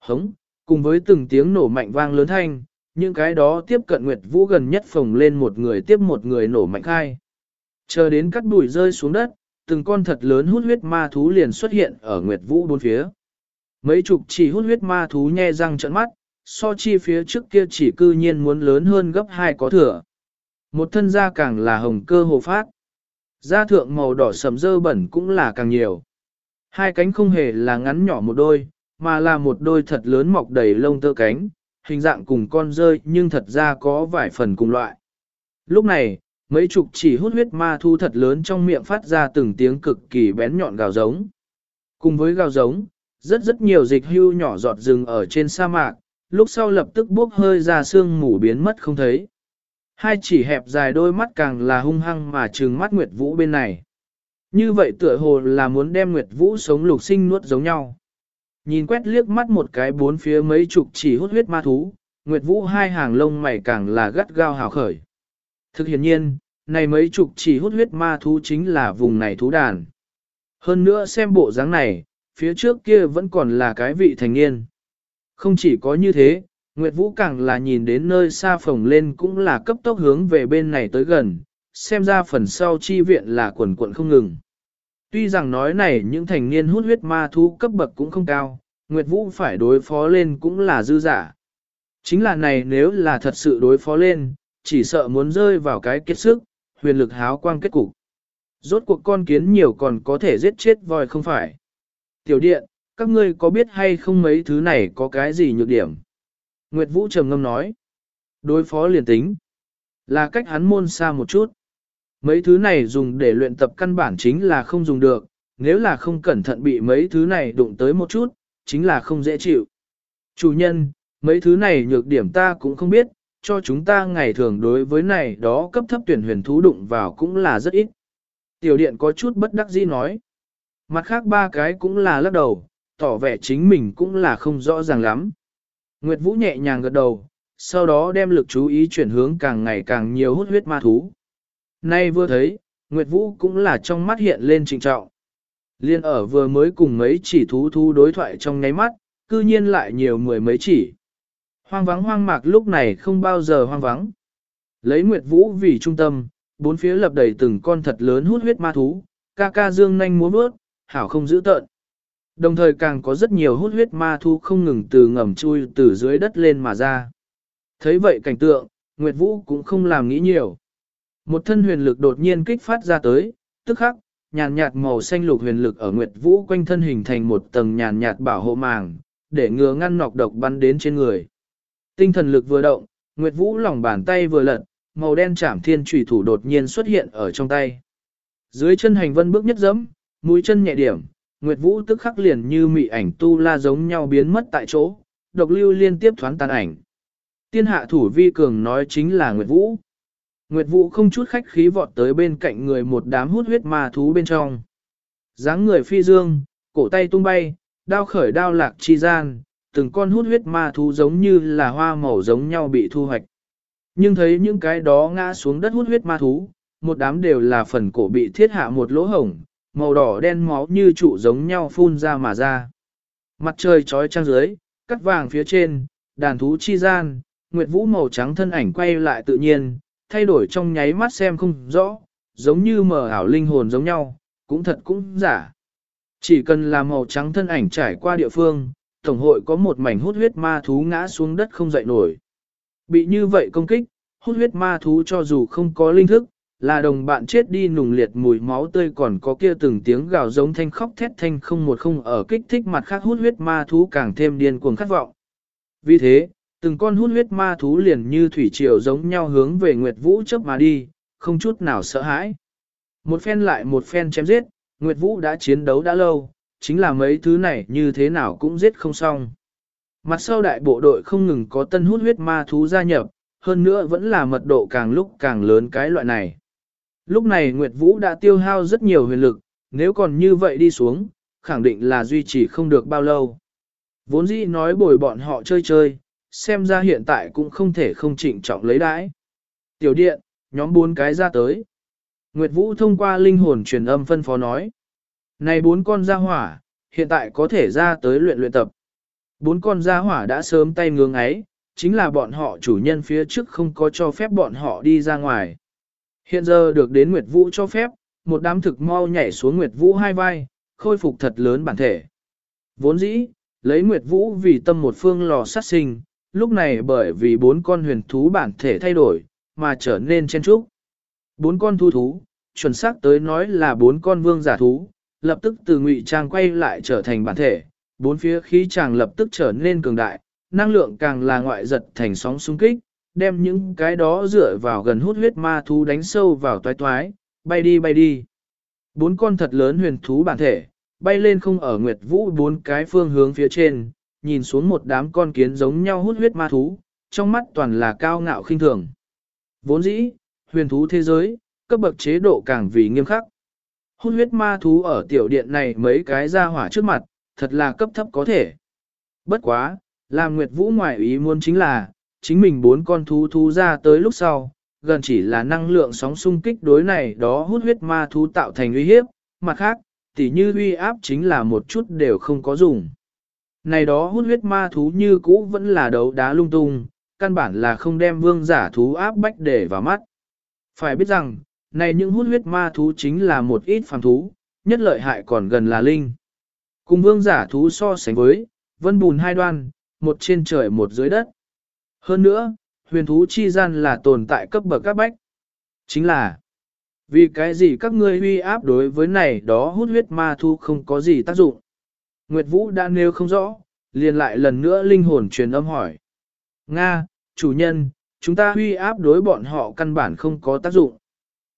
Hống, cùng với từng tiếng nổ mạnh vang lớn thanh, những cái đó tiếp cận Nguyệt Vũ gần nhất phồng lên một người tiếp một người nổ mạnh khai. Chờ đến cắt bụi rơi xuống đất, từng con thật lớn hút huyết ma thú liền xuất hiện ở Nguyệt Vũ bốn phía. Mấy chục chỉ hút huyết ma thú nhe răng trận mắt, so chi phía trước kia chỉ cư nhiên muốn lớn hơn gấp hai có thừa. Một thân da càng là hồng cơ hồ phát. Da thượng màu đỏ sầm dơ bẩn cũng là càng nhiều. Hai cánh không hề là ngắn nhỏ một đôi, mà là một đôi thật lớn mọc đầy lông tơ cánh, hình dạng cùng con rơi nhưng thật ra có vài phần cùng loại. Lúc này, mấy chục chỉ hút huyết ma thu thật lớn trong miệng phát ra từng tiếng cực kỳ bén nhọn gào giống. Cùng với gào giống, rất rất nhiều dịch hưu nhỏ giọt rừng ở trên sa mạc, lúc sau lập tức bốc hơi ra xương mù biến mất không thấy. Hai chỉ hẹp dài đôi mắt càng là hung hăng mà trừng mắt Nguyệt Vũ bên này. Như vậy tựa hồ là muốn đem Nguyệt Vũ sống lục sinh nuốt giống nhau. Nhìn quét liếc mắt một cái bốn phía mấy chục chỉ hút huyết ma thú, Nguyệt Vũ hai hàng lông mày càng là gắt gao hào khởi. Thực hiện nhiên, này mấy chục chỉ hút huyết ma thú chính là vùng này thú đàn. Hơn nữa xem bộ dáng này, phía trước kia vẫn còn là cái vị thành niên. Không chỉ có như thế, Nguyệt Vũ càng là nhìn đến nơi xa phồng lên cũng là cấp tốc hướng về bên này tới gần, xem ra phần sau chi viện là quần quận không ngừng. Tuy rằng nói này những thành niên hút huyết ma thú cấp bậc cũng không cao, Nguyệt Vũ phải đối phó lên cũng là dư giả. Chính là này nếu là thật sự đối phó lên, chỉ sợ muốn rơi vào cái kết sức, huyền lực háo quang kết cục. Rốt cuộc con kiến nhiều còn có thể giết chết voi không phải. Tiểu điện, các ngươi có biết hay không mấy thứ này có cái gì nhược điểm? Nguyệt Vũ trầm ngâm nói. Đối phó liền tính. Là cách hắn môn xa một chút. Mấy thứ này dùng để luyện tập căn bản chính là không dùng được, nếu là không cẩn thận bị mấy thứ này đụng tới một chút, chính là không dễ chịu. Chủ nhân, mấy thứ này nhược điểm ta cũng không biết, cho chúng ta ngày thường đối với này đó cấp thấp tuyển huyền thú đụng vào cũng là rất ít. Tiểu điện có chút bất đắc dĩ nói. Mặt khác ba cái cũng là lắc đầu, tỏ vẻ chính mình cũng là không rõ ràng lắm. Nguyệt Vũ nhẹ nhàng gật đầu, sau đó đem lực chú ý chuyển hướng càng ngày càng nhiều hút huyết ma thú. Nay vừa thấy, Nguyệt Vũ cũng là trong mắt hiện lên trịnh trọng. Liên ở vừa mới cùng mấy chỉ thú thú đối thoại trong ngáy mắt, cư nhiên lại nhiều mười mấy chỉ. Hoang vắng hoang mạc lúc này không bao giờ hoang vắng. Lấy Nguyệt Vũ vì trung tâm, bốn phía lập đầy từng con thật lớn hút huyết ma thú, ca ca dương nhanh múa bước, hảo không giữ tợn. Đồng thời càng có rất nhiều hút huyết ma thu không ngừng từ ngầm chui từ dưới đất lên mà ra. Thấy vậy cảnh tượng, Nguyệt Vũ cũng không làm nghĩ nhiều. Một thân huyền lực đột nhiên kích phát ra tới, tức khắc, nhàn nhạt màu xanh lục huyền lực ở Nguyệt Vũ quanh thân hình thành một tầng nhàn nhạt bảo hộ màng, để ngừa ngăn nọc độc bắn đến trên người. Tinh thần lực vừa động, Nguyệt Vũ lòng bàn tay vừa lật, màu đen chảm thiên trùy thủ đột nhiên xuất hiện ở trong tay. Dưới chân hành vân bước nhất dẫm, mũi chân nhẹ điểm, Nguyệt Vũ tức khắc liền như mị ảnh tu la giống nhau biến mất tại chỗ, độc lưu liên tiếp thoán tàn ảnh. Tiên hạ thủ vi cường nói chính là Nguyệt Vũ. Nguyệt Vũ không chút khách khí vọt tới bên cạnh người một đám hút huyết ma thú bên trong. dáng người phi dương, cổ tay tung bay, đao khởi đao lạc chi gian, từng con hút huyết ma thú giống như là hoa màu giống nhau bị thu hoạch. Nhưng thấy những cái đó ngã xuống đất hút huyết ma thú, một đám đều là phần cổ bị thiết hạ một lỗ hổng, màu đỏ đen máu như trụ giống nhau phun ra mà ra. Mặt trời trói trăng dưới, cắt vàng phía trên, đàn thú chi gian, nguyệt vũ màu trắng thân ảnh quay lại tự nhiên, thay đổi trong nháy mắt xem không rõ, giống như mờ ảo linh hồn giống nhau, cũng thật cũng giả. Chỉ cần là màu trắng thân ảnh trải qua địa phương, Tổng hội có một mảnh hút huyết ma thú ngã xuống đất không dậy nổi. Bị như vậy công kích, hút huyết ma thú cho dù không có linh thức, là đồng bạn chết đi nùng liệt mùi máu tươi còn có kia từng tiếng gào giống thanh khóc thét thanh không một không ở kích thích mặt khác hút huyết ma thú càng thêm điên cuồng khát vọng. Vì thế, từng con hút huyết ma thú liền như thủy triều giống nhau hướng về Nguyệt Vũ chớp mà đi, không chút nào sợ hãi. Một phen lại một phen chém giết, Nguyệt Vũ đã chiến đấu đã lâu, chính là mấy thứ này như thế nào cũng giết không xong. Mặt sau đại bộ đội không ngừng có tân hút huyết ma thú gia nhập, hơn nữa vẫn là mật độ càng lúc càng lớn cái loại này. Lúc này Nguyệt Vũ đã tiêu hao rất nhiều huyền lực, nếu còn như vậy đi xuống, khẳng định là duy trì không được bao lâu. Vốn dĩ nói bồi bọn họ chơi chơi, xem ra hiện tại cũng không thể không trịnh trọng lấy đãi. Tiểu điện, nhóm bốn cái ra tới. Nguyệt Vũ thông qua linh hồn truyền âm phân phó nói. Này bốn con gia hỏa, hiện tại có thể ra tới luyện luyện tập. Bốn con gia hỏa đã sớm tay ngưỡng ấy, chính là bọn họ chủ nhân phía trước không có cho phép bọn họ đi ra ngoài. Hiện giờ được đến Nguyệt Vũ cho phép, một đám thực mau nhảy xuống Nguyệt Vũ hai vai, khôi phục thật lớn bản thể. Vốn dĩ, lấy Nguyệt Vũ vì tâm một phương lò sát sinh, lúc này bởi vì bốn con huyền thú bản thể thay đổi, mà trở nên chen trúc. Bốn con thu thú, chuẩn xác tới nói là bốn con vương giả thú, lập tức từ ngụy trang quay lại trở thành bản thể, bốn phía khí chàng lập tức trở nên cường đại, năng lượng càng là ngoại giật thành sóng xung kích, đem những cái đó dựa vào gần hút huyết ma thú đánh sâu vào toái toái, bay đi bay đi. Bốn con thật lớn huyền thú bản thể, bay lên không ở nguyệt vũ bốn cái phương hướng phía trên, nhìn xuống một đám con kiến giống nhau hút huyết ma thú, trong mắt toàn là cao ngạo khinh thường. Vốn dĩ, huyền thú thế giới, cấp bậc chế độ càng vì nghiêm khắc. Hút huyết ma thú ở tiểu điện này mấy cái ra hỏa trước mặt, thật là cấp thấp có thể. Bất quá, làm Nguyệt Vũ ngoại ý muốn chính là, chính mình bốn con thú thú ra tới lúc sau, gần chỉ là năng lượng sóng xung kích đối này đó hút huyết ma thú tạo thành uy hiếp, mặt khác, tỉ như uy áp chính là một chút đều không có dùng. Này đó hút huyết ma thú như cũ vẫn là đấu đá lung tung, căn bản là không đem vương giả thú áp bách để vào mắt. Phải biết rằng, này những hút huyết ma thú chính là một ít phàm thú, nhất lợi hại còn gần là linh. Cùng vương giả thú so sánh với, vân bùn hai đoan, một trên trời một dưới đất. Hơn nữa, huyền thú chi gian là tồn tại cấp bậc các bách. Chính là, vì cái gì các ngươi huy áp đối với này đó hút huyết ma thu không có gì tác dụng. Nguyệt Vũ đã nêu không rõ, liền lại lần nữa linh hồn truyền âm hỏi. Nga, chủ nhân, chúng ta huy áp đối bọn họ căn bản không có tác dụng.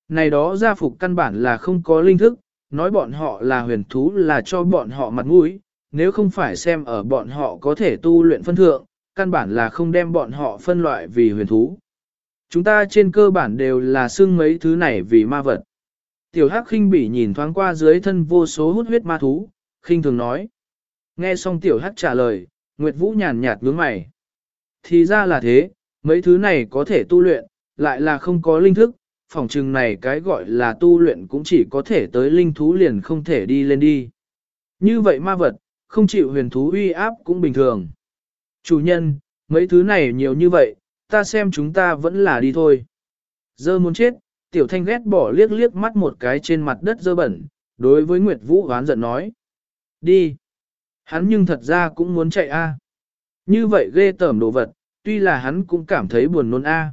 Này đó gia phục căn bản là không có linh thức, nói bọn họ là huyền thú là cho bọn họ mặt mũi, nếu không phải xem ở bọn họ có thể tu luyện phân thượng, căn bản là không đem bọn họ phân loại vì huyền thú. Chúng ta trên cơ bản đều là xưng mấy thứ này vì ma vật. Tiểu Hắc khinh bỉ nhìn thoáng qua dưới thân vô số hút huyết ma thú, khinh thường nói. Nghe xong Tiểu Hắc trả lời, Nguyệt Vũ nhàn nhạt nhướng mày. Thì ra là thế, mấy thứ này có thể tu luyện, lại là không có linh thức, phòng trừng này cái gọi là tu luyện cũng chỉ có thể tới linh thú liền không thể đi lên đi. Như vậy ma vật, không chịu huyền thú uy áp cũng bình thường. Chủ nhân, mấy thứ này nhiều như vậy, ta xem chúng ta vẫn là đi thôi. Dơ muốn chết, tiểu thanh ghét bỏ liếc liếc mắt một cái trên mặt đất dơ bẩn, đối với Nguyệt Vũ hoán giận nói. Đi. Hắn nhưng thật ra cũng muốn chạy a. À. Như vậy ghê tởm đồ vật, tuy là hắn cũng cảm thấy buồn nôn a. À.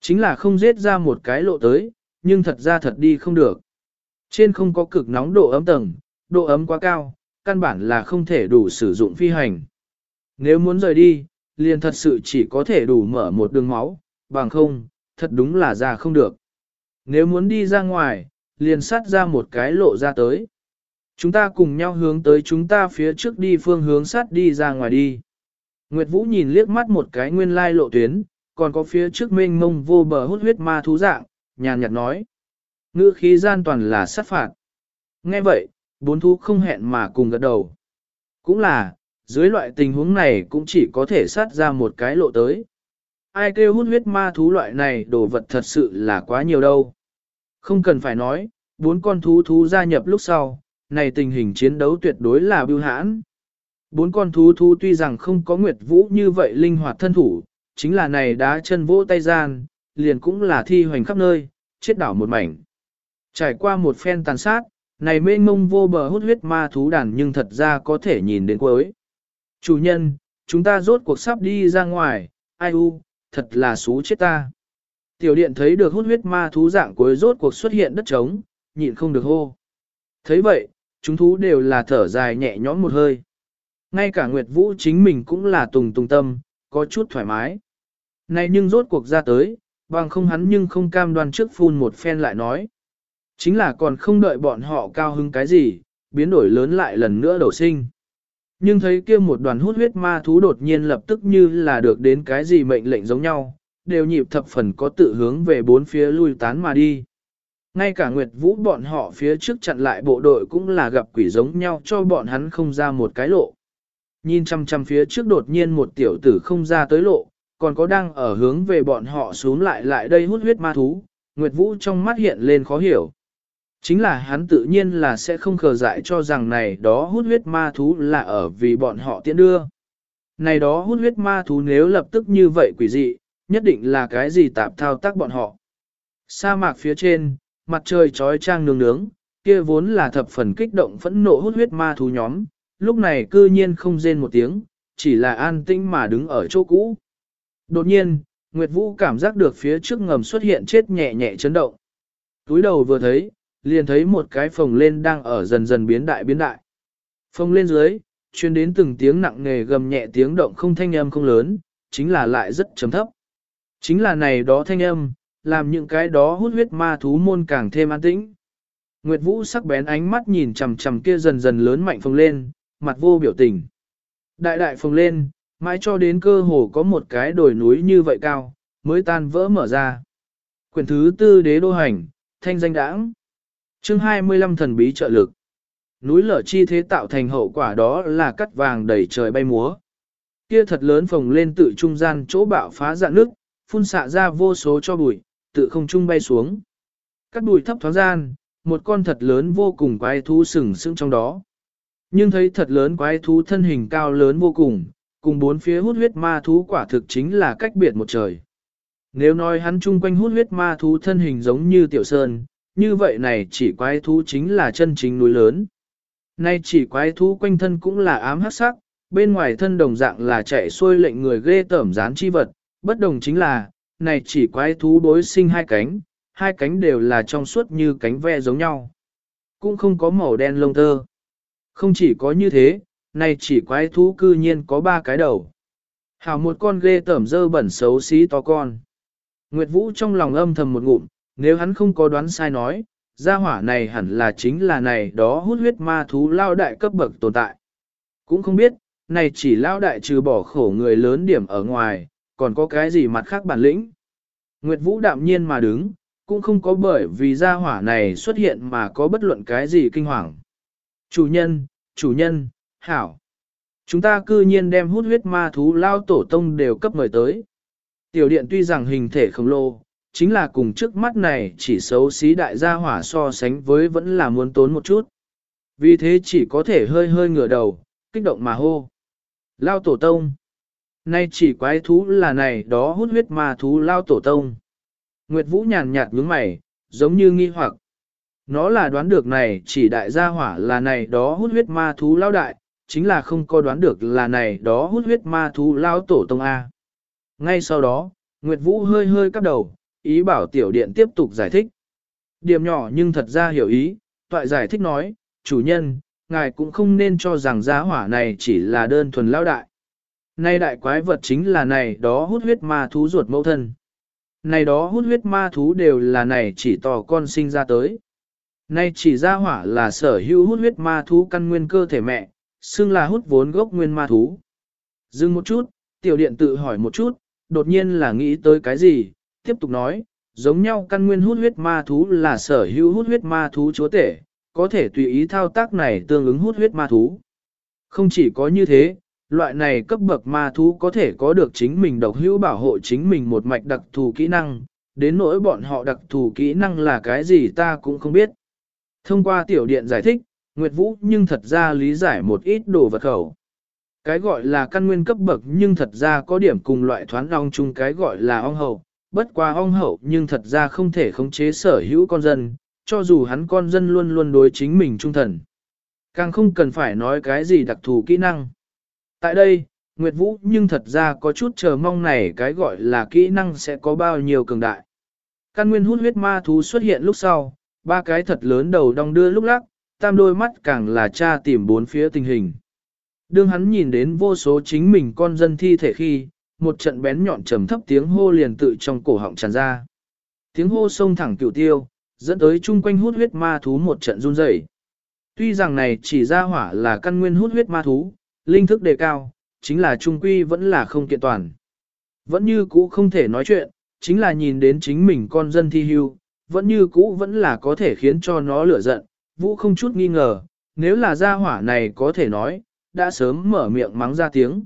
Chính là không giết ra một cái lộ tới, nhưng thật ra thật đi không được. Trên không có cực nóng độ ấm tầng, độ ấm quá cao, căn bản là không thể đủ sử dụng phi hành. Nếu muốn rời đi, liền thật sự chỉ có thể đủ mở một đường máu, bằng không, thật đúng là ra không được. Nếu muốn đi ra ngoài, liền sát ra một cái lộ ra tới. Chúng ta cùng nhau hướng tới chúng ta phía trước đi phương hướng sát đi ra ngoài đi. Nguyệt Vũ nhìn liếc mắt một cái nguyên lai lộ tuyến, còn có phía trước mênh mông vô bờ hút huyết ma thú dạng, nhàn nhạt nói. Ngữ khí gian toàn là sát phạt. Nghe vậy, bốn thú không hẹn mà cùng gật đầu. Cũng là, dưới loại tình huống này cũng chỉ có thể sát ra một cái lộ tới. Ai kêu hút huyết ma thú loại này đồ vật thật sự là quá nhiều đâu. Không cần phải nói, bốn con thú thú gia nhập lúc sau, này tình hình chiến đấu tuyệt đối là biêu hãn. Bốn con thú thú tuy rằng không có Nguyệt Vũ như vậy linh hoạt thân thủ, chính là này đá chân vỗ tay gian, liền cũng là thi hoành khắp nơi, chết đảo một mảnh. Trải qua một phen tàn sát, này mênh mông vô bờ hút huyết ma thú đàn nhưng thật ra có thể nhìn đến cuối. Chủ nhân, chúng ta rốt cuộc sắp đi ra ngoài, ai u, thật là xú chết ta. Tiểu điện thấy được hút huyết ma thú dạng cuối rốt cuộc xuất hiện đất trống, nhịn không được hô. thấy vậy, chúng thú đều là thở dài nhẹ nhõm một hơi. Ngay cả Nguyệt Vũ chính mình cũng là tùng tùng tâm, có chút thoải mái. Này nhưng rốt cuộc ra tới, bằng không hắn nhưng không cam đoan trước phun một phen lại nói. Chính là còn không đợi bọn họ cao hứng cái gì, biến đổi lớn lại lần nữa đổ sinh. Nhưng thấy kia một đoàn hút huyết ma thú đột nhiên lập tức như là được đến cái gì mệnh lệnh giống nhau, đều nhịp thập phần có tự hướng về bốn phía lui tán mà đi. Ngay cả Nguyệt Vũ bọn họ phía trước chặn lại bộ đội cũng là gặp quỷ giống nhau cho bọn hắn không ra một cái lộ. Nhìn chăm chăm phía trước đột nhiên một tiểu tử không ra tới lộ, còn có đang ở hướng về bọn họ xuống lại lại đây hút huyết ma thú, Nguyệt Vũ trong mắt hiện lên khó hiểu. Chính là hắn tự nhiên là sẽ không khờ dại cho rằng này đó hút huyết ma thú là ở vì bọn họ tiễn đưa. Này đó hút huyết ma thú nếu lập tức như vậy quỷ dị, nhất định là cái gì tạp thao tác bọn họ. Sa mạc phía trên, mặt trời trói trang nương nướng, kia vốn là thập phần kích động phẫn nộ hút huyết ma thú nhóm, lúc này cư nhiên không rên một tiếng, chỉ là an tĩnh mà đứng ở chỗ cũ. Đột nhiên, Nguyệt Vũ cảm giác được phía trước ngầm xuất hiện chết nhẹ nhẹ chấn động. Túi đầu vừa thấy, liền thấy một cái phồng lên đang ở dần dần biến đại biến đại. Phồng lên dưới, truyền đến từng tiếng nặng nề gầm nhẹ tiếng động không thanh âm không lớn, chính là lại rất chấm thấp. Chính là này đó thanh âm, làm những cái đó hút huyết ma thú môn càng thêm an tĩnh. Nguyệt Vũ sắc bén ánh mắt nhìn chằm chằm kia dần dần lớn mạnh phồng lên, mặt vô biểu tình. Đại đại phồng lên, mãi cho đến cơ hồ có một cái đồi núi như vậy cao, mới tan vỡ mở ra. Quyển thứ tư đế đô hành, thanh danh đãng chương 25 thần bí trợ lực. Núi lở chi thế tạo thành hậu quả đó là cắt vàng đầy trời bay múa. Kia thật lớn phồng lên tự trung gian chỗ bạo phá dạng nước, phun xạ ra vô số cho bụi, tự không trung bay xuống. Cắt bụi thấp thoáng gian, một con thật lớn vô cùng quái thú sừng sững trong đó. Nhưng thấy thật lớn quái thú thân hình cao lớn vô cùng, cùng bốn phía hút huyết ma thú quả thực chính là cách biệt một trời. Nếu nói hắn chung quanh hút huyết ma thú thân hình giống như tiểu sơn, như vậy này chỉ quái thú chính là chân chính núi lớn. Nay chỉ quái thú quanh thân cũng là ám hắc sắc, bên ngoài thân đồng dạng là chạy xuôi lệnh người ghê tởm dán chi vật, bất đồng chính là, này chỉ quái thú đối sinh hai cánh, hai cánh đều là trong suốt như cánh ve giống nhau. Cũng không có màu đen lông tơ. Không chỉ có như thế, này chỉ quái thú cư nhiên có ba cái đầu. Hảo một con ghê tởm dơ bẩn xấu xí to con. Nguyệt Vũ trong lòng âm thầm một ngụm, nếu hắn không có đoán sai nói, gia hỏa này hẳn là chính là này đó hút huyết ma thú lao đại cấp bậc tồn tại. Cũng không biết, này chỉ lao đại trừ bỏ khổ người lớn điểm ở ngoài, còn có cái gì mặt khác bản lĩnh. Nguyệt Vũ đạm nhiên mà đứng, cũng không có bởi vì gia hỏa này xuất hiện mà có bất luận cái gì kinh hoàng. Chủ nhân, chủ nhân, hảo. Chúng ta cư nhiên đem hút huyết ma thú lao tổ tông đều cấp mời tới. Tiểu điện tuy rằng hình thể khổng lồ, chính là cùng trước mắt này chỉ xấu xí đại gia hỏa so sánh với vẫn là muốn tốn một chút. Vì thế chỉ có thể hơi hơi ngửa đầu, kích động mà hô. Lao tổ tông. Nay chỉ quái thú là này đó hút huyết ma thú lao tổ tông. Nguyệt Vũ nhàn nhạt nhướng mày, giống như nghi hoặc. Nó là đoán được này chỉ đại gia hỏa là này đó hút huyết ma thú lao đại, chính là không có đoán được là này đó hút huyết ma thú lao tổ tông A. Ngay sau đó, Nguyệt Vũ hơi hơi cắp đầu, ý bảo tiểu điện tiếp tục giải thích. Điểm nhỏ nhưng thật ra hiểu ý, toại giải thích nói, chủ nhân, ngài cũng không nên cho rằng giá hỏa này chỉ là đơn thuần lao đại. Nay đại quái vật chính là này đó hút huyết ma thú ruột mẫu thân. Này đó hút huyết ma thú đều là này chỉ tò con sinh ra tới. Nay chỉ ra hỏa là sở hữu hút huyết ma thú căn nguyên cơ thể mẹ, xưng là hút vốn gốc nguyên ma thú. Dừng một chút, tiểu điện tự hỏi một chút, đột nhiên là nghĩ tới cái gì, tiếp tục nói, giống nhau căn nguyên hút huyết ma thú là sở hữu hút huyết ma thú chúa tể, có thể tùy ý thao tác này tương ứng hút huyết ma thú. Không chỉ có như thế, loại này cấp bậc ma thú có thể có được chính mình độc hữu bảo hộ chính mình một mạch đặc thù kỹ năng, đến nỗi bọn họ đặc thù kỹ năng là cái gì ta cũng không biết. Thông qua tiểu điện giải thích, Nguyệt Vũ nhưng thật ra lý giải một ít đồ vật khẩu. Cái gọi là căn nguyên cấp bậc nhưng thật ra có điểm cùng loại thoán ong chung cái gọi là ong hậu, bất quá ong hậu nhưng thật ra không thể khống chế sở hữu con dân, cho dù hắn con dân luôn luôn đối chính mình trung thần. Càng không cần phải nói cái gì đặc thù kỹ năng. Tại đây, Nguyệt Vũ nhưng thật ra có chút chờ mong này cái gọi là kỹ năng sẽ có bao nhiêu cường đại. Căn nguyên hút huyết ma thú xuất hiện lúc sau, ba cái thật lớn đầu đong đưa lúc lắc, tam đôi mắt càng là cha tìm bốn phía tình hình. Đương hắn nhìn đến vô số chính mình con dân thi thể khi, một trận bén nhọn trầm thấp tiếng hô liền tự trong cổ họng tràn ra. Tiếng hô sông thẳng cửu tiêu, dẫn tới chung quanh hút huyết ma thú một trận run rẩy. Tuy rằng này chỉ ra hỏa là căn nguyên hút huyết ma thú, linh thức đề cao, chính là trung quy vẫn là không kiện toàn. Vẫn như cũ không thể nói chuyện, chính là nhìn đến chính mình con dân thi hưu, vẫn như cũ vẫn là có thể khiến cho nó lửa giận, vũ không chút nghi ngờ, nếu là gia hỏa này có thể nói, đã sớm mở miệng mắng ra tiếng.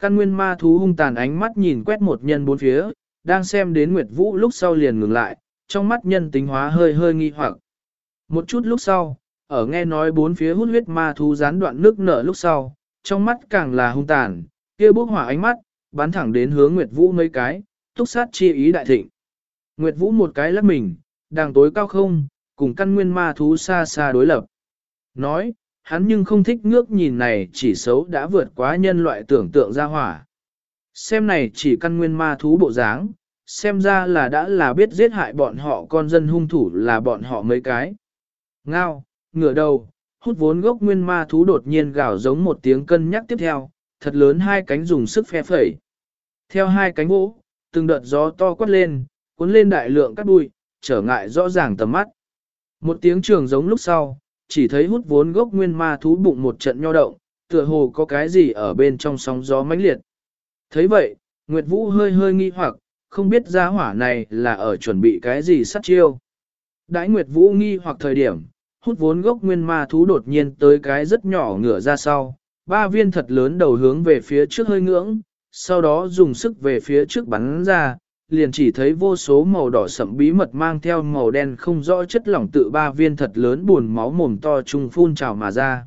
Căn nguyên ma thú hung tàn ánh mắt nhìn quét một nhân bốn phía, đang xem đến Nguyệt Vũ lúc sau liền ngừng lại, trong mắt nhân tính hóa hơi hơi nghi hoặc. Một chút lúc sau, ở nghe nói bốn phía hút huyết ma thú gián đoạn nước nở lúc sau, trong mắt càng là hung tàn, kia bốc hỏa ánh mắt, bắn thẳng đến hướng Nguyệt Vũ mấy cái, túc sát chi ý đại thịnh. Nguyệt Vũ một cái lắc mình, đàng tối cao không, cùng căn nguyên ma thú xa xa đối lập. Nói, hắn nhưng không thích ngước nhìn này chỉ xấu đã vượt quá nhân loại tưởng tượng ra hỏa. Xem này chỉ căn nguyên ma thú bộ dáng, xem ra là đã là biết giết hại bọn họ con dân hung thủ là bọn họ mấy cái. Ngao, ngửa đầu, hút vốn gốc nguyên ma thú đột nhiên gào giống một tiếng cân nhắc tiếp theo, thật lớn hai cánh dùng sức phe phẩy. Theo hai cánh vỗ, từng đợt gió to quát lên, cuốn lên đại lượng cát bụi, trở ngại rõ ràng tầm mắt. Một tiếng trường giống lúc sau, chỉ thấy hút vốn gốc nguyên ma thú bụng một trận nho động, tựa hồ có cái gì ở bên trong sóng gió mãnh liệt. thấy vậy, Nguyệt Vũ hơi hơi nghi hoặc, không biết gia hỏa này là ở chuẩn bị cái gì sát chiêu. Đãi Nguyệt Vũ nghi hoặc thời điểm, hút vốn gốc nguyên ma thú đột nhiên tới cái rất nhỏ ngửa ra sau, ba viên thật lớn đầu hướng về phía trước hơi ngưỡng, sau đó dùng sức về phía trước bắn ra, liền chỉ thấy vô số màu đỏ sậm bí mật mang theo màu đen không rõ chất lỏng tự ba viên thật lớn buồn máu mồm to trung phun trào mà ra.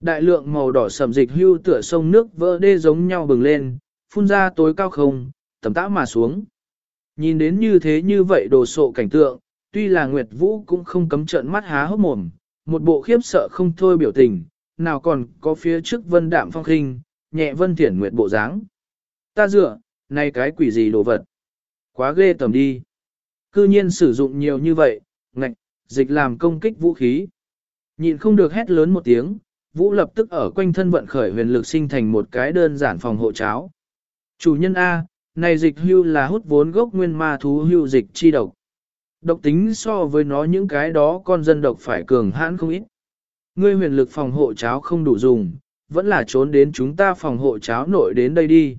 Đại lượng màu đỏ sậm dịch hưu tựa sông nước vỡ đê giống nhau bừng lên, phun ra tối cao không, tầm tã mà xuống. Nhìn đến như thế như vậy đồ sộ cảnh tượng, tuy là Nguyệt Vũ cũng không cấm trợn mắt há hốc mồm, một bộ khiếp sợ không thôi biểu tình, nào còn có phía trước vân đạm phong khinh, nhẹ vân thiển nguyệt bộ dáng. Ta dựa, này cái quỷ gì đồ vật? Quá ghê tầm đi. Cư nhiên sử dụng nhiều như vậy, ngạch, dịch làm công kích vũ khí. Nhịn không được hét lớn một tiếng, vũ lập tức ở quanh thân vận khởi huyền lực sinh thành một cái đơn giản phòng hộ cháo. Chủ nhân A, này dịch hưu là hút vốn gốc nguyên ma thú hưu dịch chi độc. Độc tính so với nó những cái đó con dân độc phải cường hãn không ít. Ngươi huyền lực phòng hộ cháo không đủ dùng, vẫn là trốn đến chúng ta phòng hộ cháo nội đến đây đi.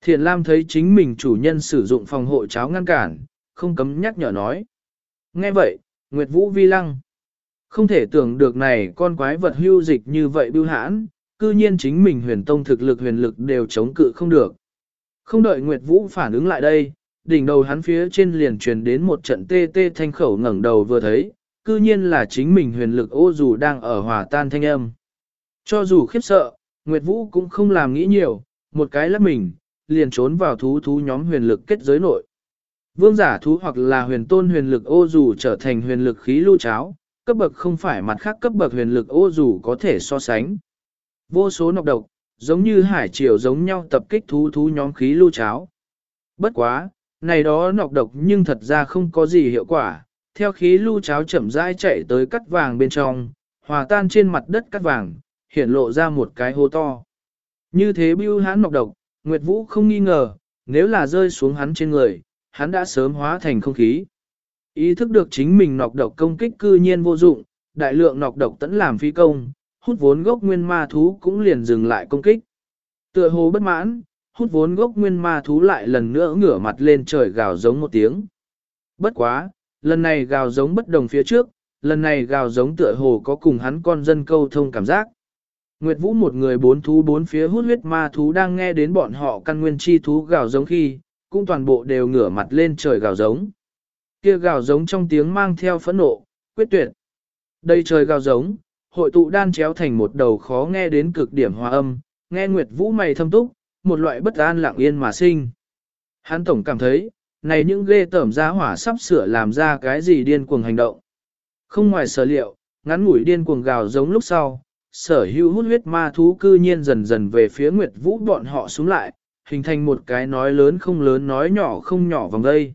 Thiền Lam thấy chính mình chủ nhân sử dụng phòng hộ cháo ngăn cản, không cấm nhắc nhở nói. Nghe vậy, Nguyệt Vũ vi lăng. Không thể tưởng được này con quái vật hưu dịch như vậy bưu hãn, cư nhiên chính mình huyền tông thực lực huyền lực đều chống cự không được. Không đợi Nguyệt Vũ phản ứng lại đây, đỉnh đầu hắn phía trên liền truyền đến một trận tê tê thanh khẩu ngẩng đầu vừa thấy, cư nhiên là chính mình huyền lực ô dù đang ở hòa tan thanh âm. Cho dù khiếp sợ, Nguyệt Vũ cũng không làm nghĩ nhiều, một cái lắp mình, liền trốn vào thú thú nhóm huyền lực kết giới nội. Vương giả thú hoặc là huyền tôn huyền lực ô dù trở thành huyền lực khí lưu cháo, cấp bậc không phải mặt khác cấp bậc huyền lực ô dù có thể so sánh. Vô số nọc độc, giống như hải triều giống nhau tập kích thú thú nhóm khí lưu cháo. Bất quá, này đó nọc độc nhưng thật ra không có gì hiệu quả, theo khí lưu cháo chậm rãi chạy tới cắt vàng bên trong, hòa tan trên mặt đất cắt vàng, hiện lộ ra một cái hố to. Như thế bưu hán nọc độc, Nguyệt Vũ không nghi ngờ, nếu là rơi xuống hắn trên người, hắn đã sớm hóa thành không khí. Ý thức được chính mình nọc độc công kích cư nhiên vô dụng, đại lượng nọc độc tẫn làm phi công, hút vốn gốc nguyên ma thú cũng liền dừng lại công kích. Tựa hồ bất mãn, hút vốn gốc nguyên ma thú lại lần nữa ngửa mặt lên trời gào giống một tiếng. Bất quá, lần này gào giống bất đồng phía trước, lần này gào giống tựa hồ có cùng hắn con dân câu thông cảm giác. Nguyệt Vũ một người bốn thú bốn phía hút huyết ma thú đang nghe đến bọn họ căn nguyên chi thú gào giống khi, cũng toàn bộ đều ngửa mặt lên trời gào giống. Kia gào giống trong tiếng mang theo phẫn nộ, quyết tuyệt. Đây trời gào giống, hội tụ đan chéo thành một đầu khó nghe đến cực điểm hòa âm, nghe Nguyệt Vũ mày thâm túc, một loại bất an lặng yên mà sinh. Hán tổng cảm thấy, này những ghê tởm giá hỏa sắp sửa làm ra cái gì điên cuồng hành động. Không ngoài sở liệu, ngắn ngủi điên cuồng gào giống lúc sau, sở hữu hút huyết ma thú cư nhiên dần dần về phía Nguyệt Vũ bọn họ xuống lại, hình thành một cái nói lớn không lớn nói nhỏ không nhỏ vòng đây.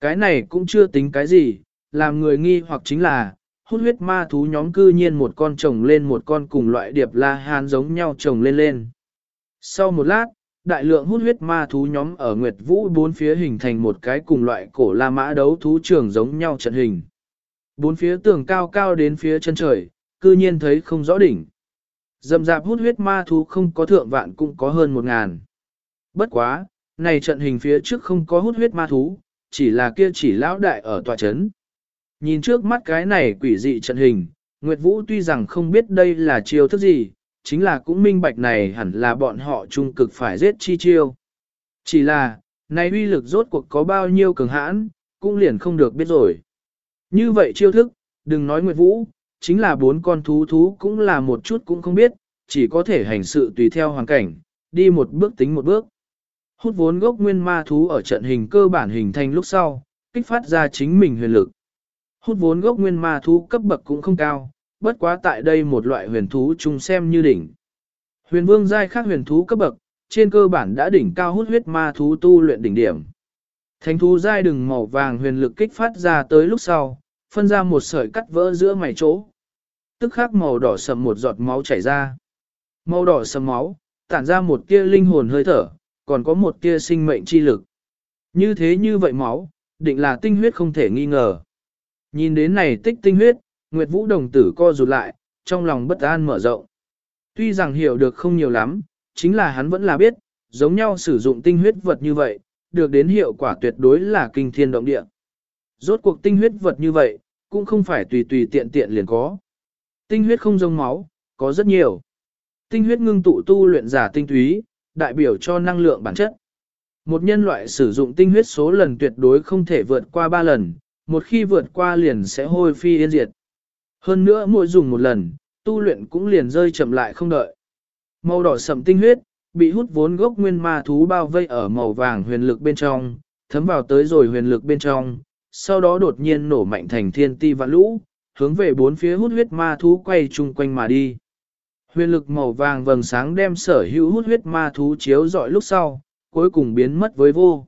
Cái này cũng chưa tính cái gì, làm người nghi hoặc chính là, hút huyết ma thú nhóm cư nhiên một con chồng lên một con cùng loại điệp la hàn giống nhau chồng lên lên. Sau một lát, đại lượng hút huyết ma thú nhóm ở Nguyệt Vũ bốn phía hình thành một cái cùng loại cổ la mã đấu thú trường giống nhau trận hình. Bốn phía tường cao cao đến phía chân trời, cư nhiên thấy không rõ đỉnh. Dầm dạp hút huyết ma thú không có thượng vạn cũng có hơn một ngàn. Bất quá, này trận hình phía trước không có hút huyết ma thú, chỉ là kia chỉ lão đại ở tòa chấn. Nhìn trước mắt cái này quỷ dị trận hình, Nguyệt Vũ tuy rằng không biết đây là chiêu thức gì, chính là cũng minh bạch này hẳn là bọn họ trung cực phải giết chi chiêu. Chỉ là, này uy lực rốt cuộc có bao nhiêu cường hãn, cũng liền không được biết rồi. Như vậy chiêu thức, đừng nói Nguyệt Vũ, chính là bốn con thú thú cũng là một chút cũng không biết, chỉ có thể hành sự tùy theo hoàn cảnh, đi một bước tính một bước. Hút vốn gốc nguyên ma thú ở trận hình cơ bản hình thành lúc sau, kích phát ra chính mình huyền lực. Hút vốn gốc nguyên ma thú cấp bậc cũng không cao, bất quá tại đây một loại huyền thú chung xem như đỉnh. Huyền vương giai khác huyền thú cấp bậc, trên cơ bản đã đỉnh cao hút huyết ma thú tu luyện đỉnh điểm. Thánh thú giai đừng màu vàng huyền lực kích phát ra tới lúc sau, phân ra một sợi cắt vỡ giữa mày chỗ. Tức khắc màu đỏ sầm một giọt máu chảy ra. Màu đỏ sầm máu, tản ra một tia linh hồn hơi thở, còn có một tia sinh mệnh chi lực. Như thế như vậy máu, định là tinh huyết không thể nghi ngờ. Nhìn đến này tích tinh huyết, Nguyệt Vũ đồng tử co rụt lại, trong lòng bất an mở rộng. Tuy rằng hiểu được không nhiều lắm, chính là hắn vẫn là biết, giống nhau sử dụng tinh huyết vật như vậy, được đến hiệu quả tuyệt đối là kinh thiên động địa. Rốt cuộc tinh huyết vật như vậy, cũng không phải tùy tùy tiện tiện liền có. Tinh huyết không giống máu, có rất nhiều. Tinh huyết ngưng tụ tu luyện giả tinh túy, đại biểu cho năng lượng bản chất. Một nhân loại sử dụng tinh huyết số lần tuyệt đối không thể vượt qua 3 lần, một khi vượt qua liền sẽ hôi phi yên diệt. Hơn nữa mỗi dùng một lần, tu luyện cũng liền rơi chậm lại không đợi. Màu đỏ sậm tinh huyết, bị hút vốn gốc nguyên ma thú bao vây ở màu vàng huyền lực bên trong, thấm vào tới rồi huyền lực bên trong, sau đó đột nhiên nổ mạnh thành thiên ti và lũ, hướng về bốn phía hút huyết ma thú quay chung quanh mà đi. Huyền lực màu vàng vầng sáng đem sở hữu hút huyết ma thú chiếu dọi lúc sau, cuối cùng biến mất với vô.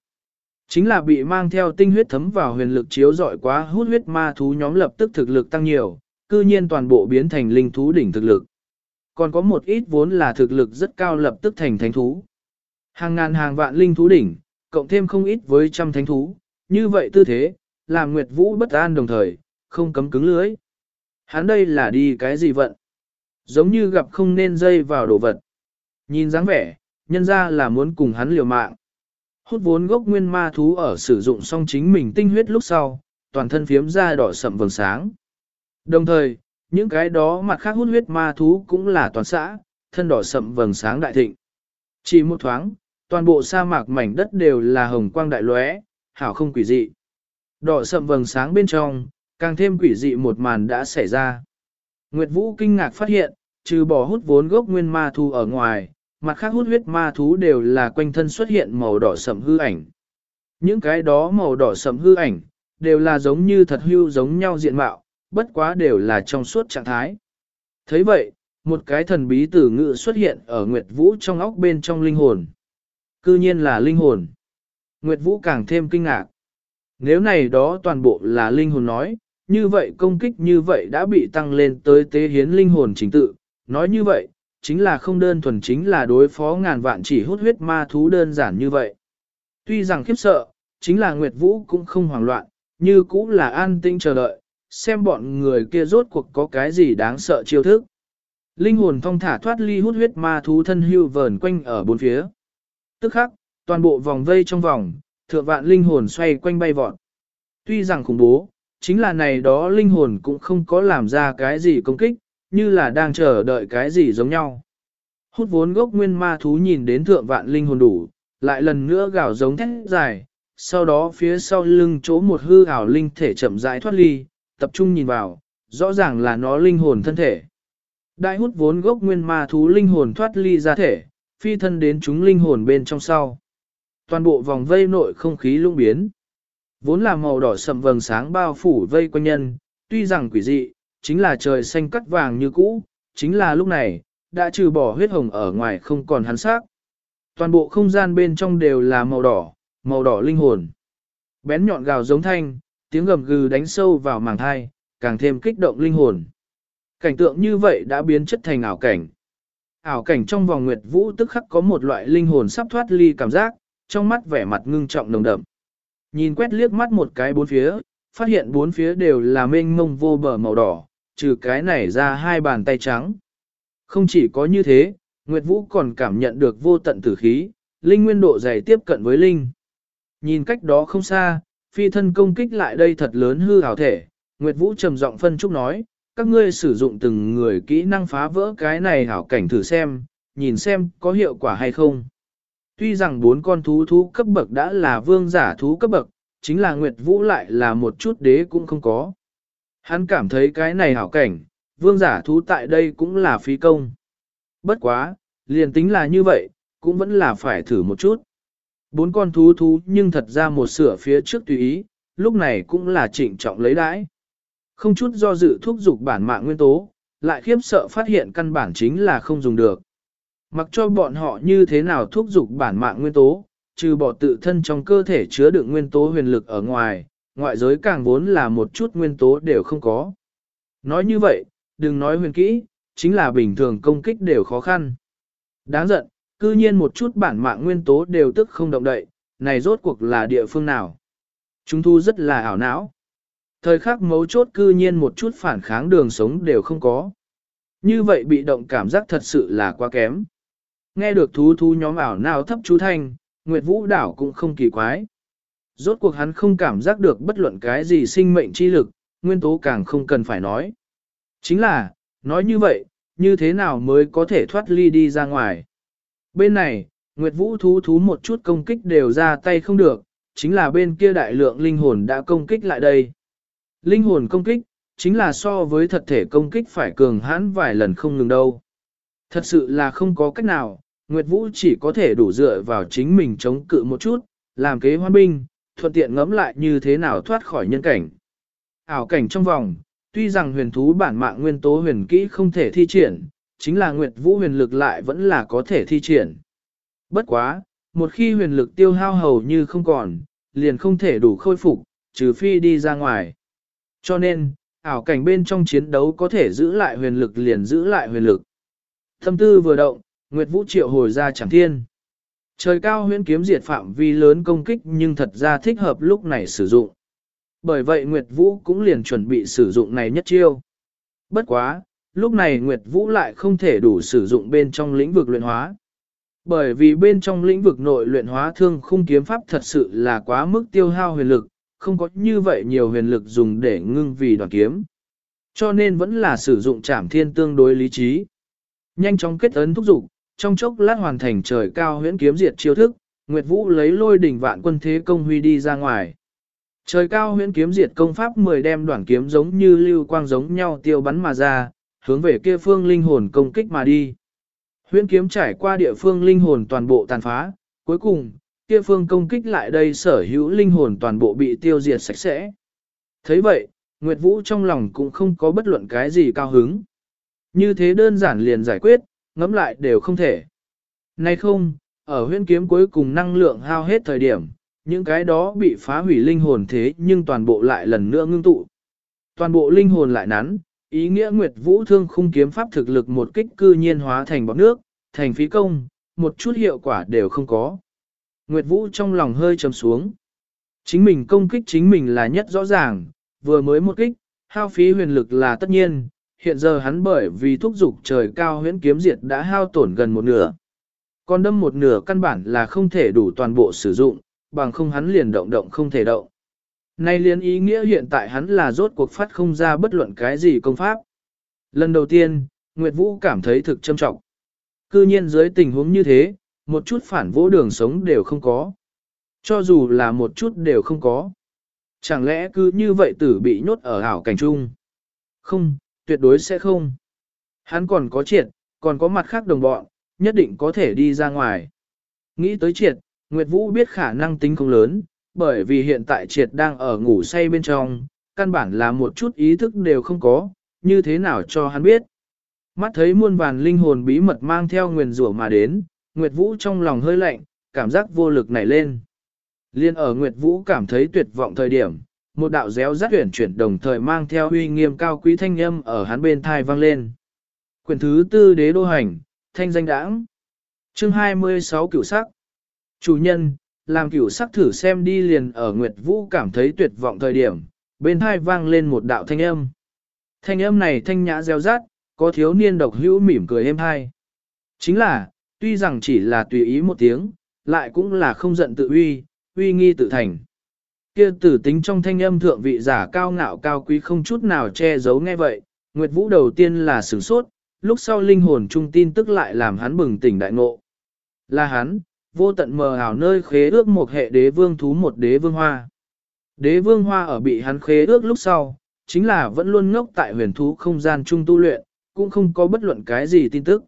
Chính là bị mang theo tinh huyết thấm vào huyền lực chiếu dọi quá hút huyết ma thú nhóm lập tức thực lực tăng nhiều, cư nhiên toàn bộ biến thành linh thú đỉnh thực lực. Còn có một ít vốn là thực lực rất cao lập tức thành thánh thú. Hàng ngàn hàng vạn linh thú đỉnh, cộng thêm không ít với trăm thánh thú, như vậy tư thế, làm Nguyệt Vũ bất an đồng thời, không cấm cứng lưới. Hắn đây là đi cái gì vận? Giống như gặp không nên dây vào đồ vật. Nhìn dáng vẻ, nhân ra là muốn cùng hắn liều mạng. Hút vốn gốc nguyên ma thú ở sử dụng xong chính mình tinh huyết lúc sau, toàn thân phiếm ra đỏ sậm vầng sáng. Đồng thời, những cái đó mặt khác hút huyết ma thú cũng là toàn xã, thân đỏ sậm vầng sáng đại thịnh. Chỉ một thoáng, toàn bộ sa mạc mảnh đất đều là hồng quang đại lóe, hảo không quỷ dị. Đỏ sậm vầng sáng bên trong, càng thêm quỷ dị một màn đã xảy ra. Nguyệt Vũ kinh ngạc phát hiện, trừ bỏ hút vốn gốc nguyên ma thú ở ngoài, mặt khác hút huyết ma thú đều là quanh thân xuất hiện màu đỏ sậm hư ảnh. Những cái đó màu đỏ sậm hư ảnh, đều là giống như thật hưu giống nhau diện mạo, bất quá đều là trong suốt trạng thái. thấy vậy, một cái thần bí tử ngự xuất hiện ở Nguyệt Vũ trong óc bên trong linh hồn. Cư nhiên là linh hồn. Nguyệt Vũ càng thêm kinh ngạc. Nếu này đó toàn bộ là linh hồn nói, như vậy công kích như vậy đã bị tăng lên tới tế hiến linh hồn chính tự. Nói như vậy, chính là không đơn thuần chính là đối phó ngàn vạn chỉ hút huyết ma thú đơn giản như vậy. Tuy rằng khiếp sợ, chính là Nguyệt Vũ cũng không hoảng loạn, như cũng là an tinh chờ đợi, xem bọn người kia rốt cuộc có cái gì đáng sợ chiêu thức. Linh hồn phong thả thoát ly hút huyết ma thú thân hưu vờn quanh ở bốn phía. Tức khắc, toàn bộ vòng vây trong vòng, thượng vạn linh hồn xoay quanh bay vọt. Tuy rằng khủng bố, chính là này đó linh hồn cũng không có làm ra cái gì công kích, như là đang chờ đợi cái gì giống nhau. Hút vốn gốc nguyên ma thú nhìn đến thượng vạn linh hồn đủ, lại lần nữa gào giống thét dài, sau đó phía sau lưng chỗ một hư ảo linh thể chậm rãi thoát ly, tập trung nhìn vào, rõ ràng là nó linh hồn thân thể. Đại hút vốn gốc nguyên ma thú linh hồn thoát ly ra thể, phi thân đến chúng linh hồn bên trong sau. Toàn bộ vòng vây nội không khí lung biến. Vốn là màu đỏ sầm vầng sáng bao phủ vây quanh nhân, tuy rằng quỷ dị, chính là trời xanh cắt vàng như cũ, chính là lúc này, đã trừ bỏ huyết hồng ở ngoài không còn hắn sắc. Toàn bộ không gian bên trong đều là màu đỏ, màu đỏ linh hồn. Bén nhọn gào giống thanh, tiếng gầm gừ đánh sâu vào màng thai, càng thêm kích động linh hồn. Cảnh tượng như vậy đã biến chất thành ảo cảnh. Ảo cảnh trong vòng nguyệt vũ tức khắc có một loại linh hồn sắp thoát ly cảm giác, trong mắt vẻ mặt ngưng trọng nồng đậm. Nhìn quét liếc mắt một cái bốn phía, phát hiện bốn phía đều là mênh mông vô bờ màu đỏ, trừ cái này ra hai bàn tay trắng. Không chỉ có như thế, Nguyệt Vũ còn cảm nhận được vô tận tử khí, linh nguyên độ dày tiếp cận với linh. Nhìn cách đó không xa, phi thân công kích lại đây thật lớn hư hảo thể, Nguyệt Vũ trầm giọng phân trúc nói, các ngươi sử dụng từng người kỹ năng phá vỡ cái này hảo cảnh thử xem, nhìn xem có hiệu quả hay không. Tuy rằng bốn con thú thú cấp bậc đã là vương giả thú cấp bậc, chính là Nguyệt Vũ lại là một chút đế cũng không có. Hắn cảm thấy cái này hảo cảnh, vương giả thú tại đây cũng là phí công. Bất quá, liền tính là như vậy, cũng vẫn là phải thử một chút. Bốn con thú thú nhưng thật ra một sửa phía trước tùy ý, lúc này cũng là trịnh trọng lấy đãi. Không chút do dự thúc dục bản mạng nguyên tố, lại khiếp sợ phát hiện căn bản chính là không dùng được. Mặc cho bọn họ như thế nào thúc dục bản mạng nguyên tố, trừ bỏ tự thân trong cơ thể chứa đựng nguyên tố huyền lực ở ngoài, ngoại giới càng vốn là một chút nguyên tố đều không có. Nói như vậy, đừng nói huyền kỹ, chính là bình thường công kích đều khó khăn. Đáng giận, cư nhiên một chút bản mạng nguyên tố đều tức không động đậy, này rốt cuộc là địa phương nào. Chúng thu rất là ảo não. Thời khắc mấu chốt cư nhiên một chút phản kháng đường sống đều không có. Như vậy bị động cảm giác thật sự là quá kém. Nghe được thú thú nhóm ảo nào thấp chú thanh, Nguyệt Vũ đảo cũng không kỳ quái. Rốt cuộc hắn không cảm giác được bất luận cái gì sinh mệnh chi lực, nguyên tố càng không cần phải nói. Chính là, nói như vậy, như thế nào mới có thể thoát ly đi ra ngoài. Bên này, Nguyệt Vũ thú thú một chút công kích đều ra tay không được, chính là bên kia đại lượng linh hồn đã công kích lại đây. Linh hồn công kích, chính là so với thật thể công kích phải cường hãn vài lần không ngừng đâu. Thật sự là không có cách nào, Nguyệt Vũ chỉ có thể đủ dựa vào chính mình chống cự một chút, làm kế hoan binh, thuận tiện ngẫm lại như thế nào thoát khỏi nhân cảnh. Ảo cảnh trong vòng, tuy rằng huyền thú bản mạng nguyên tố huyền kỹ không thể thi triển, chính là Nguyệt Vũ huyền lực lại vẫn là có thể thi triển. Bất quá, một khi huyền lực tiêu hao hầu như không còn, liền không thể đủ khôi phục, trừ phi đi ra ngoài. Cho nên, ảo cảnh bên trong chiến đấu có thể giữ lại huyền lực liền giữ lại huyền lực. Thâm tư vừa động, Nguyệt Vũ triệu hồi ra chẳng thiên. Trời cao huyễn kiếm diệt phạm vi lớn công kích nhưng thật ra thích hợp lúc này sử dụng. Bởi vậy Nguyệt Vũ cũng liền chuẩn bị sử dụng này nhất chiêu. Bất quá, lúc này Nguyệt Vũ lại không thể đủ sử dụng bên trong lĩnh vực luyện hóa. Bởi vì bên trong lĩnh vực nội luyện hóa thương khung kiếm pháp thật sự là quá mức tiêu hao huyền lực, không có như vậy nhiều huyền lực dùng để ngưng vì đoàn kiếm. Cho nên vẫn là sử dụng trảm thiên tương đối lý trí. Nhanh chóng kết ấn thúc dục trong chốc lát hoàn thành trời cao huyễn kiếm diệt chiêu thức, Nguyệt Vũ lấy lôi đỉnh vạn quân thế công huy đi ra ngoài. Trời cao huyễn kiếm diệt công pháp 10 đem đoạn kiếm giống như lưu quang giống nhau tiêu bắn mà ra, hướng về kia phương linh hồn công kích mà đi. Huyễn kiếm trải qua địa phương linh hồn toàn bộ tàn phá, cuối cùng, kia phương công kích lại đây sở hữu linh hồn toàn bộ bị tiêu diệt sạch sẽ. thấy vậy, Nguyệt Vũ trong lòng cũng không có bất luận cái gì cao hứng. Như thế đơn giản liền giải quyết, ngẫm lại đều không thể. Nay không, ở huyễn kiếm cuối cùng năng lượng hao hết thời điểm, những cái đó bị phá hủy linh hồn thế nhưng toàn bộ lại lần nữa ngưng tụ. Toàn bộ linh hồn lại nắn, ý nghĩa Nguyệt Vũ thương khung kiếm pháp thực lực một kích cư nhiên hóa thành bọt nước, thành phí công, một chút hiệu quả đều không có. Nguyệt Vũ trong lòng hơi trầm xuống. Chính mình công kích chính mình là nhất rõ ràng, vừa mới một kích, hao phí huyền lực là tất nhiên, hiện giờ hắn bởi vì thúc dục trời cao huyễn kiếm diệt đã hao tổn gần một nửa. Còn đâm một nửa căn bản là không thể đủ toàn bộ sử dụng, bằng không hắn liền động động không thể động. Nay liền ý nghĩa hiện tại hắn là rốt cuộc phát không ra bất luận cái gì công pháp. Lần đầu tiên, Nguyệt Vũ cảm thấy thực châm trọng. Cư nhiên dưới tình huống như thế, một chút phản vỗ đường sống đều không có. Cho dù là một chút đều không có. Chẳng lẽ cứ như vậy tử bị nhốt ở ảo cảnh trung? Không, tuyệt đối sẽ không. Hắn còn có triệt, còn có mặt khác đồng bọn, nhất định có thể đi ra ngoài. Nghĩ tới triệt, Nguyệt Vũ biết khả năng tính không lớn, bởi vì hiện tại triệt đang ở ngủ say bên trong, căn bản là một chút ý thức đều không có, như thế nào cho hắn biết. Mắt thấy muôn vàn linh hồn bí mật mang theo nguyền rủa mà đến, Nguyệt Vũ trong lòng hơi lạnh, cảm giác vô lực nảy lên. Liên ở Nguyệt Vũ cảm thấy tuyệt vọng thời điểm, một đạo réo rắt chuyển chuyển đồng thời mang theo uy nghiêm cao quý thanh âm ở hắn bên thai vang lên. Quyển thứ tư đế đô hành, thanh danh đãng. Chương 26 cửu sắc. Chủ nhân, làm cửu sắc thử xem đi liền ở Nguyệt Vũ cảm thấy tuyệt vọng thời điểm, bên thai vang lên một đạo thanh âm. Thanh âm này thanh nhã réo rắt, có thiếu niên độc hữu mỉm cười êm hai. Chính là, tuy rằng chỉ là tùy ý một tiếng, lại cũng là không giận tự uy, uy nghi tự thành. Kia tử tính trong thanh âm thượng vị giả cao ngạo cao quý không chút nào che giấu nghe vậy, Nguyệt Vũ đầu tiên là sửng sốt, lúc sau linh hồn trung tin tức lại làm hắn bừng tỉnh đại ngộ. Là hắn, vô tận mờ ảo nơi khế ước một hệ đế vương thú một đế vương hoa. Đế vương hoa ở bị hắn khế ước lúc sau, chính là vẫn luôn ngốc tại huyền thú không gian trung tu luyện, cũng không có bất luận cái gì tin tức.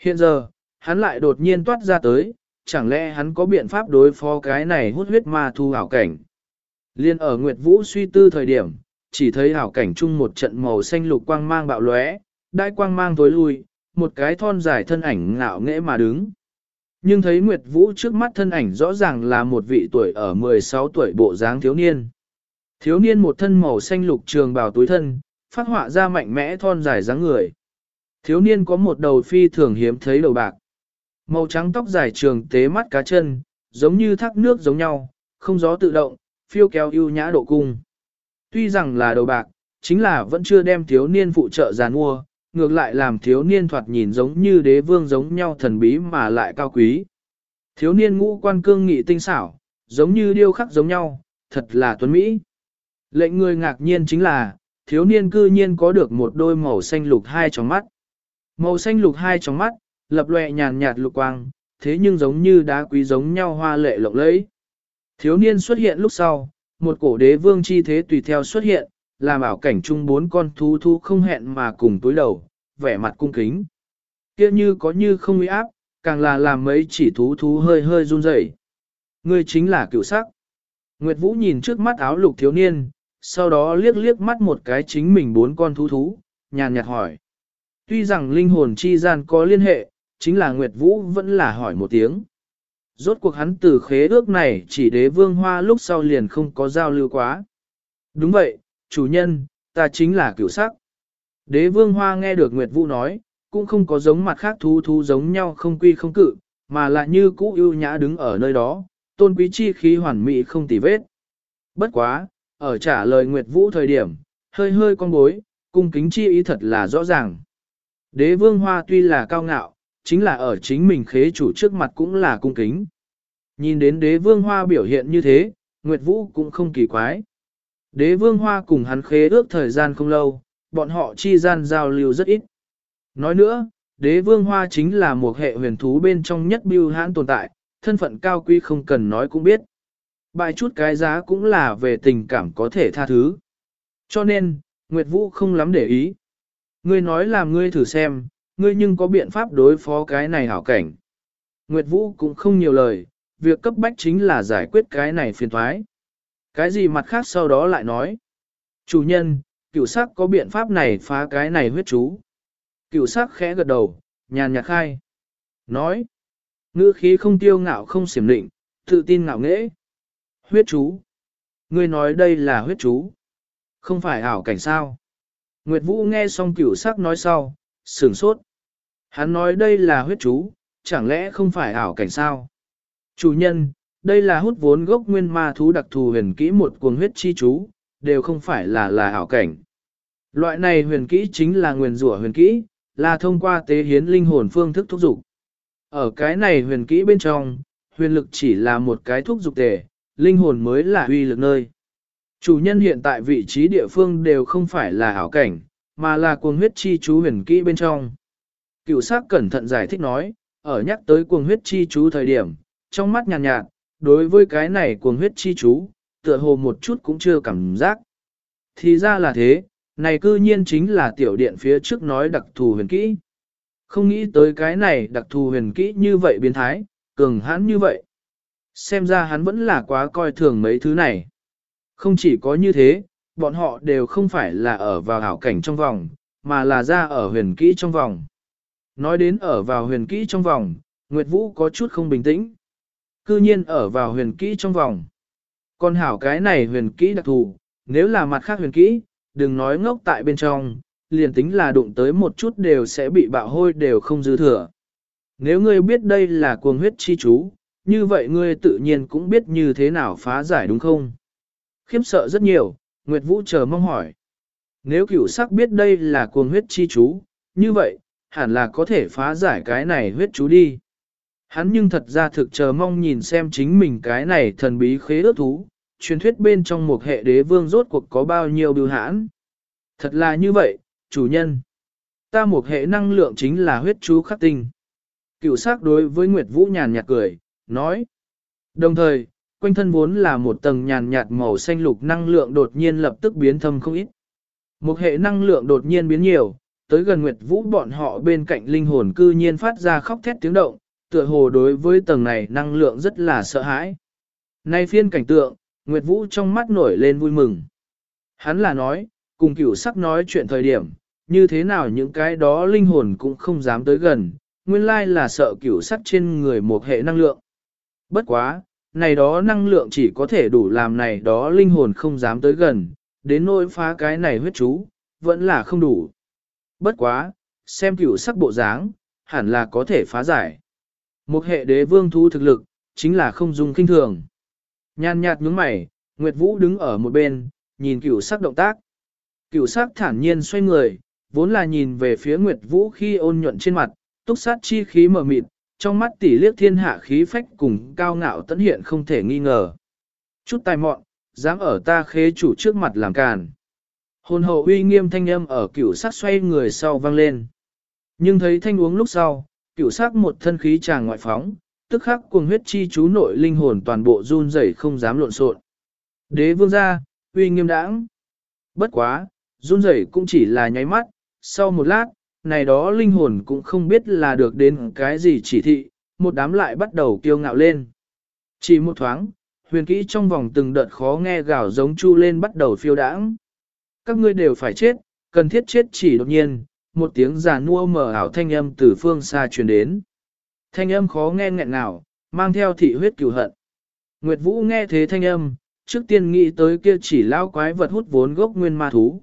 Hiện giờ, hắn lại đột nhiên toát ra tới, chẳng lẽ hắn có biện pháp đối phó cái này hút huyết ma thu ảo cảnh. Liên ở Nguyệt Vũ suy tư thời điểm, chỉ thấy hảo cảnh chung một trận màu xanh lục quang mang bạo lóe, đai quang mang tối lui, một cái thon dài thân ảnh ngạo nghễ mà đứng. Nhưng thấy Nguyệt Vũ trước mắt thân ảnh rõ ràng là một vị tuổi ở 16 tuổi bộ dáng thiếu niên. Thiếu niên một thân màu xanh lục trường bào túi thân, phát họa ra mạnh mẽ thon dài dáng người. Thiếu niên có một đầu phi thường hiếm thấy đầu bạc. Màu trắng tóc dài trường tế mắt cá chân, giống như thác nước giống nhau, không gió tự động, phiêu kéo ưu nhã độ cung. Tuy rằng là đầu bạc, chính là vẫn chưa đem thiếu niên phụ trợ giàn mua, ngược lại làm thiếu niên thoạt nhìn giống như đế vương giống nhau thần bí mà lại cao quý. Thiếu niên ngũ quan cương nghị tinh xảo, giống như điêu khắc giống nhau, thật là tuấn mỹ. Lệnh người ngạc nhiên chính là, thiếu niên cư nhiên có được một đôi màu xanh lục hai tròng mắt. Màu xanh lục hai tròng mắt, lập lòe nhàn nhạt lục quang, thế nhưng giống như đá quý giống nhau hoa lệ lộng lẫy. Thiếu niên xuất hiện lúc sau, một cổ đế vương chi thế tùy theo xuất hiện, làm ảo cảnh chung bốn con thú thú không hẹn mà cùng túi đầu, vẻ mặt cung kính. Kia như có như không uy áp, càng là làm mấy chỉ thú thú hơi hơi run rẩy. Ngươi chính là cựu sắc. Nguyệt Vũ nhìn trước mắt áo lục thiếu niên, sau đó liếc liếc mắt một cái chính mình bốn con thú thú, nhàn nhạt hỏi. Tuy rằng linh hồn chi gian có liên hệ, chính là Nguyệt Vũ vẫn là hỏi một tiếng. Rốt cuộc hắn từ khế ước này chỉ đế vương hoa lúc sau liền không có giao lưu quá. Đúng vậy, chủ nhân, ta chính là cửu sắc. Đế vương hoa nghe được Nguyệt Vũ nói, cũng không có giống mặt khác thú thú giống nhau không quy không cự, mà lại như cũ ưu nhã đứng ở nơi đó, tôn quý chi khí hoàn mỹ không tì vết. Bất quá, ở trả lời Nguyệt Vũ thời điểm, hơi hơi con bối, cung kính chi ý thật là rõ ràng. Đế vương hoa tuy là cao ngạo, chính là ở chính mình khế chủ trước mặt cũng là cung kính. Nhìn đến đế vương hoa biểu hiện như thế, Nguyệt Vũ cũng không kỳ quái. Đế vương hoa cùng hắn khế ước thời gian không lâu, bọn họ chi gian giao lưu rất ít. Nói nữa, đế vương hoa chính là một hệ huyền thú bên trong nhất biêu hãn tồn tại, thân phận cao quý không cần nói cũng biết. Bài chút cái giá cũng là về tình cảm có thể tha thứ. Cho nên, Nguyệt Vũ không lắm để ý. Ngươi nói là ngươi thử xem, ngươi nhưng có biện pháp đối phó cái này hảo cảnh. Nguyệt Vũ cũng không nhiều lời, việc cấp bách chính là giải quyết cái này phiền thoái. Cái gì mặt khác sau đó lại nói. Chủ nhân, cửu sắc có biện pháp này phá cái này huyết chú. Cửu sắc khẽ gật đầu, nhàn nhạt khai. Nói. Ngữ khí không tiêu ngạo không xiểm định, tự tin ngạo nghễ. Huyết chú. Ngươi nói đây là huyết chú. Không phải ảo cảnh sao. Nguyệt Vũ nghe xong cửu sắc nói sau, sửng sốt. Hắn nói đây là huyết chú, chẳng lẽ không phải ảo cảnh sao? Chủ nhân, đây là hút vốn gốc nguyên ma thú đặc thù huyền kỹ một cuồng huyết chi chú, đều không phải là là ảo cảnh. Loại này huyền kỹ chính là nguyền rủa huyền kỹ, là thông qua tế hiến linh hồn phương thức thúc dục. Ở cái này huyền kỹ bên trong, huyền lực chỉ là một cái thúc dục tề, linh hồn mới là huy lực nơi. Chủ nhân hiện tại vị trí địa phương đều không phải là ảo cảnh, mà là cuồng huyết chi chú huyền kỹ bên trong. Cựu sắc cẩn thận giải thích nói, ở nhắc tới cuồng huyết chi chú thời điểm, trong mắt nhàn nhạt, nhạt, đối với cái này cuồng huyết chi chú, tựa hồ một chút cũng chưa cảm giác. Thì ra là thế, này cư nhiên chính là tiểu điện phía trước nói đặc thù huyền kỹ. Không nghĩ tới cái này đặc thù huyền kỹ như vậy biến thái, cường hãn như vậy. Xem ra hắn vẫn là quá coi thường mấy thứ này. Không chỉ có như thế, bọn họ đều không phải là ở vào hảo cảnh trong vòng, mà là ra ở huyền kỹ trong vòng. Nói đến ở vào huyền kỹ trong vòng, Nguyệt Vũ có chút không bình tĩnh. Cư nhiên ở vào huyền kỹ trong vòng. Còn hảo cái này huyền kỹ đặc thù, nếu là mặt khác huyền kỹ, đừng nói ngốc tại bên trong, liền tính là đụng tới một chút đều sẽ bị bạo hôi đều không dư thừa. Nếu ngươi biết đây là cuồng huyết chi chú, như vậy ngươi tự nhiên cũng biết như thế nào phá giải đúng không? Khiếm sợ rất nhiều, Nguyệt Vũ chờ mong hỏi. Nếu cửu sắc biết đây là cuồng huyết chi chú, như vậy, hẳn là có thể phá giải cái này huyết chú đi. Hắn nhưng thật ra thực chờ mong nhìn xem chính mình cái này thần bí khế ước thú, truyền thuyết bên trong một hệ đế vương rốt cuộc có bao nhiêu biểu hãn. Thật là như vậy, chủ nhân. Ta một hệ năng lượng chính là huyết chú khắc tinh. Cựu sắc đối với Nguyệt Vũ nhàn nhạt cười, nói. Đồng thời, quanh thân vốn là một tầng nhàn nhạt màu xanh lục năng lượng đột nhiên lập tức biến thâm không ít. Một hệ năng lượng đột nhiên biến nhiều, tới gần Nguyệt Vũ bọn họ bên cạnh linh hồn cư nhiên phát ra khóc thét tiếng động, tựa hồ đối với tầng này năng lượng rất là sợ hãi. Nay phiên cảnh tượng, Nguyệt Vũ trong mắt nổi lên vui mừng. Hắn là nói, cùng cửu sắc nói chuyện thời điểm, như thế nào những cái đó linh hồn cũng không dám tới gần, nguyên lai là sợ cửu sắc trên người một hệ năng lượng. Bất quá, này đó năng lượng chỉ có thể đủ làm này đó linh hồn không dám tới gần, đến nỗi phá cái này huyết chú, vẫn là không đủ. Bất quá, xem cửu sắc bộ dáng, hẳn là có thể phá giải. Một hệ đế vương thú thực lực, chính là không dùng kinh thường. Nhàn nhạt nhướng mày, Nguyệt Vũ đứng ở một bên, nhìn cửu sắc động tác. Cửu sắc thản nhiên xoay người, vốn là nhìn về phía Nguyệt Vũ khi ôn nhuận trên mặt, túc sát chi khí mở mịt, trong mắt tỷ liếc thiên hạ khí phách cùng cao ngạo tấn hiện không thể nghi ngờ. Chút tài mọn, dám ở ta khế chủ trước mặt làm càn. Hồn hậu uy nghiêm thanh âm ở cửu sắc xoay người sau vang lên. Nhưng thấy thanh uống lúc sau, cửu sắc một thân khí tràng ngoại phóng, tức khắc cuồng huyết chi chú nội linh hồn toàn bộ run rẩy không dám lộn xộn. Đế vương gia, uy nghiêm đãng. Bất quá, run rẩy cũng chỉ là nháy mắt, sau một lát, này đó linh hồn cũng không biết là được đến cái gì chỉ thị, một đám lại bắt đầu kiêu ngạo lên. Chỉ một thoáng, huyền kỹ trong vòng từng đợt khó nghe gào giống chu lên bắt đầu phiêu đãng. Các ngươi đều phải chết, cần thiết chết chỉ đột nhiên, một tiếng già nua mở ảo thanh âm từ phương xa truyền đến. Thanh âm khó nghe nghẹn ngào, mang theo thị huyết cửu hận. Nguyệt Vũ nghe thế thanh âm, trước tiên nghĩ tới kia chỉ lao quái vật hút vốn gốc nguyên ma thú.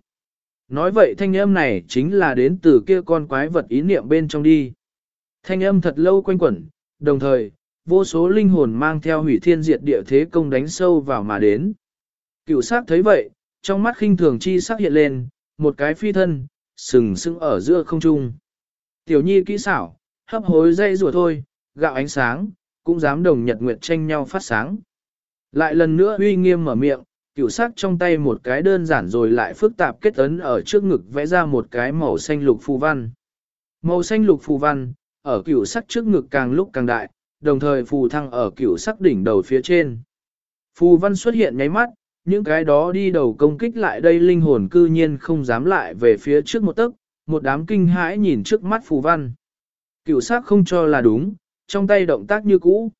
Nói vậy thanh âm này chính là đến từ kia con quái vật ý niệm bên trong đi. Thanh âm thật lâu quanh quẩn, đồng thời, vô số linh hồn mang theo hủy thiên diệt địa thế công đánh sâu vào mà đến. Cựu sát thấy vậy, trong mắt khinh thường chi sắc hiện lên, một cái phi thân, sừng sững ở giữa không trung. Tiểu nhi kỹ xảo, hấp hối dây rùa thôi, gạo ánh sáng, cũng dám đồng nhật nguyệt tranh nhau phát sáng. Lại lần nữa uy nghiêm mở miệng, cựu sắc trong tay một cái đơn giản rồi lại phức tạp kết ấn ở trước ngực vẽ ra một cái màu xanh lục phù văn. Màu xanh lục phù văn, ở cựu sắc trước ngực càng lúc càng đại, đồng thời phù thăng ở cựu sắc đỉnh đầu phía trên. Phù văn xuất hiện nháy mắt, những cái đó đi đầu công kích lại đây linh hồn cư nhiên không dám lại về phía trước một tấc, một đám kinh hãi nhìn trước mắt phù văn. Cựu sắc không cho là đúng, trong tay động tác như cũ.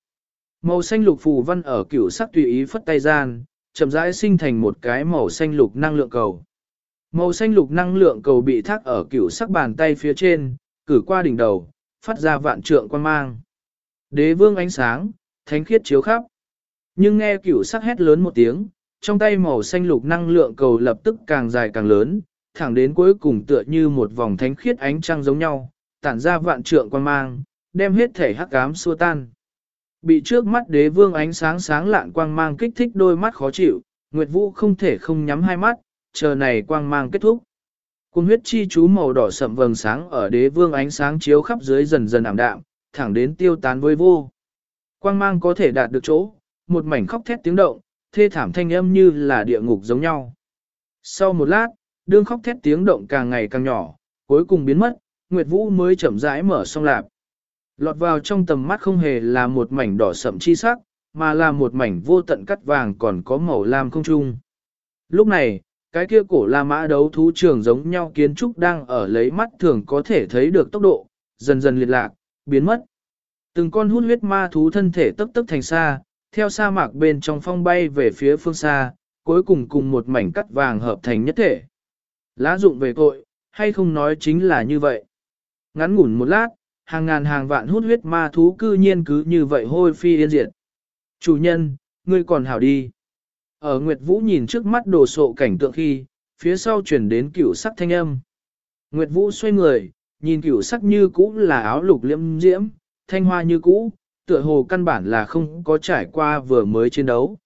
Màu xanh lục phù văn ở cựu sắc tùy ý phất tay gian, chậm rãi sinh thành một cái màu xanh lục năng lượng cầu. Màu xanh lục năng lượng cầu bị thác ở cựu sắc bàn tay phía trên, cử qua đỉnh đầu, phát ra vạn trượng quan mang. Đế vương ánh sáng, thánh khiết chiếu khắp. Nhưng nghe cửu sắc hét lớn một tiếng, trong tay màu xanh lục năng lượng cầu lập tức càng dài càng lớn, thẳng đến cuối cùng tựa như một vòng thánh khiết ánh trăng giống nhau, tản ra vạn trượng quan mang, đem hết thể hắc ám xua tan. Bị trước mắt đế vương ánh sáng sáng lạn quang mang kích thích đôi mắt khó chịu, Nguyệt Vũ không thể không nhắm hai mắt, chờ này quang mang kết thúc. Cung huyết chi chú màu đỏ sậm vầng sáng ở đế vương ánh sáng chiếu khắp dưới dần dần ảm đạm, thẳng đến tiêu tán với vô. Quang mang có thể đạt được chỗ, một mảnh khóc thét tiếng động, thê thảm thanh âm như là địa ngục giống nhau. Sau một lát, đương khóc thét tiếng động càng ngày càng nhỏ, cuối cùng biến mất, Nguyệt Vũ mới chậm rãi mở song lạp. Lọt vào trong tầm mắt không hề là một mảnh đỏ sậm chi sắc, mà là một mảnh vô tận cắt vàng còn có màu lam không trung. Lúc này, cái kia cổ La Mã đấu thú trường giống nhau kiến trúc đang ở lấy mắt thường có thể thấy được tốc độ, dần dần liệt lạc, biến mất. Từng con hút huyết ma thú thân thể tấp tấp thành xa, theo sa mạc bên trong phong bay về phía phương xa, cuối cùng cùng một mảnh cắt vàng hợp thành nhất thể. Lá dụng về cội, hay không nói chính là như vậy. Ngắn ngủn một lát, hàng ngàn hàng vạn hút huyết ma thú cư nhiên cứ như vậy hôi phi yên diệt. Chủ nhân, ngươi còn hảo đi. Ở Nguyệt Vũ nhìn trước mắt đồ sộ cảnh tượng khi, phía sau chuyển đến cửu sắc thanh âm. Nguyệt Vũ xoay người, nhìn cửu sắc như cũ là áo lục liễm diễm, thanh hoa như cũ, tựa hồ căn bản là không có trải qua vừa mới chiến đấu.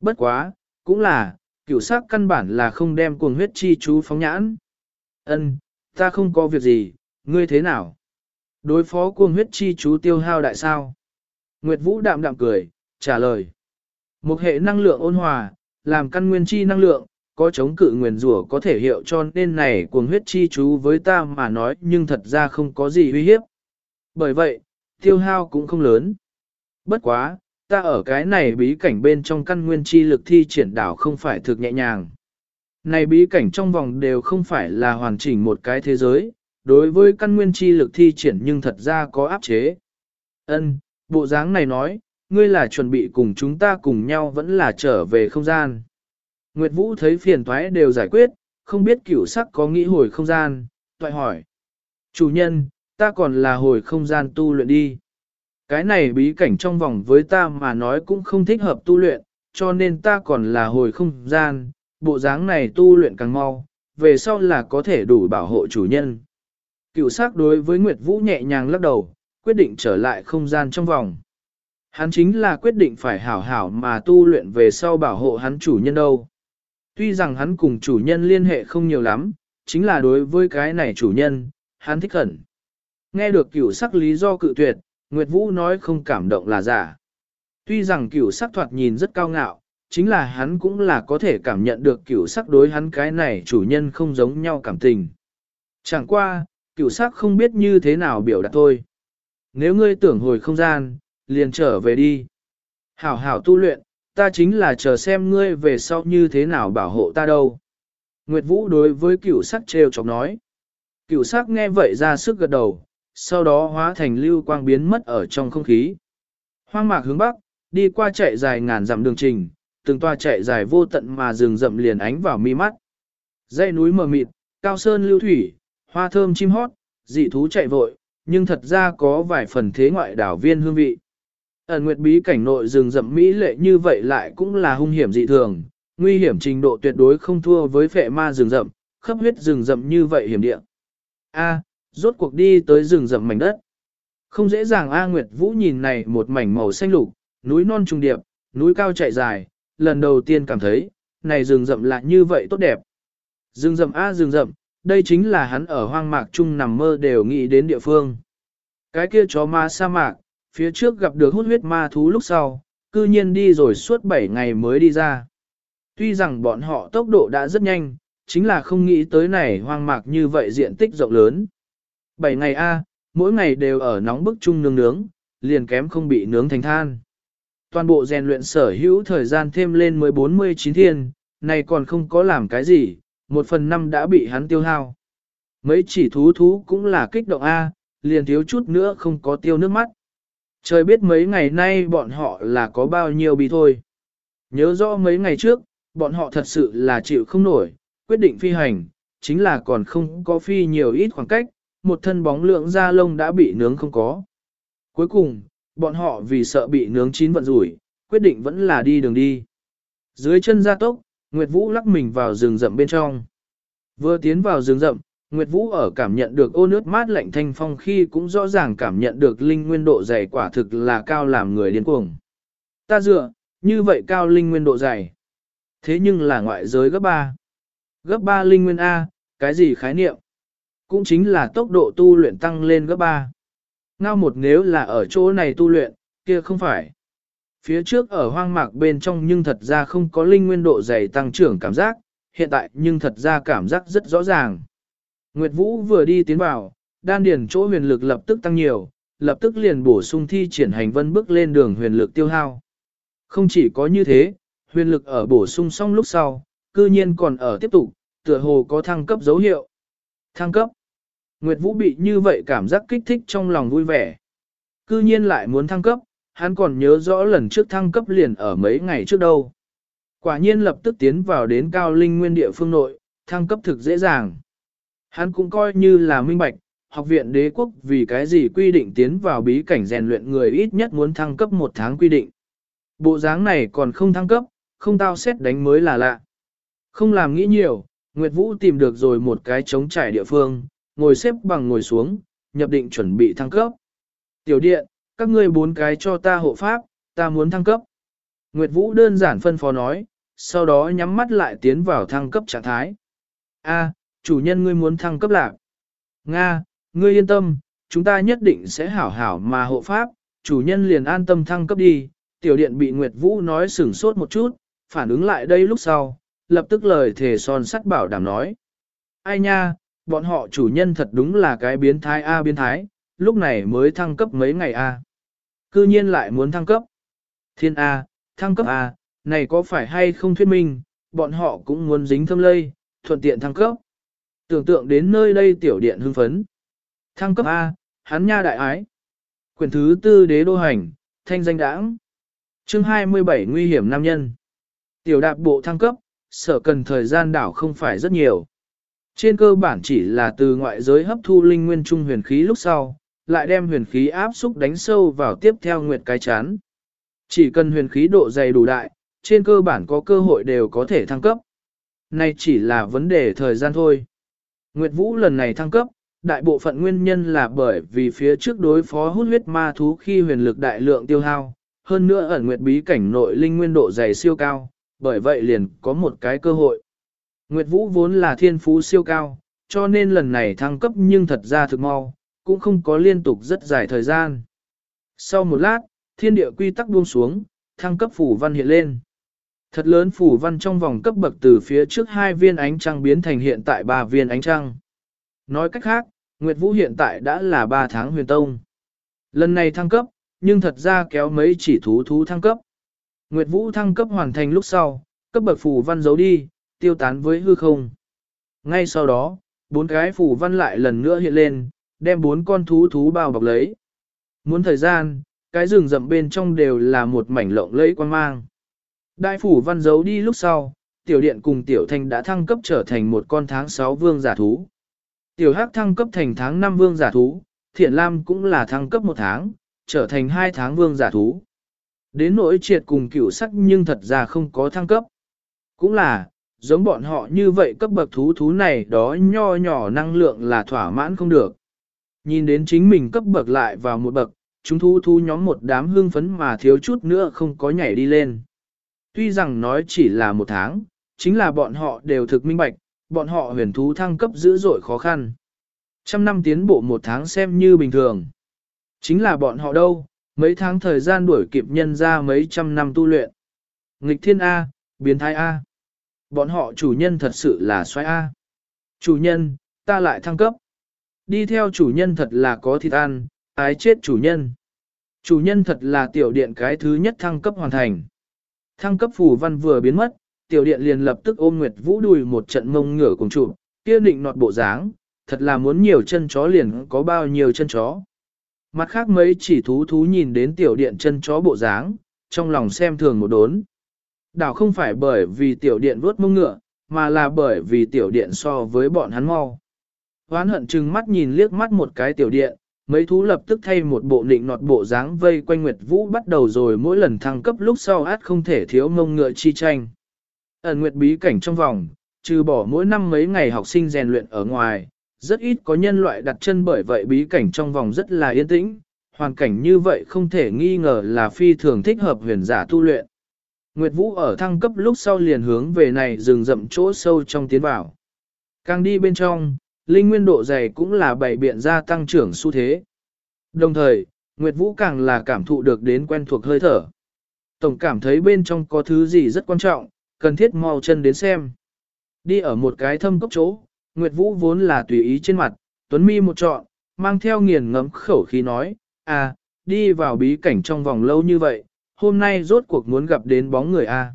Bất quá, cũng là, cửu sắc căn bản là không đem cuồng huyết chi chú phóng nhãn. Ân, ta không có việc gì, ngươi thế nào? Đối phó cuồng huyết chi chú tiêu hao đại sao? Nguyệt Vũ đạm đạm cười, trả lời. Một hệ năng lượng ôn hòa, làm căn nguyên chi năng lượng, có chống cự nguyền rủa có thể hiệu cho nên này cuồng huyết chi chú với ta mà nói nhưng thật ra không có gì uy hiếp. Bởi vậy, tiêu hao cũng không lớn. Bất quá, ta ở cái này bí cảnh bên trong căn nguyên chi lực thi triển đảo không phải thực nhẹ nhàng. Này bí cảnh trong vòng đều không phải là hoàn chỉnh một cái thế giới, đối với căn nguyên chi lực thi triển nhưng thật ra có áp chế. Ân, bộ dáng này nói, ngươi là chuẩn bị cùng chúng ta cùng nhau vẫn là trở về không gian. Nguyệt Vũ thấy phiền toái đều giải quyết, không biết cửu sắc có nghĩ hồi không gian, toại hỏi. Chủ nhân, ta còn là hồi không gian tu luyện đi. Cái này bí cảnh trong vòng với ta mà nói cũng không thích hợp tu luyện, cho nên ta còn là hồi không gian, bộ dáng này tu luyện càng mau, về sau là có thể đủ bảo hộ chủ nhân. Cựu sắc đối với Nguyệt Vũ nhẹ nhàng lắc đầu, quyết định trở lại không gian trong vòng. Hắn chính là quyết định phải hảo hảo mà tu luyện về sau bảo hộ hắn chủ nhân đâu. Tuy rằng hắn cùng chủ nhân liên hệ không nhiều lắm, chính là đối với cái này chủ nhân, hắn thích khẩn. Nghe được cửu sắc lý do cự tuyệt, Nguyệt Vũ nói không cảm động là giả. Tuy rằng cửu sắc thoạt nhìn rất cao ngạo, chính là hắn cũng là có thể cảm nhận được cửu sắc đối hắn cái này chủ nhân không giống nhau cảm tình. Chẳng qua, cửu sắc không biết như thế nào biểu đạt thôi. Nếu ngươi tưởng hồi không gian, liền trở về đi. Hảo hảo tu luyện, ta chính là chờ xem ngươi về sau như thế nào bảo hộ ta đâu. Nguyệt Vũ đối với cửu sắc trêu chọc nói. Cửu sắc nghe vậy ra sức gật đầu, sau đó hóa thành lưu quang biến mất ở trong không khí. Hoang mạc hướng bắc, đi qua chạy dài ngàn dặm đường trình, từng toa chạy dài vô tận mà rừng rậm liền ánh vào mi mắt. Dãy núi mờ mịt, cao sơn lưu thủy, hoa thơm chim hót, dị thú chạy vội, nhưng thật ra có vài phần thế ngoại đảo viên hương vị. Ẩn nguyệt bí cảnh nội rừng rậm mỹ lệ như vậy lại cũng là hung hiểm dị thường, nguy hiểm trình độ tuyệt đối không thua với phệ ma rừng rậm, khắp huyết rừng rậm như vậy hiểm địa. A, rốt cuộc đi tới rừng rậm mảnh đất. Không dễ dàng A Nguyệt Vũ nhìn này một mảnh màu xanh lục, núi non trùng điệp, núi cao chạy dài, lần đầu tiên cảm thấy, này rừng rậm lại như vậy tốt đẹp. Rừng rậm A rừng rậm, đây chính là hắn ở hoang mạc chung nằm mơ đều nghĩ đến địa phương. Cái kia chó ma sa mạc, phía trước gặp được hút huyết ma thú lúc sau, cư nhiên đi rồi suốt 7 ngày mới đi ra. Tuy rằng bọn họ tốc độ đã rất nhanh, chính là không nghĩ tới này hoang mạc như vậy diện tích rộng lớn. 7 ngày A, mỗi ngày đều ở nóng bức chung nướng nướng, liền kém không bị nướng thành than. Toàn bộ rèn luyện sở hữu thời gian thêm lên mới 49 thiên, này còn không có làm cái gì, một phần năm đã bị hắn tiêu hao. Mấy chỉ thú thú cũng là kích động A, liền thiếu chút nữa không có tiêu nước mắt. Trời biết mấy ngày nay bọn họ là có bao nhiêu bị thôi. Nhớ rõ mấy ngày trước, bọn họ thật sự là chịu không nổi, quyết định phi hành, chính là còn không có phi nhiều ít khoảng cách, một thân bóng lượng da lông đã bị nướng không có. Cuối cùng, bọn họ vì sợ bị nướng chín vận rủi, quyết định vẫn là đi đường đi. Dưới chân gia tốc, Nguyệt Vũ lắc mình vào rừng rậm bên trong. Vừa tiến vào rừng rậm, Nguyệt Vũ ở cảm nhận được ô nước mát lạnh thanh phong khi cũng rõ ràng cảm nhận được linh nguyên độ dày quả thực là cao làm người điên cuồng. Ta dựa, như vậy cao linh nguyên độ dày. Thế nhưng là ngoại giới gấp 3. Gấp 3 linh nguyên A, cái gì khái niệm? Cũng chính là tốc độ tu luyện tăng lên gấp 3. Ngao một nếu là ở chỗ này tu luyện, kia không phải. Phía trước ở hoang mạc bên trong nhưng thật ra không có linh nguyên độ dày tăng trưởng cảm giác, hiện tại nhưng thật ra cảm giác rất rõ ràng. Nguyệt Vũ vừa đi tiến vào, đan điền chỗ huyền lực lập tức tăng nhiều, lập tức liền bổ sung thi triển hành vân bước lên đường huyền lực tiêu hao. Không chỉ có như thế, huyền lực ở bổ sung xong lúc sau, cư nhiên còn ở tiếp tục, tựa hồ có thăng cấp dấu hiệu. Thăng cấp. Nguyệt Vũ bị như vậy cảm giác kích thích trong lòng vui vẻ. Cư nhiên lại muốn thăng cấp, hắn còn nhớ rõ lần trước thăng cấp liền ở mấy ngày trước đâu. Quả nhiên lập tức tiến vào đến cao linh nguyên địa phương nội, thăng cấp thực dễ dàng. Hắn cũng coi như là minh bạch, học viện đế quốc vì cái gì quy định tiến vào bí cảnh rèn luyện người ít nhất muốn thăng cấp một tháng quy định. Bộ dáng này còn không thăng cấp, không tao xét đánh mới là lạ. Không làm nghĩ nhiều, Nguyệt Vũ tìm được rồi một cái trống trải địa phương, ngồi xếp bằng ngồi xuống, nhập định chuẩn bị thăng cấp. Tiểu điện, các ngươi bốn cái cho ta hộ pháp, ta muốn thăng cấp. Nguyệt Vũ đơn giản phân phó nói, sau đó nhắm mắt lại tiến vào thăng cấp trạng thái. A, chủ nhân ngươi muốn thăng cấp lạc. Nga, ngươi yên tâm, chúng ta nhất định sẽ hảo hảo mà hộ pháp, chủ nhân liền an tâm thăng cấp đi. Tiểu điện bị Nguyệt Vũ nói sửng sốt một chút, phản ứng lại đây lúc sau, lập tức lời thề son sắt bảo đảm nói. Ai nha, bọn họ chủ nhân thật đúng là cái biến thái A biến thái, lúc này mới thăng cấp mấy ngày A. Cư nhiên lại muốn thăng cấp. Thiên A, thăng cấp A, này có phải hay không thuyết minh, bọn họ cũng muốn dính thâm lây, thuận tiện thăng cấp. Tưởng tượng đến nơi đây tiểu điện hưng phấn. Thăng cấp A, hắn nha đại ái. Quyền thứ tư đế đô hành, thanh danh đãng. chương 27 nguy hiểm nam nhân. Tiểu đạp bộ thăng cấp, sở cần thời gian đảo không phải rất nhiều. Trên cơ bản chỉ là từ ngoại giới hấp thu linh nguyên trung huyền khí lúc sau, lại đem huyền khí áp xúc đánh sâu vào tiếp theo nguyệt cái chán. Chỉ cần huyền khí độ dày đủ đại, trên cơ bản có cơ hội đều có thể thăng cấp. Này chỉ là vấn đề thời gian thôi. Nguyệt Vũ lần này thăng cấp, đại bộ phận nguyên nhân là bởi vì phía trước đối phó hút huyết ma thú khi huyền lực đại lượng tiêu hao, hơn nữa ẩn nguyệt bí cảnh nội linh nguyên độ dày siêu cao, bởi vậy liền có một cái cơ hội. Nguyệt Vũ vốn là thiên phú siêu cao, cho nên lần này thăng cấp nhưng thật ra thực mau, cũng không có liên tục rất dài thời gian. Sau một lát, thiên địa quy tắc buông xuống, thăng cấp phủ văn hiện lên. Thật lớn phủ văn trong vòng cấp bậc từ phía trước hai viên ánh trăng biến thành hiện tại ba viên ánh trăng. Nói cách khác, Nguyệt Vũ hiện tại đã là 3 tháng huyền tông. Lần này thăng cấp, nhưng thật ra kéo mấy chỉ thú thú thăng cấp. Nguyệt Vũ thăng cấp hoàn thành lúc sau, cấp bậc phủ văn giấu đi, tiêu tán với hư không. Ngay sau đó, bốn cái phủ văn lại lần nữa hiện lên, đem bốn con thú thú bao bọc lấy. Muốn thời gian, cái rừng rậm bên trong đều là một mảnh lộng lẫy quan mang. Đại phủ văn giấu đi lúc sau, tiểu điện cùng tiểu thanh đã thăng cấp trở thành một con tháng 6 vương giả thú. Tiểu hắc thăng cấp thành tháng 5 vương giả thú, thiện lam cũng là thăng cấp một tháng, trở thành hai tháng vương giả thú. Đến nỗi triệt cùng cửu sắc nhưng thật ra không có thăng cấp. Cũng là, giống bọn họ như vậy cấp bậc thú thú này đó nho nhỏ năng lượng là thỏa mãn không được. Nhìn đến chính mình cấp bậc lại vào một bậc, chúng thú thú nhóm một đám hương phấn mà thiếu chút nữa không có nhảy đi lên. Tuy rằng nói chỉ là một tháng, chính là bọn họ đều thực minh bạch, bọn họ huyền thú thăng cấp dữ dội khó khăn. Trăm năm tiến bộ một tháng xem như bình thường. Chính là bọn họ đâu, mấy tháng thời gian đuổi kịp nhân ra mấy trăm năm tu luyện. Nghịch thiên A, biến thái A. Bọn họ chủ nhân thật sự là xoay A. Chủ nhân, ta lại thăng cấp. Đi theo chủ nhân thật là có thịt ăn, ái chết chủ nhân. Chủ nhân thật là tiểu điện cái thứ nhất thăng cấp hoàn thành. Thăng cấp phù văn vừa biến mất, tiểu điện liền lập tức ôm Nguyệt Vũ đùi một trận mông ngửa cùng trụ, kia định nọt bộ dáng, thật là muốn nhiều chân chó liền có bao nhiêu chân chó. Mặt khác mấy chỉ thú thú nhìn đến tiểu điện chân chó bộ dáng, trong lòng xem thường một đốn. Đảo không phải bởi vì tiểu điện vuốt mông ngựa, mà là bởi vì tiểu điện so với bọn hắn mau. Hoán hận chừng mắt nhìn liếc mắt một cái tiểu điện, mấy thú lập tức thay một bộ nịnh nọt bộ dáng vây quanh Nguyệt Vũ bắt đầu rồi mỗi lần thăng cấp lúc sau át không thể thiếu mông ngựa chi tranh. Ẩn Nguyệt bí cảnh trong vòng, trừ bỏ mỗi năm mấy ngày học sinh rèn luyện ở ngoài, rất ít có nhân loại đặt chân bởi vậy bí cảnh trong vòng rất là yên tĩnh, hoàn cảnh như vậy không thể nghi ngờ là phi thường thích hợp huyền giả tu luyện. Nguyệt Vũ ở thăng cấp lúc sau liền hướng về này rừng rậm chỗ sâu trong tiến vào. Càng đi bên trong, linh nguyên độ dày cũng là bảy biện ra tăng trưởng xu thế. Đồng thời, Nguyệt Vũ càng là cảm thụ được đến quen thuộc hơi thở. Tổng cảm thấy bên trong có thứ gì rất quan trọng, cần thiết mau chân đến xem. Đi ở một cái thâm cốc chỗ, Nguyệt Vũ vốn là tùy ý trên mặt, Tuấn Mi một trọn, mang theo nghiền ngấm khẩu khí nói, à, đi vào bí cảnh trong vòng lâu như vậy, hôm nay rốt cuộc muốn gặp đến bóng người a. À.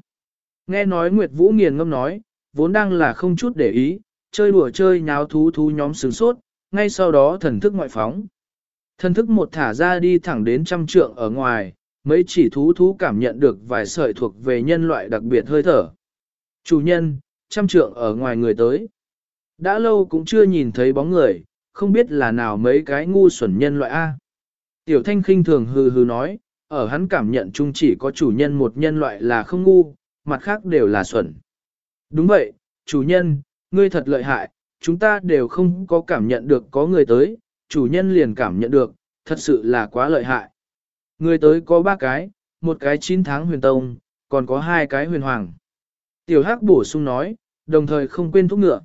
Nghe nói Nguyệt Vũ nghiền ngâm nói, vốn đang là không chút để ý, chơi đùa chơi nháo thú thú nhóm sướng sốt, ngay sau đó thần thức ngoại phóng. Thần thức một thả ra đi thẳng đến trăm trượng ở ngoài, mấy chỉ thú thú cảm nhận được vài sợi thuộc về nhân loại đặc biệt hơi thở. Chủ nhân, trăm trượng ở ngoài người tới. Đã lâu cũng chưa nhìn thấy bóng người, không biết là nào mấy cái ngu xuẩn nhân loại A. Tiểu thanh khinh thường hừ hừ nói, ở hắn cảm nhận chung chỉ có chủ nhân một nhân loại là không ngu, mặt khác đều là xuẩn. Đúng vậy, chủ nhân, ngươi thật lợi hại, chúng ta đều không có cảm nhận được có người tới, chủ nhân liền cảm nhận được, thật sự là quá lợi hại. Người tới có ba cái, một cái 9 tháng huyền tông, còn có hai cái huyền hoàng. Tiểu Hắc bổ sung nói, đồng thời không quên thúc ngựa.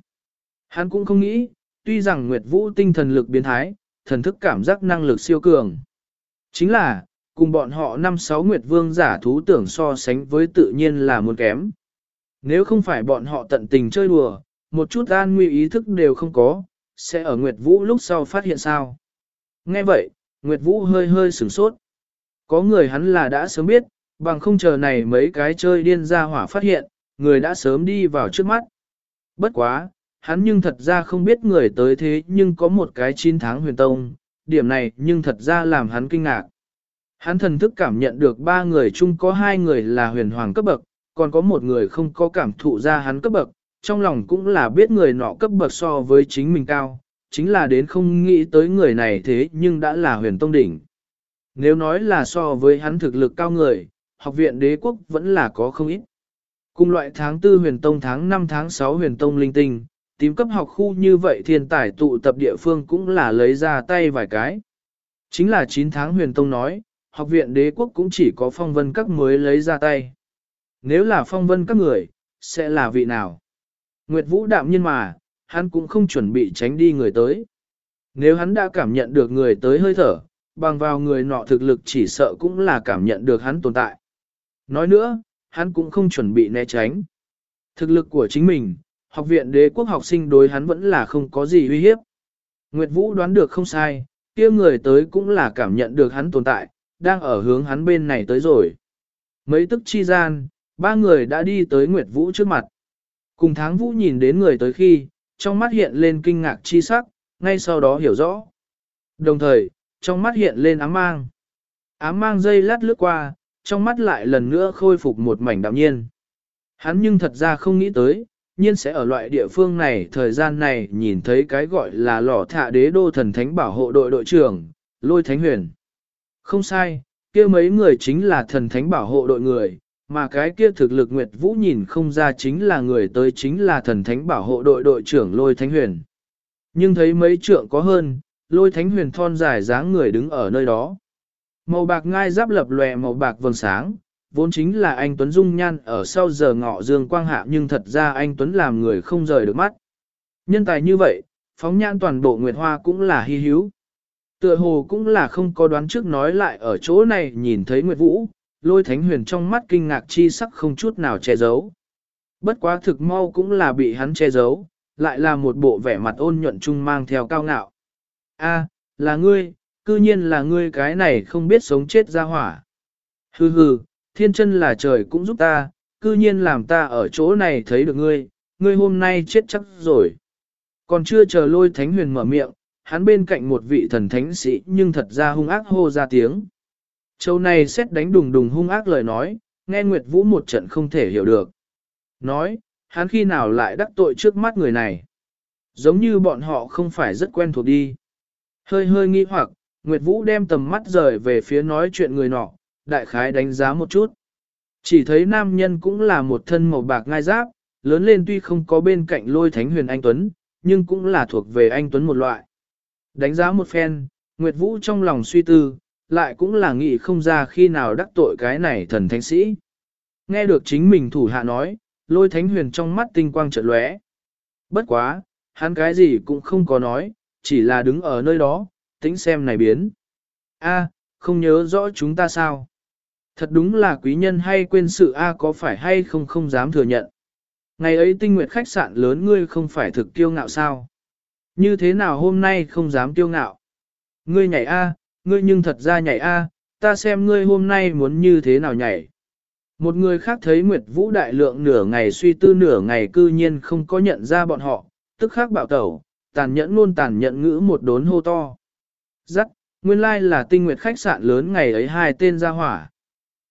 Hắn cũng không nghĩ, tuy rằng Nguyệt Vũ tinh thần lực biến thái, thần thức cảm giác năng lực siêu cường. Chính là, cùng bọn họ năm sáu Nguyệt Vương giả thú tưởng so sánh với tự nhiên là muốn kém. Nếu không phải bọn họ tận tình chơi đùa, một chút an nguy ý thức đều không có, sẽ ở Nguyệt Vũ lúc sau phát hiện sao. Nghe vậy, Nguyệt Vũ hơi hơi sửng sốt. Có người hắn là đã sớm biết, bằng không chờ này mấy cái chơi điên ra hỏa phát hiện, người đã sớm đi vào trước mắt. Bất quá, hắn nhưng thật ra không biết người tới thế nhưng có một cái 9 tháng huyền tông, điểm này nhưng thật ra làm hắn kinh ngạc. Hắn thần thức cảm nhận được ba người chung có hai người là huyền hoàng cấp bậc, còn có một người không có cảm thụ ra hắn cấp bậc, trong lòng cũng là biết người nọ cấp bậc so với chính mình cao, chính là đến không nghĩ tới người này thế nhưng đã là huyền tông đỉnh. Nếu nói là so với hắn thực lực cao người, học viện đế quốc vẫn là có không ít. Cùng loại tháng 4 huyền tông tháng 5 tháng 6 huyền tông linh tinh, tím cấp học khu như vậy thiên tài tụ tập địa phương cũng là lấy ra tay vài cái. Chính là 9 tháng huyền tông nói, học viện đế quốc cũng chỉ có phong vân các mới lấy ra tay. Nếu là phong vân các người, sẽ là vị nào? Nguyệt Vũ đạm nhiên mà, hắn cũng không chuẩn bị tránh đi người tới. Nếu hắn đã cảm nhận được người tới hơi thở, bằng vào người nọ thực lực chỉ sợ cũng là cảm nhận được hắn tồn tại. Nói nữa, hắn cũng không chuẩn bị né tránh. Thực lực của chính mình, học viện đế quốc học sinh đối hắn vẫn là không có gì uy hiếp. Nguyệt Vũ đoán được không sai, kia người tới cũng là cảm nhận được hắn tồn tại, đang ở hướng hắn bên này tới rồi. Mấy tức chi gian, ba người đã đi tới Nguyệt Vũ trước mặt. Cùng tháng Vũ nhìn đến người tới khi, trong mắt hiện lên kinh ngạc chi sắc, ngay sau đó hiểu rõ. Đồng thời, trong mắt hiện lên ám mang. Ám mang dây lát lướt qua, trong mắt lại lần nữa khôi phục một mảnh đạm nhiên. Hắn nhưng thật ra không nghĩ tới, nhiên sẽ ở loại địa phương này thời gian này nhìn thấy cái gọi là lò thạ đế đô thần thánh bảo hộ đội đội trưởng, lôi thánh huyền. Không sai, kia mấy người chính là thần thánh bảo hộ đội người, mà cái kia thực lực Nguyệt Vũ nhìn không ra chính là người tới chính là thần thánh bảo hộ đội đội trưởng lôi thánh huyền. Nhưng thấy mấy trượng có hơn, lôi thánh huyền thon dài dáng người đứng ở nơi đó. Màu bạc ngai giáp lập lòe màu bạc vầng sáng, vốn chính là anh Tuấn Dung nhan ở sau giờ ngọ dương quang hạ nhưng thật ra anh Tuấn làm người không rời được mắt. Nhân tài như vậy, phóng nhãn toàn bộ Nguyệt Hoa cũng là hy hữu. Tựa hồ cũng là không có đoán trước nói lại ở chỗ này nhìn thấy Nguyệt Vũ, lôi thánh huyền trong mắt kinh ngạc chi sắc không chút nào che giấu. Bất quá thực mau cũng là bị hắn che giấu, lại là một bộ vẻ mặt ôn nhuận trung mang theo cao ngạo. A, là ngươi, cư nhiên là ngươi cái này không biết sống chết ra hỏa. Hừ hừ, thiên chân là trời cũng giúp ta, cư nhiên làm ta ở chỗ này thấy được ngươi, ngươi hôm nay chết chắc rồi. Còn chưa chờ lôi thánh huyền mở miệng, hắn bên cạnh một vị thần thánh sĩ nhưng thật ra hung ác hô ra tiếng. Châu này xét đánh đùng đùng hung ác lời nói, nghe Nguyệt Vũ một trận không thể hiểu được. Nói, hắn khi nào lại đắc tội trước mắt người này. Giống như bọn họ không phải rất quen thuộc đi. Hơi hơi nghi hoặc, Nguyệt Vũ đem tầm mắt rời về phía nói chuyện người nọ, đại khái đánh giá một chút. Chỉ thấy nam nhân cũng là một thân màu bạc ngai giáp, lớn lên tuy không có bên cạnh lôi thánh huyền anh Tuấn, nhưng cũng là thuộc về anh Tuấn một loại. Đánh giá một phen, Nguyệt Vũ trong lòng suy tư, lại cũng là nghĩ không ra khi nào đắc tội cái này thần thánh sĩ. Nghe được chính mình thủ hạ nói, lôi thánh huyền trong mắt tinh quang chợt lóe. Bất quá, hắn cái gì cũng không có nói, chỉ là đứng ở nơi đó, tính xem này biến. A, không nhớ rõ chúng ta sao? Thật đúng là quý nhân hay quên sự A có phải hay không không dám thừa nhận. Ngày ấy tinh nguyệt khách sạn lớn ngươi không phải thực kiêu ngạo sao? Như thế nào hôm nay không dám kiêu ngạo? Ngươi nhảy A, ngươi nhưng thật ra nhảy A, ta xem ngươi hôm nay muốn như thế nào nhảy. Một người khác thấy Nguyệt Vũ đại lượng nửa ngày suy tư nửa ngày cư nhiên không có nhận ra bọn họ, tức khắc bạo tẩu, tàn nhẫn luôn tàn nhẫn ngữ một đốn hô to. Giắc, nguyên lai là tinh nguyệt khách sạn lớn ngày ấy hai tên ra hỏa.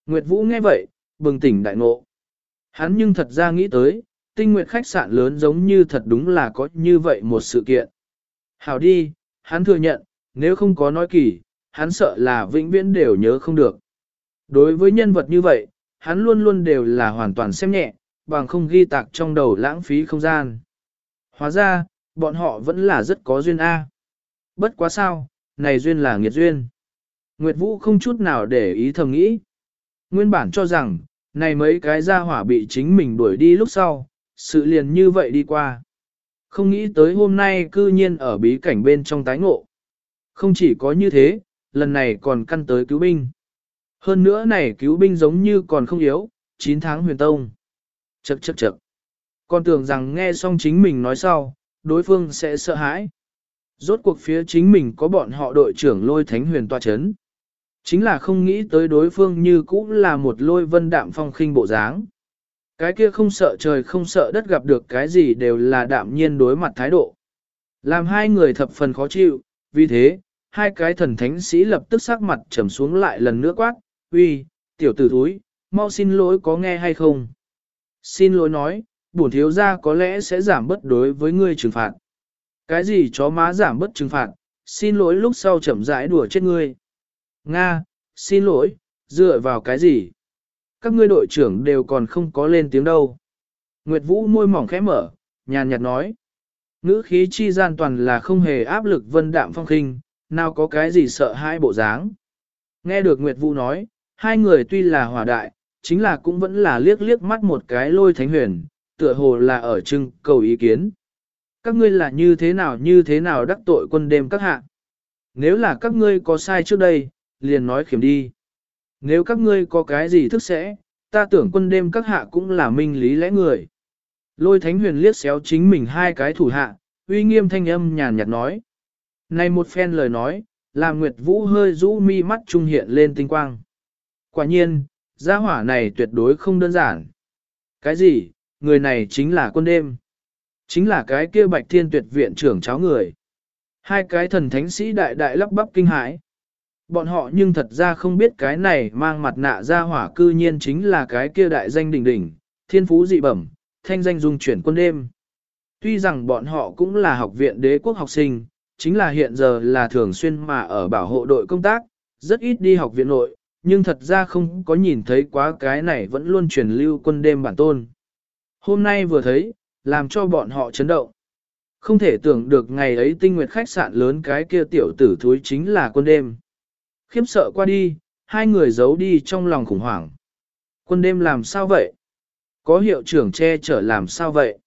Nguyệt Vũ nghe vậy, bừng tỉnh đại ngộ. Hắn nhưng thật ra nghĩ tới, tinh nguyệt khách sạn lớn giống như thật đúng là có như vậy một sự kiện. Hảo đi, hắn thừa nhận, nếu không có nói kỳ, hắn sợ là vĩnh viễn đều nhớ không được. Đối với nhân vật như vậy, hắn luôn luôn đều là hoàn toàn xem nhẹ, bằng không ghi tạc trong đầu lãng phí không gian. Hóa ra, bọn họ vẫn là rất có duyên A. Bất quá sao, này duyên là nghiệt duyên. Nguyệt Vũ không chút nào để ý thầm nghĩ. Nguyên bản cho rằng, này mấy cái gia hỏa bị chính mình đuổi đi lúc sau, sự liền như vậy đi qua. Không nghĩ tới hôm nay cư nhiên ở bí cảnh bên trong tái ngộ. Không chỉ có như thế, lần này còn căn tới cứu binh. Hơn nữa này cứu binh giống như còn không yếu, 9 tháng huyền tông. Chậc chậc chậc. Con tưởng rằng nghe xong chính mình nói sau, đối phương sẽ sợ hãi. Rốt cuộc phía chính mình có bọn họ đội trưởng lôi thánh huyền tòa chấn. Chính là không nghĩ tới đối phương như cũng là một lôi vân đạm phong khinh bộ dáng. Cái kia không sợ trời không sợ đất gặp được cái gì đều là đạm nhiên đối mặt thái độ. Làm hai người thập phần khó chịu, vì thế, hai cái thần thánh sĩ lập tức sắc mặt trầm xuống lại lần nữa quát, uy, tiểu tử thúi, mau xin lỗi có nghe hay không? Xin lỗi nói, bổn thiếu gia có lẽ sẽ giảm bớt đối với ngươi trừng phạt. Cái gì chó má giảm bớt trừng phạt, xin lỗi lúc sau chậm rãi đùa chết ngươi. Nga, xin lỗi, dựa vào cái gì? Các ngươi đội trưởng đều còn không có lên tiếng đâu. Nguyệt Vũ môi mỏng khẽ mở, nhàn nhạt nói. Ngữ khí chi gian toàn là không hề áp lực vân đạm phong khinh, nào có cái gì sợ hai bộ dáng. Nghe được Nguyệt Vũ nói, hai người tuy là hòa đại, chính là cũng vẫn là liếc liếc mắt một cái lôi thánh huyền, tựa hồ là ở trưng cầu ý kiến. Các ngươi là như thế nào như thế nào đắc tội quân đêm các hạ. Nếu là các ngươi có sai trước đây, liền nói khiểm đi. Nếu các ngươi có cái gì thức sẽ, ta tưởng quân đêm các hạ cũng là minh lý lẽ người. Lôi thánh huyền liếc xéo chính mình hai cái thủ hạ, uy nghiêm thanh âm nhàn nhạt nói. Này một phen lời nói, làm Nguyệt Vũ hơi rũ mi mắt trung hiện lên tinh quang. Quả nhiên, gia hỏa này tuyệt đối không đơn giản. Cái gì, người này chính là quân đêm. Chính là cái kia bạch thiên tuyệt viện trưởng cháu người. Hai cái thần thánh sĩ đại đại lắp bắp kinh hãi. Bọn họ nhưng thật ra không biết cái này mang mặt nạ ra hỏa cư nhiên chính là cái kia đại danh đỉnh đỉnh, thiên phú dị bẩm, thanh danh dung chuyển quân đêm. Tuy rằng bọn họ cũng là học viện đế quốc học sinh, chính là hiện giờ là thường xuyên mà ở bảo hộ đội công tác, rất ít đi học viện nội, nhưng thật ra không có nhìn thấy quá cái này vẫn luôn truyền lưu quân đêm bản tôn. Hôm nay vừa thấy, làm cho bọn họ chấn động. Không thể tưởng được ngày ấy tinh nguyệt khách sạn lớn cái kia tiểu tử thúi chính là quân đêm. Khiếp sợ qua đi, hai người giấu đi trong lòng khủng hoảng. Quân đêm làm sao vậy? Có hiệu trưởng che chở làm sao vậy?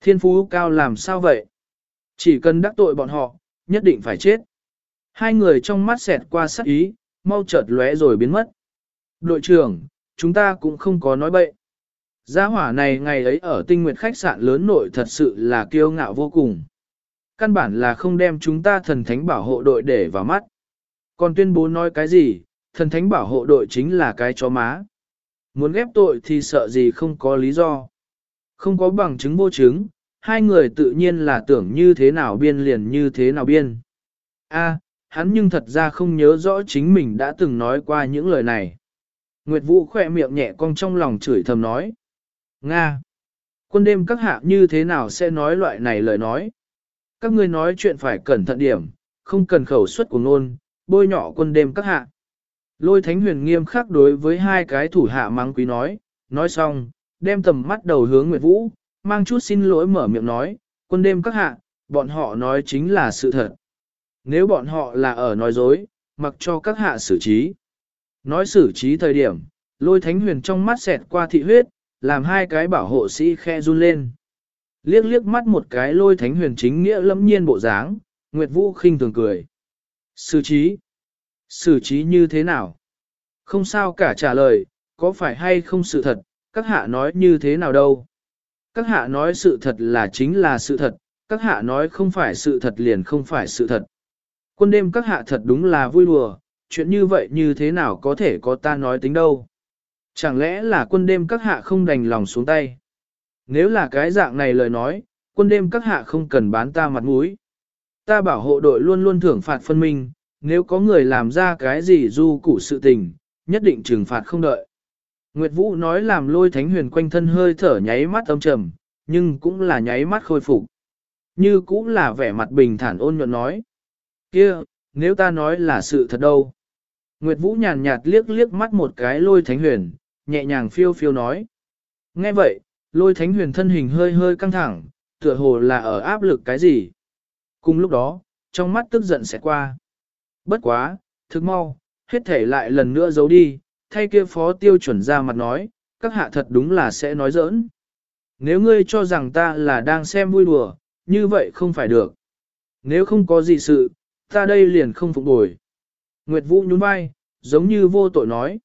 Thiên phú cao làm sao vậy? Chỉ cần đắc tội bọn họ, nhất định phải chết. Hai người trong mắt xẹt qua sắc ý, mau chợt lóe rồi biến mất. Đội trưởng, chúng ta cũng không có nói bậy. Gia hỏa này ngày ấy ở tinh nguyệt khách sạn lớn nội thật sự là kiêu ngạo vô cùng. Căn bản là không đem chúng ta thần thánh bảo hộ đội để vào mắt. Còn tuyên bố nói cái gì, thần thánh bảo hộ đội chính là cái chó má. Muốn ghép tội thì sợ gì không có lý do. Không có bằng chứng vô chứng, hai người tự nhiên là tưởng như thế nào biên liền như thế nào biên. A, hắn nhưng thật ra không nhớ rõ chính mình đã từng nói qua những lời này. Nguyệt Vũ khỏe miệng nhẹ cong trong lòng chửi thầm nói. Nga! Quân đêm các hạ như thế nào sẽ nói loại này lời nói? Các ngươi nói chuyện phải cẩn thận điểm, không cần khẩu suất của ngôn, bôi nhỏ quân đêm các hạ. Lôi thánh huyền nghiêm khắc đối với hai cái thủ hạ mang quý nói, nói xong, đem tầm mắt đầu hướng Nguyệt Vũ, mang chút xin lỗi mở miệng nói, quân đêm các hạ, bọn họ nói chính là sự thật. Nếu bọn họ là ở nói dối, mặc cho các hạ xử trí. Nói xử trí thời điểm, lôi thánh huyền trong mắt xẹt qua thị huyết, làm hai cái bảo hộ sĩ khe run lên. Liếc liếc mắt một cái lôi thánh huyền chính nghĩa lâm nhiên bộ dáng, Nguyệt Vũ khinh thường cười. Xử trí? Xử trí như thế nào? Không sao cả trả lời, có phải hay không sự thật, các hạ nói như thế nào đâu? Các hạ nói sự thật là chính là sự thật, các hạ nói không phải sự thật liền không phải sự thật. Quân đêm các hạ thật đúng là vui đùa, chuyện như vậy như thế nào có thể có ta nói tính đâu. Chẳng lẽ là quân đêm các hạ không đành lòng xuống tay? Nếu là cái dạng này lời nói, quân đêm các hạ không cần bán ta mặt mũi. Ta bảo hộ đội luôn luôn thưởng phạt phân minh, nếu có người làm ra cái gì du củ sự tình, nhất định trừng phạt không đợi. Nguyệt Vũ nói làm lôi thánh huyền quanh thân hơi thở nháy mắt âm trầm, nhưng cũng là nháy mắt khôi phục. Như cũng là vẻ mặt bình thản ôn nhuận nói. kia nếu ta nói là sự thật đâu. Nguyệt Vũ nhàn nhạt liếc liếc mắt một cái lôi thánh huyền, nhẹ nhàng phiêu phiêu nói. Nghe vậy, lôi thánh huyền thân hình hơi hơi căng thẳng, tựa hồ là ở áp lực cái gì. Cùng lúc đó, trong mắt tức giận sẽ qua. Bất quá, thức mau, hết thể lại lần nữa giấu đi, thay kia phó tiêu chuẩn ra mặt nói, các hạ thật đúng là sẽ nói giỡn. Nếu ngươi cho rằng ta là đang xem vui đùa, như vậy không phải được. Nếu không có gì sự, ta đây liền không phục bồi. Nguyệt Vũ nhún vai, giống như vô tội nói.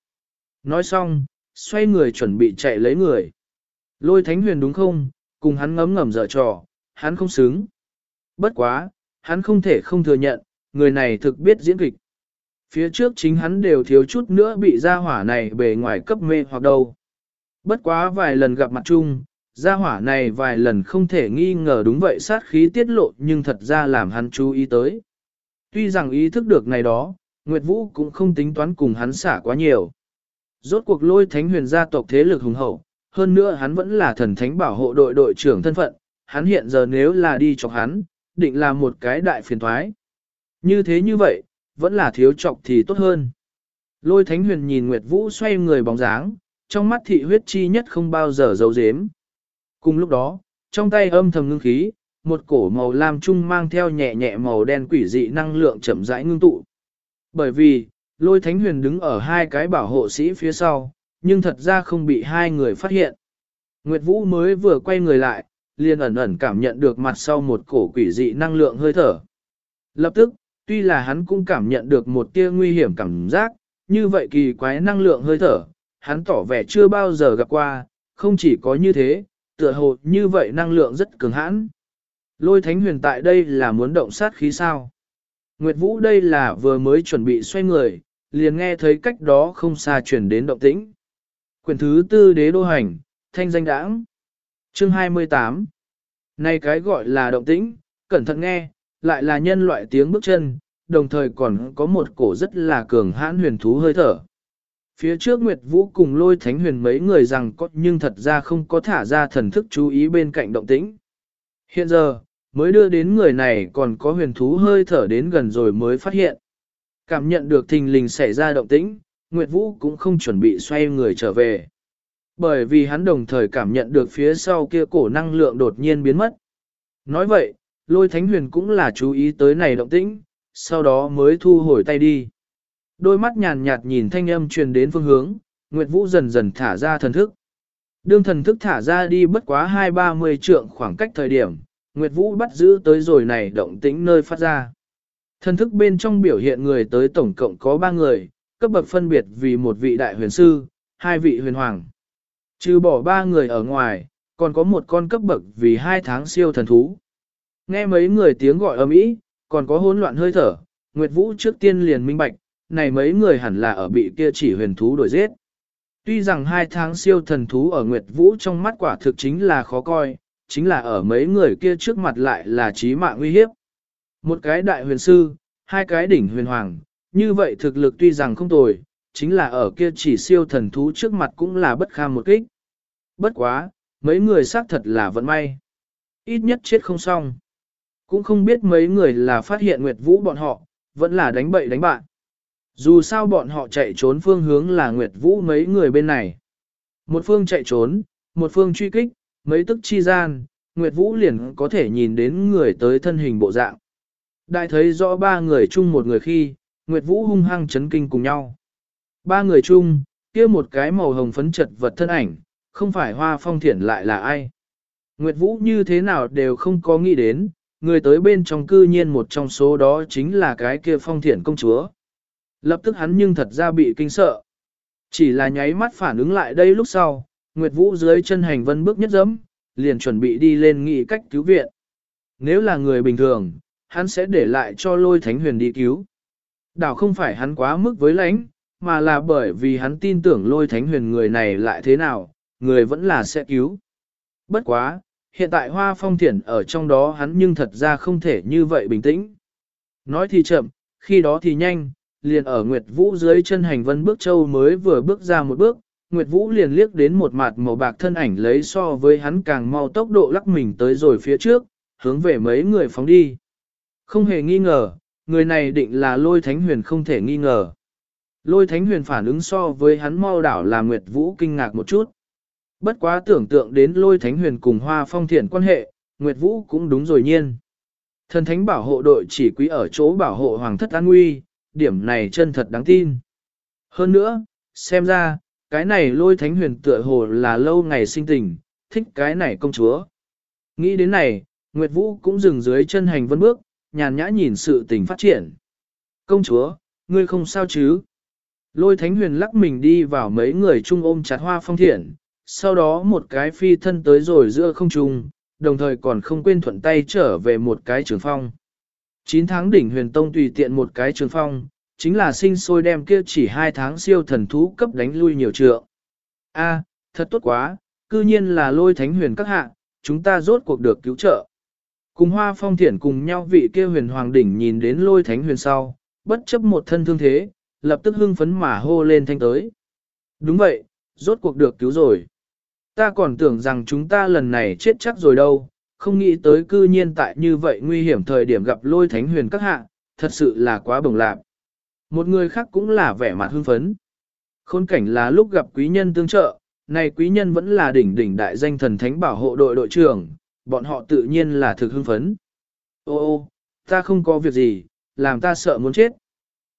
Nói xong, xoay người chuẩn bị chạy lấy người. Lôi thánh huyền đúng không, cùng hắn ngấm ngầm dở trò, hắn không xứng. Bất quá, hắn không thể không thừa nhận, người này thực biết diễn kịch. Phía trước chính hắn đều thiếu chút nữa bị gia hỏa này bề ngoài cấp mê hoặc đâu. Bất quá vài lần gặp mặt chung, gia hỏa này vài lần không thể nghi ngờ đúng vậy sát khí tiết lộ nhưng thật ra làm hắn chú ý tới. Tuy rằng ý thức được này đó, Nguyệt Vũ cũng không tính toán cùng hắn xả quá nhiều. Rốt cuộc lôi thánh huyền gia tộc thế lực hùng hậu, hơn nữa hắn vẫn là thần thánh bảo hộ đội đội trưởng thân phận, hắn hiện giờ nếu là đi chọc hắn, định là một cái đại phiền thoái. Như thế như vậy, vẫn là thiếu trọng thì tốt hơn. Lôi thánh huyền nhìn Nguyệt Vũ xoay người bóng dáng, trong mắt thị huyết chi nhất không bao giờ giấu giếm. Cùng lúc đó, trong tay âm thầm ngưng khí, một cổ màu lam trung mang theo nhẹ nhẹ màu đen quỷ dị năng lượng chậm rãi ngưng tụ. Bởi vì, lôi thánh huyền đứng ở hai cái bảo hộ sĩ phía sau, nhưng thật ra không bị hai người phát hiện. Nguyệt Vũ mới vừa quay người lại, liền ẩn ẩn cảm nhận được mặt sau một cổ quỷ dị năng lượng hơi thở. Lập tức, tuy là hắn cũng cảm nhận được một tia nguy hiểm cảm giác, như vậy kỳ quái năng lượng hơi thở, hắn tỏ vẻ chưa bao giờ gặp qua, không chỉ có như thế, tựa hồ như vậy năng lượng rất cường hãn. Lôi thánh huyền tại đây là muốn động sát khí sao? Nguyệt Vũ đây là vừa mới chuẩn bị xoay người, liền nghe thấy cách đó không xa chuyển đến động tĩnh. Quyển thứ tư đế đô hành, thanh danh đãng. Chương 28 Này cái gọi là động tĩnh, cẩn thận nghe, lại là nhân loại tiếng bước chân, đồng thời còn có một cổ rất là cường hãn huyền thú hơi thở. Phía trước Nguyệt Vũ cùng lôi thánh huyền mấy người rằng có nhưng thật ra không có thả ra thần thức chú ý bên cạnh động tĩnh. Hiện giờ, mới đưa đến người này còn có huyền thú hơi thở đến gần rồi mới phát hiện. Cảm nhận được thình lình xảy ra động tĩnh, Nguyệt Vũ cũng không chuẩn bị xoay người trở về. Bởi vì hắn đồng thời cảm nhận được phía sau kia cổ năng lượng đột nhiên biến mất. Nói vậy, lôi thánh huyền cũng là chú ý tới này động tĩnh, sau đó mới thu hồi tay đi. Đôi mắt nhàn nhạt nhìn thanh âm truyền đến phương hướng, Nguyệt Vũ dần dần thả ra thần thức. Đương thần thức thả ra đi bất quá hai ba mươi trượng khoảng cách thời điểm, Nguyệt Vũ bắt giữ tới rồi này động tĩnh nơi phát ra. Thần thức bên trong biểu hiện người tới tổng cộng có ba người, cấp bậc phân biệt vì một vị đại huyền sư, hai vị huyền hoàng. Trừ bỏ ba người ở ngoài, còn có một con cấp bậc vì hai tháng siêu thần thú. Nghe mấy người tiếng gọi ầm ĩ, còn có hỗn loạn hơi thở, Nguyệt Vũ trước tiên liền minh bạch, này mấy người hẳn là ở bị kia chỉ huyền thú đuổi giết. Tuy rằng hai tháng siêu thần thú ở Nguyệt Vũ trong mắt quả thực chính là khó coi, chính là ở mấy người kia trước mặt lại là chí mạng nguy hiếp. Một cái đại huyền sư, hai cái đỉnh huyền hoàng, như vậy thực lực tuy rằng không tồi, chính là ở kia chỉ siêu thần thú trước mặt cũng là bất kham một kích. Bất quá, mấy người xác thật là vận may. Ít nhất chết không xong. Cũng không biết mấy người là phát hiện Nguyệt Vũ bọn họ, vẫn là đánh bậy đánh bạn. Dù sao bọn họ chạy trốn phương hướng là Nguyệt Vũ mấy người bên này. Một phương chạy trốn, một phương truy kích, mấy tức chi gian, Nguyệt Vũ liền có thể nhìn đến người tới thân hình bộ dạng. Đại thấy rõ ba người chung một người khi, Nguyệt Vũ hung hăng chấn kinh cùng nhau. Ba người chung, kia một cái màu hồng phấn chật vật thân ảnh, không phải hoa phong thiển lại là ai. Nguyệt Vũ như thế nào đều không có nghĩ đến, người tới bên trong cư nhiên một trong số đó chính là cái kia phong thiển công chúa. Lập tức hắn nhưng thật ra bị kinh sợ. Chỉ là nháy mắt phản ứng lại đây lúc sau, Nguyệt Vũ dưới chân hành vân bước nhất dẫm, liền chuẩn bị đi lên nghị cách cứu viện. Nếu là người bình thường, hắn sẽ để lại cho lôi thánh huyền đi cứu. Đảo không phải hắn quá mức với lãnh, mà là bởi vì hắn tin tưởng lôi thánh huyền người này lại thế nào, người vẫn là sẽ cứu. Bất quá, hiện tại hoa phong thiển ở trong đó hắn nhưng thật ra không thể như vậy bình tĩnh. Nói thì chậm, khi đó thì nhanh, liền ở Nguyệt Vũ dưới chân hành vân bước châu mới vừa bước ra một bước, Nguyệt Vũ liền liếc đến một mặt màu bạc thân ảnh lấy so với hắn càng mau tốc độ lắc mình tới rồi phía trước, hướng về mấy người phóng đi. Không hề nghi ngờ, người này định là lôi thánh huyền không thể nghi ngờ. Lôi thánh huyền phản ứng so với hắn mau đảo là Nguyệt Vũ kinh ngạc một chút. Bất quá tưởng tượng đến lôi thánh huyền cùng hoa phong thiện quan hệ, Nguyệt Vũ cũng đúng rồi nhiên. Thần thánh bảo hộ đội chỉ quý ở chỗ bảo hộ hoàng thất an nguy, điểm này chân thật đáng tin. Hơn nữa, xem ra, cái này lôi thánh huyền tựa hồ là lâu ngày sinh tình, thích cái này công chúa. Nghĩ đến này, Nguyệt Vũ cũng dừng dưới chân hành vân bước, nhàn nhã nhìn sự tình phát triển. Công chúa, ngươi không sao chứ? Lôi thánh huyền lắc mình đi vào mấy người chung ôm chặt hoa phong thiện, sau đó một cái phi thân tới rồi giữa không trung, đồng thời còn không quên thuận tay trở về một cái trường phong. 9 tháng đỉnh huyền tông tùy tiện một cái trường phong, chính là sinh sôi đem kia chỉ hai tháng siêu thần thú cấp đánh lui nhiều trượng. A, thật tốt quá, cư nhiên là lôi thánh huyền các hạ, chúng ta rốt cuộc được cứu trợ. Cùng hoa phong thiển cùng nhau vị kia huyền hoàng đỉnh nhìn đến lôi thánh huyền sau, bất chấp một thân thương thế, lập tức hưng phấn mà hô lên thanh tới. Đúng vậy, rốt cuộc được cứu rồi. Ta còn tưởng rằng chúng ta lần này chết chắc rồi đâu, không nghĩ tới cư nhiên tại như vậy nguy hiểm thời điểm gặp lôi thánh huyền các hạ, thật sự là quá bồng lạc. Một người khác cũng là vẻ mặt hưng phấn. Khôn cảnh là lúc gặp quý nhân tương trợ, này quý nhân vẫn là đỉnh đỉnh đại danh thần thánh bảo hộ đội đội trưởng, bọn họ tự nhiên là thực hưng phấn. Ô ô, ta không có việc gì, làm ta sợ muốn chết.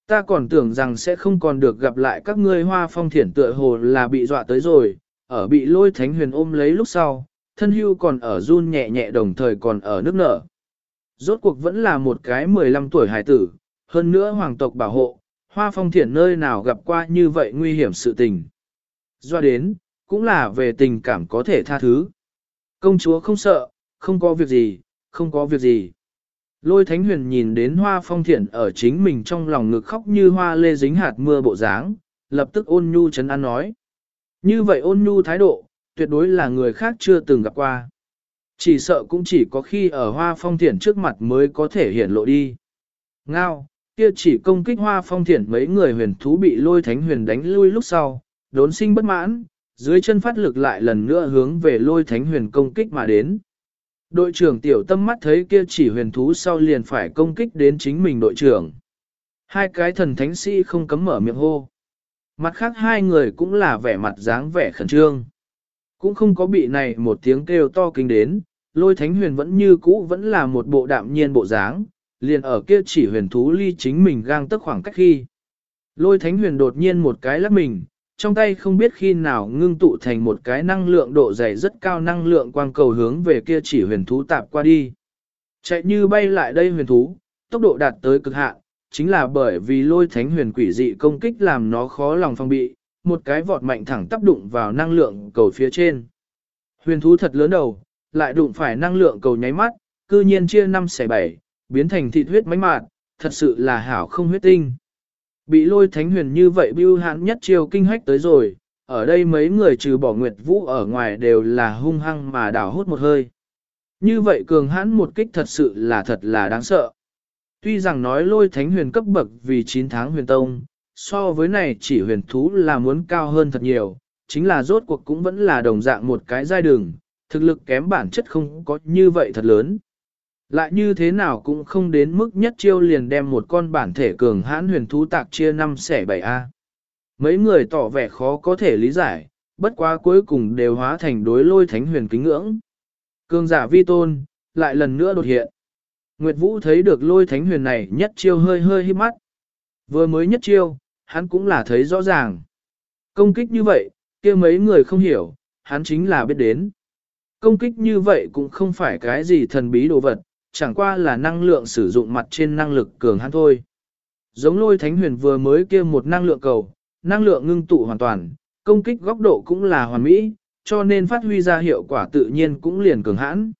Ta còn tưởng rằng sẽ không còn được gặp lại các ngươi hoa phong thiển tựa hồ là bị dọa tới rồi, ở bị lôi thánh huyền ôm lấy lúc sau, thân hưu còn ở run nhẹ nhẹ đồng thời còn ở nước nở. Rốt cuộc vẫn là một cái 15 tuổi hải tử, hơn nữa hoàng tộc bảo hộ, hoa phong thiển nơi nào gặp qua như vậy nguy hiểm sự tình. Do đến, cũng là về tình cảm có thể tha thứ. Công chúa không sợ, không có việc gì, không có việc gì. Lôi thánh huyền nhìn đến hoa phong thiển ở chính mình trong lòng ngực khóc như hoa lê dính hạt mưa bộ dáng, lập tức ôn nhu chấn an nói. Như vậy ôn nhu thái độ, tuyệt đối là người khác chưa từng gặp qua. Chỉ sợ cũng chỉ có khi ở hoa phong thiển trước mặt mới có thể hiển lộ đi. Ngao, kia chỉ công kích hoa phong thiển mấy người huyền thú bị lôi thánh huyền đánh lui lúc sau, đốn sinh bất mãn, dưới chân phát lực lại lần nữa hướng về lôi thánh huyền công kích mà đến. Đội trưởng tiểu tâm mắt thấy kia chỉ huyền thú sau liền phải công kích đến chính mình đội trưởng. Hai cái thần thánh sĩ không cấm mở miệng hô. Mặt khác hai người cũng là vẻ mặt dáng vẻ khẩn trương. Cũng không có bị này một tiếng kêu to kinh đến, lôi thánh huyền vẫn như cũ vẫn là một bộ đạm nhiên bộ dáng, liền ở kia chỉ huyền thú ly chính mình gang tức khoảng cách khi. Lôi thánh huyền đột nhiên một cái lắc mình, trong tay không biết khi nào ngưng tụ thành một cái năng lượng độ dày rất cao năng lượng quang cầu hướng về kia chỉ huyền thú tạp qua đi. Chạy như bay lại đây huyền thú, tốc độ đạt tới cực hạn, chính là bởi vì lôi thánh huyền quỷ dị công kích làm nó khó lòng phong bị, một cái vọt mạnh thẳng tác đụng vào năng lượng cầu phía trên. Huyền thú thật lớn đầu, lại đụng phải năng lượng cầu nháy mắt, cư nhiên chia 5 xẻ 7, biến thành thịt huyết mánh mạt, thật sự là hảo không huyết tinh. Bị lôi thánh huyền như vậy bưu hãn nhất chiều kinh hách tới rồi, ở đây mấy người trừ bỏ nguyệt vũ ở ngoài đều là hung hăng mà đảo hút một hơi. Như vậy cường hãn một kích thật sự là thật là đáng sợ. Tuy rằng nói lôi thánh huyền cấp bậc vì 9 tháng huyền tông, so với này chỉ huyền thú là muốn cao hơn thật nhiều, chính là rốt cuộc cũng vẫn là đồng dạng một cái giai đường, thực lực kém bản chất không có như vậy thật lớn. Lại như thế nào cũng không đến mức nhất chiêu liền đem một con bản thể cường hãn huyền thú tạc chia 5 xẻ 7A. Mấy người tỏ vẻ khó có thể lý giải, bất quá cuối cùng đều hóa thành đối lôi thánh huyền kính ngưỡng. Cường giả vi tôn, lại lần nữa đột hiện. Nguyệt Vũ thấy được lôi thánh huyền này nhất chiêu hơi hơi hít mắt. Vừa mới nhất chiêu, hắn cũng là thấy rõ ràng. Công kích như vậy, kia mấy người không hiểu, hắn chính là biết đến. Công kích như vậy cũng không phải cái gì thần bí đồ vật, chẳng qua là năng lượng sử dụng mặt trên năng lực cường hắn thôi. Giống lôi thánh huyền vừa mới kia một năng lượng cầu, năng lượng ngưng tụ hoàn toàn, công kích góc độ cũng là hoàn mỹ, cho nên phát huy ra hiệu quả tự nhiên cũng liền cường hãn.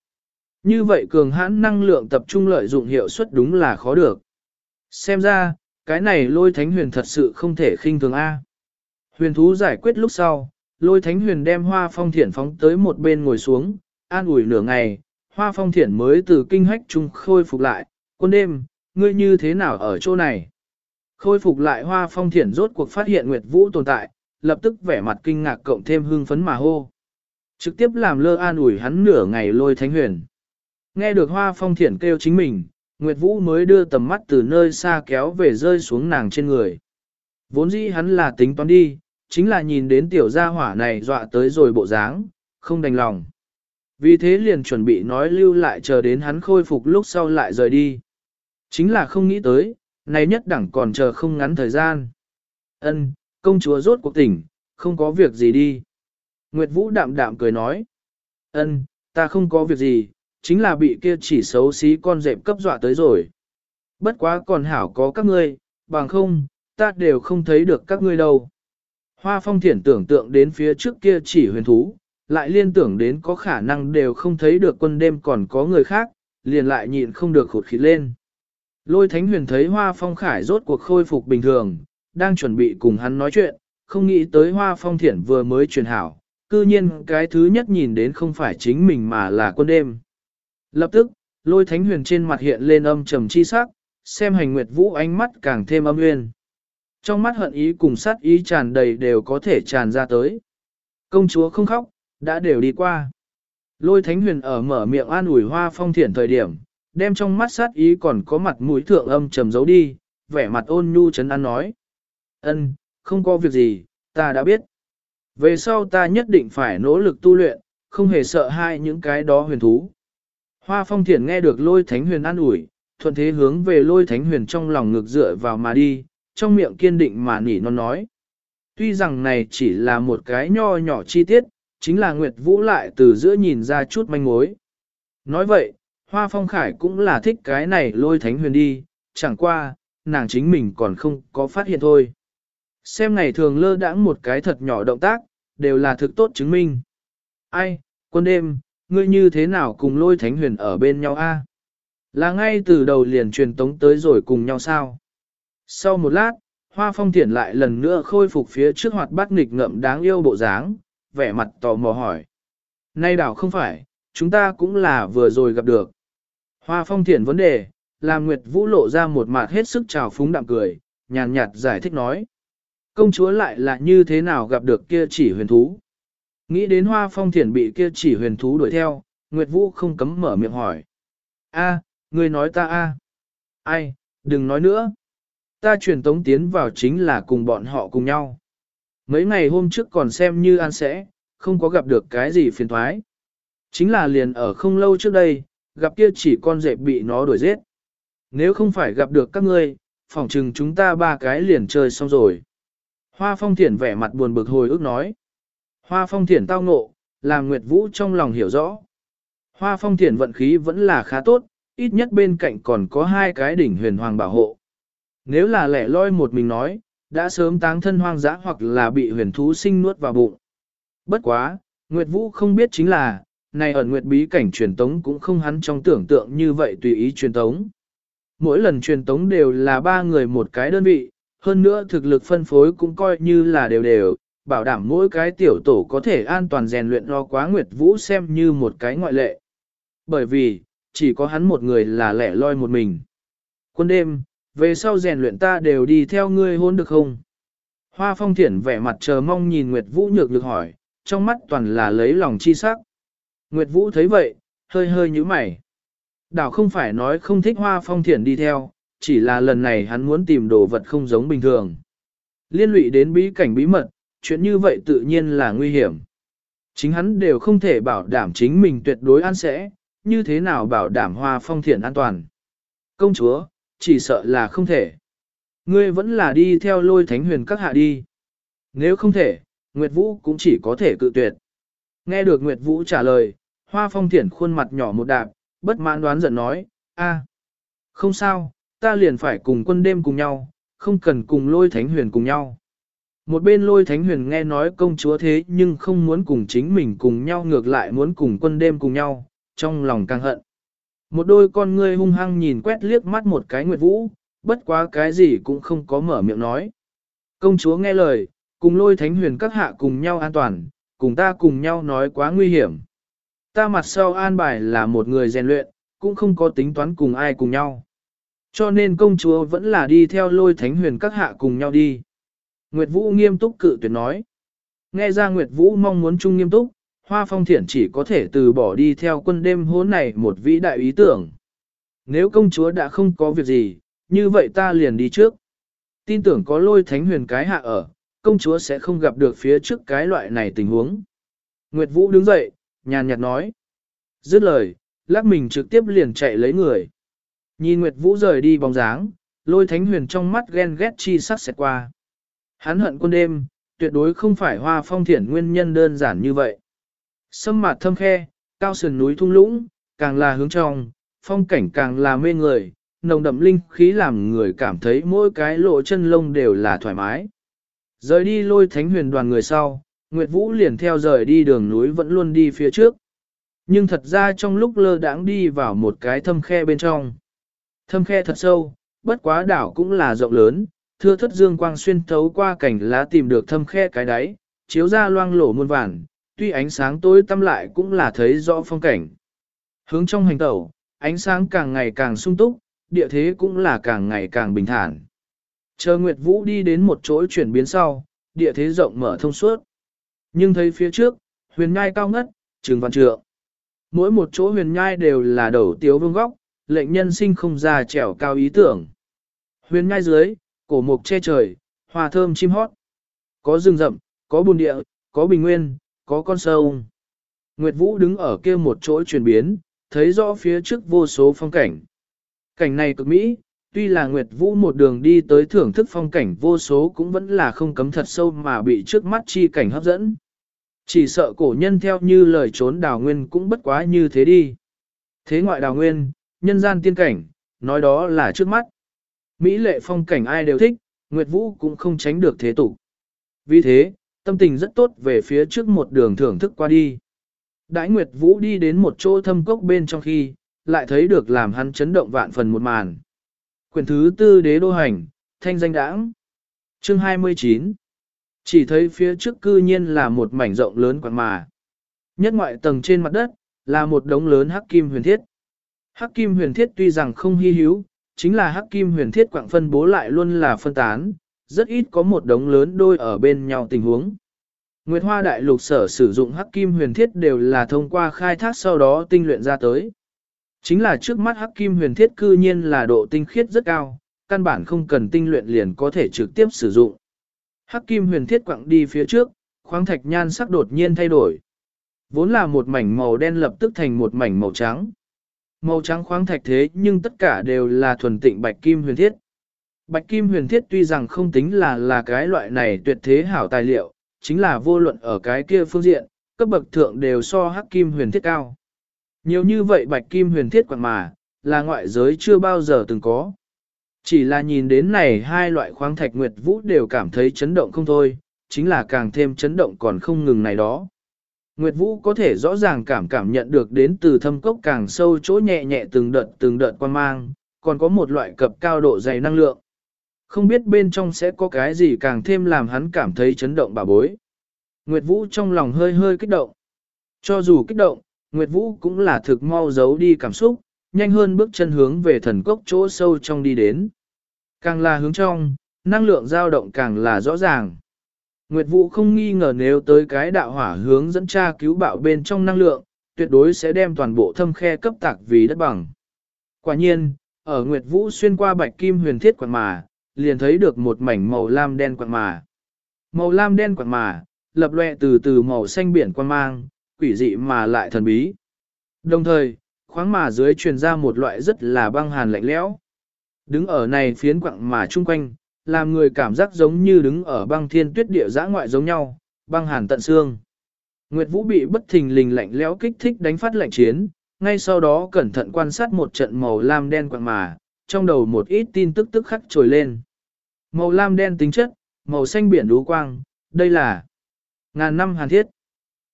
Như vậy cường hãn năng lượng tập trung lợi dụng hiệu suất đúng là khó được. Xem ra, cái này lôi thánh huyền thật sự không thể khinh thường A. Huyền thú giải quyết lúc sau, lôi thánh huyền đem hoa phong thiển phóng tới một bên ngồi xuống, an ủi nửa ngày, hoa phong thiển mới từ kinh hách trung khôi phục lại, quân đêm, ngươi như thế nào ở chỗ này? Khôi phục lại hoa phong thiển rốt cuộc phát hiện Nguyệt Vũ tồn tại, lập tức vẻ mặt kinh ngạc cộng thêm hương phấn mà hô. Trực tiếp làm lơ an ủi hắn nửa ngày lôi thánh huyền. Nghe được hoa phong thiển kêu chính mình, Nguyệt Vũ mới đưa tầm mắt từ nơi xa kéo về rơi xuống nàng trên người. Vốn dĩ hắn là tính toán đi, chính là nhìn đến tiểu gia hỏa này dọa tới rồi bộ dáng, không đành lòng. Vì thế liền chuẩn bị nói lưu lại chờ đến hắn khôi phục lúc sau lại rời đi. Chính là không nghĩ tới, này nhất đẳng còn chờ không ngắn thời gian. Ân, công chúa rốt cuộc tỉnh, không có việc gì đi. Nguyệt Vũ đạm đạm cười nói. Ân, ta không có việc gì, chính là bị kia chỉ xấu xí con dẹp cấp dọa tới rồi. Bất quá còn hảo có các ngươi, bằng không, ta đều không thấy được các ngươi đâu. Hoa phong thiển tưởng tượng đến phía trước kia chỉ huyền thú, lại liên tưởng đến có khả năng đều không thấy được quân đêm còn có người khác, liền lại nhịn không được khụt khịt lên. Lôi thánh huyền thấy hoa phong khải rốt cuộc khôi phục bình thường, đang chuẩn bị cùng hắn nói chuyện, không nghĩ tới hoa phong thiển vừa mới truyền hảo, cư nhiên cái thứ nhất nhìn đến không phải chính mình mà là quân đêm. Lập tức, lôi thánh huyền trên mặt hiện lên âm trầm chi sắc, xem hành nguyệt vũ ánh mắt càng thêm âm nguyên. Trong mắt hận ý cùng sát ý tràn đầy đều có thể tràn ra tới. Công chúa không khóc, đã đều đi qua. Lôi thánh huyền ở mở miệng an ủi hoa phong thiển thời điểm, đem trong mắt sát ý còn có mặt mũi thượng âm trầm giấu đi, vẻ mặt ôn nhu chấn an nói. ân không có việc gì, ta đã biết. Về sau ta nhất định phải nỗ lực tu luyện, không hề sợ hai những cái đó huyền thú. Hoa phong thiển nghe được lôi thánh huyền an ủi, thuận thế hướng về lôi thánh huyền trong lòng ngược dựa vào mà đi, trong miệng kiên định mà nỉ non nói. Tuy rằng này chỉ là một cái nho nhỏ chi tiết, chính là Nguyệt Vũ lại từ giữa nhìn ra chút manh mối. Nói vậy, Hoa Phong Khải cũng là thích cái này lôi thánh huyền đi, chẳng qua, nàng chính mình còn không có phát hiện thôi. Xem ngày thường lơ đãng một cái thật nhỏ động tác, đều là thực tốt chứng minh. Ai, quân đêm, ngươi như thế nào cùng lôi thánh huyền ở bên nhau a? Là ngay từ đầu liền truyền tống tới rồi cùng nhau sao? Sau một lát, hoa phong thiển lại lần nữa khôi phục phía trước hoạt bát nghịch ngậm đáng yêu bộ dáng, vẻ mặt tò mò hỏi. Nay đảo không phải, chúng ta cũng là vừa rồi gặp được. Hoa phong Thiển vấn đề, làm Nguyệt Vũ lộ ra một mặt hết sức trào phúng đạm cười, nhàn nhạt giải thích nói. Công chúa lại là như thế nào gặp được kia chỉ huyền thú? Nghĩ đến hoa phong thiển bị kia chỉ huyền thú đuổi theo, Nguyệt Vũ không cấm mở miệng hỏi. A, người nói ta a? Ai, đừng nói nữa. Ta truyền tống tiến vào chính là cùng bọn họ cùng nhau. Mấy ngày hôm trước còn xem như an sẽ, không có gặp được cái gì phiền thoái. Chính là liền ở không lâu trước đây, gặp kia chỉ con dẹp bị nó đuổi giết. Nếu không phải gặp được các ngươi, phỏng chừng chúng ta ba cái liền chơi xong rồi. Hoa phong thiển vẻ mặt buồn bực hồi ức nói. Hoa phong thiển tao ngộ, làm Nguyệt Vũ trong lòng hiểu rõ. Hoa phong thiển vận khí vẫn là khá tốt, ít nhất bên cạnh còn có hai cái đỉnh huyền hoàng bảo hộ. Nếu là lẻ loi một mình nói, đã sớm táng thân hoang dã hoặc là bị huyền thú sinh nuốt vào bụng. Bất quá, Nguyệt Vũ không biết chính là, này ẩn Nguyệt bí cảnh truyền tống cũng không hắn trong tưởng tượng như vậy tùy ý truyền tống. Mỗi lần truyền tống đều là ba người một cái đơn vị, hơn nữa thực lực phân phối cũng coi như là đều đều, bảo đảm mỗi cái tiểu tổ có thể an toàn rèn luyện lo quá Nguyệt Vũ xem như một cái ngoại lệ. Bởi vì, chỉ có hắn một người là lẻ loi một mình. Quân đêm, về sau rèn luyện ta đều đi theo ngươi hôn được không? Hoa phong thiển vẻ mặt chờ mong nhìn Nguyệt Vũ nhược lực hỏi, trong mắt toàn là lấy lòng chi sắc. Nguyệt Vũ thấy vậy, hơi hơi như mày. Đảo không phải nói không thích hoa phong thiển đi theo, chỉ là lần này hắn muốn tìm đồ vật không giống bình thường. Liên lụy đến bí cảnh bí mật, chuyện như vậy tự nhiên là nguy hiểm. Chính hắn đều không thể bảo đảm chính mình tuyệt đối an sẽ, như thế nào bảo đảm hoa phong thiển an toàn. Công chúa, chỉ sợ là không thể. Ngươi vẫn là đi theo lôi thánh huyền các hạ đi. Nếu không thể, Nguyệt Vũ cũng chỉ có thể cự tuyệt. Nghe được Nguyệt Vũ trả lời, hoa phong thiển khuôn mặt nhỏ một đạp, bất mãn đoán giận nói, a, không sao, ta liền phải cùng quân đêm cùng nhau, không cần cùng lôi thánh huyền cùng nhau. Một bên lôi thánh huyền nghe nói công chúa thế nhưng không muốn cùng chính mình cùng nhau ngược lại muốn cùng quân đêm cùng nhau, trong lòng càng hận. Một đôi con ngươi hung hăng nhìn quét liếc mắt một cái Nguyệt Vũ, bất quá cái gì cũng không có mở miệng nói. Công chúa nghe lời, cùng lôi thánh huyền các hạ cùng nhau an toàn, cùng ta cùng nhau nói quá nguy hiểm. Ta mặt sau an bài là một người rèn luyện, cũng không có tính toán cùng ai cùng nhau. Cho nên công chúa vẫn là đi theo lôi thánh huyền các hạ cùng nhau đi. Nguyệt Vũ nghiêm túc cự tuyệt nói. Nghe ra Nguyệt Vũ mong muốn chung nghiêm túc, Hoa Phong Thiển chỉ có thể từ bỏ đi theo quân đêm hốn này một vĩ đại ý tưởng. Nếu công chúa đã không có việc gì, như vậy ta liền đi trước. Tin tưởng có lôi thánh huyền cái hạ ở, công chúa sẽ không gặp được phía trước cái loại này tình huống. Nguyệt Vũ đứng dậy, nhàn nhạt nói. Dứt lời, lắc mình trực tiếp liền chạy lấy người. Nhìn Nguyệt Vũ rời đi bóng dáng, lôi thánh huyền trong mắt ghen ghét chi sắc xẹt qua. Hắn hận quân đêm, tuyệt đối không phải hoa phong thiển nguyên nhân đơn giản như vậy. Sâm mặt thâm khe, cao sườn núi thung lũng, càng là hướng trong, phong cảnh càng là mê người, nồng đậm linh khí làm người cảm thấy mỗi cái lộ chân lông đều là thoải mái. Rời đi lôi thánh huyền đoàn người sau, Nguyệt Vũ liền theo rời đi đường núi vẫn luôn đi phía trước. Nhưng thật ra trong lúc lơ đãng đi vào một cái thâm khe bên trong. Thâm khe thật sâu, bất quá đảo cũng là rộng lớn, thưa thất dương quang xuyên thấu qua cảnh lá tìm được thâm khe cái đáy, chiếu ra loang lổ muôn vàn, tuy ánh sáng tối tăm lại cũng là thấy rõ phong cảnh. Hướng trong hành tẩu, ánh sáng càng ngày càng sung túc, địa thế cũng là càng ngày càng bình thản. Chờ Nguyệt Vũ đi đến một chỗ chuyển biến sau, địa thế rộng mở thông suốt. Nhưng thấy phía trước, huyền nhai cao ngất, trường văn trượng. Mỗi một chỗ huyền nhai đều là đầu tiếu vương góc, lệnh nhân sinh không ra trèo cao ý tưởng. Huyền nhai dưới, cổ mục che trời, hoa thơm chim hót. Có rừng rậm, có bùn địa, có bình nguyên, có con sâu. Nguyệt Vũ đứng ở kia một chỗ chuyển biến, thấy rõ phía trước vô số phong cảnh. Cảnh này cực mỹ, tuy là Nguyệt Vũ một đường đi tới thưởng thức phong cảnh vô số cũng vẫn là không cấm thật sâu mà bị trước mắt chi cảnh hấp dẫn. Chỉ sợ cổ nhân theo như lời trốn đào nguyên cũng bất quá như thế đi. Thế ngoại đào nguyên, nhân gian tiên cảnh, nói đó là trước mắt. Mỹ lệ phong cảnh ai đều thích, Nguyệt Vũ cũng không tránh được thế tục. Vì thế, tâm tình rất tốt về phía trước một đường thưởng thức qua đi. Đãi Nguyệt Vũ đi đến một chỗ thâm cốc bên trong khi, lại thấy được làm hắn chấn động vạn phần một màn. Quyển thứ tư đế đô hành, thanh danh đãng. Chương 29 Chỉ thấy phía trước cư nhiên là một mảnh rộng lớn quảng mà. Nhất ngoại tầng trên mặt đất, là một đống lớn hắc kim huyền thiết. Hắc kim huyền thiết tuy rằng không hy hữu, chính là hắc kim huyền thiết quạng phân bố lại luôn là phân tán, rất ít có một đống lớn đôi ở bên nhau tình huống. Nguyệt Hoa Đại Lục sở sử dụng hắc kim huyền thiết đều là thông qua khai thác sau đó tinh luyện ra tới. Chính là trước mắt hắc kim huyền thiết cư nhiên là độ tinh khiết rất cao, căn bản không cần tinh luyện liền có thể trực tiếp sử dụng. Hắc kim huyền thiết quặng đi phía trước, khoáng thạch nhan sắc đột nhiên thay đổi. Vốn là một mảnh màu đen lập tức thành một mảnh màu trắng. Màu trắng khoáng thạch thế nhưng tất cả đều là thuần tịnh bạch kim huyền thiết. Bạch kim huyền thiết tuy rằng không tính là là cái loại này tuyệt thế hảo tài liệu, chính là vô luận ở cái kia phương diện, cấp bậc thượng đều so hắc kim huyền thiết cao. Nhiều như vậy bạch kim huyền thiết quặng mà, là ngoại giới chưa bao giờ từng có. Chỉ là nhìn đến này hai loại khoáng thạch nguyệt vũ đều cảm thấy chấn động không thôi, chính là càng thêm chấn động còn không ngừng này đó. Nguyệt Vũ có thể rõ ràng cảm cảm nhận được đến từ thâm cốc càng sâu chỗ nhẹ nhẹ từng đợt từng đợt quan mang, còn có một loại cập cao độ dày năng lượng. Không biết bên trong sẽ có cái gì càng thêm làm hắn cảm thấy chấn động bà bối. Nguyệt Vũ trong lòng hơi hơi kích động. Cho dù kích động, Nguyệt Vũ cũng là thực mau giấu đi cảm xúc, nhanh hơn bước chân hướng về thần cốc chỗ sâu trong đi đến. Càng là hướng trong, năng lượng dao động càng là rõ ràng. Nguyệt Vũ không nghi ngờ nếu tới cái đạo hỏa hướng dẫn tra cứu bạo bên trong năng lượng, tuyệt đối sẽ đem toàn bộ thâm khe cấp tạc vì đất bằng. Quả nhiên, ở Nguyệt Vũ xuyên qua bạch kim huyền thiết quạt mà, liền thấy được một mảnh màu lam đen quạt mà. Màu lam đen quạt mà, lập lệ từ từ màu xanh biển quan mang, quỷ dị mà lại thần bí. Đồng thời, khoáng mà dưới truyền ra một loại rất là băng hàn lạnh lẽo. Đứng ở này phiến quặng mà chung quanh, làm người cảm giác giống như đứng ở băng thiên tuyết địa giã ngoại giống nhau, băng hàn tận xương. Nguyệt Vũ bị bất thình lình lạnh lẽo kích thích đánh phát lạnh chiến, ngay sau đó cẩn thận quan sát một trận màu lam đen quạng mà, trong đầu một ít tin tức tức khắc trồi lên. Màu lam đen tính chất, màu xanh biển đú quang, đây là ngàn năm hàn thiết.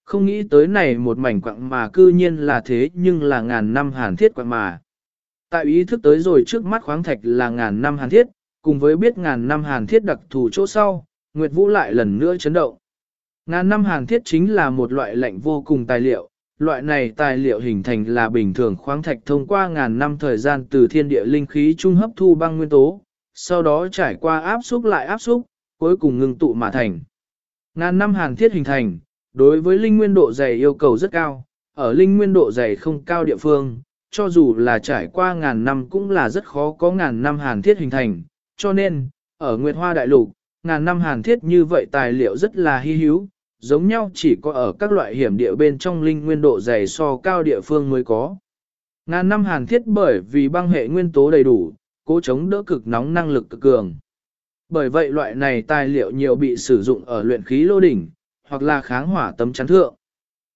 Không nghĩ tới này một mảnh quạng mà cư nhiên là thế nhưng là ngàn năm hàn thiết quạng mà. Tại ý thức tới rồi trước mắt khoáng thạch là ngàn năm hàn thiết, cùng với biết ngàn năm hàn thiết đặc thù chỗ sau, Nguyệt Vũ lại lần nữa chấn động. Ngàn năm hàn thiết chính là một loại lạnh vô cùng tài liệu, loại này tài liệu hình thành là bình thường khoáng thạch thông qua ngàn năm thời gian từ thiên địa linh khí trung hấp thu băng nguyên tố, sau đó trải qua áp xúc lại áp xúc, cuối cùng ngừng tụ mà thành. Ngàn năm hàn thiết hình thành, đối với linh nguyên độ dày yêu cầu rất cao, ở linh nguyên độ dày không cao địa phương, cho dù là trải qua ngàn năm cũng là rất khó có ngàn năm hàn thiết hình thành, cho nên, ở Nguyệt Hoa Đại Lục, ngàn năm hàn thiết như vậy tài liệu rất là hy hữu, giống nhau chỉ có ở các loại hiểm địa bên trong linh nguyên độ dày so cao địa phương mới có. Ngàn năm hàn thiết bởi vì băng hệ nguyên tố đầy đủ, cố chống đỡ cực nóng năng lực cực cường. Bởi vậy loại này tài liệu nhiều bị sử dụng ở luyện khí lô đỉnh, hoặc là kháng hỏa tấm chắn thượng.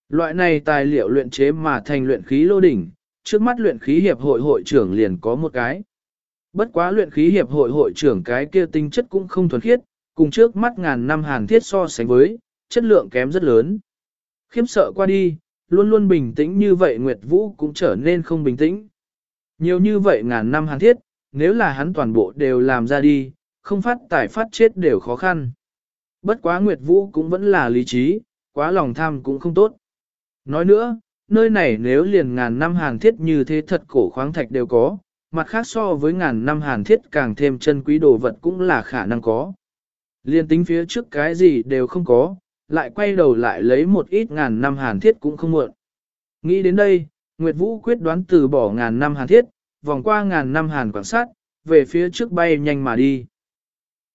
Loại này tài liệu luyện chế mà thành luyện khí lô đỉnh, trước mắt luyện khí hiệp hội hội trưởng liền có một cái. Bất quá luyện khí hiệp hội hội trưởng cái kia tinh chất cũng không thuần khiết, cùng trước mắt ngàn năm hàn thiết so sánh với, chất lượng kém rất lớn. Khiếm sợ qua đi, luôn luôn bình tĩnh như vậy Nguyệt Vũ cũng trở nên không bình tĩnh. Nhiều như vậy ngàn năm hàn thiết, nếu là hắn toàn bộ đều làm ra đi, không phát tài phát chết đều khó khăn. Bất quá Nguyệt Vũ cũng vẫn là lý trí, quá lòng tham cũng không tốt. Nói nữa, nơi này nếu liền ngàn năm hàn thiết như thế thật cổ khoáng thạch đều có, mặt khác so với ngàn năm hàn thiết càng thêm chân quý đồ vật cũng là khả năng có. Liên tính phía trước cái gì đều không có, lại quay đầu lại lấy một ít ngàn năm hàn thiết cũng không muộn. Nghĩ đến đây, Nguyệt Vũ quyết đoán từ bỏ ngàn năm hàn thiết, vòng qua ngàn năm hàn quan sát, về phía trước bay nhanh mà đi.